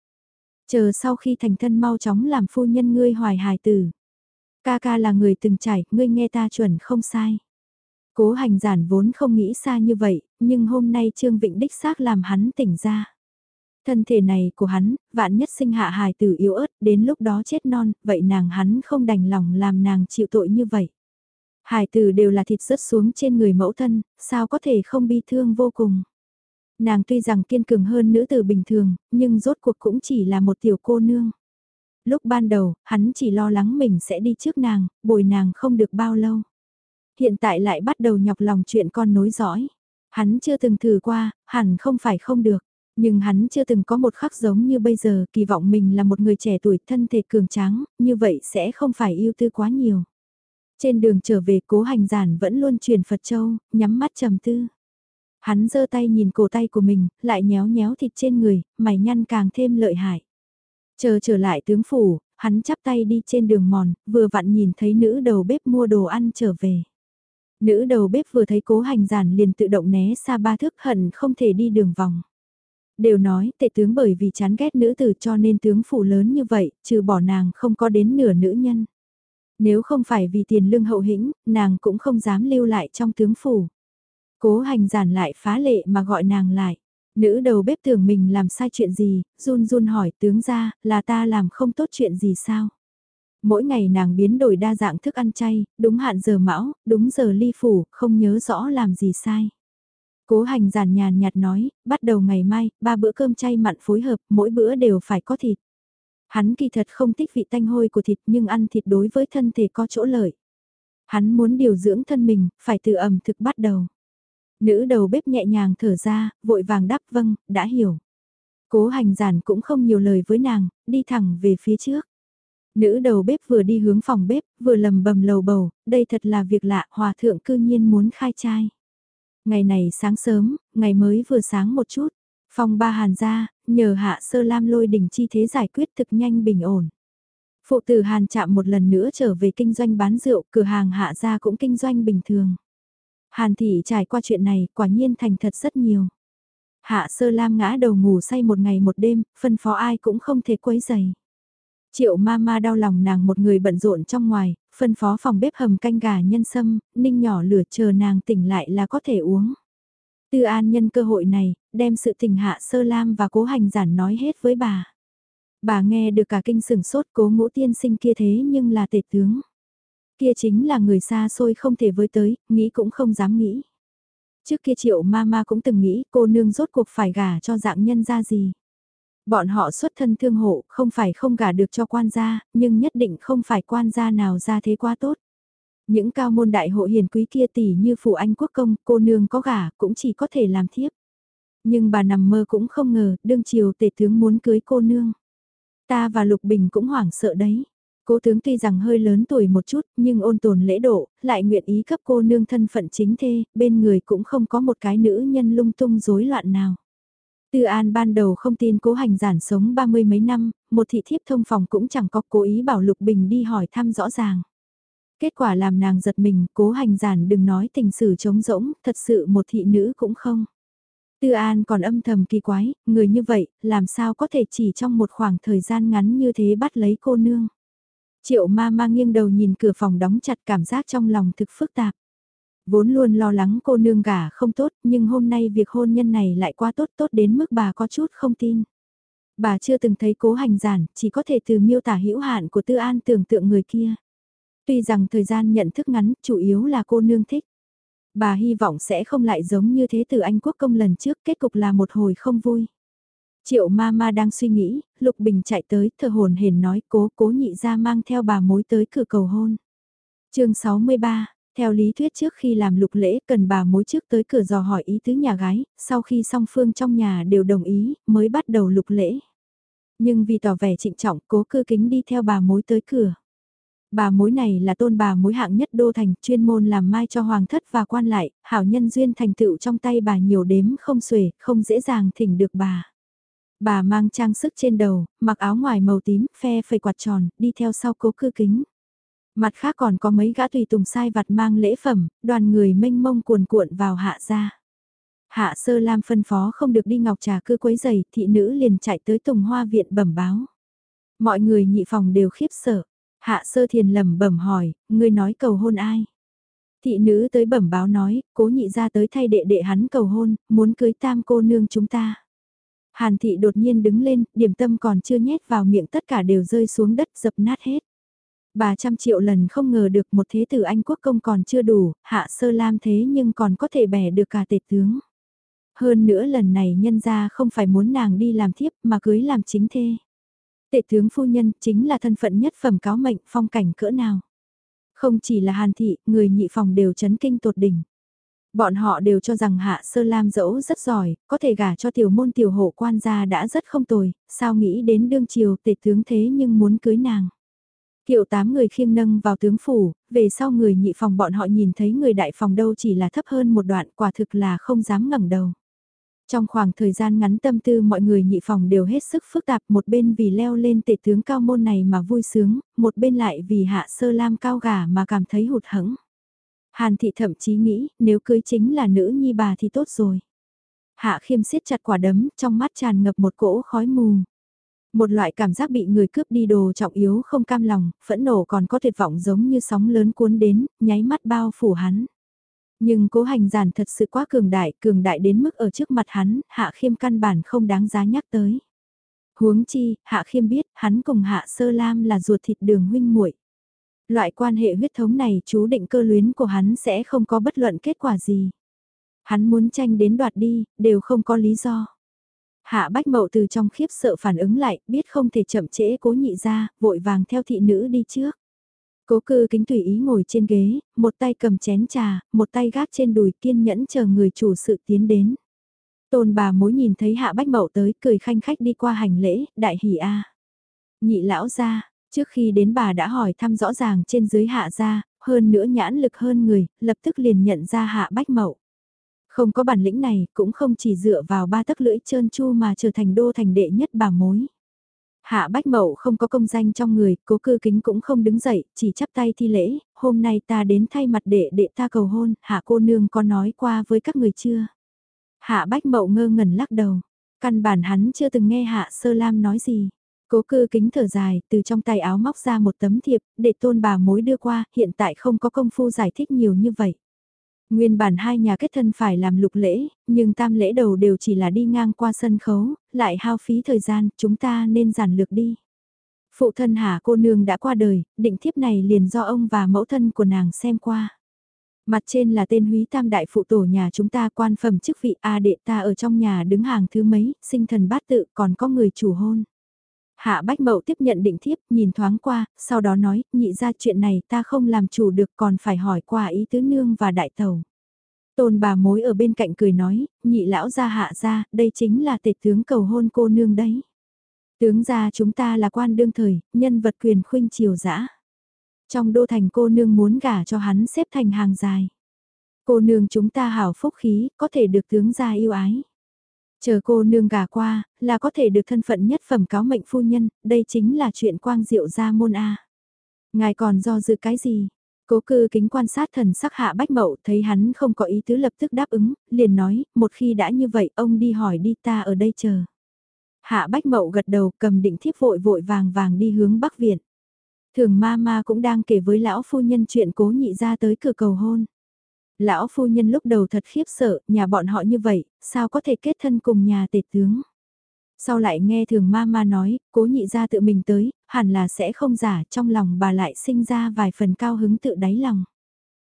Chờ sau khi thành thân mau chóng làm phu nhân ngươi hoài hài tử. Ca ca là người từng trải, ngươi nghe ta chuẩn không sai. Cố hành giản vốn không nghĩ xa như vậy, nhưng hôm nay Trương Vịnh đích xác làm hắn tỉnh ra. Thân thể này của hắn, vạn nhất sinh hạ hài tử yếu ớt, đến lúc đó chết non, vậy nàng hắn không đành lòng làm nàng chịu tội như vậy. Hài tử đều là thịt rớt xuống trên người mẫu thân, sao có thể không bi thương vô cùng. Nàng tuy rằng kiên cường hơn nữ tử bình thường, nhưng rốt cuộc cũng chỉ là một tiểu cô nương. Lúc ban đầu, hắn chỉ lo lắng mình sẽ đi trước nàng, bồi nàng không được bao lâu. Hiện tại lại bắt đầu nhọc lòng chuyện con nối dõi. Hắn chưa từng thử qua, hẳn không phải không được. Nhưng hắn chưa từng có một khắc giống như bây giờ, kỳ vọng mình là một người trẻ tuổi thân thể cường tráng, như vậy sẽ không phải yêu tư quá nhiều. Trên đường trở về cố hành giản vẫn luôn truyền Phật Châu, nhắm mắt trầm tư. Hắn giơ tay nhìn cổ tay của mình, lại nhéo nhéo thịt trên người, mày nhăn càng thêm lợi hại. Chờ trở lại tướng phủ, hắn chắp tay đi trên đường mòn, vừa vặn nhìn thấy nữ đầu bếp mua đồ ăn trở về. Nữ đầu bếp vừa thấy cố hành giản liền tự động né xa ba thước hận không thể đi đường vòng. Đều nói tệ tướng bởi vì chán ghét nữ tử cho nên tướng phủ lớn như vậy, trừ bỏ nàng không có đến nửa nữ nhân. Nếu không phải vì tiền lương hậu hĩnh, nàng cũng không dám lưu lại trong tướng phủ. Cố hành giản lại phá lệ mà gọi nàng lại. Nữ đầu bếp tưởng mình làm sai chuyện gì, run run hỏi tướng ra, là ta làm không tốt chuyện gì sao? Mỗi ngày nàng biến đổi đa dạng thức ăn chay, đúng hạn giờ mão, đúng giờ ly phủ, không nhớ rõ làm gì sai. Cố hành giản nhàn nhạt nói, bắt đầu ngày mai, ba bữa cơm chay mặn phối hợp, mỗi bữa đều phải có thịt. Hắn kỳ thật không thích vị tanh hôi của thịt nhưng ăn thịt đối với thân thể có chỗ lợi. Hắn muốn điều dưỡng thân mình, phải từ ẩm thực bắt đầu. Nữ đầu bếp nhẹ nhàng thở ra, vội vàng đáp vâng, đã hiểu. Cố hành giản cũng không nhiều lời với nàng, đi thẳng về phía trước. Nữ đầu bếp vừa đi hướng phòng bếp, vừa lầm bầm lầu bầu, đây thật là việc lạ, hòa thượng cư nhiên muốn khai trai. Ngày này sáng sớm, ngày mới vừa sáng một chút, phòng ba hàn ra, nhờ hạ sơ lam lôi đỉnh chi thế giải quyết thực nhanh bình ổn. Phụ tử hàn chạm một lần nữa trở về kinh doanh bán rượu, cửa hàng hạ ra cũng kinh doanh bình thường. Hàn thị trải qua chuyện này quả nhiên thành thật rất nhiều. Hạ sơ lam ngã đầu ngủ say một ngày một đêm, phân phó ai cũng không thể quấy giày. Triệu ma ma đau lòng nàng một người bận rộn trong ngoài, phân phó phòng bếp hầm canh gà nhân sâm, ninh nhỏ lửa chờ nàng tỉnh lại là có thể uống. Tư an nhân cơ hội này, đem sự tình hạ sơ lam và cố hành giản nói hết với bà. Bà nghe được cả kinh sừng sốt cố ngũ tiên sinh kia thế nhưng là tể tướng. Kia chính là người xa xôi không thể với tới, nghĩ cũng không dám nghĩ. Trước kia triệu ma ma cũng từng nghĩ cô nương rốt cuộc phải gả cho dạng nhân ra gì. Bọn họ xuất thân thương hộ, không phải không gả được cho quan gia, nhưng nhất định không phải quan gia nào ra thế quá tốt. Những cao môn đại hộ hiền quý kia tỷ như phụ anh quốc công, cô nương có gả, cũng chỉ có thể làm thiếp. Nhưng bà nằm mơ cũng không ngờ, đương triều tể tướng muốn cưới cô nương. Ta và Lục Bình cũng hoảng sợ đấy. Cố tướng tuy rằng hơi lớn tuổi một chút, nhưng ôn tồn lễ độ, lại nguyện ý cấp cô nương thân phận chính thê, bên người cũng không có một cái nữ nhân lung tung rối loạn nào. Tư An ban đầu không tin cố hành giản sống ba mươi mấy năm, một thị thiếp thông phòng cũng chẳng có cố ý bảo Lục Bình đi hỏi thăm rõ ràng. Kết quả làm nàng giật mình, cố hành giản đừng nói tình sử trống rỗng, thật sự một thị nữ cũng không. Tư An còn âm thầm kỳ quái, người như vậy, làm sao có thể chỉ trong một khoảng thời gian ngắn như thế bắt lấy cô nương. Triệu ma ma nghiêng đầu nhìn cửa phòng đóng chặt cảm giác trong lòng thực phức tạp. Vốn luôn lo lắng cô nương gả không tốt, nhưng hôm nay việc hôn nhân này lại quá tốt tốt đến mức bà có chút không tin. Bà chưa từng thấy cố hành giản, chỉ có thể từ miêu tả hữu hạn của Tư An tưởng tượng người kia. Tuy rằng thời gian nhận thức ngắn, chủ yếu là cô nương thích. Bà hy vọng sẽ không lại giống như thế từ Anh Quốc công lần trước, kết cục là một hồi không vui. Triệu ma ma đang suy nghĩ, Lục Bình chạy tới, thờ hồn hển nói cố cố nhị ra mang theo bà mối tới cửa cầu hôn. chương 63, theo lý thuyết trước khi làm lục lễ cần bà mối trước tới cửa dò hỏi ý tứ nhà gái, sau khi song phương trong nhà đều đồng ý, mới bắt đầu lục lễ. Nhưng vì tỏ vẻ trịnh trọng cố cư kính đi theo bà mối tới cửa. Bà mối này là tôn bà mối hạng nhất đô thành, chuyên môn làm mai cho hoàng thất và quan lại, hảo nhân duyên thành tựu trong tay bà nhiều đếm không xuể, không dễ dàng thỉnh được bà. Bà mang trang sức trên đầu, mặc áo ngoài màu tím, phe phẩy quạt tròn, đi theo sau cố cư kính. Mặt khác còn có mấy gã tùy tùng sai vặt mang lễ phẩm, đoàn người mênh mông cuồn cuộn vào hạ gia. Hạ sơ lam phân phó không được đi ngọc trà cư quấy giày, thị nữ liền chạy tới tùng hoa viện bẩm báo. Mọi người nhị phòng đều khiếp sợ. Hạ sơ thiền lẩm bẩm hỏi, ngươi nói cầu hôn ai? Thị nữ tới bẩm báo nói, cố nhị ra tới thay đệ đệ hắn cầu hôn, muốn cưới tam cô nương chúng ta. Hàn thị đột nhiên đứng lên, điểm tâm còn chưa nhét vào miệng tất cả đều rơi xuống đất dập nát hết. Bà trăm triệu lần không ngờ được một thế tử Anh quốc công còn chưa đủ, hạ sơ lam thế nhưng còn có thể bẻ được cả tể tướng. Hơn nữa lần này nhân ra không phải muốn nàng đi làm thiếp mà cưới làm chính thê. Tệ tướng phu nhân chính là thân phận nhất phẩm cáo mệnh phong cảnh cỡ nào. Không chỉ là hàn thị, người nhị phòng đều chấn kinh tột đỉnh. Bọn họ đều cho rằng hạ sơ lam dẫu rất giỏi, có thể gả cho tiểu môn tiểu hộ quan gia đã rất không tồi, sao nghĩ đến đương triều tệ tướng thế nhưng muốn cưới nàng. Kiệu tám người khiêng nâng vào tướng phủ, về sau người nhị phòng bọn họ nhìn thấy người đại phòng đâu chỉ là thấp hơn một đoạn quả thực là không dám ngẩng đầu. Trong khoảng thời gian ngắn tâm tư mọi người nhị phòng đều hết sức phức tạp một bên vì leo lên tệ tướng cao môn này mà vui sướng, một bên lại vì hạ sơ lam cao gà mà cảm thấy hụt hẫng. Hàn thị thậm chí nghĩ nếu cưới chính là nữ nhi bà thì tốt rồi. Hạ khiêm siết chặt quả đấm trong mắt tràn ngập một cỗ khói mù. Một loại cảm giác bị người cướp đi đồ trọng yếu không cam lòng, phẫn nộ còn có tuyệt vọng giống như sóng lớn cuốn đến, nháy mắt bao phủ hắn. Nhưng cố hành giản thật sự quá cường đại, cường đại đến mức ở trước mặt hắn, hạ khiêm căn bản không đáng giá nhắc tới. Huống chi, hạ khiêm biết, hắn cùng hạ sơ lam là ruột thịt đường huynh muội Loại quan hệ huyết thống này chú định cơ luyến của hắn sẽ không có bất luận kết quả gì. Hắn muốn tranh đến đoạt đi, đều không có lý do. Hạ Bách Mậu từ trong khiếp sợ phản ứng lại, biết không thể chậm trễ cố nhị ra, vội vàng theo thị nữ đi trước. Cố cư kính tùy ý ngồi trên ghế, một tay cầm chén trà, một tay gác trên đùi kiên nhẫn chờ người chủ sự tiến đến. Tôn bà mối nhìn thấy hạ bách mậu tới cười khanh khách đi qua hành lễ, đại hỷ a Nhị lão ra, trước khi đến bà đã hỏi thăm rõ ràng trên dưới hạ ra, hơn nữa nhãn lực hơn người, lập tức liền nhận ra hạ bách mậu. Không có bản lĩnh này, cũng không chỉ dựa vào ba tấc lưỡi trơn chu mà trở thành đô thành đệ nhất bà mối. Hạ Bách Mậu không có công danh trong người, cố cư kính cũng không đứng dậy, chỉ chắp tay thi lễ, hôm nay ta đến thay mặt đệ đệ ta cầu hôn, hạ cô nương có nói qua với các người chưa? Hạ Bách Mậu ngơ ngẩn lắc đầu, căn bản hắn chưa từng nghe Hạ Sơ Lam nói gì. Cố cư kính thở dài, từ trong tay áo móc ra một tấm thiệp, để tôn bà mối đưa qua, hiện tại không có công phu giải thích nhiều như vậy. Nguyên bản hai nhà kết thân phải làm lục lễ, nhưng tam lễ đầu đều chỉ là đi ngang qua sân khấu, lại hao phí thời gian, chúng ta nên giản lược đi. Phụ thân hà cô nương đã qua đời, định thiếp này liền do ông và mẫu thân của nàng xem qua. Mặt trên là tên húy tam đại phụ tổ nhà chúng ta quan phẩm chức vị A đệ ta ở trong nhà đứng hàng thứ mấy, sinh thần bát tự còn có người chủ hôn. Hạ Bách Mậu tiếp nhận định thiếp, nhìn thoáng qua, sau đó nói, nhị ra chuyện này ta không làm chủ được còn phải hỏi qua ý tứ nương và đại tàu. Tôn bà mối ở bên cạnh cười nói, nhị lão ra hạ ra, đây chính là tệ tướng cầu hôn cô nương đấy. Tướng gia chúng ta là quan đương thời, nhân vật quyền khuynh triều dã. Trong đô thành cô nương muốn gả cho hắn xếp thành hàng dài. Cô nương chúng ta hảo phúc khí, có thể được tướng gia yêu ái. Chờ cô nương gả qua, là có thể được thân phận nhất phẩm cáo mệnh phu nhân, đây chính là chuyện quang diệu gia môn A. Ngài còn do dự cái gì? Cố cư kính quan sát thần sắc hạ bách mậu thấy hắn không có ý tứ lập tức đáp ứng, liền nói, một khi đã như vậy ông đi hỏi đi ta ở đây chờ. Hạ bách mậu gật đầu cầm định thiếp vội vội vàng vàng đi hướng bắc viện. Thường ma ma cũng đang kể với lão phu nhân chuyện cố nhị ra tới cửa cầu hôn. Lão phu nhân lúc đầu thật khiếp sợ, nhà bọn họ như vậy, sao có thể kết thân cùng nhà tể tướng. Sau lại nghe thường ma ma nói, cố nhị ra tự mình tới, hẳn là sẽ không giả, trong lòng bà lại sinh ra vài phần cao hứng tự đáy lòng.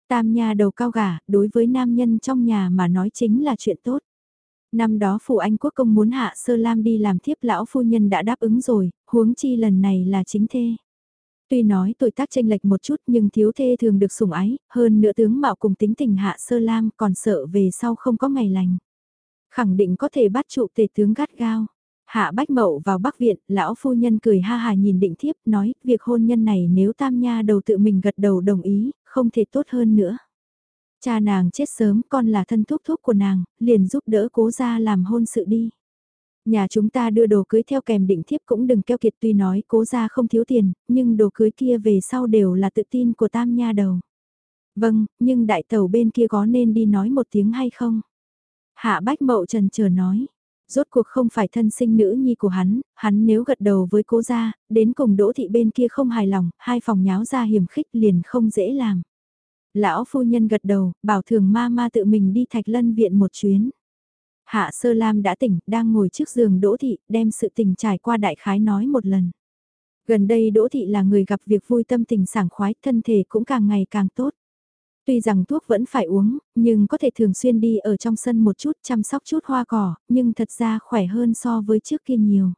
Tam nhà đầu cao gà, đối với nam nhân trong nhà mà nói chính là chuyện tốt. Năm đó phụ anh quốc công muốn hạ sơ lam đi làm thiếp lão phu nhân đã đáp ứng rồi, huống chi lần này là chính thê. Tuy nói tuổi tác tranh lệch một chút nhưng thiếu thê thường được sủng ái, hơn nữa tướng mạo cùng tính tình hạ sơ lam còn sợ về sau không có ngày lành. Khẳng định có thể bắt trụ tề tướng gắt gao. Hạ Bách Mậu vào Bắc Viện, lão phu nhân cười ha hà nhìn định thiếp, nói, việc hôn nhân này nếu tam nha đầu tự mình gật đầu đồng ý, không thể tốt hơn nữa. Cha nàng chết sớm, con là thân thúc thúc của nàng, liền giúp đỡ cố ra làm hôn sự đi. Nhà chúng ta đưa đồ cưới theo kèm định thiếp cũng đừng keo kiệt tuy nói cố ra không thiếu tiền, nhưng đồ cưới kia về sau đều là tự tin của tam nha đầu. Vâng, nhưng đại tàu bên kia có nên đi nói một tiếng hay không? Hạ Bách Mậu trần chờ nói. Rốt cuộc không phải thân sinh nữ nhi của hắn, hắn nếu gật đầu với cố gia, đến cùng đỗ thị bên kia không hài lòng, hai phòng nháo ra hiểm khích liền không dễ làm. Lão phu nhân gật đầu, bảo thường ma ma tự mình đi thạch lân viện một chuyến. Hạ Sơ Lam đã tỉnh, đang ngồi trước giường Đỗ Thị, đem sự tình trải qua đại khái nói một lần. Gần đây Đỗ Thị là người gặp việc vui tâm tình sảng khoái, thân thể cũng càng ngày càng tốt. Tuy rằng thuốc vẫn phải uống, nhưng có thể thường xuyên đi ở trong sân một chút chăm sóc chút hoa cỏ, nhưng thật ra khỏe hơn so với trước kia nhiều.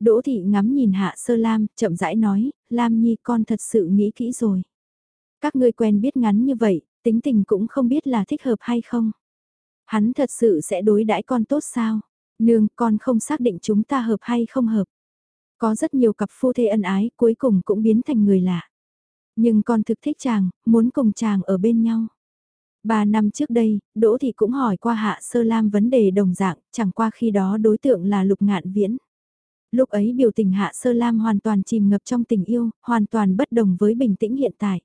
Đỗ Thị ngắm nhìn Hạ Sơ Lam, chậm rãi nói, Lam Nhi con thật sự nghĩ kỹ rồi. Các ngươi quen biết ngắn như vậy, tính tình cũng không biết là thích hợp hay không. Hắn thật sự sẽ đối đãi con tốt sao? Nương, con không xác định chúng ta hợp hay không hợp. Có rất nhiều cặp phu thê ân ái, cuối cùng cũng biến thành người lạ. Nhưng con thực thích chàng, muốn cùng chàng ở bên nhau. Ba năm trước đây, Đỗ Thị cũng hỏi qua Hạ Sơ Lam vấn đề đồng dạng, chẳng qua khi đó đối tượng là Lục Ngạn Viễn. Lúc ấy biểu tình Hạ Sơ Lam hoàn toàn chìm ngập trong tình yêu, hoàn toàn bất đồng với bình tĩnh hiện tại.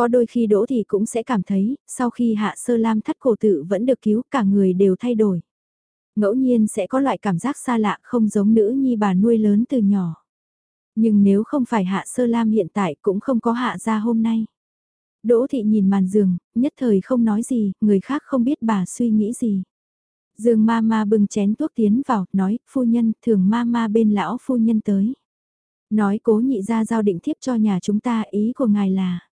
Có đôi khi Đỗ thì cũng sẽ cảm thấy, sau khi Hạ Sơ Lam thắt cổ tự vẫn được cứu cả người đều thay đổi. Ngẫu nhiên sẽ có loại cảm giác xa lạ không giống nữ nhi bà nuôi lớn từ nhỏ. Nhưng nếu không phải Hạ Sơ Lam hiện tại cũng không có Hạ ra hôm nay. Đỗ Thị nhìn màn giường, nhất thời không nói gì, người khác không biết bà suy nghĩ gì. Dương ma ma bưng chén thuốc tiến vào, nói, phu nhân, thường ma ma bên lão phu nhân tới. Nói cố nhị ra giao định thiếp cho nhà chúng ta, ý của ngài là.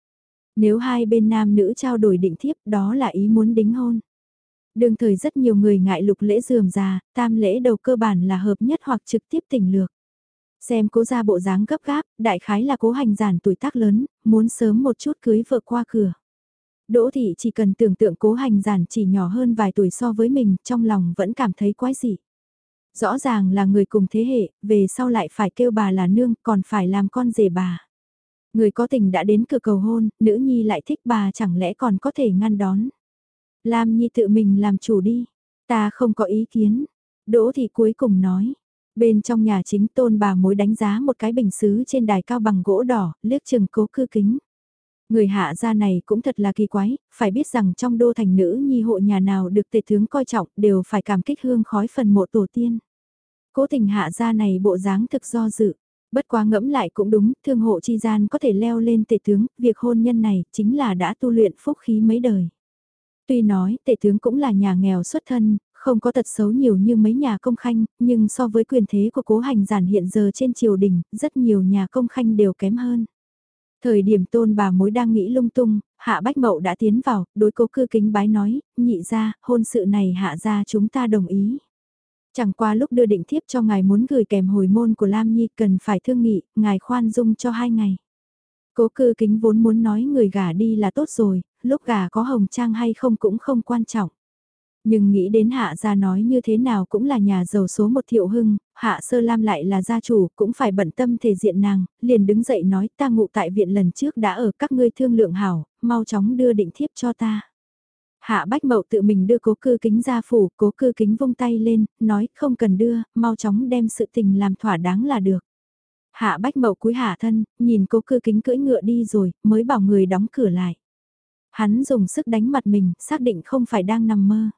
Nếu hai bên nam nữ trao đổi định thiếp đó là ý muốn đính hôn. Đường thời rất nhiều người ngại lục lễ dườm già, tam lễ đầu cơ bản là hợp nhất hoặc trực tiếp tỉnh lược. Xem cố ra bộ dáng gấp gáp, đại khái là cố hành giản tuổi tác lớn, muốn sớm một chút cưới vợ qua cửa. Đỗ thị chỉ cần tưởng tượng cố hành giản chỉ nhỏ hơn vài tuổi so với mình, trong lòng vẫn cảm thấy quái dị. Rõ ràng là người cùng thế hệ, về sau lại phải kêu bà là nương, còn phải làm con rể bà. Người có tình đã đến cửa cầu hôn, nữ nhi lại thích bà chẳng lẽ còn có thể ngăn đón. Lam Nhi tự mình làm chủ đi, ta không có ý kiến. Đỗ thì cuối cùng nói, bên trong nhà chính tôn bà mối đánh giá một cái bình xứ trên đài cao bằng gỗ đỏ, liếc chừng cố cư kính. Người hạ gia này cũng thật là kỳ quái, phải biết rằng trong đô thành nữ nhi hộ nhà nào được tề tướng coi trọng đều phải cảm kích hương khói phần mộ tổ tiên. Cố tình hạ gia này bộ dáng thực do dự. Bất quá ngẫm lại cũng đúng, thương hộ chi gian có thể leo lên tể tướng, việc hôn nhân này chính là đã tu luyện phúc khí mấy đời. Tuy nói tể tướng cũng là nhà nghèo xuất thân, không có tật xấu nhiều như mấy nhà công khanh, nhưng so với quyền thế của cố hành giản hiện giờ trên triều đình, rất nhiều nhà công khanh đều kém hơn. Thời điểm tôn bà mối đang nghĩ lung tung, hạ bách mậu đã tiến vào, đối cố cư kính bái nói, nhị ra, hôn sự này hạ ra chúng ta đồng ý. Chẳng qua lúc đưa định thiếp cho ngài muốn gửi kèm hồi môn của Lam Nhi cần phải thương nghị, ngài khoan dung cho hai ngày. Cố cư kính vốn muốn nói người gả đi là tốt rồi, lúc gả có hồng trang hay không cũng không quan trọng. Nhưng nghĩ đến hạ gia nói như thế nào cũng là nhà giàu số một thiệu hưng, hạ sơ lam lại là gia chủ cũng phải bận tâm thể diện nàng, liền đứng dậy nói ta ngụ tại viện lần trước đã ở các ngươi thương lượng hảo, mau chóng đưa định thiếp cho ta. Hạ Bách Mậu tự mình đưa cố cư kính ra phủ, cố cư kính vung tay lên, nói không cần đưa, mau chóng đem sự tình làm thỏa đáng là được. Hạ Bách Mậu cúi hạ thân, nhìn cố cư kính cưỡi ngựa đi rồi, mới bảo người đóng cửa lại. Hắn dùng sức đánh mặt mình, xác định không phải đang nằm mơ.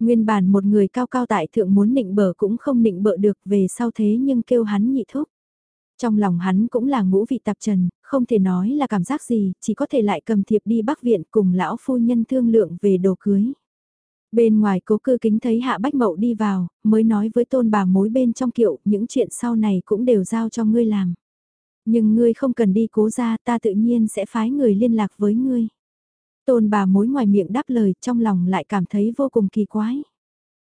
Nguyên bản một người cao cao tại thượng muốn nịnh bở cũng không nịnh bợ được về sau thế nhưng kêu hắn nhị thúc. Trong lòng hắn cũng là ngũ vị tạp trần, không thể nói là cảm giác gì, chỉ có thể lại cầm thiệp đi bắc viện cùng lão phu nhân thương lượng về đồ cưới. Bên ngoài cố cư kính thấy hạ bách mậu đi vào, mới nói với tôn bà mối bên trong kiệu, những chuyện sau này cũng đều giao cho ngươi làm. Nhưng ngươi không cần đi cố ra ta tự nhiên sẽ phái người liên lạc với ngươi. Tôn bà mối ngoài miệng đáp lời trong lòng lại cảm thấy vô cùng kỳ quái.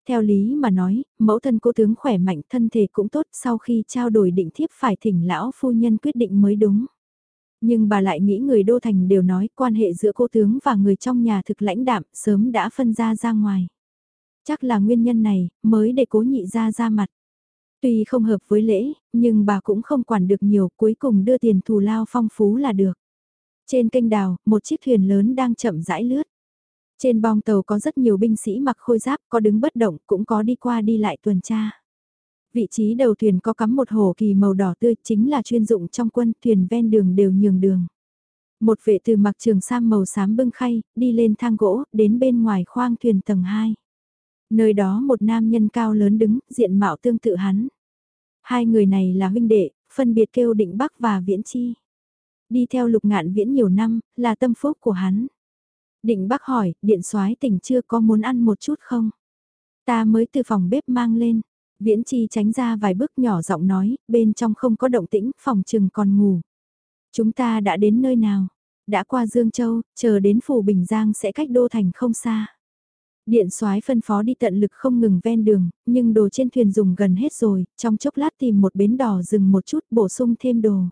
Theo lý mà nói, mẫu thân cô tướng khỏe mạnh thân thể cũng tốt sau khi trao đổi định thiếp phải thỉnh lão phu nhân quyết định mới đúng. Nhưng bà lại nghĩ người đô thành đều nói quan hệ giữa cô tướng và người trong nhà thực lãnh đạm sớm đã phân ra ra ngoài. Chắc là nguyên nhân này mới để cố nhị ra ra mặt. Tuy không hợp với lễ, nhưng bà cũng không quản được nhiều cuối cùng đưa tiền thù lao phong phú là được. Trên kênh đào, một chiếc thuyền lớn đang chậm rãi lướt. Trên bong tàu có rất nhiều binh sĩ mặc khôi giáp, có đứng bất động, cũng có đi qua đi lại tuần tra. Vị trí đầu thuyền có cắm một hồ kỳ màu đỏ tươi, chính là chuyên dụng trong quân, thuyền ven đường đều nhường đường. Một vệ từ mặc trường sam màu xám bưng khay, đi lên thang gỗ, đến bên ngoài khoang thuyền tầng 2. Nơi đó một nam nhân cao lớn đứng, diện mạo tương tự hắn. Hai người này là huynh đệ, phân biệt kêu định Bắc và Viễn Chi. Đi theo lục ngạn viễn nhiều năm, là tâm phúc của hắn. Định bác hỏi, điện soái tỉnh chưa có muốn ăn một chút không? Ta mới từ phòng bếp mang lên. Viễn Chi tránh ra vài bước nhỏ giọng nói, bên trong không có động tĩnh, phòng chừng còn ngủ. Chúng ta đã đến nơi nào? Đã qua Dương Châu, chờ đến phủ Bình Giang sẽ cách đô thành không xa. Điện soái phân phó đi tận lực không ngừng ven đường, nhưng đồ trên thuyền dùng gần hết rồi, trong chốc lát tìm một bến đỏ dừng một chút bổ sung thêm đồ.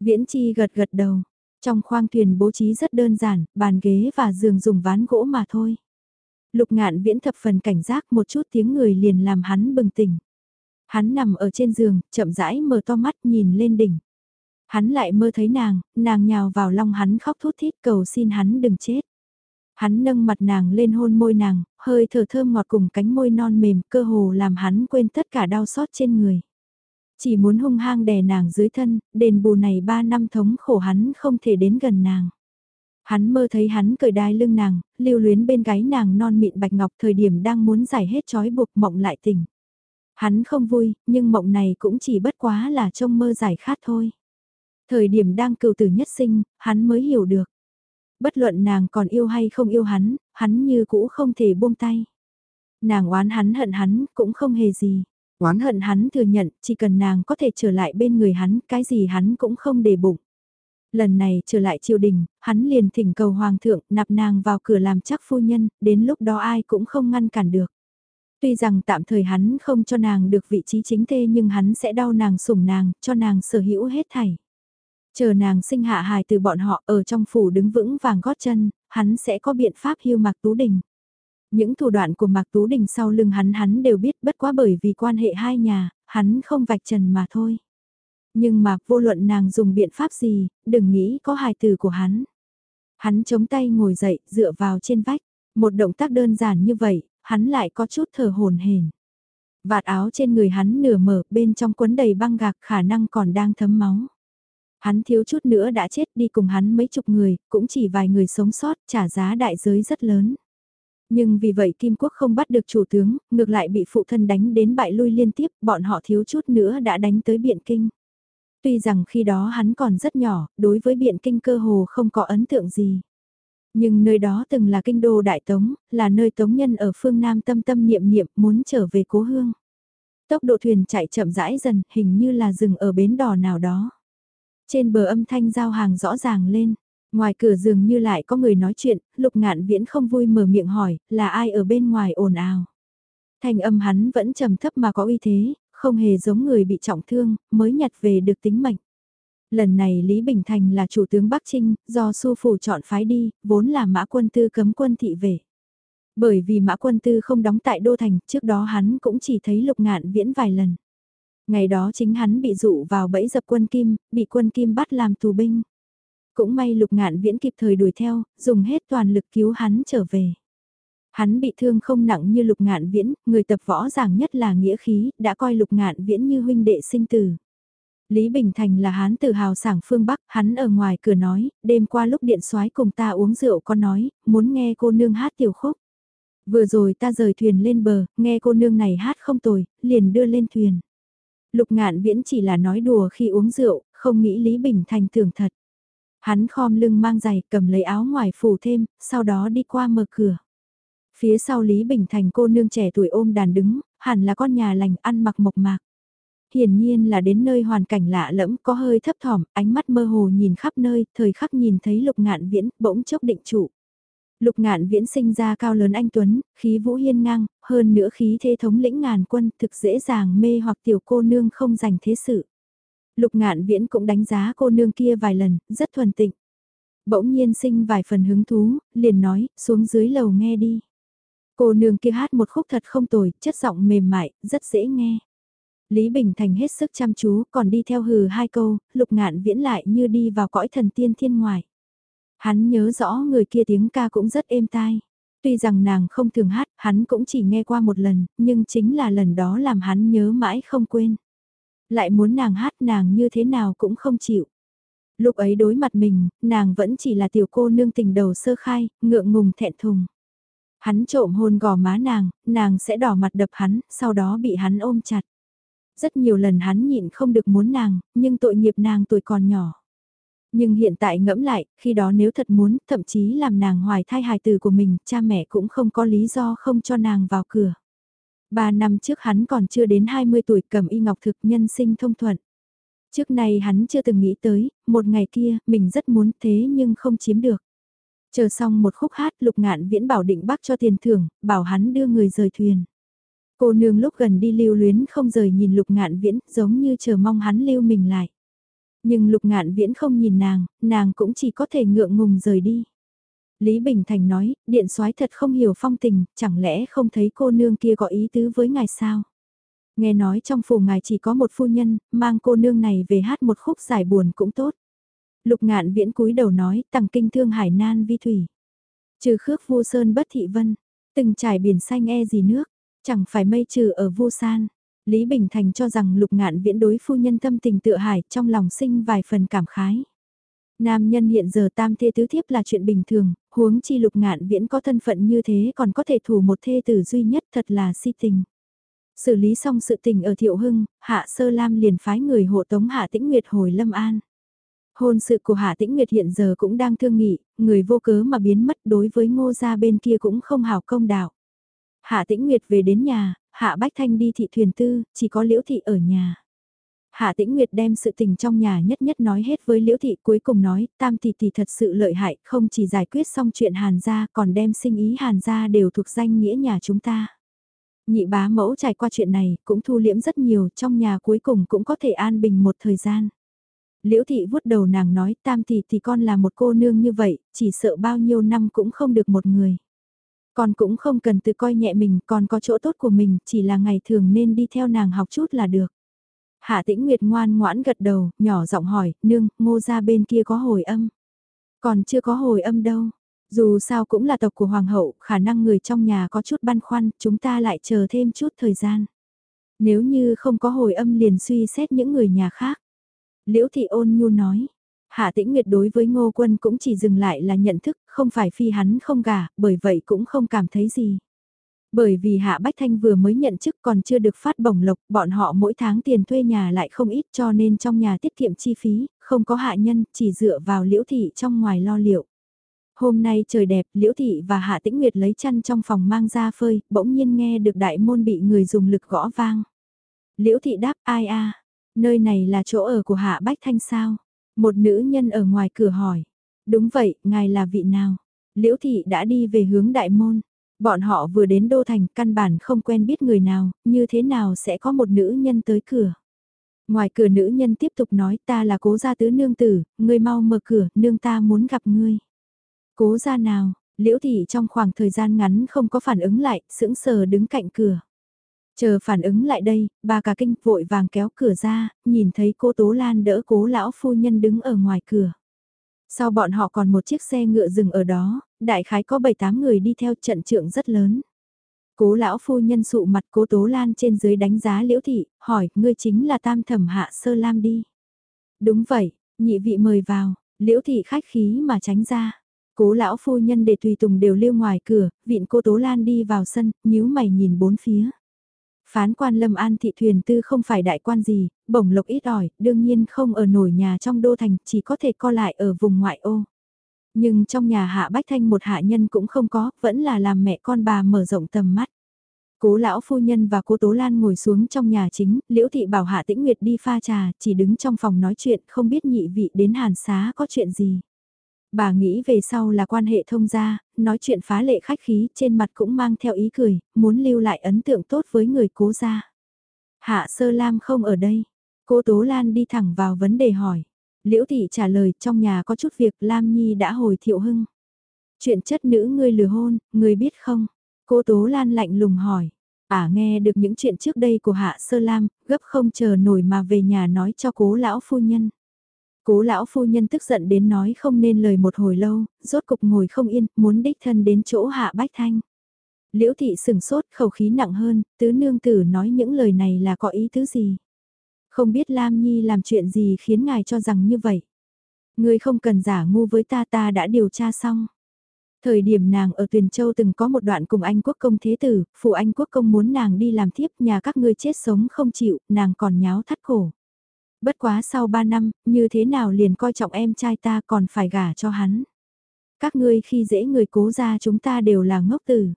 Viễn Chi gật gật đầu, trong khoang thuyền bố trí rất đơn giản, bàn ghế và giường dùng ván gỗ mà thôi. Lục ngạn viễn thập phần cảnh giác một chút tiếng người liền làm hắn bừng tỉnh. Hắn nằm ở trên giường, chậm rãi mở to mắt nhìn lên đỉnh. Hắn lại mơ thấy nàng, nàng nhào vào lòng hắn khóc thút thít cầu xin hắn đừng chết. Hắn nâng mặt nàng lên hôn môi nàng, hơi thở thơm ngọt cùng cánh môi non mềm, cơ hồ làm hắn quên tất cả đau xót trên người. Chỉ muốn hung hăng đè nàng dưới thân, đền bù này ba năm thống khổ hắn không thể đến gần nàng. Hắn mơ thấy hắn cởi đai lưng nàng, lưu luyến bên gáy nàng non mịn bạch ngọc thời điểm đang muốn giải hết trói buộc mộng lại tỉnh. Hắn không vui, nhưng mộng này cũng chỉ bất quá là trông mơ giải khát thôi. Thời điểm đang cựu tử nhất sinh, hắn mới hiểu được. Bất luận nàng còn yêu hay không yêu hắn, hắn như cũ không thể buông tay. Nàng oán hắn hận hắn, cũng không hề gì. Oán hận hắn thừa nhận, chỉ cần nàng có thể trở lại bên người hắn, cái gì hắn cũng không để bụng. Lần này trở lại triều đình, hắn liền thỉnh cầu hoàng thượng nạp nàng vào cửa làm chắc phu nhân, đến lúc đó ai cũng không ngăn cản được. Tuy rằng tạm thời hắn không cho nàng được vị trí chính thê nhưng hắn sẽ đau nàng sủng nàng, cho nàng sở hữu hết thảy. Chờ nàng sinh hạ hài từ bọn họ ở trong phủ đứng vững vàng gót chân, hắn sẽ có biện pháp hiêu Mạc Tú Đình. Những thủ đoạn của Mạc Tú Đình sau lưng hắn hắn đều biết bất quá bởi vì quan hệ hai nhà, hắn không vạch trần mà thôi. Nhưng mà vô luận nàng dùng biện pháp gì, đừng nghĩ có hài từ của hắn. Hắn chống tay ngồi dậy, dựa vào trên vách. Một động tác đơn giản như vậy, hắn lại có chút thở hồn hển. Vạt áo trên người hắn nửa mở, bên trong quấn đầy băng gạc khả năng còn đang thấm máu. Hắn thiếu chút nữa đã chết đi cùng hắn mấy chục người, cũng chỉ vài người sống sót, trả giá đại giới rất lớn. Nhưng vì vậy Kim Quốc không bắt được chủ tướng, ngược lại bị phụ thân đánh đến bại lui liên tiếp, bọn họ thiếu chút nữa đã đánh tới Biện Kinh. Tuy rằng khi đó hắn còn rất nhỏ, đối với Biện Kinh cơ hồ không có ấn tượng gì. Nhưng nơi đó từng là kinh đô Đại Tống, là nơi Tống nhân ở phương Nam tâm tâm niệm niệm muốn trở về cố hương. Tốc độ thuyền chạy chậm rãi dần, hình như là dừng ở bến đò nào đó. Trên bờ âm thanh giao hàng rõ ràng lên, ngoài cửa dường như lại có người nói chuyện, lục ngạn viễn không vui mở miệng hỏi, là ai ở bên ngoài ồn ào. thành âm hắn vẫn trầm thấp mà có uy thế, không hề giống người bị trọng thương, mới nhặt về được tính mệnh. Lần này Lý Bình Thành là chủ tướng Bắc Trinh, do su phủ chọn phái đi, vốn là mã quân tư cấm quân thị về. Bởi vì mã quân tư không đóng tại Đô Thành, trước đó hắn cũng chỉ thấy lục ngạn viễn vài lần. Ngày đó chính hắn bị dụ vào bẫy dập quân Kim, bị quân Kim bắt làm tù binh. Cũng may lục ngạn viễn kịp thời đuổi theo, dùng hết toàn lực cứu hắn trở về. Hắn bị thương không nặng như lục ngạn viễn, người tập võ giảng nhất là nghĩa khí, đã coi lục ngạn viễn như huynh đệ sinh tử. Lý Bình Thành là hán tự hào sảng phương Bắc, hắn ở ngoài cửa nói, đêm qua lúc điện soái cùng ta uống rượu con nói, muốn nghe cô nương hát tiểu khúc. Vừa rồi ta rời thuyền lên bờ, nghe cô nương này hát không tồi, liền đưa lên thuyền. Lục ngạn viễn chỉ là nói đùa khi uống rượu, không nghĩ Lý Bình Thành tưởng thật. Hắn khom lưng mang giày cầm lấy áo ngoài phủ thêm, sau đó đi qua mở cửa. Phía sau Lý Bình Thành cô nương trẻ tuổi ôm đàn đứng, hẳn là con nhà lành ăn mặc mộc mạc. Hiển nhiên là đến nơi hoàn cảnh lạ lẫm có hơi thấp thỏm, ánh mắt mơ hồ nhìn khắp nơi, thời khắc nhìn thấy lục ngạn viễn, bỗng chốc định trụ. Lục ngạn viễn sinh ra cao lớn anh Tuấn, khí vũ hiên ngang, hơn nữa khí thế thống lĩnh ngàn quân thực dễ dàng mê hoặc tiểu cô nương không dành thế sự. Lục ngạn viễn cũng đánh giá cô nương kia vài lần, rất thuần tịnh. Bỗng nhiên sinh vài phần hứng thú, liền nói, xuống dưới lầu nghe đi. Cô nương kia hát một khúc thật không tồi, chất giọng mềm mại, rất dễ nghe. Lý Bình Thành hết sức chăm chú, còn đi theo hừ hai câu, lục ngạn viễn lại như đi vào cõi thần tiên thiên ngoài. Hắn nhớ rõ người kia tiếng ca cũng rất êm tai. Tuy rằng nàng không thường hát, hắn cũng chỉ nghe qua một lần, nhưng chính là lần đó làm hắn nhớ mãi không quên. Lại muốn nàng hát nàng như thế nào cũng không chịu. Lúc ấy đối mặt mình, nàng vẫn chỉ là tiểu cô nương tình đầu sơ khai, ngượng ngùng thẹn thùng. Hắn trộm hôn gò má nàng, nàng sẽ đỏ mặt đập hắn, sau đó bị hắn ôm chặt. Rất nhiều lần hắn nhịn không được muốn nàng, nhưng tội nghiệp nàng tuổi còn nhỏ. Nhưng hiện tại ngẫm lại, khi đó nếu thật muốn, thậm chí làm nàng hoài thai hài tử của mình, cha mẹ cũng không có lý do không cho nàng vào cửa. Ba năm trước hắn còn chưa đến 20 tuổi cầm y ngọc thực nhân sinh thông thuận. Trước này hắn chưa từng nghĩ tới, một ngày kia, mình rất muốn thế nhưng không chiếm được. Chờ xong một khúc hát lục ngạn viễn bảo định bác cho tiền thưởng, bảo hắn đưa người rời thuyền. Cô nương lúc gần đi lưu luyến không rời nhìn lục ngạn viễn giống như chờ mong hắn lưu mình lại. Nhưng lục ngạn viễn không nhìn nàng, nàng cũng chỉ có thể ngượng ngùng rời đi. Lý Bình Thành nói, điện soái thật không hiểu phong tình, chẳng lẽ không thấy cô nương kia có ý tứ với ngài sao? Nghe nói trong phủ ngài chỉ có một phu nhân, mang cô nương này về hát một khúc giải buồn cũng tốt. Lục ngạn viễn cúi đầu nói, tặng kinh thương hải nan vi thủy. Trừ khước vu sơn bất thị vân, từng trải biển xanh e gì nước, chẳng phải mây trừ ở vu san. Lý Bình Thành cho rằng lục ngạn viễn đối phu nhân tâm tình tự hải trong lòng sinh vài phần cảm khái. Nam nhân hiện giờ tam thê tứ thiếp là chuyện bình thường, huống chi lục ngạn viễn có thân phận như thế còn có thể thủ một thê tử duy nhất thật là si tình. Xử lý xong sự tình ở Thiệu Hưng, Hạ Sơ Lam liền phái người hộ tống Hạ Tĩnh Nguyệt hồi Lâm An. Hôn sự của Hạ Tĩnh Nguyệt hiện giờ cũng đang thương nghị, người vô cớ mà biến mất đối với ngô gia bên kia cũng không hào công đạo. Hạ Tĩnh Nguyệt về đến nhà, Hạ Bách Thanh đi thị thuyền tư, chỉ có Liễu Thị ở nhà. Hạ Tĩnh Nguyệt đem sự tình trong nhà nhất nhất nói hết với Liễu Thị cuối cùng nói, Tam Thị Thị thật sự lợi hại, không chỉ giải quyết xong chuyện Hàn gia còn đem sinh ý Hàn gia đều thuộc danh nghĩa nhà chúng ta. Nhị bá mẫu trải qua chuyện này cũng thu liễm rất nhiều trong nhà cuối cùng cũng có thể an bình một thời gian. Liễu thị vuốt đầu nàng nói tam thị thì con là một cô nương như vậy, chỉ sợ bao nhiêu năm cũng không được một người. Con cũng không cần tự coi nhẹ mình, còn có chỗ tốt của mình, chỉ là ngày thường nên đi theo nàng học chút là được. Hạ tĩnh Nguyệt ngoan ngoãn gật đầu, nhỏ giọng hỏi, nương, ngô ra bên kia có hồi âm. Còn chưa có hồi âm đâu. Dù sao cũng là tộc của Hoàng hậu, khả năng người trong nhà có chút băn khoăn, chúng ta lại chờ thêm chút thời gian. Nếu như không có hồi âm liền suy xét những người nhà khác. Liễu Thị ôn nhu nói, Hạ Tĩnh Nguyệt đối với Ngô Quân cũng chỉ dừng lại là nhận thức, không phải phi hắn không gả, bởi vậy cũng không cảm thấy gì. Bởi vì Hạ Bách Thanh vừa mới nhận chức còn chưa được phát bổng lộc, bọn họ mỗi tháng tiền thuê nhà lại không ít cho nên trong nhà tiết kiệm chi phí, không có hạ nhân, chỉ dựa vào liễu thị trong ngoài lo liệu. Hôm nay trời đẹp, Liễu Thị và Hạ Tĩnh Nguyệt lấy chăn trong phòng mang ra phơi, bỗng nhiên nghe được đại môn bị người dùng lực gõ vang. Liễu Thị đáp ai a nơi này là chỗ ở của Hạ Bách Thanh sao? Một nữ nhân ở ngoài cửa hỏi. Đúng vậy, ngài là vị nào? Liễu Thị đã đi về hướng đại môn. Bọn họ vừa đến Đô Thành căn bản không quen biết người nào, như thế nào sẽ có một nữ nhân tới cửa. Ngoài cửa nữ nhân tiếp tục nói ta là cố gia tứ nương tử, ngươi mau mở cửa, nương ta muốn gặp ngươi. Cố gia nào, liễu thị trong khoảng thời gian ngắn không có phản ứng lại, sững sờ đứng cạnh cửa. Chờ phản ứng lại đây, bà cả kinh vội vàng kéo cửa ra, nhìn thấy cô Tố Lan đỡ cố lão phu nhân đứng ở ngoài cửa. Sau bọn họ còn một chiếc xe ngựa dừng ở đó, đại khái có 7-8 người đi theo trận trượng rất lớn. Cố lão phu nhân sụ mặt cố Tố Lan trên dưới đánh giá liễu thị, hỏi, ngươi chính là tam thẩm hạ sơ lam đi. Đúng vậy, nhị vị mời vào, liễu thị khách khí mà tránh ra. Cố lão phu nhân để tùy tùng đều lưu ngoài cửa, vịn cô Tố Lan đi vào sân, nhíu mày nhìn bốn phía. Phán quan Lâm An thị thuyền tư không phải đại quan gì, bổng lộc ít ỏi, đương nhiên không ở nổi nhà trong đô thành, chỉ có thể co lại ở vùng ngoại ô. Nhưng trong nhà hạ bách thanh một hạ nhân cũng không có, vẫn là làm mẹ con bà mở rộng tầm mắt. Cố lão phu nhân và cô Tố Lan ngồi xuống trong nhà chính, Liễu Thị bảo Hạ Tĩnh Nguyệt đi pha trà, chỉ đứng trong phòng nói chuyện, không biết nhị vị đến hàn xá có chuyện gì. Bà nghĩ về sau là quan hệ thông gia, nói chuyện phá lệ khách khí, trên mặt cũng mang theo ý cười, muốn lưu lại ấn tượng tốt với người cố gia. Hạ Sơ Lam không ở đây. Cô Tố Lan đi thẳng vào vấn đề hỏi. Liễu Thị trả lời trong nhà có chút việc Lam Nhi đã hồi thiệu hưng. Chuyện chất nữ ngươi lừa hôn, ngươi biết không? Cô Tố Lan lạnh lùng hỏi. À nghe được những chuyện trước đây của Hạ Sơ Lam, gấp không chờ nổi mà về nhà nói cho cố lão phu nhân. Cố lão phu nhân tức giận đến nói không nên lời một hồi lâu, rốt cục ngồi không yên, muốn đích thân đến chỗ hạ bách thanh. Liễu thị sừng sốt khẩu khí nặng hơn, tứ nương tử nói những lời này là có ý tứ gì. Không biết Lam Nhi làm chuyện gì khiến ngài cho rằng như vậy. Ngươi không cần giả ngu với ta ta đã điều tra xong. Thời điểm nàng ở Tuyền Châu từng có một đoạn cùng anh quốc công thế tử, phụ anh quốc công muốn nàng đi làm thiếp nhà các ngươi chết sống không chịu, nàng còn nháo thắt cổ. Bất quá sau ba năm, như thế nào liền coi trọng em trai ta còn phải gả cho hắn. Các ngươi khi dễ người cố ra chúng ta đều là ngốc tử.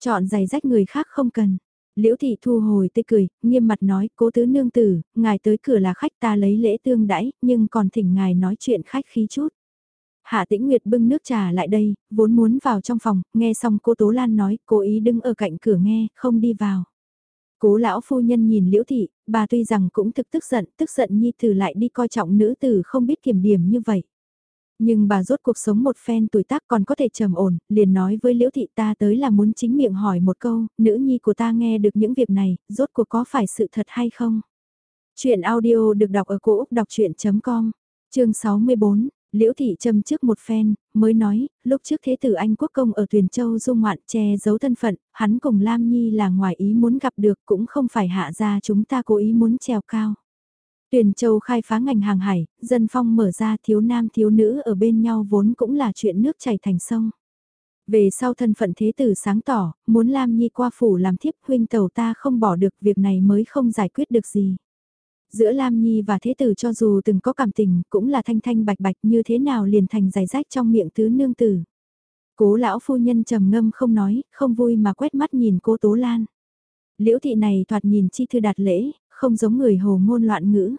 Chọn giày rách người khác không cần. Liễu thị thu hồi tươi cười, nghiêm mặt nói, cố tứ nương tử, ngài tới cửa là khách ta lấy lễ tương đãi, nhưng còn thỉnh ngài nói chuyện khách khí chút. Hạ Tĩnh Nguyệt bưng nước trà lại đây, vốn muốn vào trong phòng, nghe xong cô Tố Lan nói, cố ý đứng ở cạnh cửa nghe, không đi vào. Cố lão phu nhân nhìn Liễu Thị, bà tuy rằng cũng thực tức giận, tức giận nhi tử lại đi coi trọng nữ tử không biết kiểm điểm như vậy. Nhưng bà rốt cuộc sống một phen tuổi tác còn có thể trầm ổn, liền nói với Liễu Thị ta tới là muốn chính miệng hỏi một câu, nữ nhi của ta nghe được những việc này, rốt cuộc có phải sự thật hay không? Chuyện audio được đọc ở cổ Úc đọc chuyện.com, chương 64, Liễu Thị châm trước một phen, mới nói, lúc trước thế tử Anh Quốc Công ở Tuyền Châu du ngoạn che giấu thân phận, hắn cùng Lam Nhi là ngoài ý muốn gặp được cũng không phải hạ ra chúng ta cố ý muốn trèo cao. Tuyền Châu khai phá ngành hàng hải, dân phong mở ra thiếu nam thiếu nữ ở bên nhau vốn cũng là chuyện nước chảy thành sông. Về sau thân phận thế tử sáng tỏ, muốn Lam Nhi qua phủ làm thiếp huynh tàu ta không bỏ được việc này mới không giải quyết được gì. Giữa Lam Nhi và Thế Tử cho dù từng có cảm tình cũng là thanh thanh bạch bạch như thế nào liền thành giải rách trong miệng tứ nương tử. Cố lão phu nhân trầm ngâm không nói, không vui mà quét mắt nhìn cô Tố Lan. Liễu thị này thoạt nhìn chi thư đạt lễ, không giống người hồ ngôn loạn ngữ.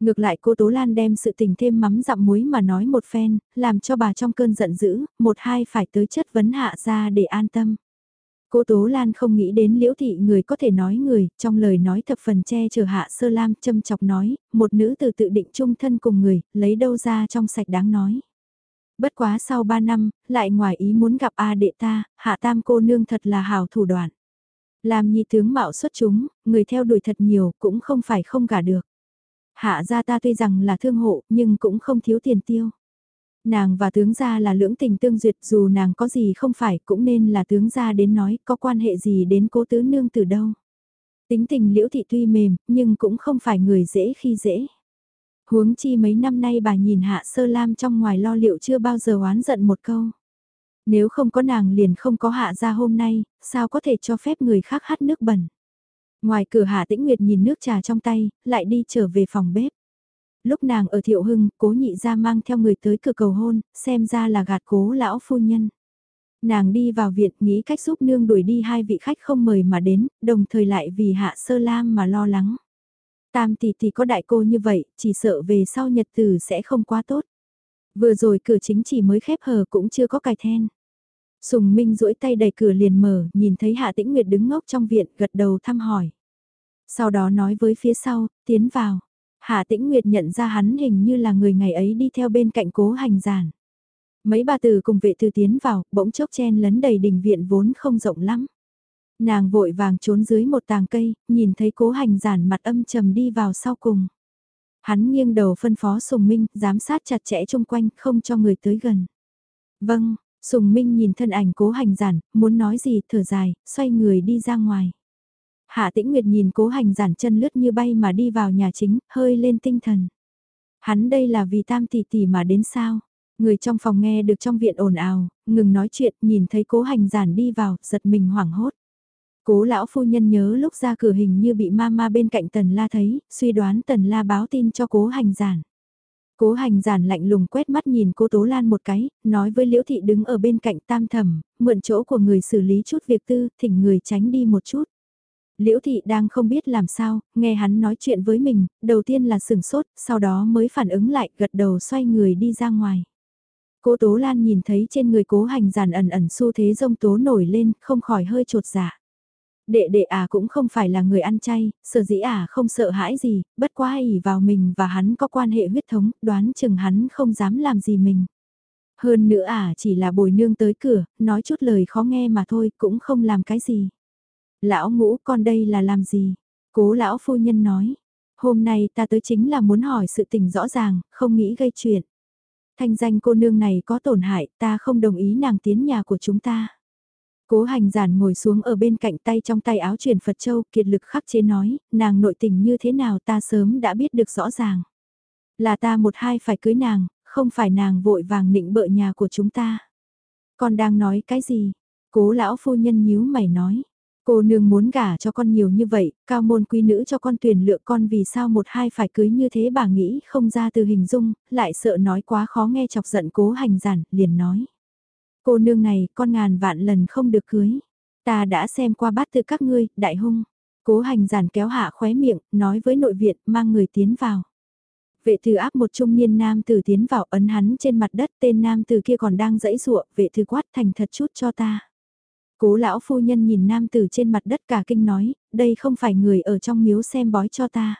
Ngược lại cô Tố Lan đem sự tình thêm mắm dặm muối mà nói một phen, làm cho bà trong cơn giận dữ, một hai phải tới chất vấn hạ ra để an tâm. Cô Tố Lan không nghĩ đến liễu thị người có thể nói người, trong lời nói thập phần che chở hạ sơ lam châm chọc nói, một nữ từ tự định chung thân cùng người, lấy đâu ra trong sạch đáng nói. Bất quá sau ba năm, lại ngoài ý muốn gặp A đệ ta, hạ tam cô nương thật là hào thủ đoạn. Làm nhi tướng mạo xuất chúng, người theo đuổi thật nhiều cũng không phải không gả được. Hạ gia ta tuy rằng là thương hộ nhưng cũng không thiếu tiền tiêu. Nàng và tướng gia là lưỡng tình tương duyệt dù nàng có gì không phải cũng nên là tướng gia đến nói có quan hệ gì đến cố tứ nương từ đâu. Tính tình liễu thị tuy mềm nhưng cũng không phải người dễ khi dễ. Huống chi mấy năm nay bà nhìn hạ sơ lam trong ngoài lo liệu chưa bao giờ oán giận một câu. Nếu không có nàng liền không có hạ ra hôm nay, sao có thể cho phép người khác hát nước bẩn. Ngoài cửa hạ tĩnh nguyệt nhìn nước trà trong tay, lại đi trở về phòng bếp. Lúc nàng ở thiệu hưng, cố nhị ra mang theo người tới cửa cầu hôn, xem ra là gạt cố lão phu nhân. Nàng đi vào viện nghĩ cách giúp nương đuổi đi hai vị khách không mời mà đến, đồng thời lại vì hạ sơ lam mà lo lắng. Tam tỷ tỷ có đại cô như vậy, chỉ sợ về sau nhật tử sẽ không quá tốt. Vừa rồi cửa chính chỉ mới khép hờ cũng chưa có cài then. Sùng Minh duỗi tay đẩy cửa liền mở, nhìn thấy Hạ Tĩnh Nguyệt đứng ngốc trong viện, gật đầu thăm hỏi. Sau đó nói với phía sau, tiến vào. Hạ Tĩnh Nguyệt nhận ra hắn hình như là người ngày ấy đi theo bên cạnh cố hành giản. Mấy bà tử cùng vệ thư tiến vào, bỗng chốc chen lấn đầy đình viện vốn không rộng lắm. Nàng vội vàng trốn dưới một tàng cây, nhìn thấy cố hành giản mặt âm trầm đi vào sau cùng. Hắn nghiêng đầu phân phó Sùng Minh, giám sát chặt chẽ chung quanh, không cho người tới gần. Vâng, Sùng Minh nhìn thân ảnh cố hành giản, muốn nói gì, thở dài, xoay người đi ra ngoài. Hạ Tĩnh Nguyệt nhìn cố hành giản chân lướt như bay mà đi vào nhà chính, hơi lên tinh thần. Hắn đây là vì tam tỷ tỷ mà đến sao? Người trong phòng nghe được trong viện ồn ào, ngừng nói chuyện, nhìn thấy cố hành giản đi vào, giật mình hoảng hốt. Cố lão phu nhân nhớ lúc ra cửa hình như bị ma ma bên cạnh tần la thấy, suy đoán tần la báo tin cho cố hành giản. Cố hành giản lạnh lùng quét mắt nhìn cô Tố Lan một cái, nói với Liễu Thị đứng ở bên cạnh tam thẩm, mượn chỗ của người xử lý chút việc tư, thỉnh người tránh đi một chút. Liễu Thị đang không biết làm sao, nghe hắn nói chuyện với mình, đầu tiên là sừng sốt, sau đó mới phản ứng lại, gật đầu xoay người đi ra ngoài. Cô Tố Lan nhìn thấy trên người cố hành giản ẩn ẩn xu thế rông tố nổi lên, không khỏi hơi trột dạ. Đệ đệ à cũng không phải là người ăn chay, sở dĩ à không sợ hãi gì, bất quá ỉ vào mình và hắn có quan hệ huyết thống, đoán chừng hắn không dám làm gì mình. Hơn nữa à chỉ là bồi nương tới cửa, nói chút lời khó nghe mà thôi, cũng không làm cái gì. Lão ngũ con đây là làm gì? Cố lão phu nhân nói. Hôm nay ta tới chính là muốn hỏi sự tình rõ ràng, không nghĩ gây chuyện. Thanh danh cô nương này có tổn hại, ta không đồng ý nàng tiến nhà của chúng ta. Cố hành giản ngồi xuống ở bên cạnh tay trong tay áo truyền Phật Châu kiệt lực khắc chế nói, nàng nội tình như thế nào ta sớm đã biết được rõ ràng. Là ta một hai phải cưới nàng, không phải nàng vội vàng nịnh bợ nhà của chúng ta. Con đang nói cái gì? Cố lão phu nhân nhíu mày nói. Cô nương muốn gả cho con nhiều như vậy, cao môn quý nữ cho con tuyển lựa con vì sao một hai phải cưới như thế bà nghĩ không ra từ hình dung, lại sợ nói quá khó nghe chọc giận cố hành giản, liền nói. Cô nương này, con ngàn vạn lần không được cưới. Ta đã xem qua bát từ các ngươi, đại hung. Cố hành giản kéo hạ khóe miệng, nói với nội viện, mang người tiến vào. Vệ thư áp một trung niên nam tử tiến vào ấn hắn trên mặt đất tên nam tử kia còn đang dẫy dụa, vệ thư quát thành thật chút cho ta. Cố lão phu nhân nhìn nam tử trên mặt đất cả kinh nói, đây không phải người ở trong miếu xem bói cho ta.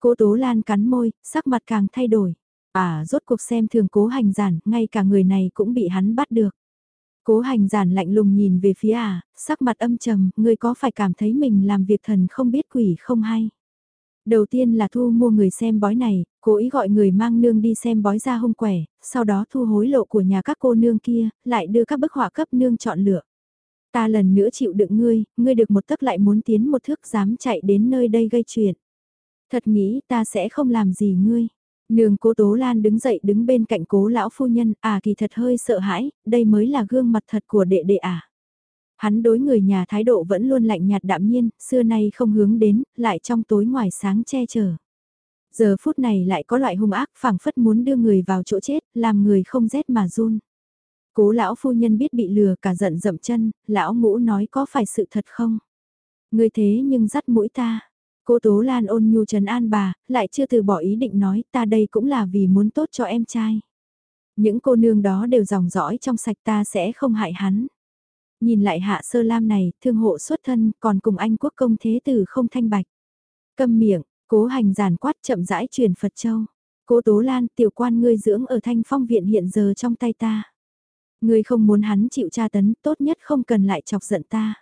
Cố tố lan cắn môi, sắc mặt càng thay đổi. À rốt cuộc xem thường cố hành giản, ngay cả người này cũng bị hắn bắt được. Cố hành giản lạnh lùng nhìn về phía à, sắc mặt âm trầm, người có phải cảm thấy mình làm việc thần không biết quỷ không hay. Đầu tiên là thu mua người xem bói này, cố ý gọi người mang nương đi xem bói ra hung quẻ, sau đó thu hối lộ của nhà các cô nương kia, lại đưa các bức họa cấp nương chọn lựa. Ta lần nữa chịu đựng ngươi, ngươi được một tấc lại muốn tiến một thước dám chạy đến nơi đây gây chuyện. Thật nghĩ ta sẽ không làm gì ngươi. Nương cố Tố Lan đứng dậy đứng bên cạnh cố lão phu nhân, à kỳ thật hơi sợ hãi, đây mới là gương mặt thật của đệ đệ à. Hắn đối người nhà thái độ vẫn luôn lạnh nhạt đạm nhiên, xưa nay không hướng đến, lại trong tối ngoài sáng che chở. Giờ phút này lại có loại hung ác phảng phất muốn đưa người vào chỗ chết, làm người không rét mà run. Cố lão phu nhân biết bị lừa cả giận dậm chân, lão ngũ nói có phải sự thật không? Người thế nhưng dắt mũi ta. Cô Tố Lan ôn nhu trấn an bà, lại chưa từ bỏ ý định nói ta đây cũng là vì muốn tốt cho em trai. Những cô nương đó đều dòng dõi trong sạch ta sẽ không hại hắn. Nhìn lại hạ sơ lam này, thương hộ xuất thân, còn cùng anh quốc công thế tử không thanh bạch. Câm miệng, cố hành giản quát chậm rãi truyền Phật Châu. Cố Tố Lan, tiểu quan ngươi dưỡng ở thanh phong viện hiện giờ trong tay ta. Ngươi không muốn hắn chịu tra tấn, tốt nhất không cần lại chọc giận ta.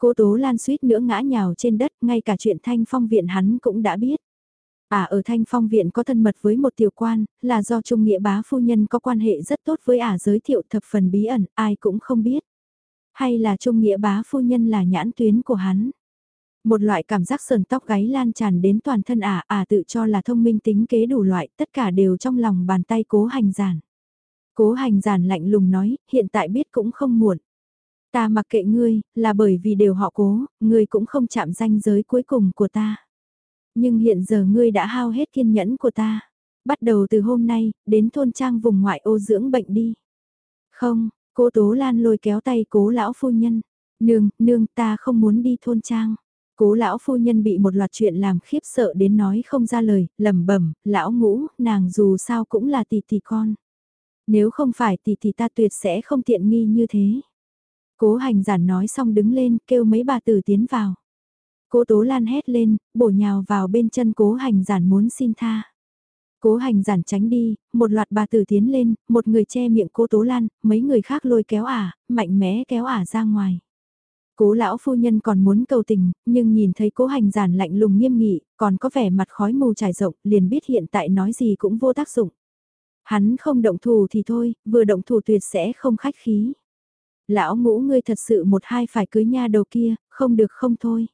Cố Tố Lan suýt nữa ngã nhào trên đất, ngay cả chuyện thanh phong viện hắn cũng đã biết. À ở thanh phong viện có thân mật với một tiểu quan, là do Trung Nghĩa bá phu nhân có quan hệ rất tốt với ả giới thiệu thập phần bí ẩn, ai cũng không biết. Hay là Trung Nghĩa bá phu nhân là nhãn tuyến của hắn. Một loại cảm giác sờn tóc gáy lan tràn đến toàn thân ả, ả tự cho là thông minh tính kế đủ loại, tất cả đều trong lòng bàn tay cố hành giản. Cố hành giản lạnh lùng nói, hiện tại biết cũng không muộn. Ta mặc kệ ngươi, là bởi vì đều họ cố, ngươi cũng không chạm danh giới cuối cùng của ta. Nhưng hiện giờ ngươi đã hao hết kiên nhẫn của ta. Bắt đầu từ hôm nay, đến thôn trang vùng ngoại ô dưỡng bệnh đi. Không, cố Tố Lan lôi kéo tay cố lão phu nhân. Nương, nương ta không muốn đi thôn trang. Cố lão phu nhân bị một loạt chuyện làm khiếp sợ đến nói không ra lời, lẩm bẩm, lão ngũ, nàng dù sao cũng là tỷ tỷ con. Nếu không phải tỷ tỷ ta tuyệt sẽ không tiện nghi như thế. Cố hành giản nói xong đứng lên kêu mấy bà tử tiến vào. Cố Tố Lan hét lên, bổ nhào vào bên chân cố hành giản muốn xin tha. Cố hành giản tránh đi, một loạt bà tử tiến lên, một người che miệng cố Tố Lan, mấy người khác lôi kéo ả, mạnh mẽ kéo ả ra ngoài. Cố lão phu nhân còn muốn cầu tình, nhưng nhìn thấy cố hành giản lạnh lùng nghiêm nghị, còn có vẻ mặt khói mù trải rộng, liền biết hiện tại nói gì cũng vô tác dụng. Hắn không động thủ thì thôi, vừa động thủ tuyệt sẽ không khách khí. Lão ngũ ngươi thật sự một hai phải cưới nha đầu kia, không được không thôi.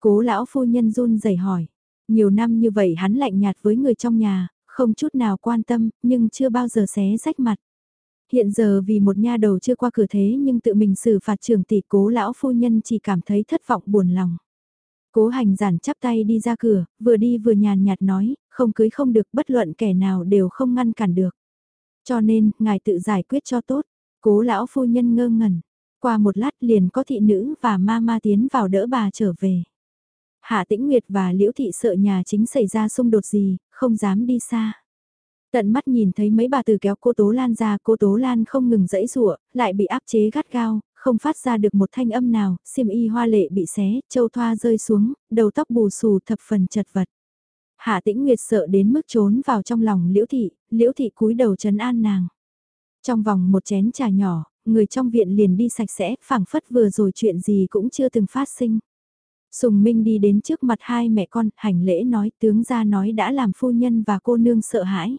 Cố lão phu nhân run rẩy hỏi. Nhiều năm như vậy hắn lạnh nhạt với người trong nhà, không chút nào quan tâm, nhưng chưa bao giờ xé rách mặt. Hiện giờ vì một nha đầu chưa qua cửa thế nhưng tự mình xử phạt trưởng tỷ cố lão phu nhân chỉ cảm thấy thất vọng buồn lòng. Cố hành giản chắp tay đi ra cửa, vừa đi vừa nhàn nhạt nói, không cưới không được bất luận kẻ nào đều không ngăn cản được. Cho nên, ngài tự giải quyết cho tốt. Cố lão phu nhân ngơ ngẩn. Qua một lát liền có thị nữ và ma ma tiến vào đỡ bà trở về. Hạ Tĩnh Nguyệt và Liễu Thị sợ nhà chính xảy ra xung đột gì, không dám đi xa. Tận mắt nhìn thấy mấy bà từ kéo cô Tố Lan ra, cô Tố Lan không ngừng dẫy rụa, lại bị áp chế gắt gao, không phát ra được một thanh âm nào, xiêm y hoa lệ bị xé, châu thoa rơi xuống, đầu tóc bù xù thập phần chật vật. Hạ tĩnh Nguyệt sợ đến mức trốn vào trong lòng liễu thị, liễu thị cúi đầu trấn an nàng. Trong vòng một chén trà nhỏ, người trong viện liền đi sạch sẽ, phảng phất vừa rồi chuyện gì cũng chưa từng phát sinh. Sùng Minh đi đến trước mặt hai mẹ con, hành lễ nói tướng ra nói đã làm phu nhân và cô nương sợ hãi.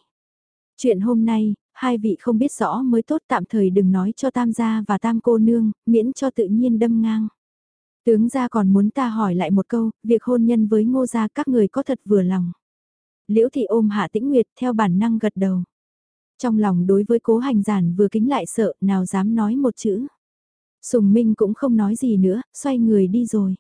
Chuyện hôm nay, hai vị không biết rõ mới tốt tạm thời đừng nói cho tam gia và tam cô nương, miễn cho tự nhiên đâm ngang. Tướng gia còn muốn ta hỏi lại một câu, việc hôn nhân với ngô gia các người có thật vừa lòng. Liễu thị ôm hạ tĩnh nguyệt theo bản năng gật đầu. Trong lòng đối với cố hành giản vừa kính lại sợ, nào dám nói một chữ. Sùng Minh cũng không nói gì nữa, xoay người đi rồi.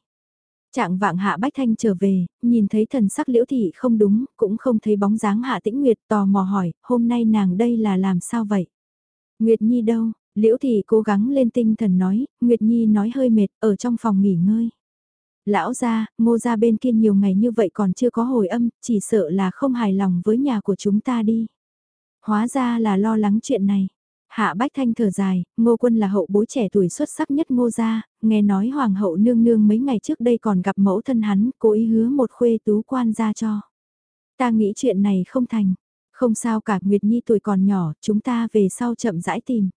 Trạng vạng Hạ Bách Thanh trở về, nhìn thấy thần sắc liễu thị không đúng, cũng không thấy bóng dáng Hạ Tĩnh Nguyệt tò mò hỏi, hôm nay nàng đây là làm sao vậy? Nguyệt Nhi đâu? Liễu thị cố gắng lên tinh thần nói, Nguyệt Nhi nói hơi mệt, ở trong phòng nghỉ ngơi. Lão gia, ngô gia bên kia nhiều ngày như vậy còn chưa có hồi âm, chỉ sợ là không hài lòng với nhà của chúng ta đi. Hóa ra là lo lắng chuyện này. Hạ Bách Thanh thở dài, ngô quân là hậu bối trẻ tuổi xuất sắc nhất ngô gia, nghe nói hoàng hậu nương nương mấy ngày trước đây còn gặp mẫu thân hắn, cố ý hứa một khuê tú quan ra cho. Ta nghĩ chuyện này không thành, không sao cả Nguyệt Nhi tuổi còn nhỏ, chúng ta về sau chậm rãi tìm.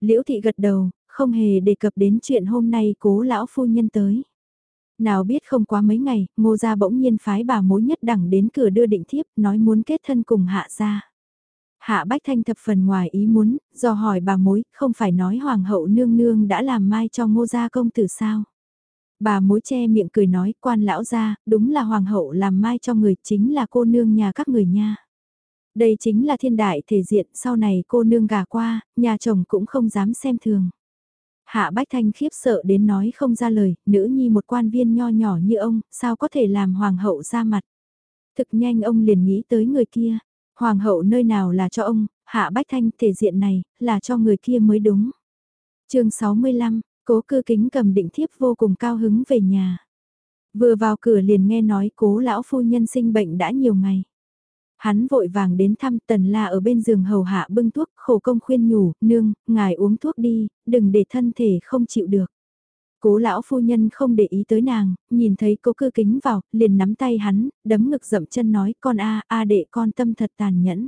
Liễu thị gật đầu, không hề đề cập đến chuyện hôm nay cố lão phu nhân tới. Nào biết không quá mấy ngày, ngô gia bỗng nhiên phái bà mối nhất đẳng đến cửa đưa định thiếp, nói muốn kết thân cùng hạ gia. Hạ Bách Thanh thập phần ngoài ý muốn, do hỏi bà mối, không phải nói hoàng hậu nương nương đã làm mai cho ngô gia công tử sao. Bà mối che miệng cười nói, quan lão gia, đúng là hoàng hậu làm mai cho người, chính là cô nương nhà các người nha. Đây chính là thiên đại thể diện, sau này cô nương gà qua, nhà chồng cũng không dám xem thường. Hạ Bách Thanh khiếp sợ đến nói không ra lời, nữ nhi một quan viên nho nhỏ như ông, sao có thể làm hoàng hậu ra mặt. Thực nhanh ông liền nghĩ tới người kia, hoàng hậu nơi nào là cho ông, Hạ Bách Thanh thể diện này, là cho người kia mới đúng. chương 65, cố cư kính cầm định thiếp vô cùng cao hứng về nhà. Vừa vào cửa liền nghe nói cố lão phu nhân sinh bệnh đã nhiều ngày. Hắn vội vàng đến thăm tần la ở bên giường hầu hạ bưng thuốc, khổ công khuyên nhủ, nương, ngài uống thuốc đi, đừng để thân thể không chịu được. Cố lão phu nhân không để ý tới nàng, nhìn thấy cố cư kính vào, liền nắm tay hắn, đấm ngực dậm chân nói con a a đệ con tâm thật tàn nhẫn.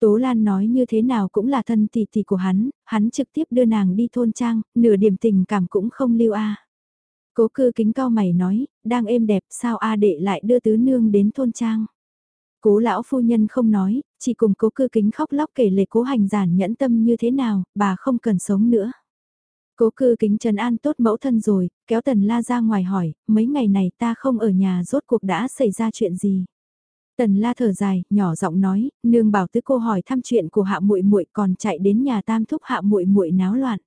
Tố Lan nói như thế nào cũng là thân tỷ tỷ của hắn, hắn trực tiếp đưa nàng đi thôn trang, nửa điểm tình cảm cũng không lưu a. Cố cư kính cao mày nói, đang êm đẹp sao a đệ lại đưa tứ nương đến thôn trang. Cố lão phu nhân không nói, chỉ cùng cố cư kính khóc lóc kể lệ cố hành giản nhẫn tâm như thế nào, bà không cần sống nữa. Cố cư kính trần an tốt mẫu thân rồi, kéo tần la ra ngoài hỏi, mấy ngày này ta không ở nhà rốt cuộc đã xảy ra chuyện gì. Tần la thở dài, nhỏ giọng nói, nương bảo tứ cô hỏi thăm chuyện của hạ muội muội còn chạy đến nhà tam thúc hạ muội muội náo loạn.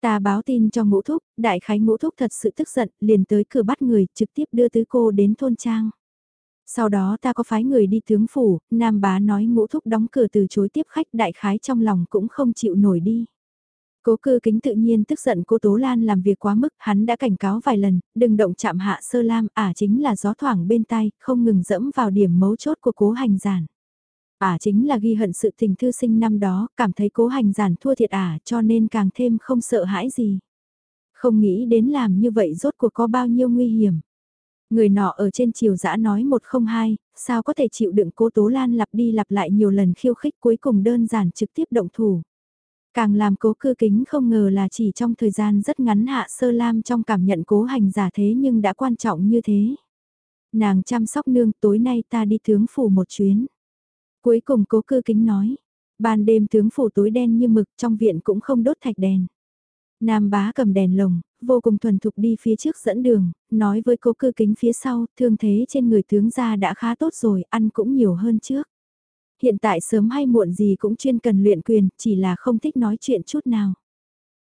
Ta báo tin cho ngũ thúc, đại khái ngũ thúc thật sự tức giận, liền tới cửa bắt người, trực tiếp đưa tứ cô đến thôn trang. Sau đó ta có phái người đi tướng phủ, nam bá nói ngũ thúc đóng cửa từ chối tiếp khách đại khái trong lòng cũng không chịu nổi đi. Cố cư kính tự nhiên tức giận cô Tố Lan làm việc quá mức, hắn đã cảnh cáo vài lần, đừng động chạm hạ sơ lam, ả chính là gió thoảng bên tai, không ngừng dẫm vào điểm mấu chốt của cố hành giản. Ả chính là ghi hận sự tình thư sinh năm đó, cảm thấy cố hành giản thua thiệt ả cho nên càng thêm không sợ hãi gì. Không nghĩ đến làm như vậy rốt cuộc có bao nhiêu nguy hiểm. Người nọ ở trên chiều dã nói một không hai, sao có thể chịu đựng cố Tố Lan lặp đi lặp lại nhiều lần khiêu khích cuối cùng đơn giản trực tiếp động thủ. Càng làm cố cư kính không ngờ là chỉ trong thời gian rất ngắn hạ sơ lam trong cảm nhận cố hành giả thế nhưng đã quan trọng như thế. Nàng chăm sóc nương tối nay ta đi tướng phủ một chuyến. Cuối cùng cố cư kính nói, ban đêm tướng phủ tối đen như mực trong viện cũng không đốt thạch đèn. Nam bá cầm đèn lồng, vô cùng thuần thục đi phía trước dẫn đường, nói với cố cư kính phía sau, thương thế trên người tướng gia đã khá tốt rồi, ăn cũng nhiều hơn trước. Hiện tại sớm hay muộn gì cũng chuyên cần luyện quyền, chỉ là không thích nói chuyện chút nào.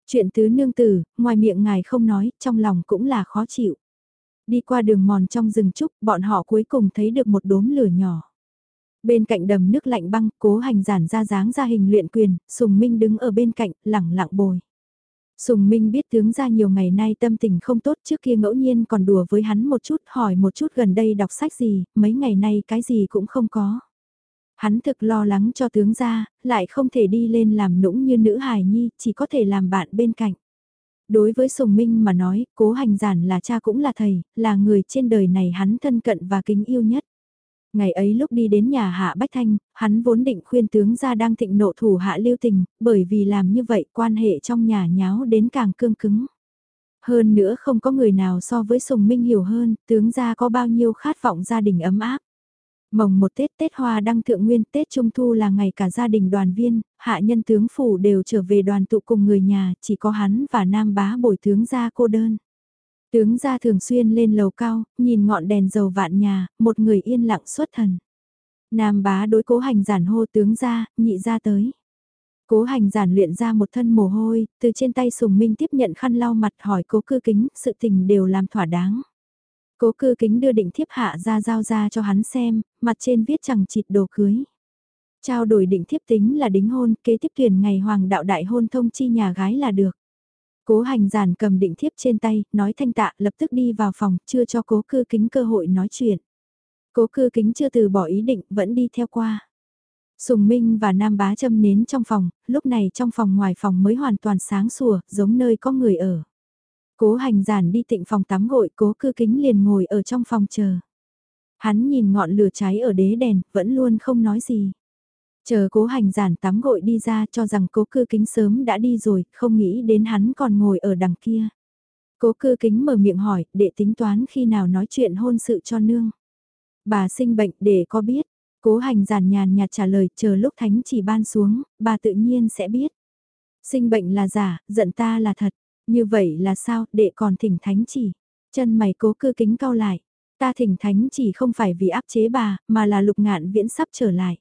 Chuyện tứ nương tử, ngoài miệng ngài không nói, trong lòng cũng là khó chịu. Đi qua đường mòn trong rừng trúc, bọn họ cuối cùng thấy được một đốm lửa nhỏ. Bên cạnh đầm nước lạnh băng, cố hành giản ra dáng ra hình luyện quyền, Sùng Minh đứng ở bên cạnh, lẳng lặng bồi. Sùng Minh biết tướng ra nhiều ngày nay tâm tình không tốt trước kia ngẫu nhiên còn đùa với hắn một chút hỏi một chút gần đây đọc sách gì, mấy ngày nay cái gì cũng không có. Hắn thực lo lắng cho tướng gia lại không thể đi lên làm nũng như nữ hài nhi, chỉ có thể làm bạn bên cạnh. Đối với Sùng Minh mà nói, cố hành giản là cha cũng là thầy, là người trên đời này hắn thân cận và kính yêu nhất. Ngày ấy lúc đi đến nhà Hạ Bách Thanh, hắn vốn định khuyên tướng gia đang thịnh nộ thủ Hạ Lưu Tình, bởi vì làm như vậy quan hệ trong nhà nháo đến càng cương cứng. Hơn nữa không có người nào so với Sùng Minh hiểu hơn, tướng gia có bao nhiêu khát vọng gia đình ấm áp. Mồng một Tết Tết Hoa đăng thượng nguyên Tết Trung Thu là ngày cả gia đình đoàn viên, hạ nhân tướng phủ đều trở về đoàn tụ cùng người nhà, chỉ có hắn và nam bá bồi tướng gia cô đơn. Tướng gia thường xuyên lên lầu cao, nhìn ngọn đèn dầu vạn nhà, một người yên lặng xuất thần. Nam bá đối cố hành giản hô tướng ra, nhị ra tới. Cố hành giản luyện ra một thân mồ hôi, từ trên tay sùng minh tiếp nhận khăn lau mặt hỏi cố cư kính, sự tình đều làm thỏa đáng. Cố cư kính đưa định thiếp hạ ra giao ra cho hắn xem, mặt trên viết chẳng chịt đồ cưới. Trao đổi định thiếp tính là đính hôn, kế tiếp tuyển ngày hoàng đạo đại hôn thông chi nhà gái là được. Cố hành giản cầm định thiếp trên tay, nói thanh tạ lập tức đi vào phòng, chưa cho cố cư kính cơ hội nói chuyện. Cố cư kính chưa từ bỏ ý định, vẫn đi theo qua. Sùng Minh và Nam Bá châm nến trong phòng, lúc này trong phòng ngoài phòng mới hoàn toàn sáng sủa, giống nơi có người ở. Cố hành giản đi tịnh phòng tắm gội, cố cư kính liền ngồi ở trong phòng chờ. Hắn nhìn ngọn lửa cháy ở đế đèn, vẫn luôn không nói gì. Chờ cố hành giản tắm gội đi ra cho rằng cố cư kính sớm đã đi rồi, không nghĩ đến hắn còn ngồi ở đằng kia. Cố cư kính mở miệng hỏi, để tính toán khi nào nói chuyện hôn sự cho nương. Bà sinh bệnh để có biết, cố hành giản nhàn nhạt trả lời chờ lúc thánh chỉ ban xuống, bà tự nhiên sẽ biết. Sinh bệnh là giả, giận ta là thật, như vậy là sao, đệ còn thỉnh thánh chỉ. Chân mày cố cư kính cao lại, ta thỉnh thánh chỉ không phải vì áp chế bà, mà là lục ngạn viễn sắp trở lại.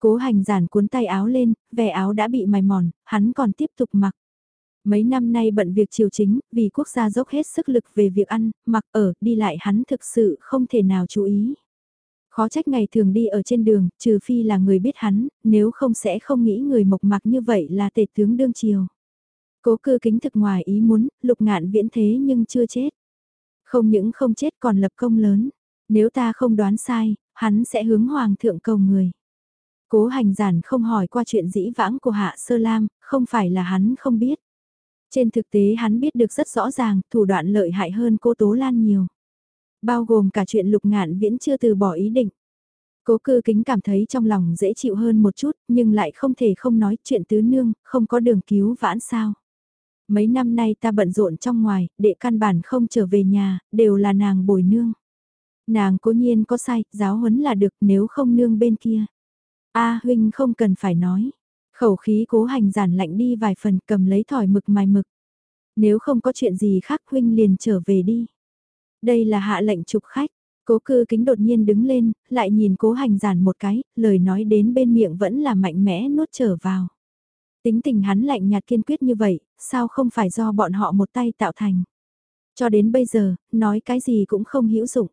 Cố hành giản cuốn tay áo lên, vẻ áo đã bị mài mòn, hắn còn tiếp tục mặc. Mấy năm nay bận việc triều chính, vì quốc gia dốc hết sức lực về việc ăn, mặc ở, đi lại hắn thực sự không thể nào chú ý. Khó trách ngày thường đi ở trên đường, trừ phi là người biết hắn, nếu không sẽ không nghĩ người mộc mặc như vậy là tể tướng đương triều. Cố cư kính thực ngoài ý muốn, lục ngạn viễn thế nhưng chưa chết. Không những không chết còn lập công lớn. Nếu ta không đoán sai, hắn sẽ hướng hoàng thượng cầu người. Cố hành giản không hỏi qua chuyện dĩ vãng của Hạ Sơ Lam, không phải là hắn không biết. Trên thực tế hắn biết được rất rõ ràng, thủ đoạn lợi hại hơn cô Tố Lan nhiều. Bao gồm cả chuyện lục ngạn viễn chưa từ bỏ ý định. Cố cư kính cảm thấy trong lòng dễ chịu hơn một chút, nhưng lại không thể không nói chuyện tứ nương, không có đường cứu vãn sao. Mấy năm nay ta bận rộn trong ngoài, đệ căn bản không trở về nhà, đều là nàng bồi nương. Nàng cố nhiên có sai, giáo huấn là được nếu không nương bên kia. A huynh không cần phải nói. Khẩu khí cố hành giản lạnh đi vài phần cầm lấy thỏi mực mài mực. Nếu không có chuyện gì khác huynh liền trở về đi. Đây là hạ lệnh trục khách. Cố cư kính đột nhiên đứng lên, lại nhìn cố hành giản một cái, lời nói đến bên miệng vẫn là mạnh mẽ nuốt trở vào. Tính tình hắn lạnh nhạt kiên quyết như vậy, sao không phải do bọn họ một tay tạo thành. Cho đến bây giờ, nói cái gì cũng không hữu dụng.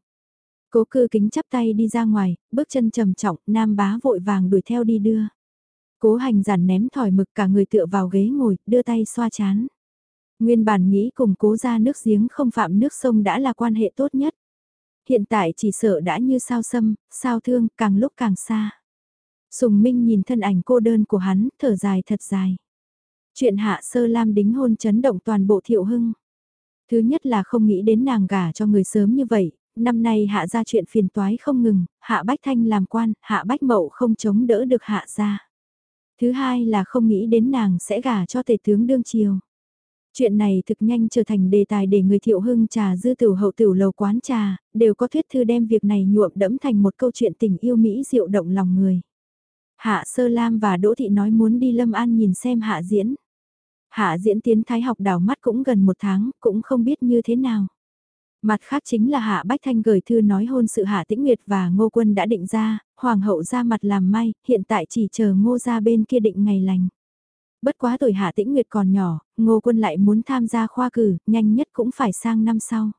Cố cư kính chắp tay đi ra ngoài, bước chân trầm trọng, nam bá vội vàng đuổi theo đi đưa. Cố hành giản ném thỏi mực cả người tựa vào ghế ngồi, đưa tay xoa chán. Nguyên bản nghĩ cùng cố ra nước giếng không phạm nước sông đã là quan hệ tốt nhất. Hiện tại chỉ sợ đã như sao xâm, sao thương, càng lúc càng xa. Sùng Minh nhìn thân ảnh cô đơn của hắn, thở dài thật dài. Chuyện hạ sơ lam đính hôn chấn động toàn bộ thiệu hưng. Thứ nhất là không nghĩ đến nàng gả cho người sớm như vậy, năm nay hạ ra chuyện phiền toái không ngừng, hạ bách thanh làm quan, hạ bách mậu không chống đỡ được hạ ra. Thứ hai là không nghĩ đến nàng sẽ gả cho tể tướng đương triều. Chuyện này thực nhanh trở thành đề tài để người thiệu hưng trà dư tiểu hậu tiểu lầu quán trà, đều có thuyết thư đem việc này nhuộm đẫm thành một câu chuyện tình yêu Mỹ diệu động lòng người. Hạ Sơ Lam và Đỗ Thị nói muốn đi Lâm An nhìn xem hạ diễn. Hạ diễn tiến thái học đảo mắt cũng gần một tháng, cũng không biết như thế nào. Mặt khác chính là Hạ Bách Thanh gửi thư nói hôn sự Hạ Tĩnh Nguyệt và Ngô Quân đã định ra, Hoàng hậu ra mặt làm may, hiện tại chỉ chờ Ngô ra bên kia định ngày lành. Bất quá tuổi Hạ Tĩnh Nguyệt còn nhỏ, Ngô Quân lại muốn tham gia khoa cử, nhanh nhất cũng phải sang năm sau.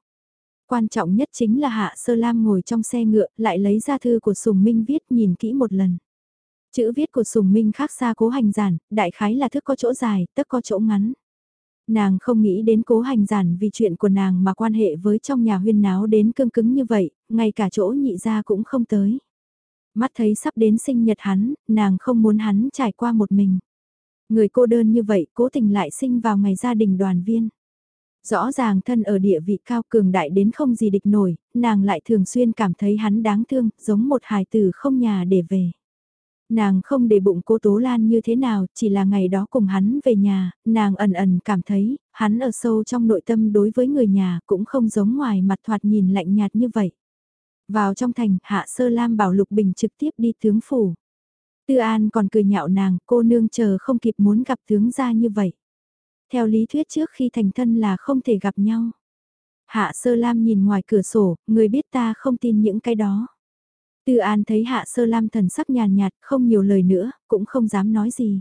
Quan trọng nhất chính là Hạ Sơ Lam ngồi trong xe ngựa, lại lấy ra thư của Sùng Minh viết nhìn kỹ một lần. Chữ viết của Sùng Minh khác xa cố hành giản, đại khái là thức có chỗ dài, tất có chỗ ngắn. Nàng không nghĩ đến cố hành giản vì chuyện của nàng mà quan hệ với trong nhà huyên náo đến cương cứng như vậy, ngay cả chỗ nhị ra cũng không tới. Mắt thấy sắp đến sinh nhật hắn, nàng không muốn hắn trải qua một mình. Người cô đơn như vậy cố tình lại sinh vào ngày gia đình đoàn viên. Rõ ràng thân ở địa vị cao cường đại đến không gì địch nổi, nàng lại thường xuyên cảm thấy hắn đáng thương, giống một hài tử không nhà để về. Nàng không để bụng cô Tố Lan như thế nào, chỉ là ngày đó cùng hắn về nhà, nàng ẩn ẩn cảm thấy, hắn ở sâu trong nội tâm đối với người nhà cũng không giống ngoài mặt thoạt nhìn lạnh nhạt như vậy. Vào trong thành, Hạ Sơ Lam bảo Lục Bình trực tiếp đi tướng phủ. Tư An còn cười nhạo nàng, cô nương chờ không kịp muốn gặp tướng gia như vậy. Theo lý thuyết trước khi thành thân là không thể gặp nhau. Hạ Sơ Lam nhìn ngoài cửa sổ, người biết ta không tin những cái đó. Tư An thấy Hạ Sơ Lam thần sắc nhàn nhạt, không nhiều lời nữa, cũng không dám nói gì.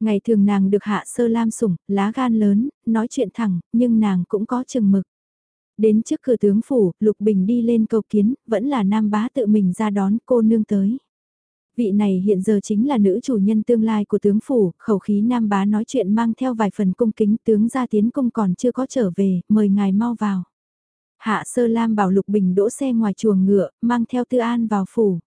Ngày thường nàng được Hạ Sơ Lam sủng, lá gan lớn, nói chuyện thẳng, nhưng nàng cũng có chừng mực. Đến trước cửa tướng phủ, Lục Bình đi lên cầu kiến, vẫn là nam bá tự mình ra đón cô nương tới. Vị này hiện giờ chính là nữ chủ nhân tương lai của tướng phủ, khẩu khí nam bá nói chuyện mang theo vài phần cung kính tướng gia tiến cung còn chưa có trở về, mời ngài mau vào. Hạ Sơ Lam bảo Lục Bình đỗ xe ngoài chuồng ngựa, mang theo Tư An vào phủ.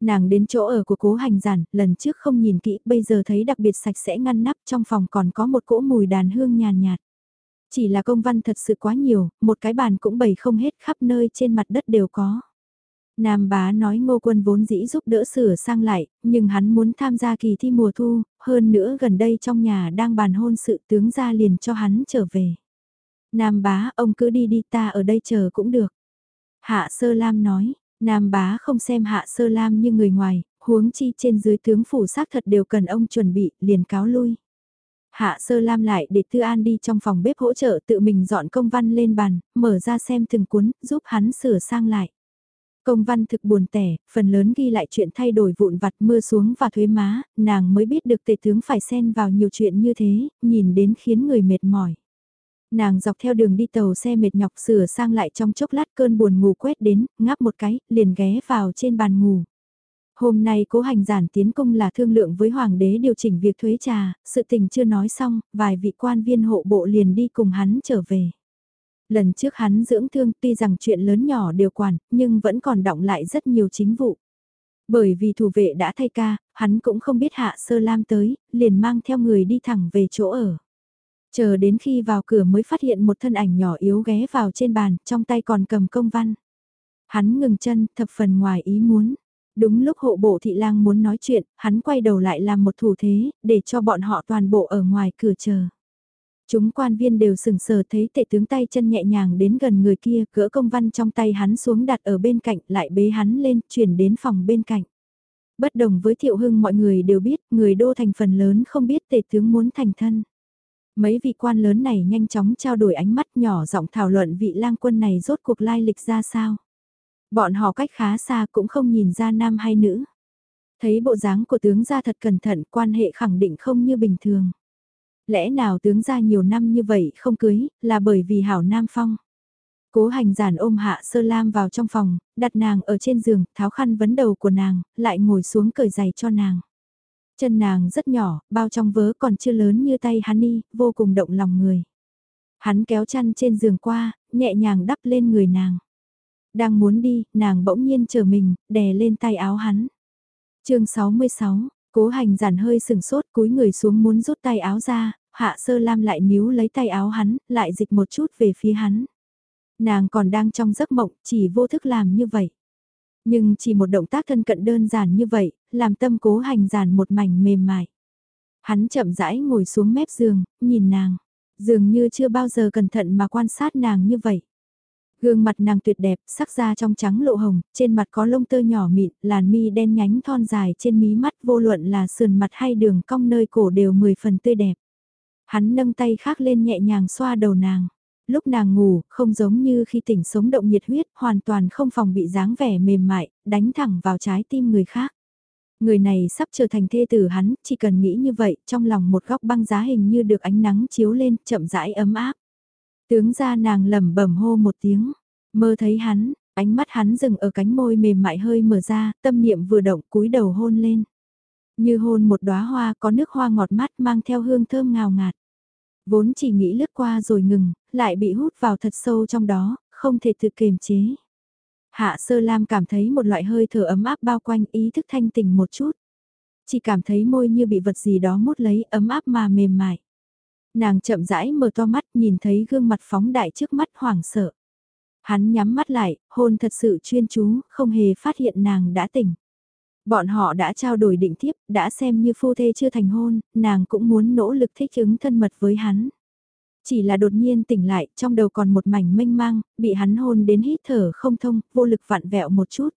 Nàng đến chỗ ở của cố hành giản, lần trước không nhìn kỹ, bây giờ thấy đặc biệt sạch sẽ ngăn nắp trong phòng còn có một cỗ mùi đàn hương nhàn nhạt. Chỉ là công văn thật sự quá nhiều, một cái bàn cũng bày không hết khắp nơi trên mặt đất đều có. Nam bá nói ngô quân vốn dĩ giúp đỡ sửa sang lại, nhưng hắn muốn tham gia kỳ thi mùa thu, hơn nữa gần đây trong nhà đang bàn hôn sự tướng gia liền cho hắn trở về. Nam bá, ông cứ đi đi ta ở đây chờ cũng được. Hạ Sơ Lam nói, Nam bá không xem Hạ Sơ Lam như người ngoài, huống chi trên dưới tướng phủ xác thật đều cần ông chuẩn bị, liền cáo lui. Hạ Sơ Lam lại để Tư An đi trong phòng bếp hỗ trợ tự mình dọn công văn lên bàn, mở ra xem từng cuốn, giúp hắn sửa sang lại. Công văn thực buồn tẻ, phần lớn ghi lại chuyện thay đổi vụn vặt mưa xuống và thuế má, nàng mới biết được tề tướng phải xen vào nhiều chuyện như thế, nhìn đến khiến người mệt mỏi. Nàng dọc theo đường đi tàu xe mệt nhọc sửa sang lại trong chốc lát cơn buồn ngủ quét đến, ngáp một cái, liền ghé vào trên bàn ngủ. Hôm nay cố hành giản tiến công là thương lượng với hoàng đế điều chỉnh việc thuế trà, sự tình chưa nói xong, vài vị quan viên hộ bộ liền đi cùng hắn trở về. Lần trước hắn dưỡng thương tuy rằng chuyện lớn nhỏ đều quản, nhưng vẫn còn động lại rất nhiều chính vụ. Bởi vì thủ vệ đã thay ca, hắn cũng không biết hạ sơ lam tới, liền mang theo người đi thẳng về chỗ ở. Chờ đến khi vào cửa mới phát hiện một thân ảnh nhỏ yếu ghé vào trên bàn, trong tay còn cầm công văn. Hắn ngừng chân, thập phần ngoài ý muốn. Đúng lúc hộ bộ thị lang muốn nói chuyện, hắn quay đầu lại làm một thủ thế, để cho bọn họ toàn bộ ở ngoài cửa chờ. Chúng quan viên đều sừng sờ thấy tệ tướng tay chân nhẹ nhàng đến gần người kia, gỡ công văn trong tay hắn xuống đặt ở bên cạnh, lại bế hắn lên, chuyển đến phòng bên cạnh. Bất đồng với thiệu hưng mọi người đều biết, người đô thành phần lớn không biết tệ tướng muốn thành thân. Mấy vị quan lớn này nhanh chóng trao đổi ánh mắt nhỏ giọng thảo luận vị lang quân này rốt cuộc lai lịch ra sao. Bọn họ cách khá xa cũng không nhìn ra nam hay nữ. Thấy bộ dáng của tướng gia thật cẩn thận quan hệ khẳng định không như bình thường. Lẽ nào tướng gia nhiều năm như vậy không cưới, là bởi vì hảo nam phong. Cố hành giản ôm hạ sơ lam vào trong phòng, đặt nàng ở trên giường, tháo khăn vấn đầu của nàng, lại ngồi xuống cởi giày cho nàng. Chân nàng rất nhỏ, bao trong vớ còn chưa lớn như tay hắn đi, vô cùng động lòng người. Hắn kéo chăn trên giường qua, nhẹ nhàng đắp lên người nàng. Đang muốn đi, nàng bỗng nhiên chờ mình, đè lên tay áo hắn. chương 66, cố hành giản hơi sừng sốt cúi người xuống muốn rút tay áo ra, hạ sơ lam lại níu lấy tay áo hắn, lại dịch một chút về phía hắn. Nàng còn đang trong giấc mộng, chỉ vô thức làm như vậy. Nhưng chỉ một động tác thân cận đơn giản như vậy, làm tâm cố hành giản một mảnh mềm mại. Hắn chậm rãi ngồi xuống mép giường, nhìn nàng. Dường như chưa bao giờ cẩn thận mà quan sát nàng như vậy. Gương mặt nàng tuyệt đẹp, sắc da trong trắng lộ hồng, trên mặt có lông tơ nhỏ mịn, làn mi đen nhánh thon dài trên mí mắt vô luận là sườn mặt hay đường cong nơi cổ đều mười phần tươi đẹp. Hắn nâng tay khác lên nhẹ nhàng xoa đầu nàng. Lúc nàng ngủ, không giống như khi tỉnh sống động nhiệt huyết, hoàn toàn không phòng bị dáng vẻ mềm mại, đánh thẳng vào trái tim người khác. Người này sắp trở thành thê tử hắn, chỉ cần nghĩ như vậy, trong lòng một góc băng giá hình như được ánh nắng chiếu lên, chậm rãi ấm áp. Tướng ra nàng lẩm bẩm hô một tiếng, mơ thấy hắn, ánh mắt hắn dừng ở cánh môi mềm mại hơi mở ra, tâm niệm vừa động cúi đầu hôn lên. Như hôn một đóa hoa có nước hoa ngọt mát mang theo hương thơm ngào ngạt. Vốn chỉ nghĩ lướt qua rồi ngừng, lại bị hút vào thật sâu trong đó, không thể tự kiềm chế. Hạ sơ lam cảm thấy một loại hơi thở ấm áp bao quanh ý thức thanh tỉnh một chút. Chỉ cảm thấy môi như bị vật gì đó mút lấy ấm áp mà mềm mại. Nàng chậm rãi mở to mắt nhìn thấy gương mặt phóng đại trước mắt hoảng sợ. Hắn nhắm mắt lại, hôn thật sự chuyên chú, không hề phát hiện nàng đã tỉnh. Bọn họ đã trao đổi định tiếp, đã xem như phu thê chưa thành hôn, nàng cũng muốn nỗ lực thích ứng thân mật với hắn. Chỉ là đột nhiên tỉnh lại, trong đầu còn một mảnh mênh mang, bị hắn hôn đến hít thở không thông, vô lực vặn vẹo một chút.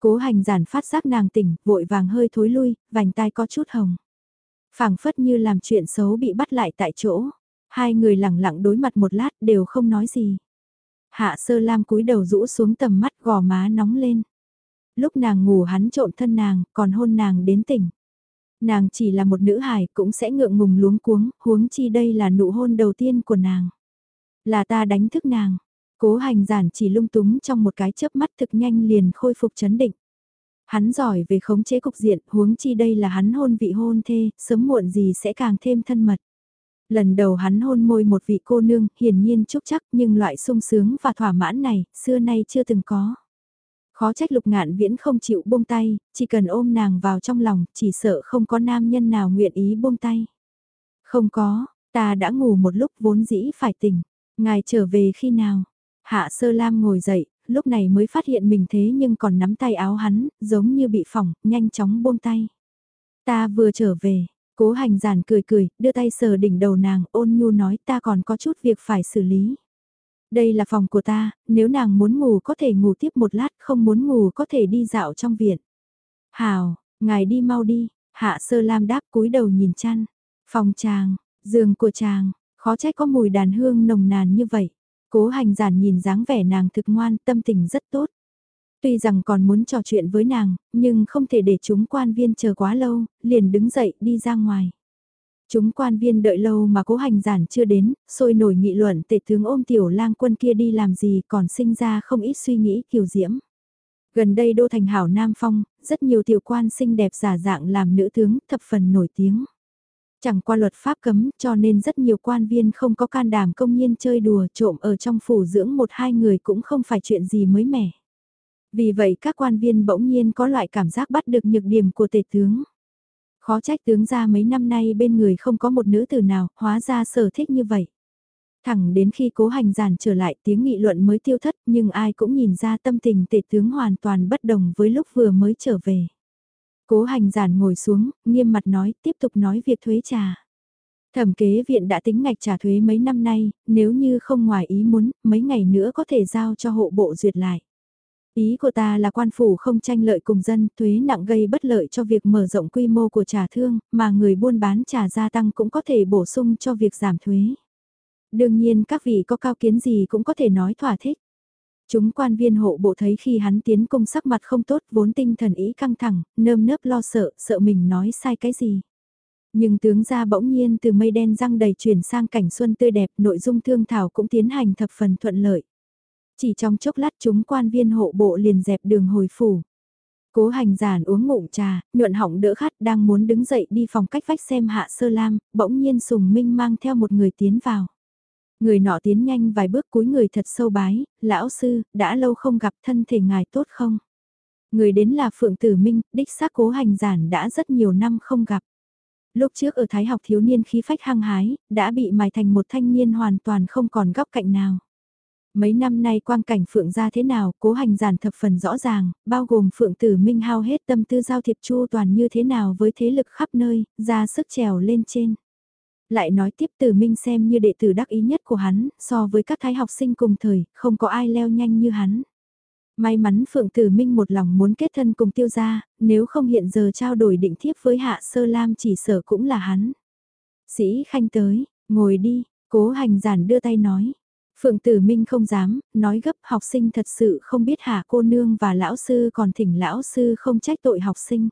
Cố hành giản phát giác nàng tỉnh, vội vàng hơi thối lui, vành tai có chút hồng phảng phất như làm chuyện xấu bị bắt lại tại chỗ. Hai người lặng lặng đối mặt một lát đều không nói gì. Hạ sơ lam cúi đầu rũ xuống tầm mắt gò má nóng lên. Lúc nàng ngủ hắn trộm thân nàng, còn hôn nàng đến tỉnh. Nàng chỉ là một nữ hài cũng sẽ ngượng ngùng luống cuống, huống chi đây là nụ hôn đầu tiên của nàng. Là ta đánh thức nàng. Cố hành giản chỉ lung túng trong một cái chớp mắt thực nhanh liền khôi phục chấn định. Hắn giỏi về khống chế cục diện, huống chi đây là hắn hôn vị hôn thê, sớm muộn gì sẽ càng thêm thân mật. Lần đầu hắn hôn môi một vị cô nương, hiển nhiên chúc chắc nhưng loại sung sướng và thỏa mãn này, xưa nay chưa từng có. Khó trách lục ngạn viễn không chịu buông tay, chỉ cần ôm nàng vào trong lòng, chỉ sợ không có nam nhân nào nguyện ý buông tay. Không có, ta đã ngủ một lúc vốn dĩ phải tỉnh, ngài trở về khi nào? Hạ sơ lam ngồi dậy, lúc này mới phát hiện mình thế nhưng còn nắm tay áo hắn, giống như bị phỏng, nhanh chóng buông tay. Ta vừa trở về, cố hành giản cười cười, đưa tay sờ đỉnh đầu nàng, ôn nhu nói ta còn có chút việc phải xử lý. Đây là phòng của ta, nếu nàng muốn ngủ có thể ngủ tiếp một lát, không muốn ngủ có thể đi dạo trong viện. Hào, ngài đi mau đi, hạ sơ lam đáp cúi đầu nhìn chăn. Phòng chàng, giường của chàng, khó trách có mùi đàn hương nồng nàn như vậy. Cố hành giản nhìn dáng vẻ nàng thực ngoan, tâm tình rất tốt. Tuy rằng còn muốn trò chuyện với nàng, nhưng không thể để chúng quan viên chờ quá lâu, liền đứng dậy đi ra ngoài. Chúng quan viên đợi lâu mà cố hành giản chưa đến, sôi nổi nghị luận tể tướng ôm tiểu lang quân kia đi làm gì còn sinh ra không ít suy nghĩ kiều diễm. Gần đây đô thành hảo Nam Phong, rất nhiều tiểu quan xinh đẹp giả dạng làm nữ tướng thập phần nổi tiếng. Chẳng qua luật pháp cấm cho nên rất nhiều quan viên không có can đảm công nhiên chơi đùa trộm ở trong phủ dưỡng một hai người cũng không phải chuyện gì mới mẻ. Vì vậy các quan viên bỗng nhiên có loại cảm giác bắt được nhược điểm của tể tướng. Khó trách tướng ra mấy năm nay bên người không có một nữ tử nào, hóa ra sở thích như vậy. Thẳng đến khi cố hành giản trở lại tiếng nghị luận mới tiêu thất nhưng ai cũng nhìn ra tâm tình tệ tướng hoàn toàn bất đồng với lúc vừa mới trở về. Cố hành giản ngồi xuống, nghiêm mặt nói, tiếp tục nói việc thuế trà. Thẩm kế viện đã tính ngạch trả thuế mấy năm nay, nếu như không ngoài ý muốn, mấy ngày nữa có thể giao cho hộ bộ duyệt lại. Ý của ta là quan phủ không tranh lợi cùng dân, thuế nặng gây bất lợi cho việc mở rộng quy mô của trà thương, mà người buôn bán trà gia tăng cũng có thể bổ sung cho việc giảm thuế. Đương nhiên các vị có cao kiến gì cũng có thể nói thỏa thích. Chúng quan viên hộ bộ thấy khi hắn tiến công sắc mặt không tốt vốn tinh thần ý căng thẳng, nơm nớp lo sợ, sợ mình nói sai cái gì. Nhưng tướng ra bỗng nhiên từ mây đen răng đầy chuyển sang cảnh xuân tươi đẹp, nội dung thương thảo cũng tiến hành thập phần thuận lợi. Chỉ trong chốc lát chúng quan viên hộ bộ liền dẹp đường hồi phủ. Cố hành giản uống ngụm trà, nhuận hỏng đỡ khát đang muốn đứng dậy đi phòng cách vách xem hạ sơ lam, bỗng nhiên sùng minh mang theo một người tiến vào. Người nọ tiến nhanh vài bước cúi người thật sâu bái, lão sư, đã lâu không gặp thân thể ngài tốt không? Người đến là Phượng Tử Minh, đích xác cố hành giản đã rất nhiều năm không gặp. Lúc trước ở Thái học thiếu niên khí phách hăng hái, đã bị mài thành một thanh niên hoàn toàn không còn góc cạnh nào. Mấy năm nay quang cảnh Phượng ra thế nào, cố hành giản thập phần rõ ràng, bao gồm Phượng Tử Minh hao hết tâm tư giao thiệp chu toàn như thế nào với thế lực khắp nơi, ra sức trèo lên trên lại nói tiếp từ Minh xem như đệ tử đắc ý nhất của hắn, so với các thái học sinh cùng thời, không có ai leo nhanh như hắn. May mắn Phượng Tử Minh một lòng muốn kết thân cùng tiêu gia, nếu không hiện giờ trao đổi định thiếp với Hạ Sơ Lam chỉ sở cũng là hắn. Sĩ Khanh tới, ngồi đi, cố hành giản đưa tay nói. Phượng Tử Minh không dám, nói gấp học sinh thật sự không biết hạ cô nương và lão sư còn thỉnh lão sư không trách tội học sinh.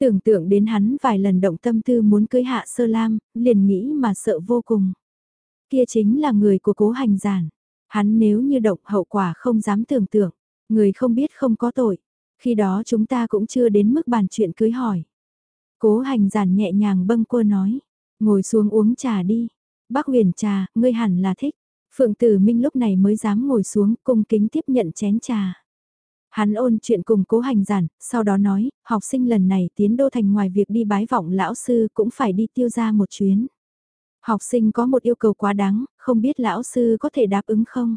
Tưởng tượng đến hắn vài lần động tâm tư muốn cưới hạ sơ lam, liền nghĩ mà sợ vô cùng. Kia chính là người của cố hành giản. Hắn nếu như động hậu quả không dám tưởng tượng, người không biết không có tội. Khi đó chúng ta cũng chưa đến mức bàn chuyện cưới hỏi. Cố hành giản nhẹ nhàng bâng quơ nói, ngồi xuống uống trà đi. Bác huyền trà, ngươi hẳn là thích. Phượng Tử Minh lúc này mới dám ngồi xuống cung kính tiếp nhận chén trà. Hắn ôn chuyện cùng cố hành giản, sau đó nói, học sinh lần này tiến đô thành ngoài việc đi bái vọng lão sư cũng phải đi tiêu ra một chuyến. Học sinh có một yêu cầu quá đáng, không biết lão sư có thể đáp ứng không?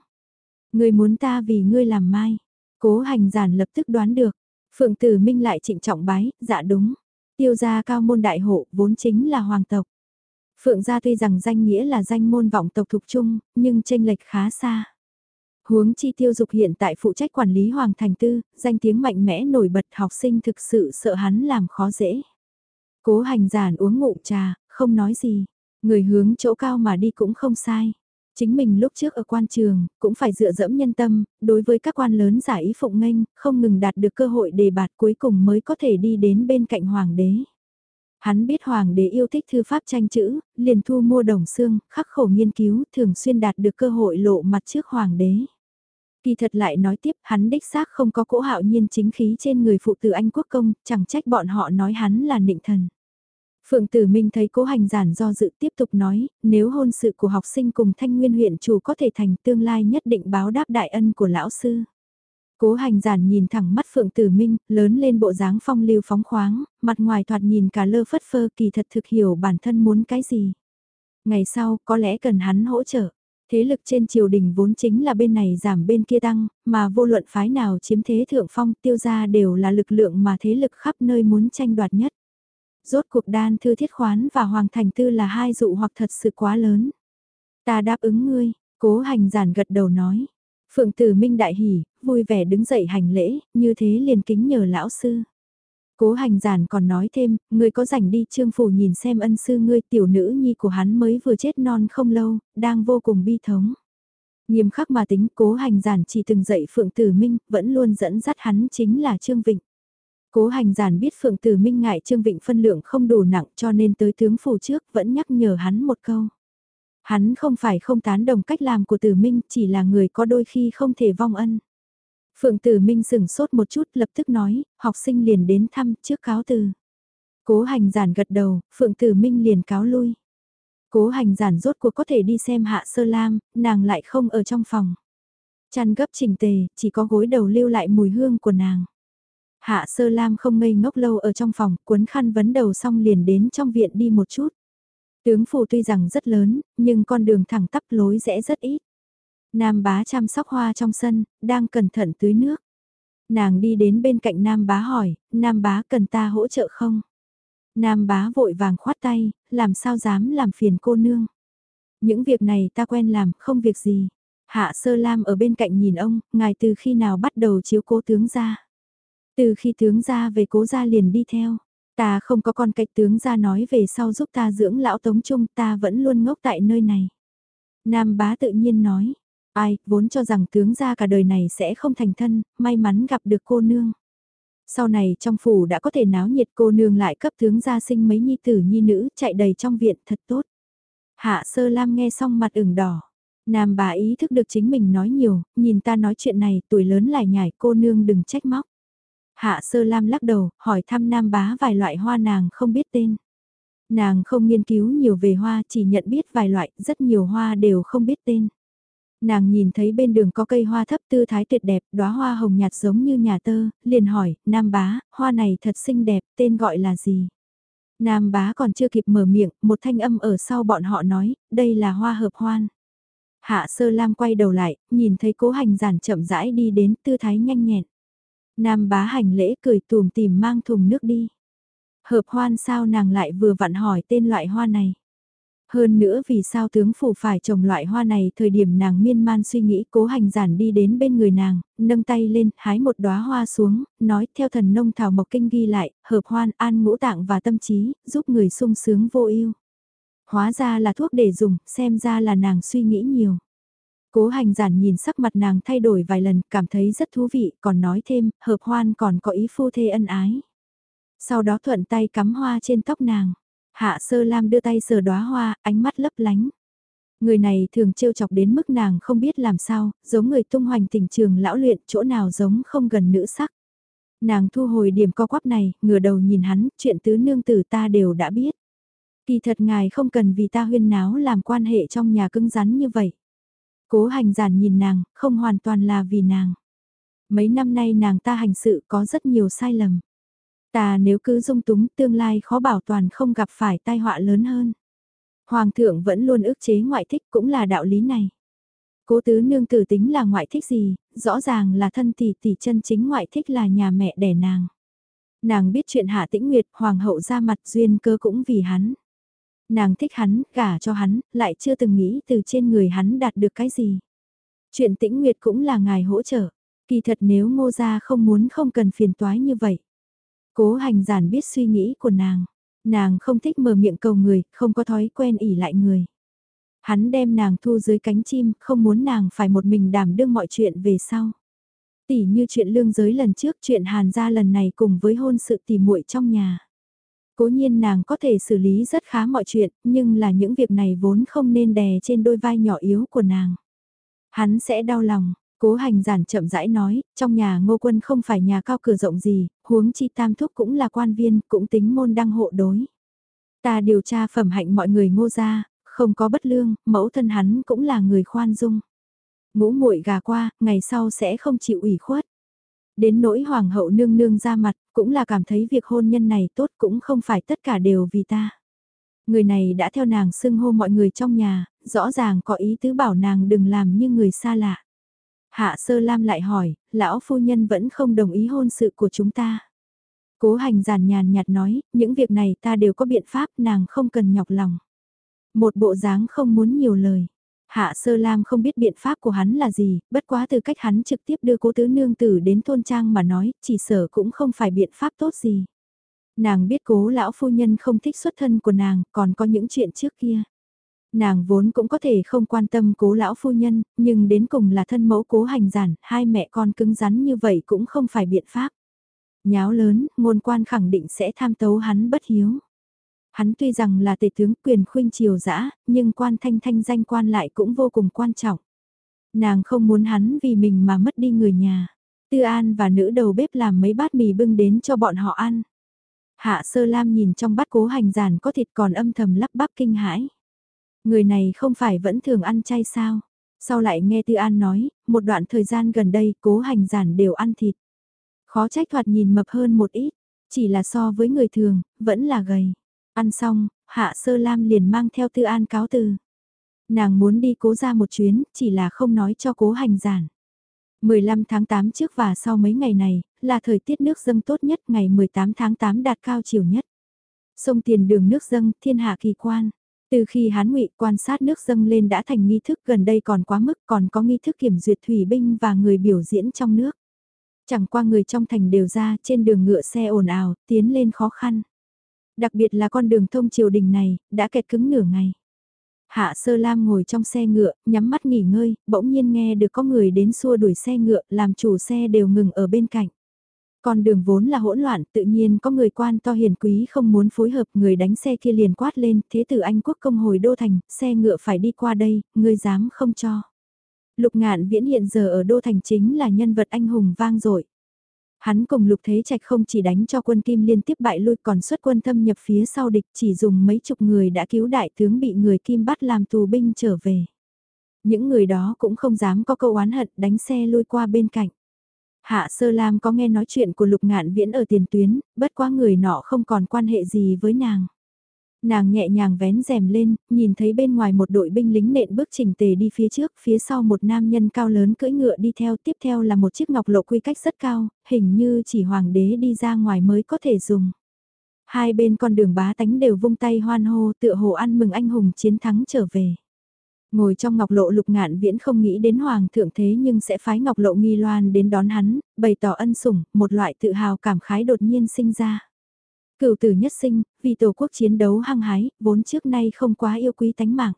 Người muốn ta vì ngươi làm mai. Cố hành giản lập tức đoán được. Phượng tử minh lại trịnh trọng bái, dạ đúng. Tiêu gia cao môn đại hộ vốn chính là hoàng tộc. Phượng gia tuy rằng danh nghĩa là danh môn vọng tộc thuộc chung, nhưng tranh lệch khá xa. Huống chi tiêu dục hiện tại phụ trách quản lý Hoàng Thành Tư, danh tiếng mạnh mẽ nổi bật học sinh thực sự sợ hắn làm khó dễ. Cố hành giản uống ngụm trà, không nói gì. Người hướng chỗ cao mà đi cũng không sai. Chính mình lúc trước ở quan trường, cũng phải dựa dẫm nhân tâm, đối với các quan lớn giả ý phụng nghênh, không ngừng đạt được cơ hội đề bạt cuối cùng mới có thể đi đến bên cạnh hoàng đế. Hắn biết hoàng đế yêu thích thư pháp tranh chữ, liền thu mua đồng xương, khắc khổ nghiên cứu, thường xuyên đạt được cơ hội lộ mặt trước hoàng đế. Kỳ thật lại nói tiếp, hắn đích xác không có cỗ hạo nhiên chính khí trên người phụ tử Anh quốc công, chẳng trách bọn họ nói hắn là nịnh thần. Phượng Tử Minh thấy cố hành giản do dự tiếp tục nói, nếu hôn sự của học sinh cùng thanh nguyên huyện chủ có thể thành tương lai nhất định báo đáp đại ân của lão sư. Cố hành giản nhìn thẳng mắt Phượng Tử Minh, lớn lên bộ dáng phong lưu phóng khoáng, mặt ngoài thoạt nhìn cả lơ phất phơ kỳ thật thực hiểu bản thân muốn cái gì. Ngày sau, có lẽ cần hắn hỗ trợ. Thế lực trên triều đình vốn chính là bên này giảm bên kia tăng, mà vô luận phái nào chiếm thế thượng phong tiêu ra đều là lực lượng mà thế lực khắp nơi muốn tranh đoạt nhất. Rốt cuộc đan thư thiết khoán và hoàng thành tư là hai dụ hoặc thật sự quá lớn. Ta đáp ứng ngươi, cố hành giản gật đầu nói. Phượng tử minh đại hỉ, vui vẻ đứng dậy hành lễ, như thế liền kính nhờ lão sư. Cố hành giản còn nói thêm, người có rảnh đi trương phủ nhìn xem ân sư ngươi tiểu nữ nhi của hắn mới vừa chết non không lâu, đang vô cùng bi thống. Nghiêm khắc mà tính cố hành giản chỉ từng dạy Phượng Tử Minh, vẫn luôn dẫn dắt hắn chính là Trương Vịnh. Cố hành giản biết Phượng Tử Minh ngại Trương Vịnh phân lượng không đủ nặng cho nên tới tướng phủ trước vẫn nhắc nhở hắn một câu. Hắn không phải không tán đồng cách làm của Tử Minh chỉ là người có đôi khi không thể vong ân. Phượng Tử Minh sửng sốt một chút lập tức nói, học sinh liền đến thăm trước cáo từ. Cố hành giản gật đầu, Phượng Tử Minh liền cáo lui. Cố hành giản rốt cuộc có thể đi xem hạ sơ lam, nàng lại không ở trong phòng. Chăn gấp chỉnh tề, chỉ có gối đầu lưu lại mùi hương của nàng. Hạ sơ lam không ngây ngốc lâu ở trong phòng, cuốn khăn vấn đầu xong liền đến trong viện đi một chút. Tướng phủ tuy rằng rất lớn, nhưng con đường thẳng tắp lối rẽ rất ít. Nam bá chăm sóc hoa trong sân, đang cẩn thận tưới nước. Nàng đi đến bên cạnh Nam bá hỏi, Nam bá cần ta hỗ trợ không? Nam bá vội vàng khoát tay, làm sao dám làm phiền cô nương. Những việc này ta quen làm, không việc gì. Hạ sơ lam ở bên cạnh nhìn ông, ngài từ khi nào bắt đầu chiếu cố tướng ra. Từ khi tướng ra về cố gia liền đi theo. Ta không có con cách tướng ra nói về sau giúp ta dưỡng lão tống trung ta vẫn luôn ngốc tại nơi này. Nam bá tự nhiên nói. Ai, vốn cho rằng tướng ra cả đời này sẽ không thành thân, may mắn gặp được cô nương. Sau này trong phủ đã có thể náo nhiệt cô nương lại cấp tướng gia sinh mấy nhi tử nhi nữ chạy đầy trong viện thật tốt. Hạ sơ lam nghe xong mặt ửng đỏ. Nam bà ý thức được chính mình nói nhiều, nhìn ta nói chuyện này tuổi lớn lại nhảy cô nương đừng trách móc. Hạ sơ lam lắc đầu, hỏi thăm nam bá vài loại hoa nàng không biết tên. Nàng không nghiên cứu nhiều về hoa chỉ nhận biết vài loại, rất nhiều hoa đều không biết tên. Nàng nhìn thấy bên đường có cây hoa thấp tư thái tuyệt đẹp, đóa hoa hồng nhạt giống như nhà tơ, liền hỏi, Nam bá, hoa này thật xinh đẹp, tên gọi là gì? Nam bá còn chưa kịp mở miệng, một thanh âm ở sau bọn họ nói, đây là hoa hợp hoan. Hạ sơ lam quay đầu lại, nhìn thấy cố hành giản chậm rãi đi đến tư thái nhanh nhẹn. Nam bá hành lễ cười tùm tìm mang thùng nước đi. Hợp hoan sao nàng lại vừa vặn hỏi tên loại hoa này. Hơn nữa vì sao tướng phủ phải trồng loại hoa này thời điểm nàng miên man suy nghĩ cố hành giản đi đến bên người nàng, nâng tay lên, hái một đóa hoa xuống, nói theo thần nông thảo mộc kinh ghi lại, hợp hoan an ngũ tạng và tâm trí, giúp người sung sướng vô ưu. Hóa ra là thuốc để dùng, xem ra là nàng suy nghĩ nhiều. Cố hành giản nhìn sắc mặt nàng thay đổi vài lần, cảm thấy rất thú vị, còn nói thêm, hợp hoan còn có ý phu thê ân ái. Sau đó thuận tay cắm hoa trên tóc nàng. Hạ sơ lam đưa tay sờ đóa hoa, ánh mắt lấp lánh. Người này thường trêu chọc đến mức nàng không biết làm sao, giống người tung hoành tình trường lão luyện chỗ nào giống không gần nữ sắc. Nàng thu hồi điểm co quắp này, ngửa đầu nhìn hắn, chuyện tứ nương tử ta đều đã biết. Kỳ thật ngài không cần vì ta huyên náo làm quan hệ trong nhà cưng rắn như vậy. Cố hành giản nhìn nàng, không hoàn toàn là vì nàng. Mấy năm nay nàng ta hành sự có rất nhiều sai lầm. Ta nếu cứ dung túng tương lai khó bảo toàn không gặp phải tai họa lớn hơn. Hoàng thượng vẫn luôn ức chế ngoại thích cũng là đạo lý này. Cố tứ nương tử tính là ngoại thích gì, rõ ràng là thân tỷ tỷ chân chính ngoại thích là nhà mẹ đẻ nàng. Nàng biết chuyện hạ tĩnh nguyệt, hoàng hậu ra mặt duyên cơ cũng vì hắn. Nàng thích hắn, gả cho hắn, lại chưa từng nghĩ từ trên người hắn đạt được cái gì. Chuyện tĩnh nguyệt cũng là ngài hỗ trợ. Kỳ thật nếu ngô gia không muốn không cần phiền toái như vậy. Cố hành giản biết suy nghĩ của nàng. Nàng không thích mở miệng cầu người, không có thói quen ỉ lại người. Hắn đem nàng thu dưới cánh chim, không muốn nàng phải một mình đảm đương mọi chuyện về sau. Tỉ như chuyện lương giới lần trước, chuyện hàn gia lần này cùng với hôn sự tỉ muội trong nhà. Cố nhiên nàng có thể xử lý rất khá mọi chuyện, nhưng là những việc này vốn không nên đè trên đôi vai nhỏ yếu của nàng. Hắn sẽ đau lòng, cố hành giản chậm rãi nói, trong nhà ngô quân không phải nhà cao cửa rộng gì, huống chi tam thúc cũng là quan viên, cũng tính môn đăng hộ đối. Ta điều tra phẩm hạnh mọi người ngô gia, không có bất lương, mẫu thân hắn cũng là người khoan dung. Ngũ muội gà qua, ngày sau sẽ không chịu ủy khuất. Đến nỗi hoàng hậu nương nương ra mặt, cũng là cảm thấy việc hôn nhân này tốt cũng không phải tất cả đều vì ta. Người này đã theo nàng xưng hô mọi người trong nhà, rõ ràng có ý tứ bảo nàng đừng làm như người xa lạ. Hạ sơ lam lại hỏi, lão phu nhân vẫn không đồng ý hôn sự của chúng ta. Cố hành giản nhàn nhạt nói, những việc này ta đều có biện pháp nàng không cần nhọc lòng. Một bộ dáng không muốn nhiều lời. Hạ Sơ Lam không biết biện pháp của hắn là gì, bất quá từ cách hắn trực tiếp đưa cố tứ nương tử đến thôn trang mà nói, chỉ sở cũng không phải biện pháp tốt gì. Nàng biết cố lão phu nhân không thích xuất thân của nàng, còn có những chuyện trước kia. Nàng vốn cũng có thể không quan tâm cố lão phu nhân, nhưng đến cùng là thân mẫu cố hành giản, hai mẹ con cứng rắn như vậy cũng không phải biện pháp. Nháo lớn, ngôn quan khẳng định sẽ tham tấu hắn bất hiếu. Hắn tuy rằng là tể tướng quyền khuynh triều dã, nhưng quan thanh thanh danh quan lại cũng vô cùng quan trọng. Nàng không muốn hắn vì mình mà mất đi người nhà. Tư An và nữ đầu bếp làm mấy bát mì bưng đến cho bọn họ ăn. Hạ Sơ Lam nhìn trong bát cố hành giản có thịt còn âm thầm lắp bắp kinh hãi. Người này không phải vẫn thường ăn chay sao? Sau lại nghe Tư An nói, một đoạn thời gian gần đây cố hành giản đều ăn thịt. Khó trách thoạt nhìn mập hơn một ít, chỉ là so với người thường, vẫn là gầy. Ăn xong, Hạ Sơ Lam liền mang theo Tư An cáo từ. Nàng muốn đi cố ra một chuyến, chỉ là không nói cho cố hành giản. 15 tháng 8 trước và sau mấy ngày này, là thời tiết nước dâng tốt nhất ngày 18 tháng 8 đạt cao chiều nhất. Sông tiền đường nước dâng, thiên hạ kỳ quan. Từ khi hán ngụy quan sát nước dâng lên đã thành nghi thức gần đây còn quá mức còn có nghi thức kiểm duyệt thủy binh và người biểu diễn trong nước. Chẳng qua người trong thành đều ra trên đường ngựa xe ồn ào, tiến lên khó khăn. Đặc biệt là con đường thông triều đình này, đã kẹt cứng nửa ngày. Hạ Sơ Lam ngồi trong xe ngựa, nhắm mắt nghỉ ngơi, bỗng nhiên nghe được có người đến xua đuổi xe ngựa, làm chủ xe đều ngừng ở bên cạnh. Con đường vốn là hỗn loạn, tự nhiên có người quan to hiền quý không muốn phối hợp, người đánh xe kia liền quát lên, thế tử Anh quốc công hồi đô thành, xe ngựa phải đi qua đây, người dám không cho. Lục ngạn viễn hiện giờ ở đô thành chính là nhân vật anh hùng vang dội Hắn cùng Lục Thế Trạch không chỉ đánh cho quân Kim liên tiếp bại lui còn xuất quân thâm nhập phía sau địch chỉ dùng mấy chục người đã cứu đại tướng bị người Kim bắt làm tù binh trở về. Những người đó cũng không dám có câu oán hận đánh xe lui qua bên cạnh. Hạ Sơ Lam có nghe nói chuyện của Lục Ngạn Viễn ở tiền tuyến, bất quá người nọ không còn quan hệ gì với nàng. Nàng nhẹ nhàng vén rèm lên, nhìn thấy bên ngoài một đội binh lính nện bước chỉnh tề đi phía trước, phía sau một nam nhân cao lớn cưỡi ngựa đi theo, tiếp theo là một chiếc ngọc lộ quy cách rất cao, hình như chỉ hoàng đế đi ra ngoài mới có thể dùng. Hai bên con đường bá tánh đều vung tay hoan hô tựa hồ ăn mừng anh hùng chiến thắng trở về. Ngồi trong ngọc lộ lục ngạn viễn không nghĩ đến hoàng thượng thế nhưng sẽ phái ngọc lộ nghi loan đến đón hắn, bày tỏ ân sủng, một loại tự hào cảm khái đột nhiên sinh ra cựu tử nhất sinh, vì tổ quốc chiến đấu hăng hái, vốn trước nay không quá yêu quý tánh mạng.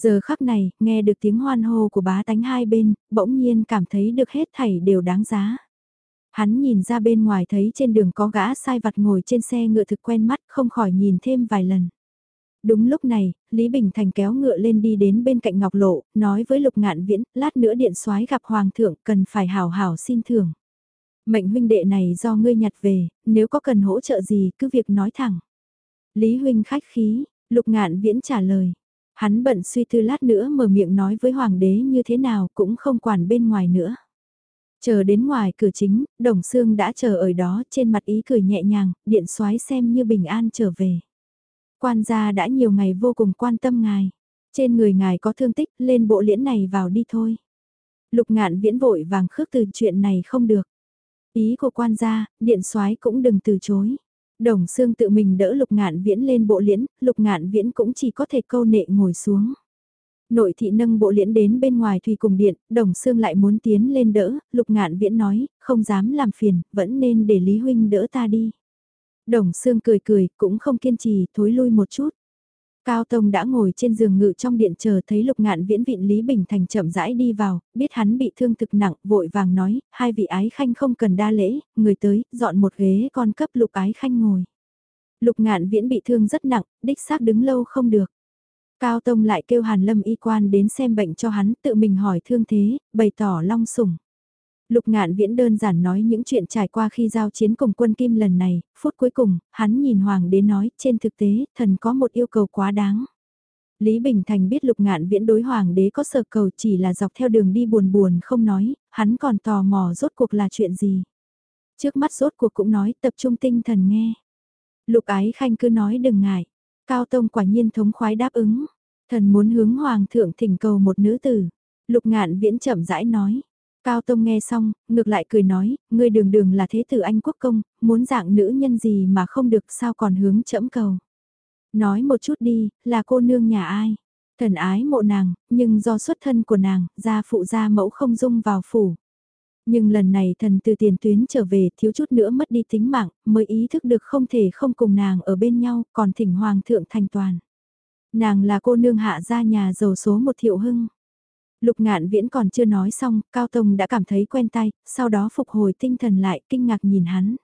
Giờ khắc này, nghe được tiếng hoan hô của bá tánh hai bên, bỗng nhiên cảm thấy được hết thảy đều đáng giá. Hắn nhìn ra bên ngoài thấy trên đường có gã sai vặt ngồi trên xe ngựa thực quen mắt, không khỏi nhìn thêm vài lần. Đúng lúc này, Lý Bình Thành kéo ngựa lên đi đến bên cạnh Ngọc Lộ, nói với Lục Ngạn Viễn, lát nữa điện soái gặp Hoàng thượng cần phải hào hào xin thưởng. Mệnh huynh đệ này do ngươi nhặt về, nếu có cần hỗ trợ gì cứ việc nói thẳng. Lý huynh khách khí, lục ngạn viễn trả lời. Hắn bận suy tư lát nữa mở miệng nói với hoàng đế như thế nào cũng không quản bên ngoài nữa. Chờ đến ngoài cửa chính, đồng xương đã chờ ở đó trên mặt ý cười nhẹ nhàng, điện soái xem như bình an trở về. Quan gia đã nhiều ngày vô cùng quan tâm ngài. Trên người ngài có thương tích, lên bộ liễn này vào đi thôi. Lục ngạn viễn vội vàng khước từ chuyện này không được. Ý của quan gia, điện soái cũng đừng từ chối. Đồng xương tự mình đỡ lục ngạn viễn lên bộ liễn, lục ngạn viễn cũng chỉ có thể câu nệ ngồi xuống. Nội thị nâng bộ liễn đến bên ngoài thủy cùng điện, đồng xương lại muốn tiến lên đỡ, lục ngạn viễn nói, không dám làm phiền, vẫn nên để Lý Huynh đỡ ta đi. Đồng xương cười cười, cũng không kiên trì, thối lui một chút. Cao Tông đã ngồi trên giường ngự trong điện chờ thấy lục ngạn viễn vịn Lý Bình Thành chậm rãi đi vào, biết hắn bị thương thực nặng, vội vàng nói, hai vị ái khanh không cần đa lễ, người tới, dọn một ghế con cấp lục ái khanh ngồi. Lục ngạn viễn bị thương rất nặng, đích xác đứng lâu không được. Cao Tông lại kêu Hàn Lâm y quan đến xem bệnh cho hắn, tự mình hỏi thương thế, bày tỏ long sủng. Lục ngạn viễn đơn giản nói những chuyện trải qua khi giao chiến cùng quân kim lần này, phút cuối cùng, hắn nhìn hoàng đế nói, trên thực tế, thần có một yêu cầu quá đáng. Lý Bình Thành biết lục ngạn viễn đối hoàng đế có sợ cầu chỉ là dọc theo đường đi buồn buồn không nói, hắn còn tò mò rốt cuộc là chuyện gì. Trước mắt rốt cuộc cũng nói tập trung tinh thần nghe. Lục ái khanh cứ nói đừng ngại. Cao Tông quả nhiên thống khoái đáp ứng. Thần muốn hướng hoàng thượng thỉnh cầu một nữ tử. Lục ngạn viễn chậm rãi nói. Cao Tông nghe xong, ngược lại cười nói, ngươi đường đường là thế tử anh quốc công, muốn dạng nữ nhân gì mà không được sao còn hướng chẫm cầu. Nói một chút đi, là cô nương nhà ai? Thần ái mộ nàng, nhưng do xuất thân của nàng, gia phụ gia mẫu không dung vào phủ. Nhưng lần này thần từ tiền tuyến trở về thiếu chút nữa mất đi tính mạng, mới ý thức được không thể không cùng nàng ở bên nhau, còn thỉnh hoàng thượng thành toàn. Nàng là cô nương hạ gia nhà giàu số một thiệu hưng. Lục ngạn viễn còn chưa nói xong, Cao Tông đã cảm thấy quen tay, sau đó phục hồi tinh thần lại kinh ngạc nhìn hắn.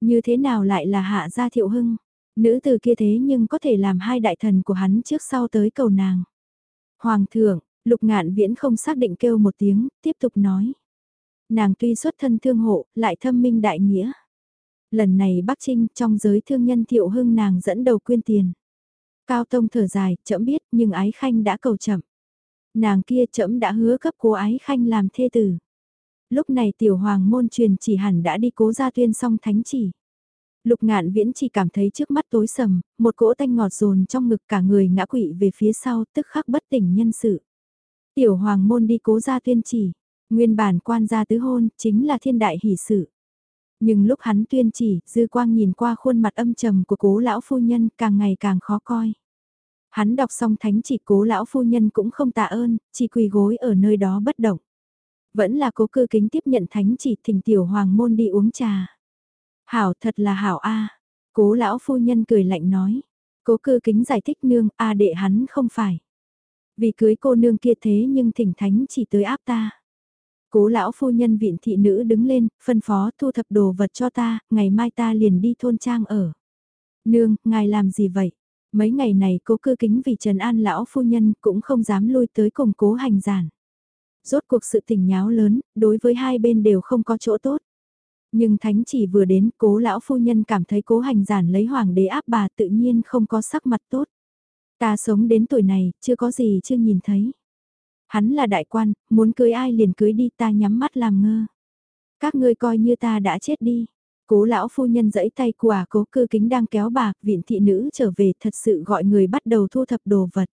Như thế nào lại là hạ gia thiệu hưng? Nữ từ kia thế nhưng có thể làm hai đại thần của hắn trước sau tới cầu nàng. Hoàng thượng, lục ngạn viễn không xác định kêu một tiếng, tiếp tục nói. Nàng tuy xuất thân thương hộ, lại thâm minh đại nghĩa. Lần này Bắc Trinh trong giới thương nhân thiệu hưng nàng dẫn đầu quyên tiền. Cao Tông thở dài, chậm biết nhưng ái khanh đã cầu chậm. Nàng kia trẫm đã hứa cấp cố ái khanh làm thê tử. Lúc này tiểu hoàng môn truyền chỉ hẳn đã đi cố gia tuyên xong thánh chỉ. Lục ngạn viễn chỉ cảm thấy trước mắt tối sầm, một cỗ tanh ngọt dồn trong ngực cả người ngã quỵ về phía sau tức khắc bất tỉnh nhân sự. Tiểu hoàng môn đi cố gia tuyên chỉ, nguyên bản quan gia tứ hôn chính là thiên đại hỷ sự. Nhưng lúc hắn tuyên chỉ, dư quang nhìn qua khuôn mặt âm trầm của cố lão phu nhân càng ngày càng khó coi. Hắn đọc xong thánh chỉ cố lão phu nhân cũng không tạ ơn, chỉ quỳ gối ở nơi đó bất động. Vẫn là cố cư kính tiếp nhận thánh chỉ thỉnh tiểu hoàng môn đi uống trà. Hảo thật là hảo a Cố lão phu nhân cười lạnh nói. Cố cư kính giải thích nương a đệ hắn không phải. Vì cưới cô nương kia thế nhưng thỉnh thánh chỉ tới áp ta. Cố lão phu nhân viện thị nữ đứng lên, phân phó thu thập đồ vật cho ta, ngày mai ta liền đi thôn trang ở. Nương, ngài làm gì vậy? Mấy ngày này cố cư kính vì Trần An lão phu nhân cũng không dám lui tới cùng cố hành giản. Rốt cuộc sự tình nháo lớn, đối với hai bên đều không có chỗ tốt. Nhưng thánh chỉ vừa đến cố lão phu nhân cảm thấy cố hành giản lấy hoàng đế áp bà tự nhiên không có sắc mặt tốt. Ta sống đến tuổi này, chưa có gì chưa nhìn thấy. Hắn là đại quan, muốn cưới ai liền cưới đi ta nhắm mắt làm ngơ. Các ngươi coi như ta đã chết đi. Cố lão phu nhân dẫy tay quả à, cố cư kính đang kéo bà viện thị nữ trở về thật sự gọi người bắt đầu thu thập đồ vật.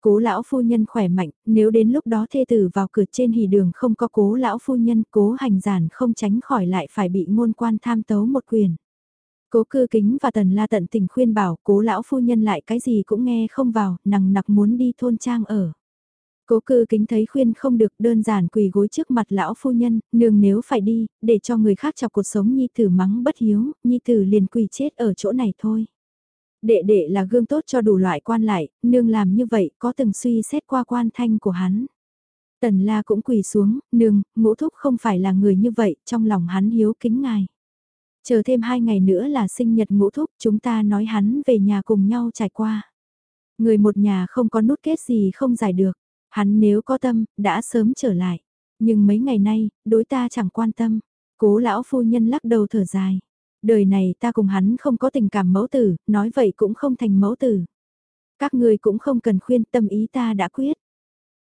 Cố lão phu nhân khỏe mạnh, nếu đến lúc đó thê tử vào cửa trên hỉ đường không có cố lão phu nhân, cố hành giản không tránh khỏi lại phải bị ngôn quan tham tấu một quyền. Cố cư kính và tần la tận tình khuyên bảo cố lão phu nhân lại cái gì cũng nghe không vào, nằng nặc muốn đi thôn trang ở. Cố cư kính thấy khuyên không được đơn giản quỳ gối trước mặt lão phu nhân, nương nếu phải đi, để cho người khác chọc cuộc sống nhi tử mắng bất hiếu, nhi tử liền quỳ chết ở chỗ này thôi. Đệ đệ là gương tốt cho đủ loại quan lại, nương làm như vậy có từng suy xét qua quan thanh của hắn. Tần la cũng quỳ xuống, nương, ngũ thúc không phải là người như vậy, trong lòng hắn hiếu kính ngài. Chờ thêm hai ngày nữa là sinh nhật ngũ thúc, chúng ta nói hắn về nhà cùng nhau trải qua. Người một nhà không có nút kết gì không giải được. Hắn nếu có tâm, đã sớm trở lại. Nhưng mấy ngày nay, đối ta chẳng quan tâm. Cố lão phu nhân lắc đầu thở dài. Đời này ta cùng hắn không có tình cảm mẫu tử, nói vậy cũng không thành mẫu tử. Các người cũng không cần khuyên tâm ý ta đã quyết.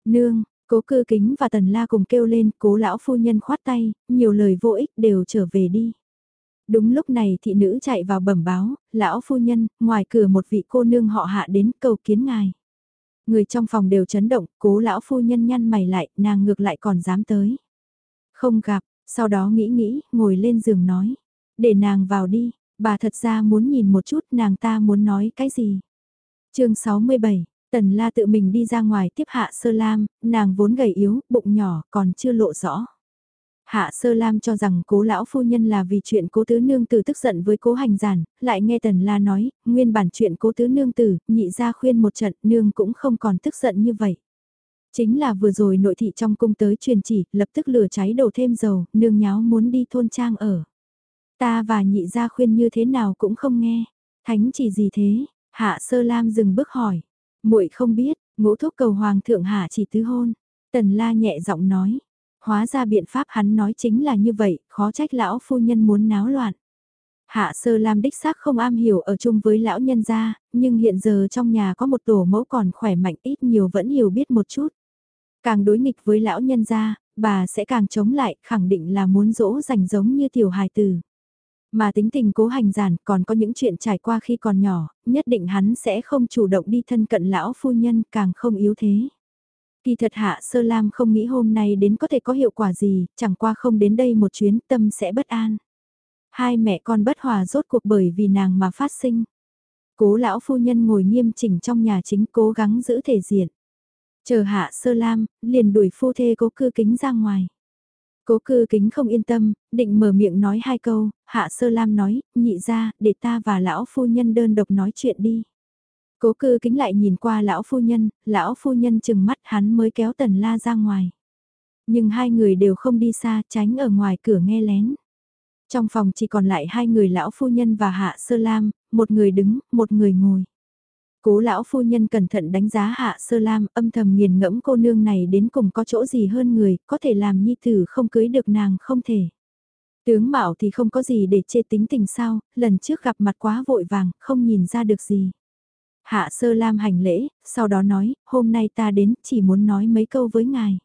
Nương, cố cư kính và tần la cùng kêu lên, cố lão phu nhân khoát tay, nhiều lời vô ích đều trở về đi. Đúng lúc này thị nữ chạy vào bẩm báo, lão phu nhân, ngoài cửa một vị cô nương họ hạ đến cầu kiến ngài. Người trong phòng đều chấn động, cố lão phu nhân nhăn mày lại, nàng ngược lại còn dám tới. Không gặp, sau đó nghĩ nghĩ, ngồi lên giường nói. Để nàng vào đi, bà thật ra muốn nhìn một chút nàng ta muốn nói cái gì. chương 67, Tần La tự mình đi ra ngoài tiếp hạ sơ lam, nàng vốn gầy yếu, bụng nhỏ, còn chưa lộ rõ. Hạ Sơ Lam cho rằng cố lão phu nhân là vì chuyện cố tứ nương tử tức giận với cố hành giản, lại nghe Tần La nói, nguyên bản chuyện cố tứ nương tử, nhị ra khuyên một trận, nương cũng không còn tức giận như vậy. Chính là vừa rồi nội thị trong cung tới truyền chỉ, lập tức lửa cháy đổ thêm dầu, nương nháo muốn đi thôn trang ở. Ta và nhị ra khuyên như thế nào cũng không nghe. Thánh chỉ gì thế? Hạ Sơ Lam dừng bước hỏi. muội không biết, ngũ thúc cầu hoàng thượng hạ chỉ tứ hôn. Tần La nhẹ giọng nói. Hóa ra biện pháp hắn nói chính là như vậy, khó trách lão phu nhân muốn náo loạn. Hạ sơ lam đích xác không am hiểu ở chung với lão nhân gia, nhưng hiện giờ trong nhà có một tổ mẫu còn khỏe mạnh ít nhiều vẫn hiểu biết một chút. Càng đối nghịch với lão nhân gia, bà sẽ càng chống lại, khẳng định là muốn dỗ dành giống như tiểu hài tử. Mà tính tình cố hành giản còn có những chuyện trải qua khi còn nhỏ, nhất định hắn sẽ không chủ động đi thân cận lão phu nhân càng không yếu thế. Kỳ thật Hạ Sơ Lam không nghĩ hôm nay đến có thể có hiệu quả gì, chẳng qua không đến đây một chuyến tâm sẽ bất an. Hai mẹ con bất hòa rốt cuộc bởi vì nàng mà phát sinh. Cố lão phu nhân ngồi nghiêm chỉnh trong nhà chính cố gắng giữ thể diện. Chờ Hạ Sơ Lam, liền đuổi phu thê cố cư kính ra ngoài. Cố cư kính không yên tâm, định mở miệng nói hai câu, Hạ Sơ Lam nói, nhị ra, để ta và lão phu nhân đơn độc nói chuyện đi. Cố cư kính lại nhìn qua lão phu nhân, lão phu nhân chừng mắt hắn mới kéo tần la ra ngoài. Nhưng hai người đều không đi xa, tránh ở ngoài cửa nghe lén. Trong phòng chỉ còn lại hai người lão phu nhân và hạ sơ lam, một người đứng, một người ngồi. Cố lão phu nhân cẩn thận đánh giá hạ sơ lam, âm thầm nghiền ngẫm cô nương này đến cùng có chỗ gì hơn người, có thể làm nhi tử không cưới được nàng không thể. Tướng bảo thì không có gì để chê tính tình sao, lần trước gặp mặt quá vội vàng, không nhìn ra được gì. Hạ sơ lam hành lễ, sau đó nói, hôm nay ta đến chỉ muốn nói mấy câu với ngài.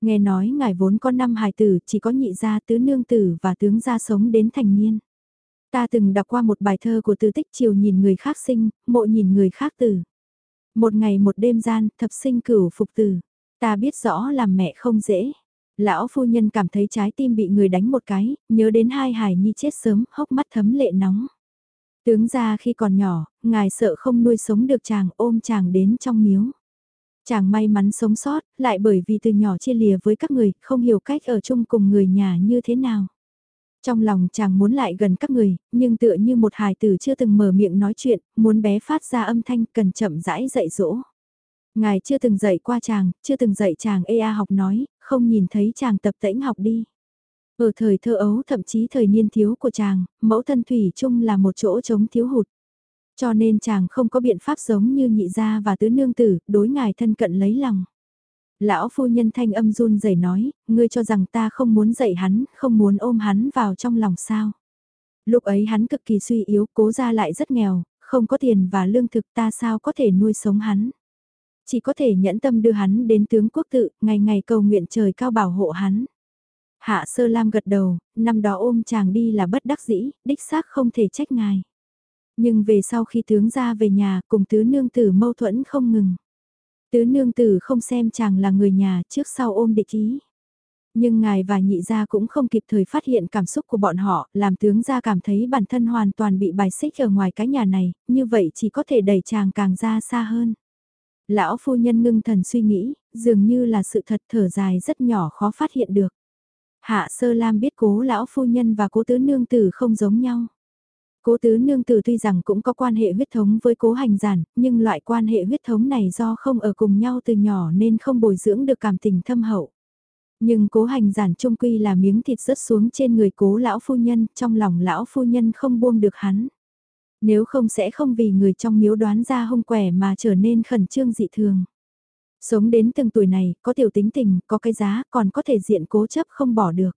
Nghe nói ngài vốn có năm hài tử, chỉ có nhị gia tứ nương tử và tướng gia sống đến thành niên. Ta từng đọc qua một bài thơ của tư tích chiều nhìn người khác sinh, mộ nhìn người khác tử. Một ngày một đêm gian, thập sinh cửu phục tử. Ta biết rõ làm mẹ không dễ. Lão phu nhân cảm thấy trái tim bị người đánh một cái, nhớ đến hai hài nhi chết sớm, hốc mắt thấm lệ nóng. Tướng ra khi còn nhỏ, ngài sợ không nuôi sống được chàng ôm chàng đến trong miếu. Chàng may mắn sống sót, lại bởi vì từ nhỏ chia lìa với các người, không hiểu cách ở chung cùng người nhà như thế nào. Trong lòng chàng muốn lại gần các người, nhưng tựa như một hài tử chưa từng mở miệng nói chuyện, muốn bé phát ra âm thanh cần chậm rãi dạy dỗ. Ngài chưa từng dạy qua chàng, chưa từng dạy chàng EA học nói, không nhìn thấy chàng tập tễnh học đi. Ở thời thơ ấu thậm chí thời niên thiếu của chàng, mẫu thân thủy chung là một chỗ chống thiếu hụt. Cho nên chàng không có biện pháp giống như nhị gia và tứ nương tử, đối ngài thân cận lấy lòng. Lão phu nhân thanh âm run rẩy nói, ngươi cho rằng ta không muốn dạy hắn, không muốn ôm hắn vào trong lòng sao. Lúc ấy hắn cực kỳ suy yếu, cố ra lại rất nghèo, không có tiền và lương thực ta sao có thể nuôi sống hắn. Chỉ có thể nhẫn tâm đưa hắn đến tướng quốc tự, ngày ngày cầu nguyện trời cao bảo hộ hắn. Hạ sơ lam gật đầu, năm đó ôm chàng đi là bất đắc dĩ, đích xác không thể trách ngài. Nhưng về sau khi tướng ra về nhà cùng tứ nương tử mâu thuẫn không ngừng. Tứ nương tử không xem chàng là người nhà trước sau ôm địch ý. Nhưng ngài và nhị gia cũng không kịp thời phát hiện cảm xúc của bọn họ, làm tướng gia cảm thấy bản thân hoàn toàn bị bài xích ở ngoài cái nhà này, như vậy chỉ có thể đẩy chàng càng ra xa hơn. Lão phu nhân ngưng thần suy nghĩ, dường như là sự thật thở dài rất nhỏ khó phát hiện được. Hạ Sơ Lam biết cố lão phu nhân và cố tứ nương tử không giống nhau. Cố tứ nương tử tuy rằng cũng có quan hệ huyết thống với cố hành giản, nhưng loại quan hệ huyết thống này do không ở cùng nhau từ nhỏ nên không bồi dưỡng được cảm tình thâm hậu. Nhưng cố hành giản trung quy là miếng thịt rớt xuống trên người cố lão phu nhân, trong lòng lão phu nhân không buông được hắn. Nếu không sẽ không vì người trong miếu đoán ra hung quẻ mà trở nên khẩn trương dị thường. Sống đến từng tuổi này, có tiểu tính tình, có cái giá, còn có thể diện cố chấp không bỏ được.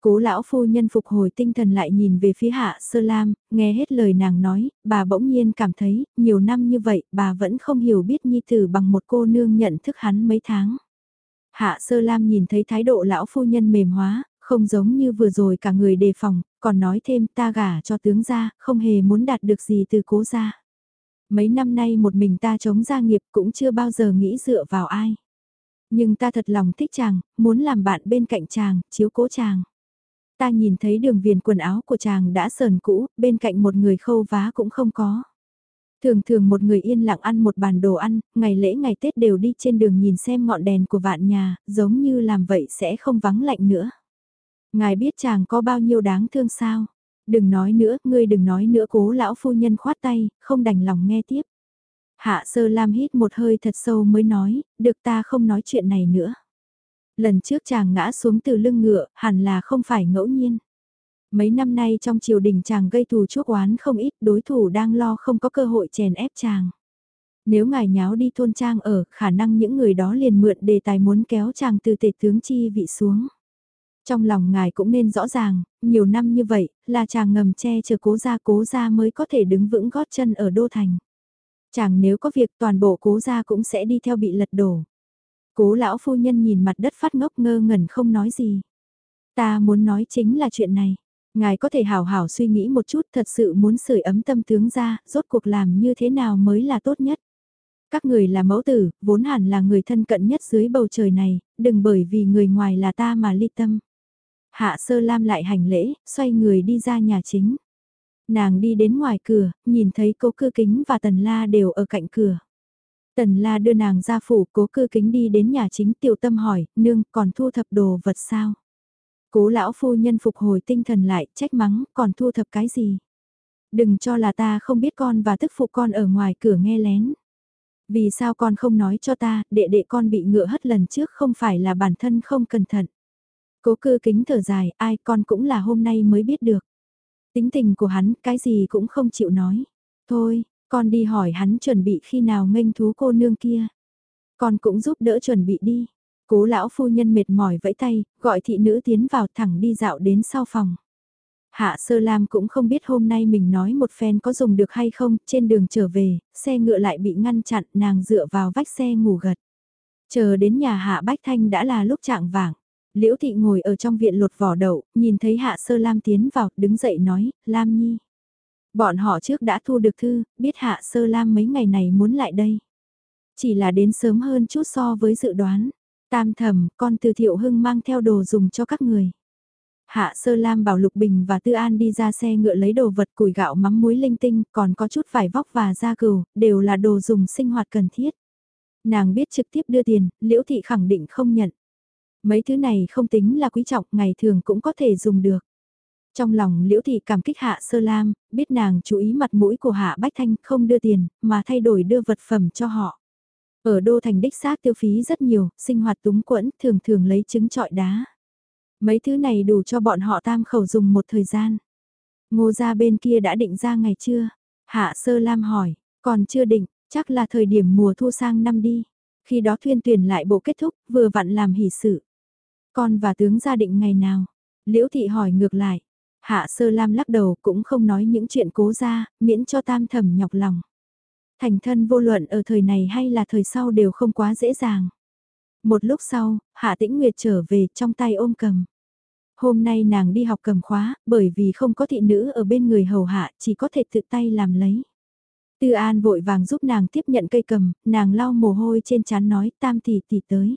Cố lão phu nhân phục hồi tinh thần lại nhìn về phía hạ sơ lam, nghe hết lời nàng nói, bà bỗng nhiên cảm thấy, nhiều năm như vậy, bà vẫn không hiểu biết nhi tử bằng một cô nương nhận thức hắn mấy tháng. Hạ sơ lam nhìn thấy thái độ lão phu nhân mềm hóa, không giống như vừa rồi cả người đề phòng, còn nói thêm ta gả cho tướng gia, không hề muốn đạt được gì từ cố gia. Mấy năm nay một mình ta chống gia nghiệp cũng chưa bao giờ nghĩ dựa vào ai. Nhưng ta thật lòng thích chàng, muốn làm bạn bên cạnh chàng, chiếu cố chàng. Ta nhìn thấy đường viền quần áo của chàng đã sờn cũ, bên cạnh một người khâu vá cũng không có. Thường thường một người yên lặng ăn một bàn đồ ăn, ngày lễ ngày Tết đều đi trên đường nhìn xem ngọn đèn của vạn nhà, giống như làm vậy sẽ không vắng lạnh nữa. Ngài biết chàng có bao nhiêu đáng thương sao? Đừng nói nữa, ngươi đừng nói nữa cố lão phu nhân khoát tay, không đành lòng nghe tiếp. Hạ sơ lam hít một hơi thật sâu mới nói, được ta không nói chuyện này nữa. Lần trước chàng ngã xuống từ lưng ngựa, hẳn là không phải ngẫu nhiên. Mấy năm nay trong triều đình chàng gây thù chuốc oán không ít, đối thủ đang lo không có cơ hội chèn ép chàng. Nếu ngài nháo đi thôn trang ở, khả năng những người đó liền mượn đề tài muốn kéo chàng từ tể tướng chi vị xuống. Trong lòng ngài cũng nên rõ ràng, nhiều năm như vậy, là chàng ngầm che chờ cố gia cố gia mới có thể đứng vững gót chân ở đô thành. Chàng nếu có việc toàn bộ cố gia cũng sẽ đi theo bị lật đổ. Cố lão phu nhân nhìn mặt đất phát ngốc ngơ ngẩn không nói gì. Ta muốn nói chính là chuyện này. Ngài có thể hào hảo suy nghĩ một chút thật sự muốn sưởi ấm tâm tướng ra, rốt cuộc làm như thế nào mới là tốt nhất. Các người là mẫu tử, vốn hẳn là người thân cận nhất dưới bầu trời này, đừng bởi vì người ngoài là ta mà ly tâm. Hạ sơ lam lại hành lễ, xoay người đi ra nhà chính. Nàng đi đến ngoài cửa, nhìn thấy cố cư kính và tần la đều ở cạnh cửa. Tần la đưa nàng ra phủ, cố cư kính đi đến nhà chính tiểu tâm hỏi, nương còn thu thập đồ vật sao? Cố lão phu nhân phục hồi tinh thần lại, trách mắng, còn thu thập cái gì? Đừng cho là ta không biết con và tức phụ con ở ngoài cửa nghe lén. Vì sao con không nói cho ta, đệ đệ con bị ngựa hất lần trước không phải là bản thân không cẩn thận. Cố cư kính thở dài, ai con cũng là hôm nay mới biết được. Tính tình của hắn, cái gì cũng không chịu nói. Thôi, con đi hỏi hắn chuẩn bị khi nào nghênh thú cô nương kia. Con cũng giúp đỡ chuẩn bị đi. Cố lão phu nhân mệt mỏi vẫy tay, gọi thị nữ tiến vào thẳng đi dạo đến sau phòng. Hạ Sơ Lam cũng không biết hôm nay mình nói một phen có dùng được hay không, trên đường trở về, xe ngựa lại bị ngăn chặn, nàng dựa vào vách xe ngủ gật. Chờ đến nhà Hạ Bách Thanh đã là lúc trạng vàng. Liễu Thị ngồi ở trong viện lột vỏ đậu, nhìn thấy Hạ Sơ Lam tiến vào, đứng dậy nói, Lam Nhi. Bọn họ trước đã thu được thư, biết Hạ Sơ Lam mấy ngày này muốn lại đây. Chỉ là đến sớm hơn chút so với dự đoán. Tam thầm, con từ thiệu hưng mang theo đồ dùng cho các người. Hạ Sơ Lam bảo Lục Bình và Tư An đi ra xe ngựa lấy đồ vật củi gạo mắm muối linh tinh, còn có chút vải vóc và da cừu, đều là đồ dùng sinh hoạt cần thiết. Nàng biết trực tiếp đưa tiền, Liễu Thị khẳng định không nhận. Mấy thứ này không tính là quý trọng, ngày thường cũng có thể dùng được. Trong lòng Liễu Thị cảm kích Hạ Sơ Lam, biết nàng chú ý mặt mũi của Hạ Bách Thanh không đưa tiền, mà thay đổi đưa vật phẩm cho họ. Ở Đô Thành đích xác tiêu phí rất nhiều, sinh hoạt túng quẫn, thường thường lấy trứng trọi đá. Mấy thứ này đủ cho bọn họ tam khẩu dùng một thời gian. Ngô ra bên kia đã định ra ngày chưa? Hạ Sơ Lam hỏi, còn chưa định, chắc là thời điểm mùa thu sang năm đi. Khi đó thuyên tuyển lại bộ kết thúc, vừa vặn làm hỷ sự. Con và tướng gia định ngày nào? Liễu thị hỏi ngược lại. Hạ Sơ Lam lắc đầu cũng không nói những chuyện cố ra, miễn cho tam thẩm nhọc lòng. Thành thân vô luận ở thời này hay là thời sau đều không quá dễ dàng. Một lúc sau, Hạ Tĩnh Nguyệt trở về trong tay ôm cầm. Hôm nay nàng đi học cầm khóa, bởi vì không có thị nữ ở bên người hầu hạ, chỉ có thể tự tay làm lấy. Tư An vội vàng giúp nàng tiếp nhận cây cầm, nàng lau mồ hôi trên trán nói tam tỷ tỷ tới.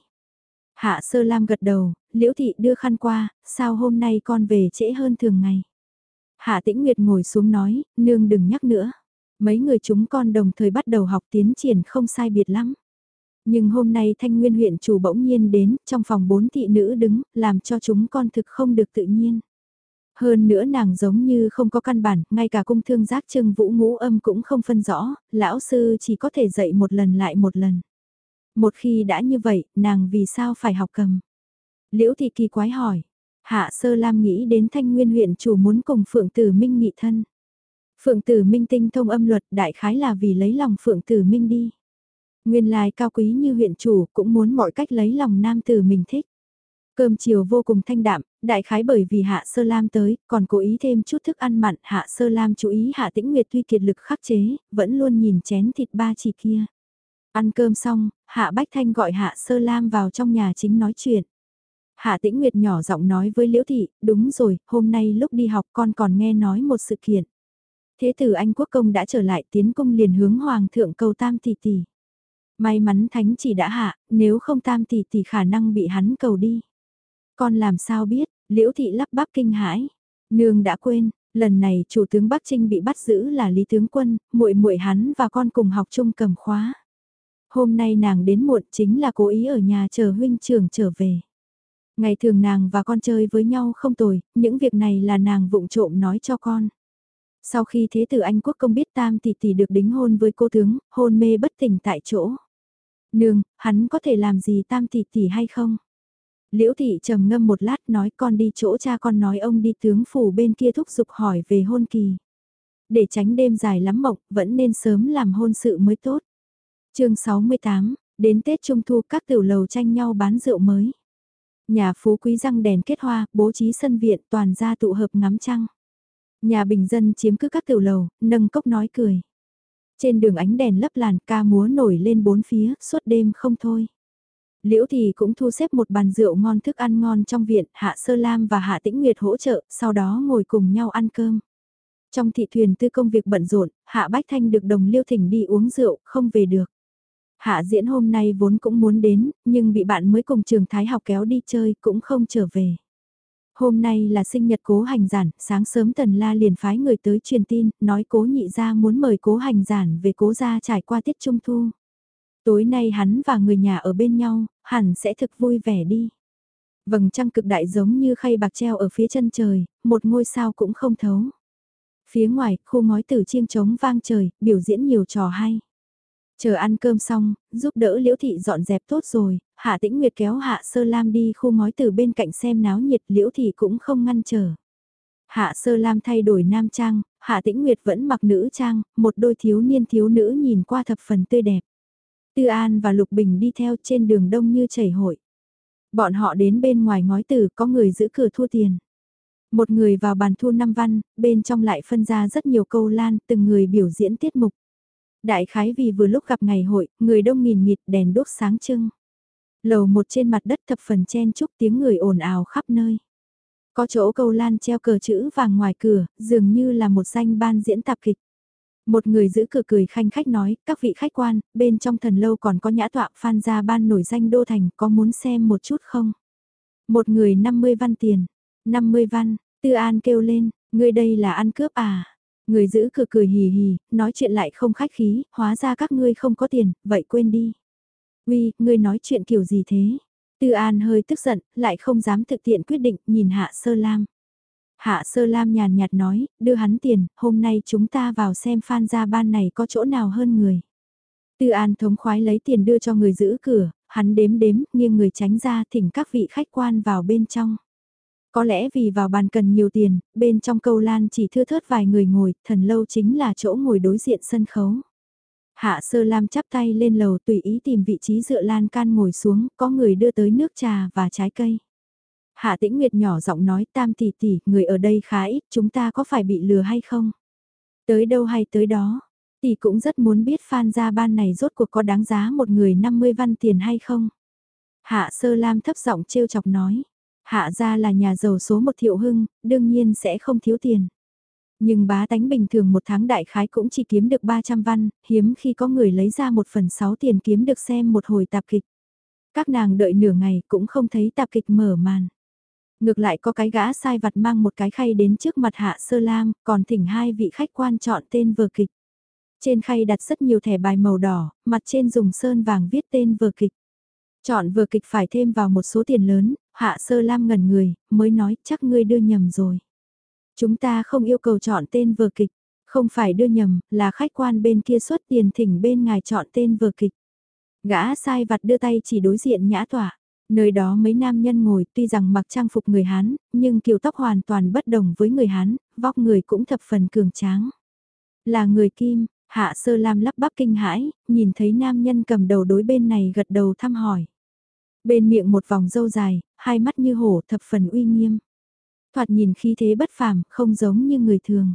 Hạ sơ lam gật đầu, liễu thị đưa khăn qua, sao hôm nay con về trễ hơn thường ngày. Hạ tĩnh nguyệt ngồi xuống nói, nương đừng nhắc nữa. Mấy người chúng con đồng thời bắt đầu học tiến triển không sai biệt lắm. Nhưng hôm nay thanh nguyên huyện chủ bỗng nhiên đến, trong phòng bốn thị nữ đứng, làm cho chúng con thực không được tự nhiên. Hơn nữa nàng giống như không có căn bản, ngay cả cung thương giác trưng vũ ngũ âm cũng không phân rõ, lão sư chỉ có thể dạy một lần lại một lần. Một khi đã như vậy, nàng vì sao phải học cầm? Liễu thị kỳ quái hỏi. Hạ sơ lam nghĩ đến thanh nguyên huyện chủ muốn cùng phượng tử minh nghị thân. Phượng tử minh tinh thông âm luật đại khái là vì lấy lòng phượng tử minh đi. Nguyên lai cao quý như huyện chủ cũng muốn mọi cách lấy lòng nam tử mình thích. Cơm chiều vô cùng thanh đạm, đại khái bởi vì Hạ Sơ Lam tới, còn cố ý thêm chút thức ăn mặn. Hạ Sơ Lam chú ý Hạ Tĩnh Nguyệt tuy kiệt lực khắc chế, vẫn luôn nhìn chén thịt ba chỉ kia. Ăn cơm xong, Hạ Bách Thanh gọi Hạ Sơ Lam vào trong nhà chính nói chuyện. Hạ Tĩnh Nguyệt nhỏ giọng nói với Liễu Thị, đúng rồi, hôm nay lúc đi học con còn nghe nói một sự kiện. Thế tử Anh Quốc Công đã trở lại tiến cung liền hướng Hoàng thượng cầu tam tỷ tỷ. May mắn thánh chỉ đã hạ, nếu không tam tỷ tỷ khả năng bị hắn cầu đi. Con làm sao biết, liễu thị lắp bắp kinh hãi. Nương đã quên, lần này chủ tướng Bắc Trinh bị bắt giữ là Lý Tướng Quân, muội muội hắn và con cùng học chung cầm khóa. Hôm nay nàng đến muộn chính là cố ý ở nhà chờ huynh trưởng trở về. Ngày thường nàng và con chơi với nhau không tồi, những việc này là nàng vụng trộm nói cho con. Sau khi thế tử Anh quốc công biết tam tỷ tỷ được đính hôn với cô tướng, hôn mê bất tỉnh tại chỗ. Nương, hắn có thể làm gì tam tỷ tỷ hay không? Liễu thị trầm ngâm một lát nói con đi chỗ cha con nói ông đi tướng phủ bên kia thúc giục hỏi về hôn kỳ. Để tránh đêm dài lắm mộng, vẫn nên sớm làm hôn sự mới tốt chương 68, đến Tết Trung Thu các tiểu lầu tranh nhau bán rượu mới. Nhà phú quý răng đèn kết hoa, bố trí sân viện toàn ra tụ hợp ngắm trăng. Nhà bình dân chiếm cứ các tiểu lầu, nâng cốc nói cười. Trên đường ánh đèn lấp làn ca múa nổi lên bốn phía, suốt đêm không thôi. Liễu thì cũng thu xếp một bàn rượu ngon thức ăn ngon trong viện, Hạ Sơ Lam và Hạ Tĩnh Nguyệt hỗ trợ, sau đó ngồi cùng nhau ăn cơm. Trong thị thuyền tư công việc bận rộn, Hạ Bách Thanh được đồng liêu thỉnh đi uống rượu, không về được. Hạ diễn hôm nay vốn cũng muốn đến, nhưng bị bạn mới cùng trường thái học kéo đi chơi cũng không trở về. Hôm nay là sinh nhật cố hành giản, sáng sớm tần la liền phái người tới truyền tin, nói cố nhị ra muốn mời cố hành giản về cố gia trải qua tiết trung thu. Tối nay hắn và người nhà ở bên nhau, hẳn sẽ thực vui vẻ đi. Vầng trăng cực đại giống như khay bạc treo ở phía chân trời, một ngôi sao cũng không thấu. Phía ngoài, khu ngói tử chiêng trống vang trời, biểu diễn nhiều trò hay. Chờ ăn cơm xong, giúp đỡ Liễu Thị dọn dẹp tốt rồi, Hạ Tĩnh Nguyệt kéo Hạ Sơ Lam đi khu ngói từ bên cạnh xem náo nhiệt Liễu Thị cũng không ngăn trở. Hạ Sơ Lam thay đổi nam trang, Hạ Tĩnh Nguyệt vẫn mặc nữ trang, một đôi thiếu niên thiếu nữ nhìn qua thập phần tươi đẹp. Tư An và Lục Bình đi theo trên đường đông như chảy hội. Bọn họ đến bên ngoài ngói tử có người giữ cửa thua tiền. Một người vào bàn thu năm văn, bên trong lại phân ra rất nhiều câu lan, từng người biểu diễn tiết mục. Đại khái vì vừa lúc gặp ngày hội, người đông nghìn nghịt đèn đốt sáng trưng. Lầu một trên mặt đất thập phần chen chúc tiếng người ồn ào khắp nơi. Có chỗ câu lan treo cờ chữ vàng ngoài cửa, dường như là một danh ban diễn tạp kịch. Một người giữ cửa cười khanh khách nói, các vị khách quan, bên trong thần lâu còn có nhã tọa phan gia ban nổi danh đô thành, có muốn xem một chút không? Một người 50 văn tiền, 50 văn, Tư An kêu lên, người đây là ăn cướp à? Người giữ cửa cười hì hì, nói chuyện lại không khách khí, hóa ra các ngươi không có tiền, vậy quên đi. Uy, ngươi nói chuyện kiểu gì thế? Tư An hơi tức giận, lại không dám thực tiện quyết định, nhìn Hạ Sơ Lam. Hạ Sơ Lam nhàn nhạt nói, đưa hắn tiền, hôm nay chúng ta vào xem phan gia ban này có chỗ nào hơn người. Tư An thống khoái lấy tiền đưa cho người giữ cửa, hắn đếm đếm, nghiêng người tránh ra thỉnh các vị khách quan vào bên trong. Có lẽ vì vào bàn cần nhiều tiền, bên trong câu lan chỉ thưa thớt vài người ngồi, thần lâu chính là chỗ ngồi đối diện sân khấu. Hạ sơ lam chắp tay lên lầu tùy ý tìm vị trí dựa lan can ngồi xuống, có người đưa tới nước trà và trái cây. Hạ tĩnh nguyệt nhỏ giọng nói tam tỷ tỷ, người ở đây khá ít, chúng ta có phải bị lừa hay không? Tới đâu hay tới đó? Tỷ cũng rất muốn biết phan gia ban này rốt cuộc có đáng giá một người 50 văn tiền hay không? Hạ sơ lam thấp giọng trêu chọc nói. Hạ gia là nhà giàu số một thiệu hưng, đương nhiên sẽ không thiếu tiền. Nhưng bá tánh bình thường một tháng đại khái cũng chỉ kiếm được 300 văn, hiếm khi có người lấy ra một phần sáu tiền kiếm được xem một hồi tạp kịch. Các nàng đợi nửa ngày cũng không thấy tạp kịch mở màn. Ngược lại có cái gã sai vặt mang một cái khay đến trước mặt hạ sơ lam, còn thỉnh hai vị khách quan chọn tên vở kịch. Trên khay đặt rất nhiều thẻ bài màu đỏ, mặt trên dùng sơn vàng viết tên vở kịch. Chọn vở kịch phải thêm vào một số tiền lớn, hạ sơ lam ngẩn người, mới nói chắc ngươi đưa nhầm rồi. Chúng ta không yêu cầu chọn tên vở kịch, không phải đưa nhầm, là khách quan bên kia xuất tiền thỉnh bên ngài chọn tên vở kịch. Gã sai vặt đưa tay chỉ đối diện nhã tỏa. Nơi đó mấy nam nhân ngồi tuy rằng mặc trang phục người Hán, nhưng kiểu tóc hoàn toàn bất đồng với người Hán, vóc người cũng thập phần cường tráng. Là người Kim, Hạ Sơ Lam lắp bắp kinh hãi, nhìn thấy nam nhân cầm đầu đối bên này gật đầu thăm hỏi. Bên miệng một vòng râu dài, hai mắt như hổ thập phần uy nghiêm. Thoạt nhìn khí thế bất phàm, không giống như người thường.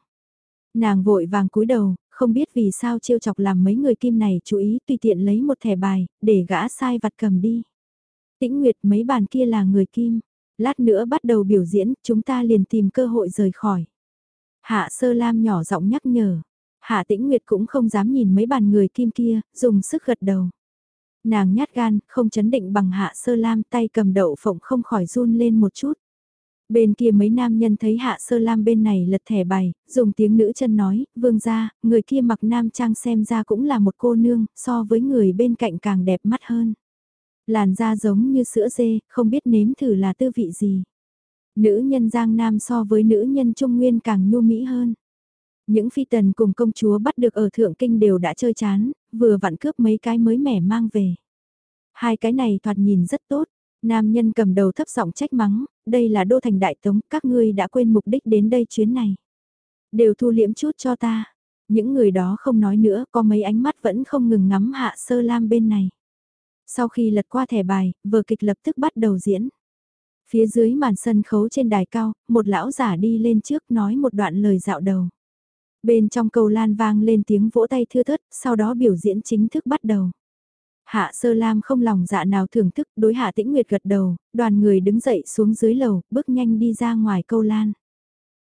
Nàng vội vàng cúi đầu, không biết vì sao trêu chọc làm mấy người kim này chú ý tùy tiện lấy một thẻ bài, để gã sai vặt cầm đi. Tĩnh Nguyệt mấy bàn kia là người kim, lát nữa bắt đầu biểu diễn, chúng ta liền tìm cơ hội rời khỏi. Hạ Sơ Lam nhỏ giọng nhắc nhở, Hạ Tĩnh Nguyệt cũng không dám nhìn mấy bàn người kim kia, dùng sức gật đầu. Nàng nhát gan, không chấn định bằng Hạ Sơ Lam tay cầm đậu phộng không khỏi run lên một chút. Bên kia mấy nam nhân thấy Hạ Sơ Lam bên này lật thẻ bài, dùng tiếng nữ chân nói, vương ra, người kia mặc nam trang xem ra cũng là một cô nương, so với người bên cạnh càng đẹp mắt hơn. Làn da giống như sữa dê, không biết nếm thử là tư vị gì. Nữ nhân Giang Nam so với nữ nhân Trung Nguyên càng nhu mỹ hơn. Những phi tần cùng công chúa bắt được ở Thượng Kinh đều đã chơi chán, vừa vặn cướp mấy cái mới mẻ mang về. Hai cái này thoạt nhìn rất tốt, nam nhân cầm đầu thấp giọng trách mắng, đây là đô thành đại tống, các ngươi đã quên mục đích đến đây chuyến này. Đều thu liễm chút cho ta. Những người đó không nói nữa, có mấy ánh mắt vẫn không ngừng ngắm hạ sơ lam bên này. Sau khi lật qua thẻ bài, vở kịch lập tức bắt đầu diễn. Phía dưới màn sân khấu trên đài cao, một lão giả đi lên trước nói một đoạn lời dạo đầu. Bên trong cầu lan vang lên tiếng vỗ tay thưa thớt, sau đó biểu diễn chính thức bắt đầu. Hạ Sơ Lam không lòng dạ nào thưởng thức, đối Hạ Tĩnh Nguyệt gật đầu, đoàn người đứng dậy xuống dưới lầu, bước nhanh đi ra ngoài câu lan.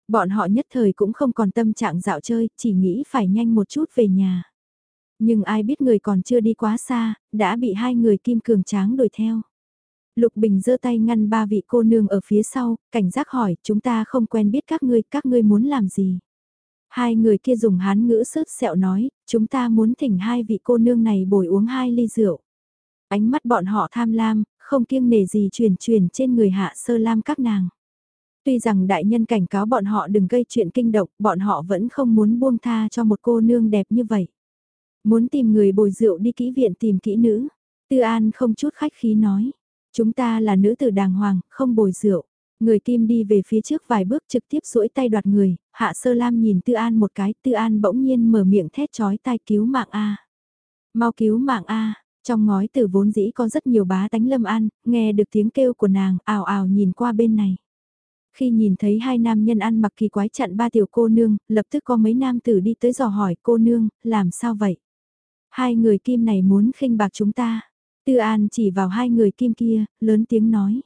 Bọn họ nhất thời cũng không còn tâm trạng dạo chơi, chỉ nghĩ phải nhanh một chút về nhà. Nhưng ai biết người còn chưa đi quá xa, đã bị hai người kim cường tráng đuổi theo. Lục Bình giơ tay ngăn ba vị cô nương ở phía sau, cảnh giác hỏi, chúng ta không quen biết các ngươi, các ngươi muốn làm gì? Hai người kia dùng hán ngữ sớt sẹo nói, chúng ta muốn thỉnh hai vị cô nương này bồi uống hai ly rượu. Ánh mắt bọn họ tham lam, không kiêng nề gì truyền truyền trên người hạ sơ lam các nàng. Tuy rằng đại nhân cảnh cáo bọn họ đừng gây chuyện kinh động, bọn họ vẫn không muốn buông tha cho một cô nương đẹp như vậy. Muốn tìm người bồi rượu đi kỹ viện tìm kỹ nữ. Tư An không chút khách khí nói. Chúng ta là nữ tử đàng hoàng, không bồi rượu. Người kim đi về phía trước vài bước trực tiếp duỗi tay đoạt người, hạ sơ lam nhìn Tư An một cái, Tư An bỗng nhiên mở miệng thét chói tai cứu mạng A. Mau cứu mạng A, trong ngói từ vốn dĩ có rất nhiều bá tánh lâm an, nghe được tiếng kêu của nàng, ào ào nhìn qua bên này. Khi nhìn thấy hai nam nhân ăn mặc kỳ quái chặn ba tiểu cô nương, lập tức có mấy nam tử đi tới dò hỏi cô nương, làm sao vậy? Hai người kim này muốn khinh bạc chúng ta. Tư An chỉ vào hai người kim kia, lớn tiếng nói.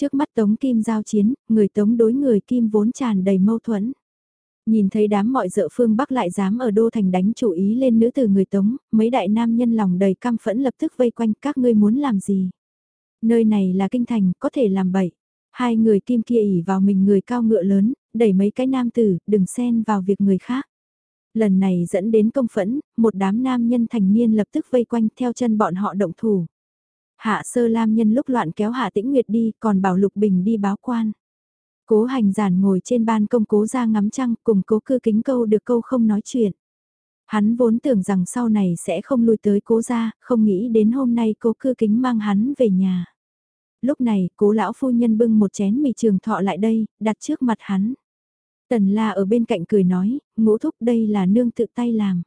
Trước mắt Tống Kim giao chiến, người Tống đối người Kim vốn tràn đầy mâu thuẫn. Nhìn thấy đám mọi dợ phương Bắc lại dám ở Đô Thành đánh chủ ý lên nữ từ người Tống, mấy đại nam nhân lòng đầy căm phẫn lập tức vây quanh các ngươi muốn làm gì. Nơi này là kinh thành, có thể làm bậy. Hai người Kim kia ỉ vào mình người cao ngựa lớn, đẩy mấy cái nam tử, đừng xen vào việc người khác. Lần này dẫn đến công phẫn, một đám nam nhân thành niên lập tức vây quanh theo chân bọn họ động thủ. Hạ sơ lam nhân lúc loạn kéo hạ tĩnh nguyệt đi, còn bảo lục bình đi báo quan. Cố hành giản ngồi trên ban công cố ra ngắm trăng cùng cố cư kính câu được câu không nói chuyện. Hắn vốn tưởng rằng sau này sẽ không lùi tới cố ra, không nghĩ đến hôm nay cố cư kính mang hắn về nhà. Lúc này cố lão phu nhân bưng một chén mì trường thọ lại đây, đặt trước mặt hắn. Tần la ở bên cạnh cười nói, ngũ thúc đây là nương tự tay làm.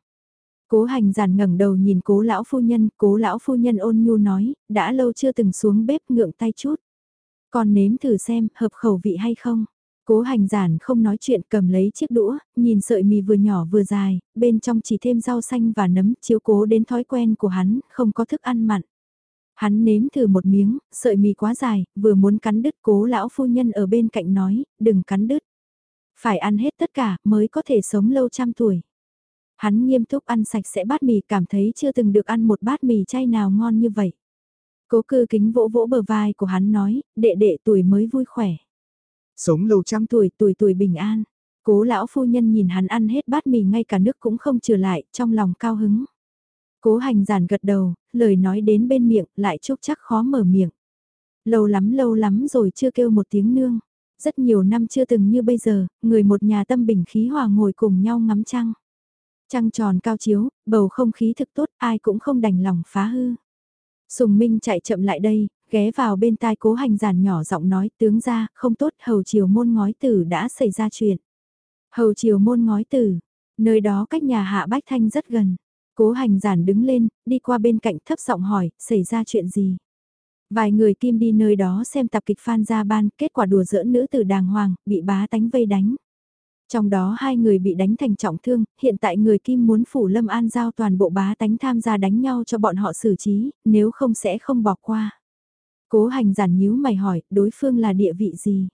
Cố hành giản ngẩng đầu nhìn cố lão phu nhân, cố lão phu nhân ôn nhu nói, đã lâu chưa từng xuống bếp ngượng tay chút. Còn nếm thử xem, hợp khẩu vị hay không. Cố hành giản không nói chuyện cầm lấy chiếc đũa, nhìn sợi mì vừa nhỏ vừa dài, bên trong chỉ thêm rau xanh và nấm, chiếu cố đến thói quen của hắn, không có thức ăn mặn. Hắn nếm thử một miếng, sợi mì quá dài, vừa muốn cắn đứt cố lão phu nhân ở bên cạnh nói, đừng cắn đứt. Phải ăn hết tất cả mới có thể sống lâu trăm tuổi. Hắn nghiêm túc ăn sạch sẽ bát mì cảm thấy chưa từng được ăn một bát mì chay nào ngon như vậy. Cố cư kính vỗ vỗ bờ vai của hắn nói, đệ đệ tuổi mới vui khỏe. Sống lâu trăm tuổi tuổi tuổi bình an. Cố lão phu nhân nhìn hắn ăn hết bát mì ngay cả nước cũng không trừ lại, trong lòng cao hứng. Cố hành giản gật đầu, lời nói đến bên miệng, lại chúc chắc khó mở miệng. Lâu lắm lâu lắm rồi chưa kêu một tiếng nương. Rất nhiều năm chưa từng như bây giờ, người một nhà tâm bình khí hòa ngồi cùng nhau ngắm trăng. Trăng tròn cao chiếu, bầu không khí thực tốt, ai cũng không đành lòng phá hư. Sùng Minh chạy chậm lại đây, ghé vào bên tai cố hành giản nhỏ giọng nói tướng ra, không tốt, hầu chiều môn ngói tử đã xảy ra chuyện. Hầu chiều môn ngói tử, nơi đó cách nhà hạ Bách Thanh rất gần. Cố hành giản đứng lên, đi qua bên cạnh thấp giọng hỏi, xảy ra chuyện gì? Vài người kim đi nơi đó xem tập kịch phan gia ban, kết quả đùa giỡn nữ tử đàng hoàng, bị bá tánh vây đánh. Trong đó hai người bị đánh thành trọng thương, hiện tại người Kim muốn phủ Lâm An giao toàn bộ bá tánh tham gia đánh nhau cho bọn họ xử trí, nếu không sẽ không bỏ qua. Cố hành giản nhíu mày hỏi, đối phương là địa vị gì?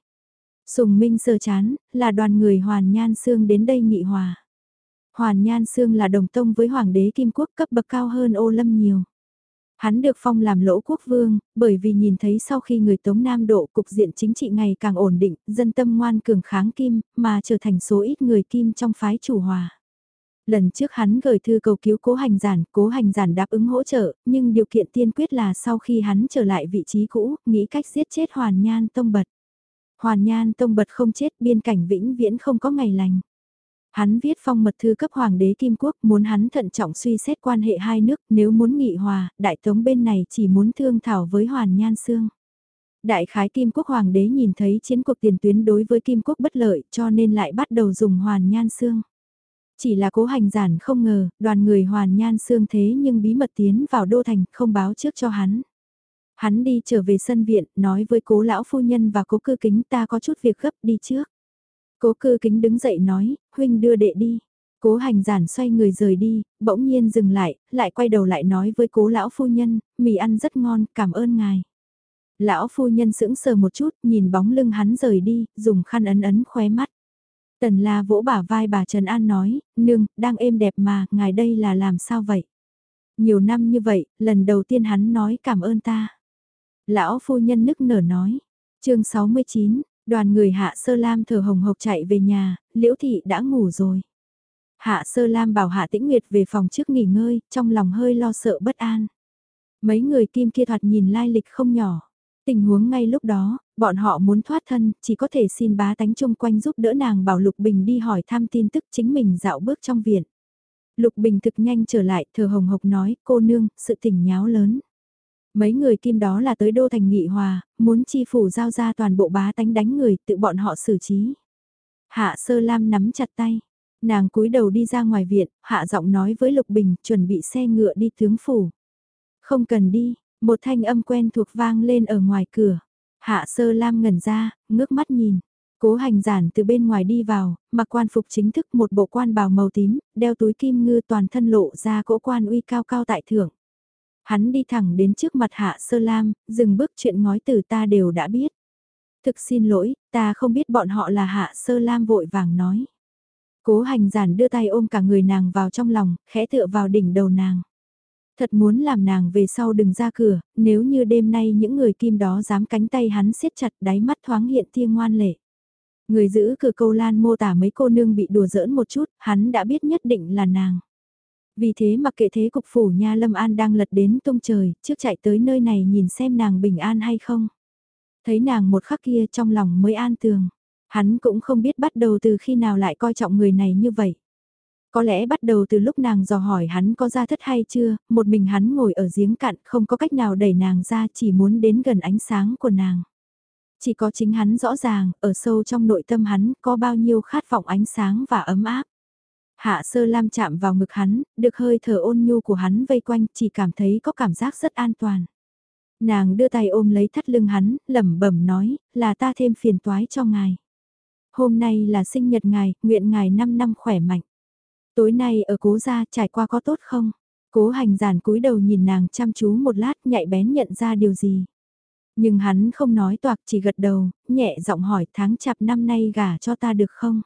Sùng Minh sơ chán, là đoàn người Hoàn Nhan Sương đến đây nghị hòa. Hoàn Nhan Sương là đồng tông với Hoàng đế Kim Quốc cấp bậc cao hơn ô lâm nhiều. Hắn được phong làm lỗ quốc vương, bởi vì nhìn thấy sau khi người Tống Nam độ cục diện chính trị ngày càng ổn định, dân tâm ngoan cường kháng Kim, mà trở thành số ít người Kim trong phái chủ hòa. Lần trước hắn gửi thư cầu cứu cố hành giản, cố hành giản đáp ứng hỗ trợ, nhưng điều kiện tiên quyết là sau khi hắn trở lại vị trí cũ, nghĩ cách giết chết Hoàn Nhan Tông Bật. Hoàn Nhan Tông Bật không chết, biên cảnh vĩnh viễn không có ngày lành. Hắn viết phong mật thư cấp Hoàng đế Kim Quốc muốn hắn thận trọng suy xét quan hệ hai nước nếu muốn nghị hòa, đại tống bên này chỉ muốn thương thảo với Hoàn Nhan Sương. Đại khái Kim Quốc Hoàng đế nhìn thấy chiến cuộc tiền tuyến đối với Kim Quốc bất lợi cho nên lại bắt đầu dùng Hoàn Nhan Sương. Chỉ là cố hành giản không ngờ, đoàn người Hoàn Nhan Sương thế nhưng bí mật tiến vào đô thành không báo trước cho hắn. Hắn đi trở về sân viện, nói với cố lão phu nhân và cố cư kính ta có chút việc gấp đi trước. Cố cư kính đứng dậy nói, huynh đưa đệ đi. Cố hành giản xoay người rời đi, bỗng nhiên dừng lại, lại quay đầu lại nói với cố lão phu nhân, mì ăn rất ngon, cảm ơn ngài. Lão phu nhân sững sờ một chút, nhìn bóng lưng hắn rời đi, dùng khăn ấn ấn khóe mắt. Tần la vỗ bả vai bà Trần An nói, nương, đang êm đẹp mà, ngài đây là làm sao vậy? Nhiều năm như vậy, lần đầu tiên hắn nói cảm ơn ta. Lão phu nhân nức nở nói, chương 69, đoàn người Hạ Sơ Lam thở hồng hộc chạy về nhà, Liễu Thị đã ngủ rồi. Hạ Sơ Lam bảo Hạ Tĩnh Nguyệt về phòng trước nghỉ ngơi, trong lòng hơi lo sợ bất an. Mấy người kim kia thoạt nhìn lai lịch không nhỏ. Tình huống ngay lúc đó, bọn họ muốn thoát thân, chỉ có thể xin bá tánh chung quanh giúp đỡ nàng bảo Lục Bình đi hỏi thăm tin tức chính mình dạo bước trong viện. Lục Bình thực nhanh trở lại, thờ hồng hộc nói, cô nương, sự tình nháo lớn. Mấy người kim đó là tới đô thành nghị hòa, muốn chi phủ giao ra toàn bộ bá tánh đánh người, tự bọn họ xử trí. Hạ sơ lam nắm chặt tay, nàng cúi đầu đi ra ngoài viện, hạ giọng nói với Lục Bình, chuẩn bị xe ngựa đi tướng phủ. Không cần đi, một thanh âm quen thuộc vang lên ở ngoài cửa. Hạ sơ lam ngẩn ra, ngước mắt nhìn. Cố hành giản từ bên ngoài đi vào, mặc quan phục chính thức một bộ quan bào màu tím, đeo túi kim ngư toàn thân lộ ra cỗ quan uy cao cao tại thượng. Hắn đi thẳng đến trước mặt hạ sơ lam, dừng bước chuyện ngói từ ta đều đã biết. Thực xin lỗi, ta không biết bọn họ là hạ sơ lam vội vàng nói. Cố hành giản đưa tay ôm cả người nàng vào trong lòng, khẽ tựa vào đỉnh đầu nàng. Thật muốn làm nàng về sau đừng ra cửa, nếu như đêm nay những người kim đó dám cánh tay hắn siết chặt đáy mắt thoáng hiện tia ngoan lệ. Người giữ cửa câu lan mô tả mấy cô nương bị đùa giỡn một chút, hắn đã biết nhất định là nàng. Vì thế mặc kệ thế cục phủ nha Lâm An đang lật đến tung trời, trước chạy tới nơi này nhìn xem nàng bình an hay không. Thấy nàng một khắc kia trong lòng mới an tường. Hắn cũng không biết bắt đầu từ khi nào lại coi trọng người này như vậy. Có lẽ bắt đầu từ lúc nàng dò hỏi hắn có ra thất hay chưa, một mình hắn ngồi ở giếng cạn không có cách nào đẩy nàng ra chỉ muốn đến gần ánh sáng của nàng. Chỉ có chính hắn rõ ràng, ở sâu trong nội tâm hắn có bao nhiêu khát vọng ánh sáng và ấm áp. Hạ sơ lam chạm vào ngực hắn, được hơi thở ôn nhu của hắn vây quanh, chỉ cảm thấy có cảm giác rất an toàn. Nàng đưa tay ôm lấy thắt lưng hắn, lẩm bẩm nói, là ta thêm phiền toái cho ngài. Hôm nay là sinh nhật ngài, nguyện ngài 5 năm khỏe mạnh. Tối nay ở cố gia trải qua có tốt không? Cố hành giản cúi đầu nhìn nàng chăm chú một lát nhạy bén nhận ra điều gì. Nhưng hắn không nói toạc chỉ gật đầu, nhẹ giọng hỏi tháng chạp năm nay gả cho ta được không?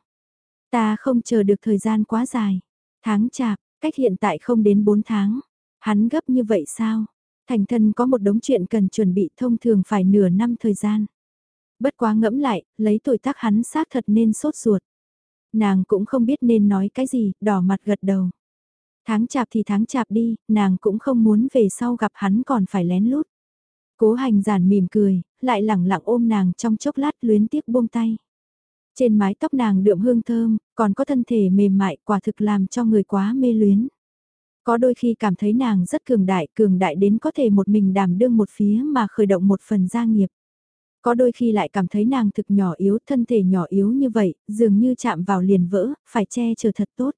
Ta không chờ được thời gian quá dài. Tháng chạp, cách hiện tại không đến 4 tháng. Hắn gấp như vậy sao? Thành thân có một đống chuyện cần chuẩn bị thông thường phải nửa năm thời gian. Bất quá ngẫm lại, lấy tuổi tác hắn xác thật nên sốt ruột. Nàng cũng không biết nên nói cái gì, đỏ mặt gật đầu. Tháng chạp thì tháng chạp đi, nàng cũng không muốn về sau gặp hắn còn phải lén lút. Cố hành giản mỉm cười, lại lẳng lặng ôm nàng trong chốc lát luyến tiếc buông tay. Trên mái tóc nàng đượm hương thơm, còn có thân thể mềm mại quả thực làm cho người quá mê luyến. Có đôi khi cảm thấy nàng rất cường đại, cường đại đến có thể một mình đảm đương một phía mà khởi động một phần gia nghiệp. Có đôi khi lại cảm thấy nàng thực nhỏ yếu, thân thể nhỏ yếu như vậy, dường như chạm vào liền vỡ, phải che chở thật tốt.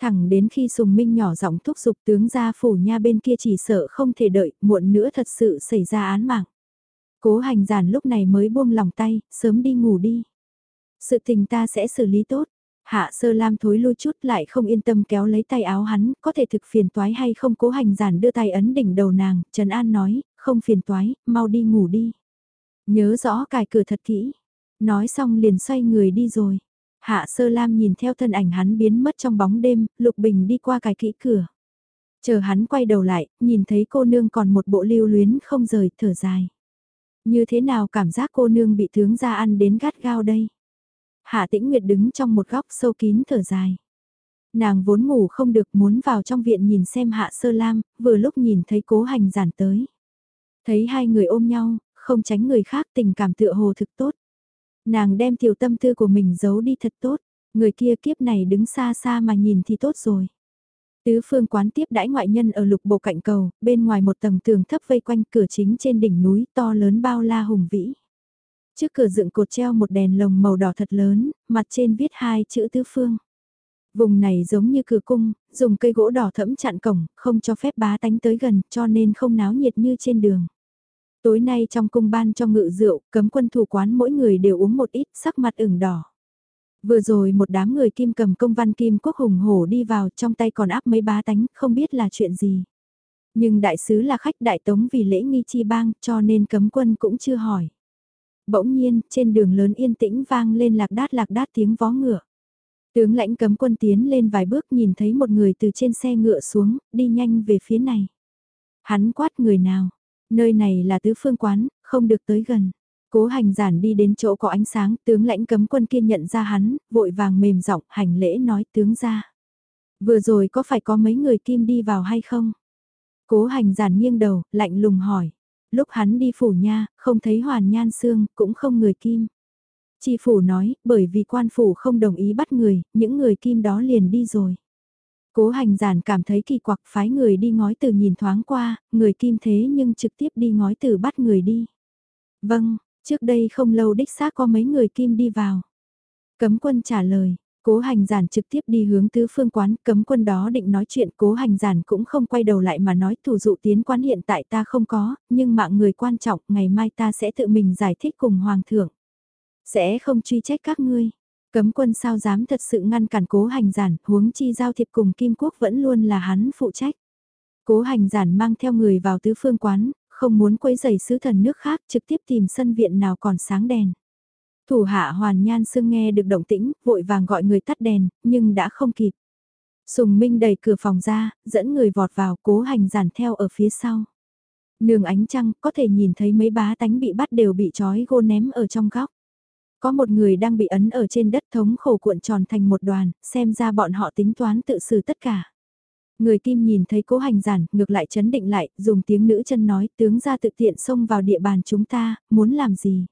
Thẳng đến khi Sùng Minh nhỏ giọng thúc giục tướng gia phủ nha bên kia chỉ sợ không thể đợi, muộn nữa thật sự xảy ra án mạng. Cố hành giản lúc này mới buông lòng tay, sớm đi ngủ đi. Sự tình ta sẽ xử lý tốt. Hạ sơ lam thối lui chút lại không yên tâm kéo lấy tay áo hắn, có thể thực phiền toái hay không cố hành giản đưa tay ấn đỉnh đầu nàng, Trần An nói, không phiền toái, mau đi ngủ đi. Nhớ rõ cài cửa thật kỹ. Nói xong liền xoay người đi rồi. Hạ sơ lam nhìn theo thân ảnh hắn biến mất trong bóng đêm, Lục Bình đi qua cài kỹ cửa. Chờ hắn quay đầu lại, nhìn thấy cô nương còn một bộ lưu luyến không rời, thở dài. Như thế nào cảm giác cô nương bị tướng ra ăn đến gắt gao đây? Hạ tĩnh Nguyệt đứng trong một góc sâu kín thở dài. Nàng vốn ngủ không được muốn vào trong viện nhìn xem hạ sơ lam, vừa lúc nhìn thấy cố hành giản tới. Thấy hai người ôm nhau, không tránh người khác tình cảm tựa hồ thực tốt. Nàng đem tiểu tâm tư của mình giấu đi thật tốt, người kia kiếp này đứng xa xa mà nhìn thì tốt rồi. Tứ phương quán tiếp đãi ngoại nhân ở lục bộ cạnh cầu, bên ngoài một tầng tường thấp vây quanh cửa chính trên đỉnh núi to lớn bao la hùng vĩ. Trước cửa dựng cột treo một đèn lồng màu đỏ thật lớn, mặt trên viết hai chữ tứ phương. Vùng này giống như cửa cung, dùng cây gỗ đỏ thẫm chặn cổng, không cho phép bá tánh tới gần, cho nên không náo nhiệt như trên đường. Tối nay trong cung ban cho ngự rượu, cấm quân thủ quán mỗi người đều uống một ít, sắc mặt ửng đỏ. Vừa rồi một đám người kim cầm công văn kim quốc hùng hổ đi vào trong tay còn áp mấy bá tánh, không biết là chuyện gì. Nhưng đại sứ là khách đại tống vì lễ nghi chi bang cho nên cấm quân cũng chưa hỏi. Bỗng nhiên, trên đường lớn yên tĩnh vang lên lạc đát lạc đát tiếng vó ngựa. Tướng lãnh cấm quân tiến lên vài bước nhìn thấy một người từ trên xe ngựa xuống, đi nhanh về phía này. Hắn quát người nào, nơi này là tứ phương quán, không được tới gần. Cố hành giản đi đến chỗ có ánh sáng, tướng lãnh cấm quân kia nhận ra hắn, vội vàng mềm giọng hành lễ nói tướng ra. Vừa rồi có phải có mấy người kim đi vào hay không? Cố hành giản nghiêng đầu, lạnh lùng hỏi. Lúc hắn đi phủ nha, không thấy hoàn nhan xương, cũng không người kim. Chi phủ nói, bởi vì quan phủ không đồng ý bắt người, những người kim đó liền đi rồi. Cố hành giản cảm thấy kỳ quặc phái người đi ngói từ nhìn thoáng qua, người kim thế nhưng trực tiếp đi ngói từ bắt người đi. Vâng, trước đây không lâu đích xác có mấy người kim đi vào. Cấm quân trả lời, cố hành giản trực tiếp đi hướng tứ phương quán, cấm quân đó định nói chuyện cố hành giản cũng không quay đầu lại mà nói thủ dụ tiến quán hiện tại ta không có, nhưng mạng người quan trọng, ngày mai ta sẽ tự mình giải thích cùng hoàng thượng. Sẽ không truy trách các ngươi. Cấm quân sao dám thật sự ngăn cản cố hành giản, huống chi giao thiệp cùng Kim Quốc vẫn luôn là hắn phụ trách. Cố hành giản mang theo người vào tứ phương quán, không muốn quấy giày sứ thần nước khác trực tiếp tìm sân viện nào còn sáng đèn. Thủ hạ hoàn nhan sương nghe được động tĩnh, vội vàng gọi người tắt đèn, nhưng đã không kịp. Sùng Minh đẩy cửa phòng ra, dẫn người vọt vào, cố hành giản theo ở phía sau. Nương ánh trăng, có thể nhìn thấy mấy bá tánh bị bắt đều bị trói gô ném ở trong góc. Có một người đang bị ấn ở trên đất thống khổ cuộn tròn thành một đoàn, xem ra bọn họ tính toán tự xử tất cả. Người kim nhìn thấy cố hành giản, ngược lại chấn định lại, dùng tiếng nữ chân nói tướng ra tự tiện xông vào địa bàn chúng ta, muốn làm gì.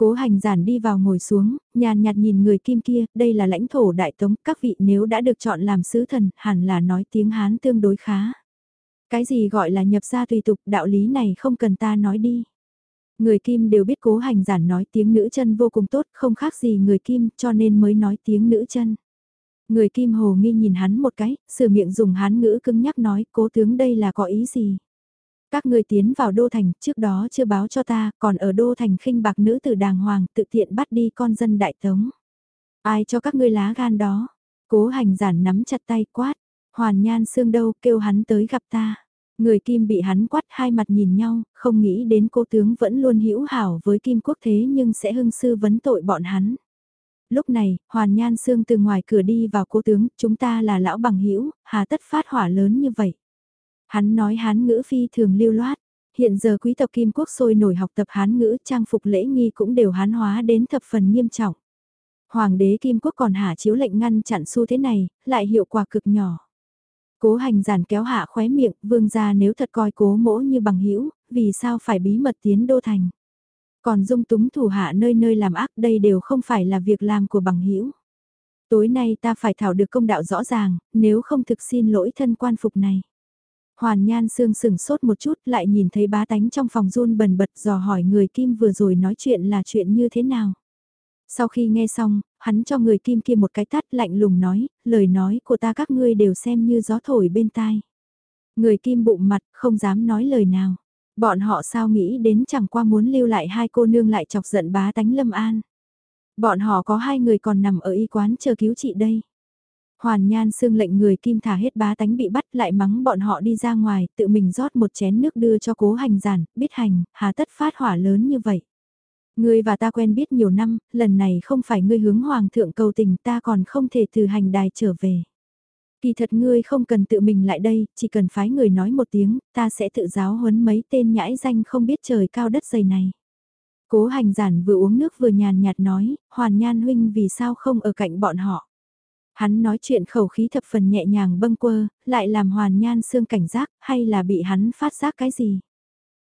Cố hành giản đi vào ngồi xuống, nhàn nhạt nhìn người kim kia, đây là lãnh thổ đại tống, các vị nếu đã được chọn làm sứ thần, hẳn là nói tiếng Hán tương đối khá. Cái gì gọi là nhập gia tùy tục, đạo lý này không cần ta nói đi. Người Kim đều biết cố hành giản nói tiếng nữ chân vô cùng tốt, không khác gì người Kim cho nên mới nói tiếng nữ chân. Người Kim hồ nghi nhìn hắn một cái, sửa miệng dùng hán ngữ cứng nhắc nói cố tướng đây là có ý gì. Các người tiến vào đô thành, trước đó chưa báo cho ta, còn ở đô thành khinh bạc nữ tử đàng hoàng, tự tiện bắt đi con dân đại tống. Ai cho các ngươi lá gan đó? Cố hành giản nắm chặt tay quát, hoàn nhan xương đâu kêu hắn tới gặp ta. Người Kim bị hắn quát hai mặt nhìn nhau, không nghĩ đến cô tướng vẫn luôn hữu hảo với Kim quốc thế nhưng sẽ hưng sư vấn tội bọn hắn. Lúc này, Hoàn Nhan xương từ ngoài cửa đi vào cô tướng, chúng ta là lão bằng hữu hà tất phát hỏa lớn như vậy. Hắn nói hán ngữ phi thường lưu loát, hiện giờ quý tộc Kim quốc sôi nổi học tập hán ngữ trang phục lễ nghi cũng đều hán hóa đến thập phần nghiêm trọng. Hoàng đế Kim quốc còn hạ chiếu lệnh ngăn chặn xu thế này, lại hiệu quả cực nhỏ. Cố hành giản kéo hạ khóe miệng, vương gia nếu thật coi cố mỗ như bằng hữu vì sao phải bí mật tiến đô thành. Còn dung túng thủ hạ nơi nơi làm ác đây đều không phải là việc làm của bằng hữu Tối nay ta phải thảo được công đạo rõ ràng, nếu không thực xin lỗi thân quan phục này. Hoàn Nhan Sương sừng sốt một chút lại nhìn thấy bá tánh trong phòng run bần bật dò hỏi người Kim vừa rồi nói chuyện là chuyện như thế nào. Sau khi nghe xong, hắn cho người kim kia một cái tắt lạnh lùng nói, lời nói của ta các ngươi đều xem như gió thổi bên tai. Người kim bụng mặt, không dám nói lời nào. Bọn họ sao nghĩ đến chẳng qua muốn lưu lại hai cô nương lại chọc giận bá tánh lâm an. Bọn họ có hai người còn nằm ở y quán chờ cứu trị đây. Hoàn Nhan xương lệnh người kim thả hết bá tánh bị bắt lại mắng bọn họ đi ra ngoài, tự mình rót một chén nước đưa cho cố hành giản, biết hành, hà tất phát hỏa lớn như vậy. Ngươi và ta quen biết nhiều năm, lần này không phải ngươi hướng hoàng thượng cầu tình ta còn không thể từ hành đài trở về. Kỳ thật ngươi không cần tự mình lại đây, chỉ cần phái người nói một tiếng, ta sẽ tự giáo huấn mấy tên nhãi danh không biết trời cao đất dày này. Cố hành giản vừa uống nước vừa nhàn nhạt nói, hoàn nhan huynh vì sao không ở cạnh bọn họ. Hắn nói chuyện khẩu khí thập phần nhẹ nhàng bâng quơ, lại làm hoàn nhan xương cảnh giác, hay là bị hắn phát giác cái gì?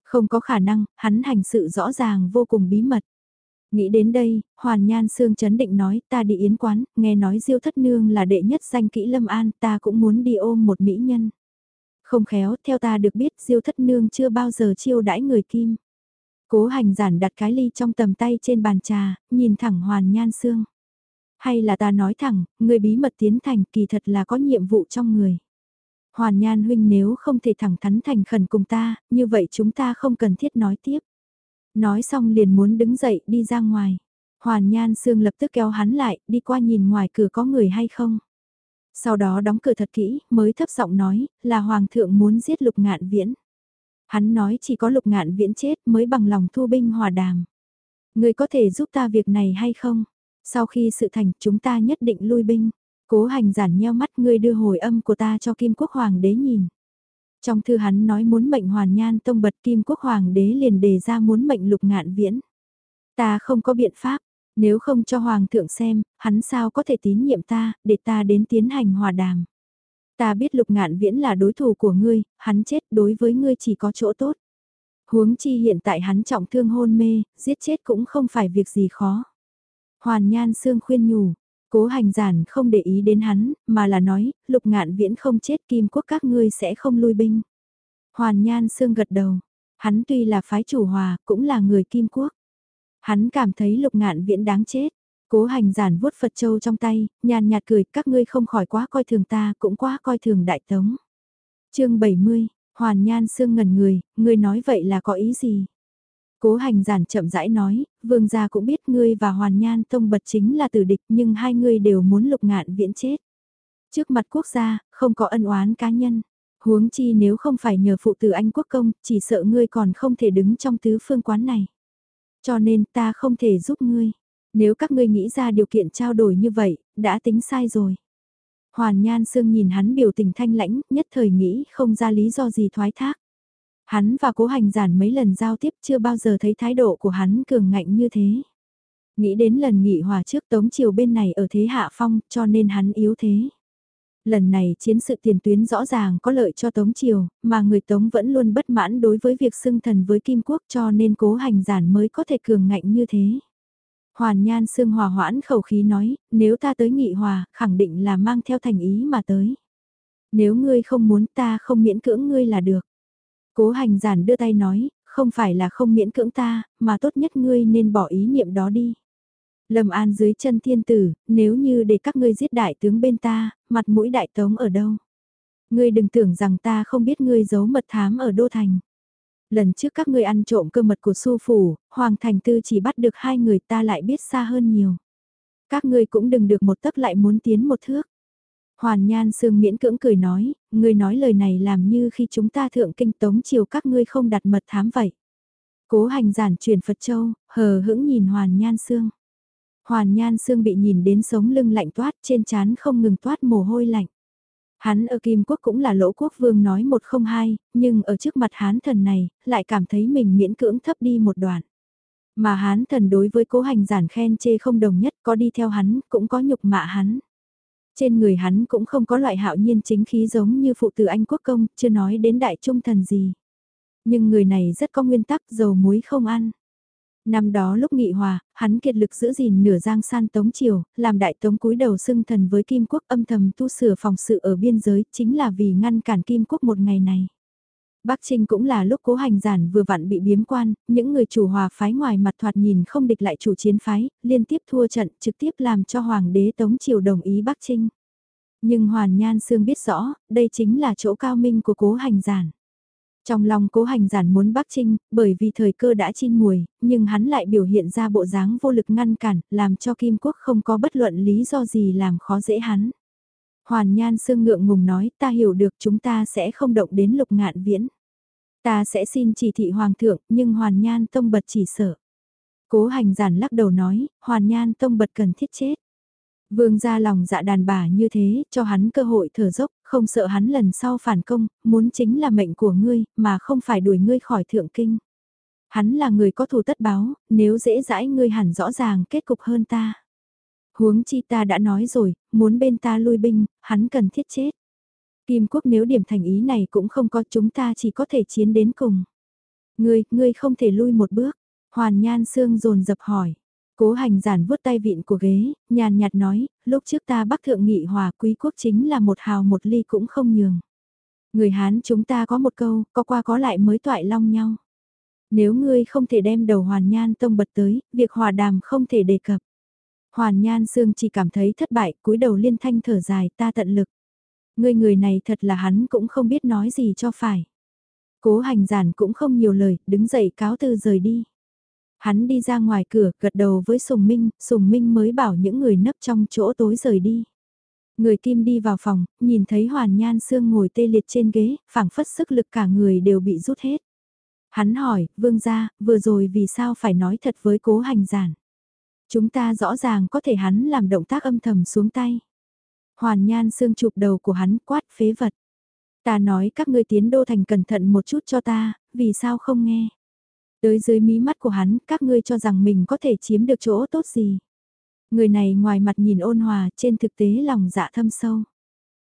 Không có khả năng, hắn hành sự rõ ràng vô cùng bí mật. Nghĩ đến đây, Hoàn Nhan Sương chấn định nói ta đi yến quán, nghe nói Diêu Thất Nương là đệ nhất danh kỹ lâm an, ta cũng muốn đi ôm một mỹ nhân. Không khéo, theo ta được biết Diêu Thất Nương chưa bao giờ chiêu đãi người kim. Cố hành giản đặt cái ly trong tầm tay trên bàn trà, nhìn thẳng Hoàn Nhan Sương. Hay là ta nói thẳng, người bí mật tiến thành kỳ thật là có nhiệm vụ trong người. Hoàn Nhan huynh nếu không thể thẳng thắn thành khẩn cùng ta, như vậy chúng ta không cần thiết nói tiếp. Nói xong liền muốn đứng dậy đi ra ngoài. Hoàn Nhan Sương lập tức kéo hắn lại, đi qua nhìn ngoài cửa có người hay không. Sau đó đóng cửa thật kỹ, mới thấp giọng nói, là Hoàng thượng muốn giết lục ngạn viễn. Hắn nói chỉ có lục ngạn viễn chết mới bằng lòng thu binh hòa đàm. Người có thể giúp ta việc này hay không? Sau khi sự thành chúng ta nhất định lui binh. Cố hành giản nheo mắt ngươi đưa hồi âm của ta cho Kim Quốc Hoàng đế nhìn. Trong thư hắn nói muốn mệnh hoàn nhan tông bật Kim Quốc Hoàng đế liền đề ra muốn mệnh lục ngạn viễn. Ta không có biện pháp, nếu không cho Hoàng thượng xem, hắn sao có thể tín nhiệm ta, để ta đến tiến hành hòa đàm. Ta biết lục ngạn viễn là đối thủ của ngươi, hắn chết đối với ngươi chỉ có chỗ tốt. Huống chi hiện tại hắn trọng thương hôn mê, giết chết cũng không phải việc gì khó. Hoàn Nhan Sương khuyên nhủ, cố hành giản không để ý đến hắn, mà là nói, lục ngạn viễn không chết kim quốc các ngươi sẽ không lui binh. Hoàn Nhan Sương gật đầu, hắn tuy là phái chủ hòa, cũng là người kim quốc. Hắn cảm thấy lục ngạn viễn đáng chết. Cố hành giản vuốt Phật Châu trong tay, nhàn nhạt cười, các ngươi không khỏi quá coi thường ta, cũng quá coi thường đại tống. chương 70, Hoàn Nhan Sương ngẩn người, ngươi nói vậy là có ý gì? Cố hành giản chậm rãi nói, vương gia cũng biết ngươi và Hoàn Nhan Tông bật chính là tử địch nhưng hai ngươi đều muốn lục ngạn viễn chết. Trước mặt quốc gia, không có ân oán cá nhân. Huống chi nếu không phải nhờ phụ tử anh quốc công, chỉ sợ ngươi còn không thể đứng trong tứ phương quán này. Cho nên ta không thể giúp ngươi. Nếu các ngươi nghĩ ra điều kiện trao đổi như vậy, đã tính sai rồi. Hoàn Nhan Sương nhìn hắn biểu tình thanh lãnh, nhất thời nghĩ không ra lý do gì thoái thác. Hắn và cố hành giản mấy lần giao tiếp chưa bao giờ thấy thái độ của hắn cường ngạnh như thế. Nghĩ đến lần nghị hòa trước tống triều bên này ở thế hạ phong cho nên hắn yếu thế. Lần này chiến sự tiền tuyến rõ ràng có lợi cho Tống Triều, mà người Tống vẫn luôn bất mãn đối với việc xưng thần với Kim Quốc cho nên cố hành giản mới có thể cường ngạnh như thế. Hoàn Nhan Sương hòa hoãn khẩu khí nói, nếu ta tới nghị hòa, khẳng định là mang theo thành ý mà tới. Nếu ngươi không muốn ta không miễn cưỡng ngươi là được. Cố hành giản đưa tay nói, không phải là không miễn cưỡng ta, mà tốt nhất ngươi nên bỏ ý niệm đó đi. Lâm An dưới chân thiên tử, nếu như để các ngươi giết đại tướng bên ta, mặt mũi đại tống ở đâu? Ngươi đừng tưởng rằng ta không biết ngươi giấu mật thám ở Đô Thành. Lần trước các ngươi ăn trộm cơ mật của su phủ, Hoàng Thành Tư chỉ bắt được hai người ta lại biết xa hơn nhiều. Các ngươi cũng đừng được một tấc lại muốn tiến một thước. Hoàn Nhan Sương miễn cưỡng cười nói, ngươi nói lời này làm như khi chúng ta thượng kinh tống chiều các ngươi không đặt mật thám vậy. Cố hành giản truyền Phật Châu, hờ hững nhìn Hoàn Nhan Sương. Hoàn Nhan Sương bị nhìn đến sống lưng lạnh toát trên trán không ngừng toát mồ hôi lạnh. Hắn ở Kim Quốc cũng là lỗ quốc vương nói một không hai, nhưng ở trước mặt hán thần này, lại cảm thấy mình miễn cưỡng thấp đi một đoạn. Mà hán thần đối với cố hành giản khen chê không đồng nhất có đi theo hắn, cũng có nhục mạ hắn. Trên người hắn cũng không có loại hạo nhiên chính khí giống như phụ tử anh quốc công, chưa nói đến đại trung thần gì. Nhưng người này rất có nguyên tắc dầu muối không ăn. Năm đó lúc nghị hòa, hắn kiệt lực giữ gìn nửa giang san tống triều, làm đại tống cúi đầu xưng thần với Kim Quốc âm thầm tu sửa phòng sự ở biên giới, chính là vì ngăn cản Kim Quốc một ngày này. Bắc Trinh cũng là lúc cố hành giản vừa vặn bị biếm quan, những người chủ hòa phái ngoài mặt thoạt nhìn không địch lại chủ chiến phái, liên tiếp thua trận trực tiếp làm cho Hoàng đế Tống Triều đồng ý Bắc Trinh. Nhưng Hoàn Nhan Sương biết rõ, đây chính là chỗ cao minh của cố hành giản. Trong lòng cố hành giản muốn Bắc Trinh, bởi vì thời cơ đã chín mùi, nhưng hắn lại biểu hiện ra bộ dáng vô lực ngăn cản, làm cho Kim Quốc không có bất luận lý do gì làm khó dễ hắn. Hoàn Nhan Sương ngượng ngùng nói ta hiểu được chúng ta sẽ không động đến lục ngạn viễn. Ta sẽ xin chỉ thị Hoàng thượng nhưng Hoàn Nhan Tông Bật chỉ sợ. Cố hành giản lắc đầu nói, Hoàn Nhan Tông Bật cần thiết chết. Vương ra lòng dạ đàn bà như thế, cho hắn cơ hội thở dốc, không sợ hắn lần sau phản công, muốn chính là mệnh của ngươi, mà không phải đuổi ngươi khỏi thượng kinh. Hắn là người có thù tất báo, nếu dễ dãi ngươi hẳn rõ ràng kết cục hơn ta. Huống chi ta đã nói rồi, muốn bên ta lui binh, hắn cần thiết chết. Kim quốc nếu điểm thành ý này cũng không có chúng ta chỉ có thể chiến đến cùng. Ngươi, ngươi không thể lui một bước. Hoàn Nhan Sương dồn dập hỏi. Cố hành giản vuốt tay vịn của ghế, nhàn nhạt nói, lúc trước ta bắc thượng nghị hòa quý quốc chính là một hào một ly cũng không nhường. Người Hán chúng ta có một câu, có qua có lại mới toại long nhau. Nếu ngươi không thể đem đầu hoàn nhan tông bật tới, việc hòa đàm không thể đề cập. Hoàn nhan sương chỉ cảm thấy thất bại, cúi đầu liên thanh thở dài ta tận lực. người người này thật là hắn cũng không biết nói gì cho phải. Cố hành giản cũng không nhiều lời, đứng dậy cáo từ rời đi. Hắn đi ra ngoài cửa, gật đầu với Sùng Minh, Sùng Minh mới bảo những người nấp trong chỗ tối rời đi. Người Kim đi vào phòng, nhìn thấy Hoàn Nhan Sương ngồi tê liệt trên ghế, phảng phất sức lực cả người đều bị rút hết. Hắn hỏi, vương gia, vừa rồi vì sao phải nói thật với cố hành giản. Chúng ta rõ ràng có thể hắn làm động tác âm thầm xuống tay. Hoàn Nhan xương chụp đầu của hắn quát phế vật. Ta nói các ngươi tiến đô thành cẩn thận một chút cho ta, vì sao không nghe. Tới dưới mí mắt của hắn, các ngươi cho rằng mình có thể chiếm được chỗ tốt gì. Người này ngoài mặt nhìn ôn hòa, trên thực tế lòng dạ thâm sâu.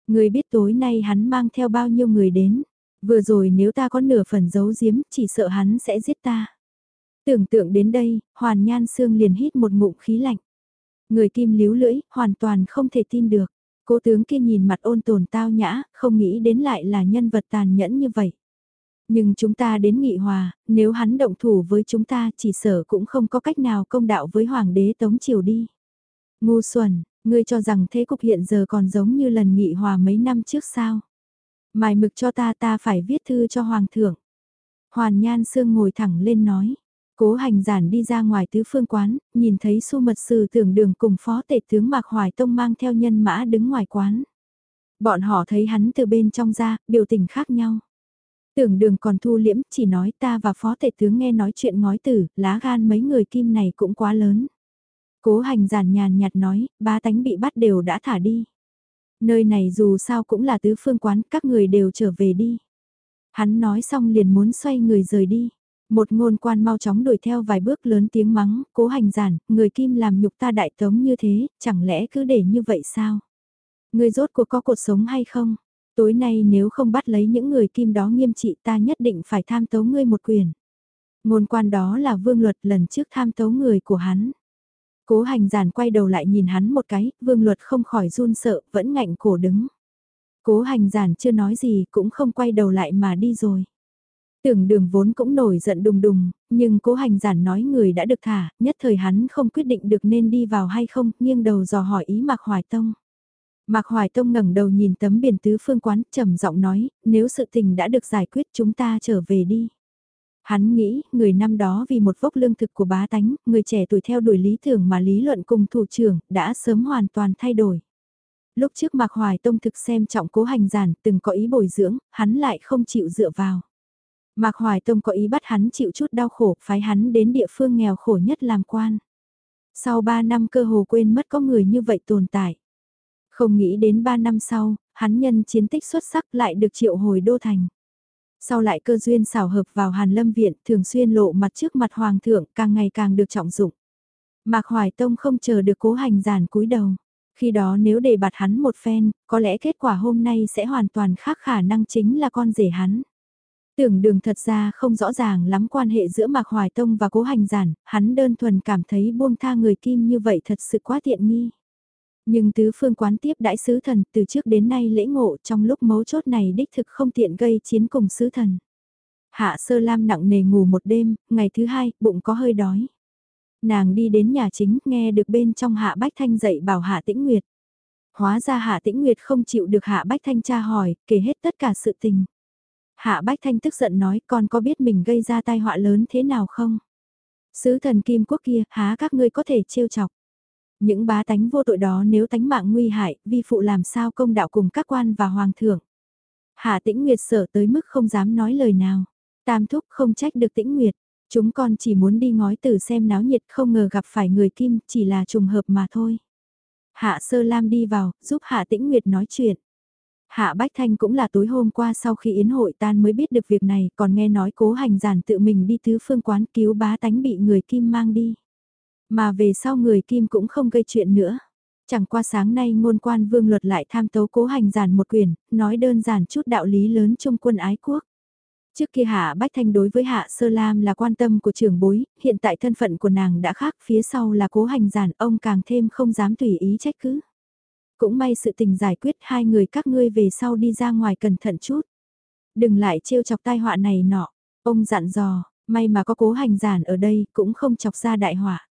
Người biết tối nay hắn mang theo bao nhiêu người đến. Vừa rồi nếu ta có nửa phần giấu giếm, chỉ sợ hắn sẽ giết ta. Tưởng tượng đến đây, Hoàn Nhan Sương liền hít một ngụm khí lạnh. Người kim líu lưỡi, hoàn toàn không thể tin được. Cố tướng kia nhìn mặt ôn tồn tao nhã, không nghĩ đến lại là nhân vật tàn nhẫn như vậy. Nhưng chúng ta đến nghị hòa, nếu hắn động thủ với chúng ta chỉ sợ cũng không có cách nào công đạo với Hoàng đế Tống Triều đi. Ngu xuẩn, ngươi cho rằng thế cục hiện giờ còn giống như lần nghị hòa mấy năm trước sao? Mài mực cho ta ta phải viết thư cho Hoàng thượng. Hoàn Nhan Sương ngồi thẳng lên nói. Cố hành giản đi ra ngoài tứ phương quán, nhìn thấy su mật sử tưởng đường cùng phó tể tướng Mạc Hoài Tông mang theo nhân mã đứng ngoài quán. Bọn họ thấy hắn từ bên trong ra, biểu tình khác nhau. Tưởng đường còn thu liễm, chỉ nói ta và phó tể tướng nghe nói chuyện ngói tử, lá gan mấy người kim này cũng quá lớn. Cố hành giản nhàn nhạt nói, ba tánh bị bắt đều đã thả đi. Nơi này dù sao cũng là tứ phương quán, các người đều trở về đi. Hắn nói xong liền muốn xoay người rời đi. Một ngôn quan mau chóng đuổi theo vài bước lớn tiếng mắng, cố hành giản, người kim làm nhục ta đại tống như thế, chẳng lẽ cứ để như vậy sao? Người rốt cuộc có cuộc sống hay không? Tối nay nếu không bắt lấy những người kim đó nghiêm trị ta nhất định phải tham tấu ngươi một quyền. Ngôn quan đó là vương luật lần trước tham tấu người của hắn. Cố hành giản quay đầu lại nhìn hắn một cái, vương luật không khỏi run sợ, vẫn ngạnh cổ đứng. Cố hành giản chưa nói gì cũng không quay đầu lại mà đi rồi. Tưởng đường vốn cũng nổi giận đùng đùng, nhưng cố hành giản nói người đã được thả, nhất thời hắn không quyết định được nên đi vào hay không, nghiêng đầu dò hỏi ý Mạc Hoài Tông. Mạc Hoài Tông ngẩng đầu nhìn tấm biển tứ phương quán, trầm giọng nói, nếu sự tình đã được giải quyết chúng ta trở về đi. Hắn nghĩ, người năm đó vì một vốc lương thực của bá tánh, người trẻ tuổi theo đuổi lý tưởng mà lý luận cùng thủ trưởng, đã sớm hoàn toàn thay đổi. Lúc trước Mạc Hoài Tông thực xem trọng cố hành giản, từng có ý bồi dưỡng, hắn lại không chịu dựa vào. Mạc Hoài Tông có ý bắt hắn chịu chút đau khổ, phái hắn đến địa phương nghèo khổ nhất làm quan. Sau 3 năm cơ hồ quên mất có người như vậy tồn tại. Không nghĩ đến 3 năm sau, hắn nhân chiến tích xuất sắc lại được triệu hồi đô thành. Sau lại cơ duyên xảo hợp vào Hàn Lâm Viện thường xuyên lộ mặt trước mặt Hoàng thượng càng ngày càng được trọng dụng. Mạc Hoài Tông không chờ được cố hành giản cúi đầu. Khi đó nếu để bạt hắn một phen, có lẽ kết quả hôm nay sẽ hoàn toàn khác khả năng chính là con rể hắn. Tưởng đường thật ra không rõ ràng lắm quan hệ giữa Mạc Hoài Tông và cố hành giản, hắn đơn thuần cảm thấy buông tha người kim như vậy thật sự quá tiện nghi. Nhưng tứ phương quán tiếp đại sứ thần từ trước đến nay lễ ngộ trong lúc mấu chốt này đích thực không tiện gây chiến cùng sứ thần. Hạ sơ lam nặng nề ngủ một đêm, ngày thứ hai, bụng có hơi đói. Nàng đi đến nhà chính, nghe được bên trong hạ bách thanh dậy bảo hạ tĩnh nguyệt. Hóa ra hạ tĩnh nguyệt không chịu được hạ bách thanh tra hỏi, kể hết tất cả sự tình. Hạ bách thanh tức giận nói con có biết mình gây ra tai họa lớn thế nào không? Sứ thần kim quốc kia, há các ngươi có thể trêu chọc. Những bá tánh vô tội đó nếu tánh mạng nguy hại, vi phụ làm sao công đạo cùng các quan và hoàng thượng. Hạ tĩnh nguyệt sợ tới mức không dám nói lời nào. Tam thúc không trách được tĩnh nguyệt. Chúng con chỉ muốn đi ngói từ xem náo nhiệt không ngờ gặp phải người kim chỉ là trùng hợp mà thôi. Hạ sơ lam đi vào, giúp hạ tĩnh nguyệt nói chuyện. Hạ Bách Thanh cũng là tối hôm qua sau khi yến hội tan mới biết được việc này, còn nghe nói cố hành giản tự mình đi tứ phương quán cứu bá tánh bị người kim mang đi. Mà về sau người Kim cũng không gây chuyện nữa. Chẳng qua sáng nay ngôn quan vương luật lại tham tấu cố hành giản một quyền, nói đơn giản chút đạo lý lớn trong quân ái quốc. Trước kia Hạ Bách Thanh đối với Hạ Sơ Lam là quan tâm của trưởng bối, hiện tại thân phận của nàng đã khác, phía sau là cố hành giản, ông càng thêm không dám tùy ý trách cứ. Cũng may sự tình giải quyết hai người các ngươi về sau đi ra ngoài cẩn thận chút. Đừng lại trêu chọc tai họa này nọ, ông dặn dò, may mà có cố hành giản ở đây cũng không chọc ra đại họa.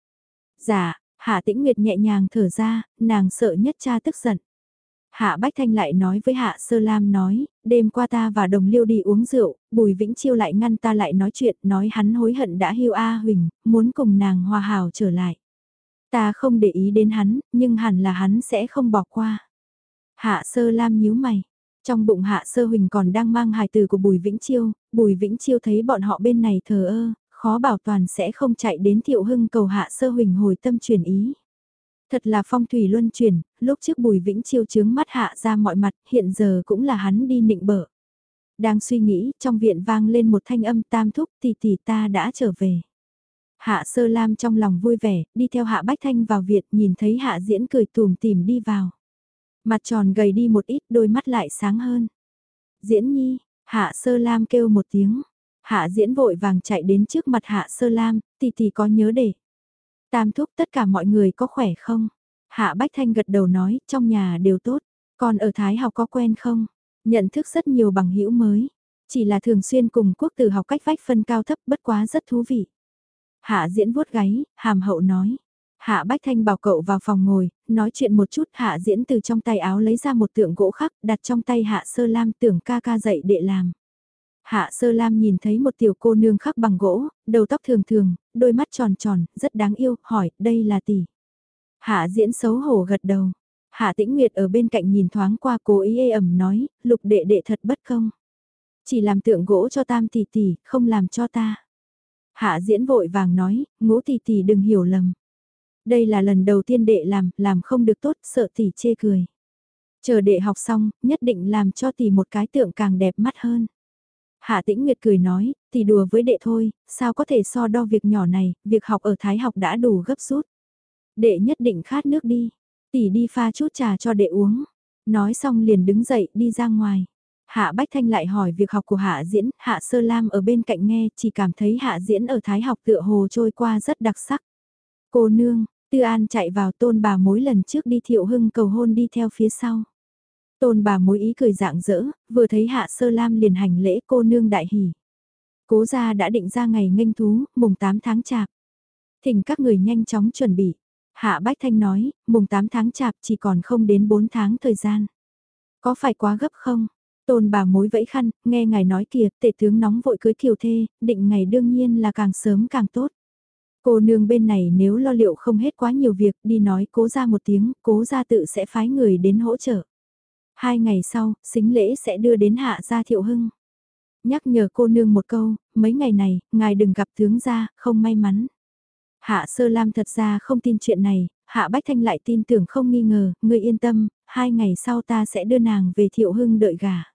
Dạ, Hạ Tĩnh Nguyệt nhẹ nhàng thở ra, nàng sợ nhất cha tức giận. Hạ Bách Thanh lại nói với Hạ Sơ Lam nói, đêm qua ta và đồng liêu đi uống rượu, Bùi Vĩnh Chiêu lại ngăn ta lại nói chuyện, nói hắn hối hận đã hiu A Huỳnh, muốn cùng nàng hòa hảo trở lại. Ta không để ý đến hắn, nhưng hẳn là hắn sẽ không bỏ qua. Hạ Sơ Lam nhíu mày. Trong bụng Hạ Sơ Huỳnh còn đang mang hài từ của Bùi Vĩnh Chiêu, Bùi Vĩnh Chiêu thấy bọn họ bên này thờ ơ, khó bảo toàn sẽ không chạy đến Thiệu Hưng cầu Hạ Sơ Huỳnh hồi tâm chuyển ý. Thật là phong thủy luân chuyển, lúc trước Bùi Vĩnh Chiêu chướng mắt hạ ra mọi mặt, hiện giờ cũng là hắn đi nịnh bợ. Đang suy nghĩ, trong viện vang lên một thanh âm tam thúc tỷ tỷ ta đã trở về. Hạ Sơ Lam trong lòng vui vẻ, đi theo Hạ Bách Thanh vào viện nhìn thấy Hạ Diễn cười tùm tìm đi vào. Mặt tròn gầy đi một ít đôi mắt lại sáng hơn. Diễn nhi, Hạ Sơ Lam kêu một tiếng. Hạ Diễn vội vàng chạy đến trước mặt Hạ Sơ Lam, tỷ tỷ có nhớ để. Tam thúc tất cả mọi người có khỏe không? Hạ Bách Thanh gật đầu nói, trong nhà đều tốt. Còn ở Thái học có quen không? Nhận thức rất nhiều bằng hữu mới. Chỉ là thường xuyên cùng quốc tử học cách vách phân cao thấp bất quá rất thú vị. Hạ diễn vuốt gáy, hàm hậu nói. Hạ Bách Thanh bảo cậu vào phòng ngồi, nói chuyện một chút Hạ diễn từ trong tay áo lấy ra một tượng gỗ khắc đặt trong tay Hạ Sơ Lam tưởng ca ca dậy đệ làm. Hạ Sơ Lam nhìn thấy một tiểu cô nương khắc bằng gỗ, đầu tóc thường thường, đôi mắt tròn tròn, rất đáng yêu, hỏi, đây là tỷ. Hạ diễn xấu hổ gật đầu. Hạ Tĩnh Nguyệt ở bên cạnh nhìn thoáng qua cố ý ê ẩm nói, lục đệ đệ thật bất công. Chỉ làm tượng gỗ cho tam tỷ tỷ, không làm cho ta. Hạ diễn vội vàng nói, ngũ tỷ tỷ đừng hiểu lầm. Đây là lần đầu tiên đệ làm, làm không được tốt, sợ tỷ chê cười. Chờ đệ học xong, nhất định làm cho tỷ một cái tượng càng đẹp mắt hơn. Hạ Tĩnh Nguyệt cười nói, tỷ đùa với đệ thôi, sao có thể so đo việc nhỏ này, việc học ở Thái học đã đủ gấp rút. Đệ nhất định khát nước đi, tỷ đi pha chút trà cho đệ uống. Nói xong liền đứng dậy đi ra ngoài. Hạ Bách Thanh lại hỏi việc học của Hạ Diễn, Hạ Sơ Lam ở bên cạnh nghe chỉ cảm thấy Hạ Diễn ở Thái học tựa hồ trôi qua rất đặc sắc. Cô nương, Tư An chạy vào tôn bà mối lần trước đi thiệu hưng cầu hôn đi theo phía sau. Tôn bà mối ý cười dạng dỡ, vừa thấy Hạ Sơ Lam liền hành lễ cô nương đại hỉ. Cố gia đã định ra ngày nghênh thú, mùng 8 tháng chạp. Thỉnh các người nhanh chóng chuẩn bị. Hạ Bách Thanh nói, mùng 8 tháng chạp chỉ còn không đến 4 tháng thời gian. Có phải quá gấp không? Tôn bà mối vẫy khăn, nghe ngài nói kìa, tệ tướng nóng vội cưới kiều thê, định ngày đương nhiên là càng sớm càng tốt. Cô nương bên này nếu lo liệu không hết quá nhiều việc, đi nói cố ra một tiếng, cố ra tự sẽ phái người đến hỗ trợ. Hai ngày sau, xính lễ sẽ đưa đến hạ gia thiệu hưng. Nhắc nhở cô nương một câu, mấy ngày này, ngài đừng gặp tướng gia, không may mắn. Hạ sơ lam thật ra không tin chuyện này, hạ bách thanh lại tin tưởng không nghi ngờ, ngươi yên tâm, hai ngày sau ta sẽ đưa nàng về thiệu hưng đợi gà.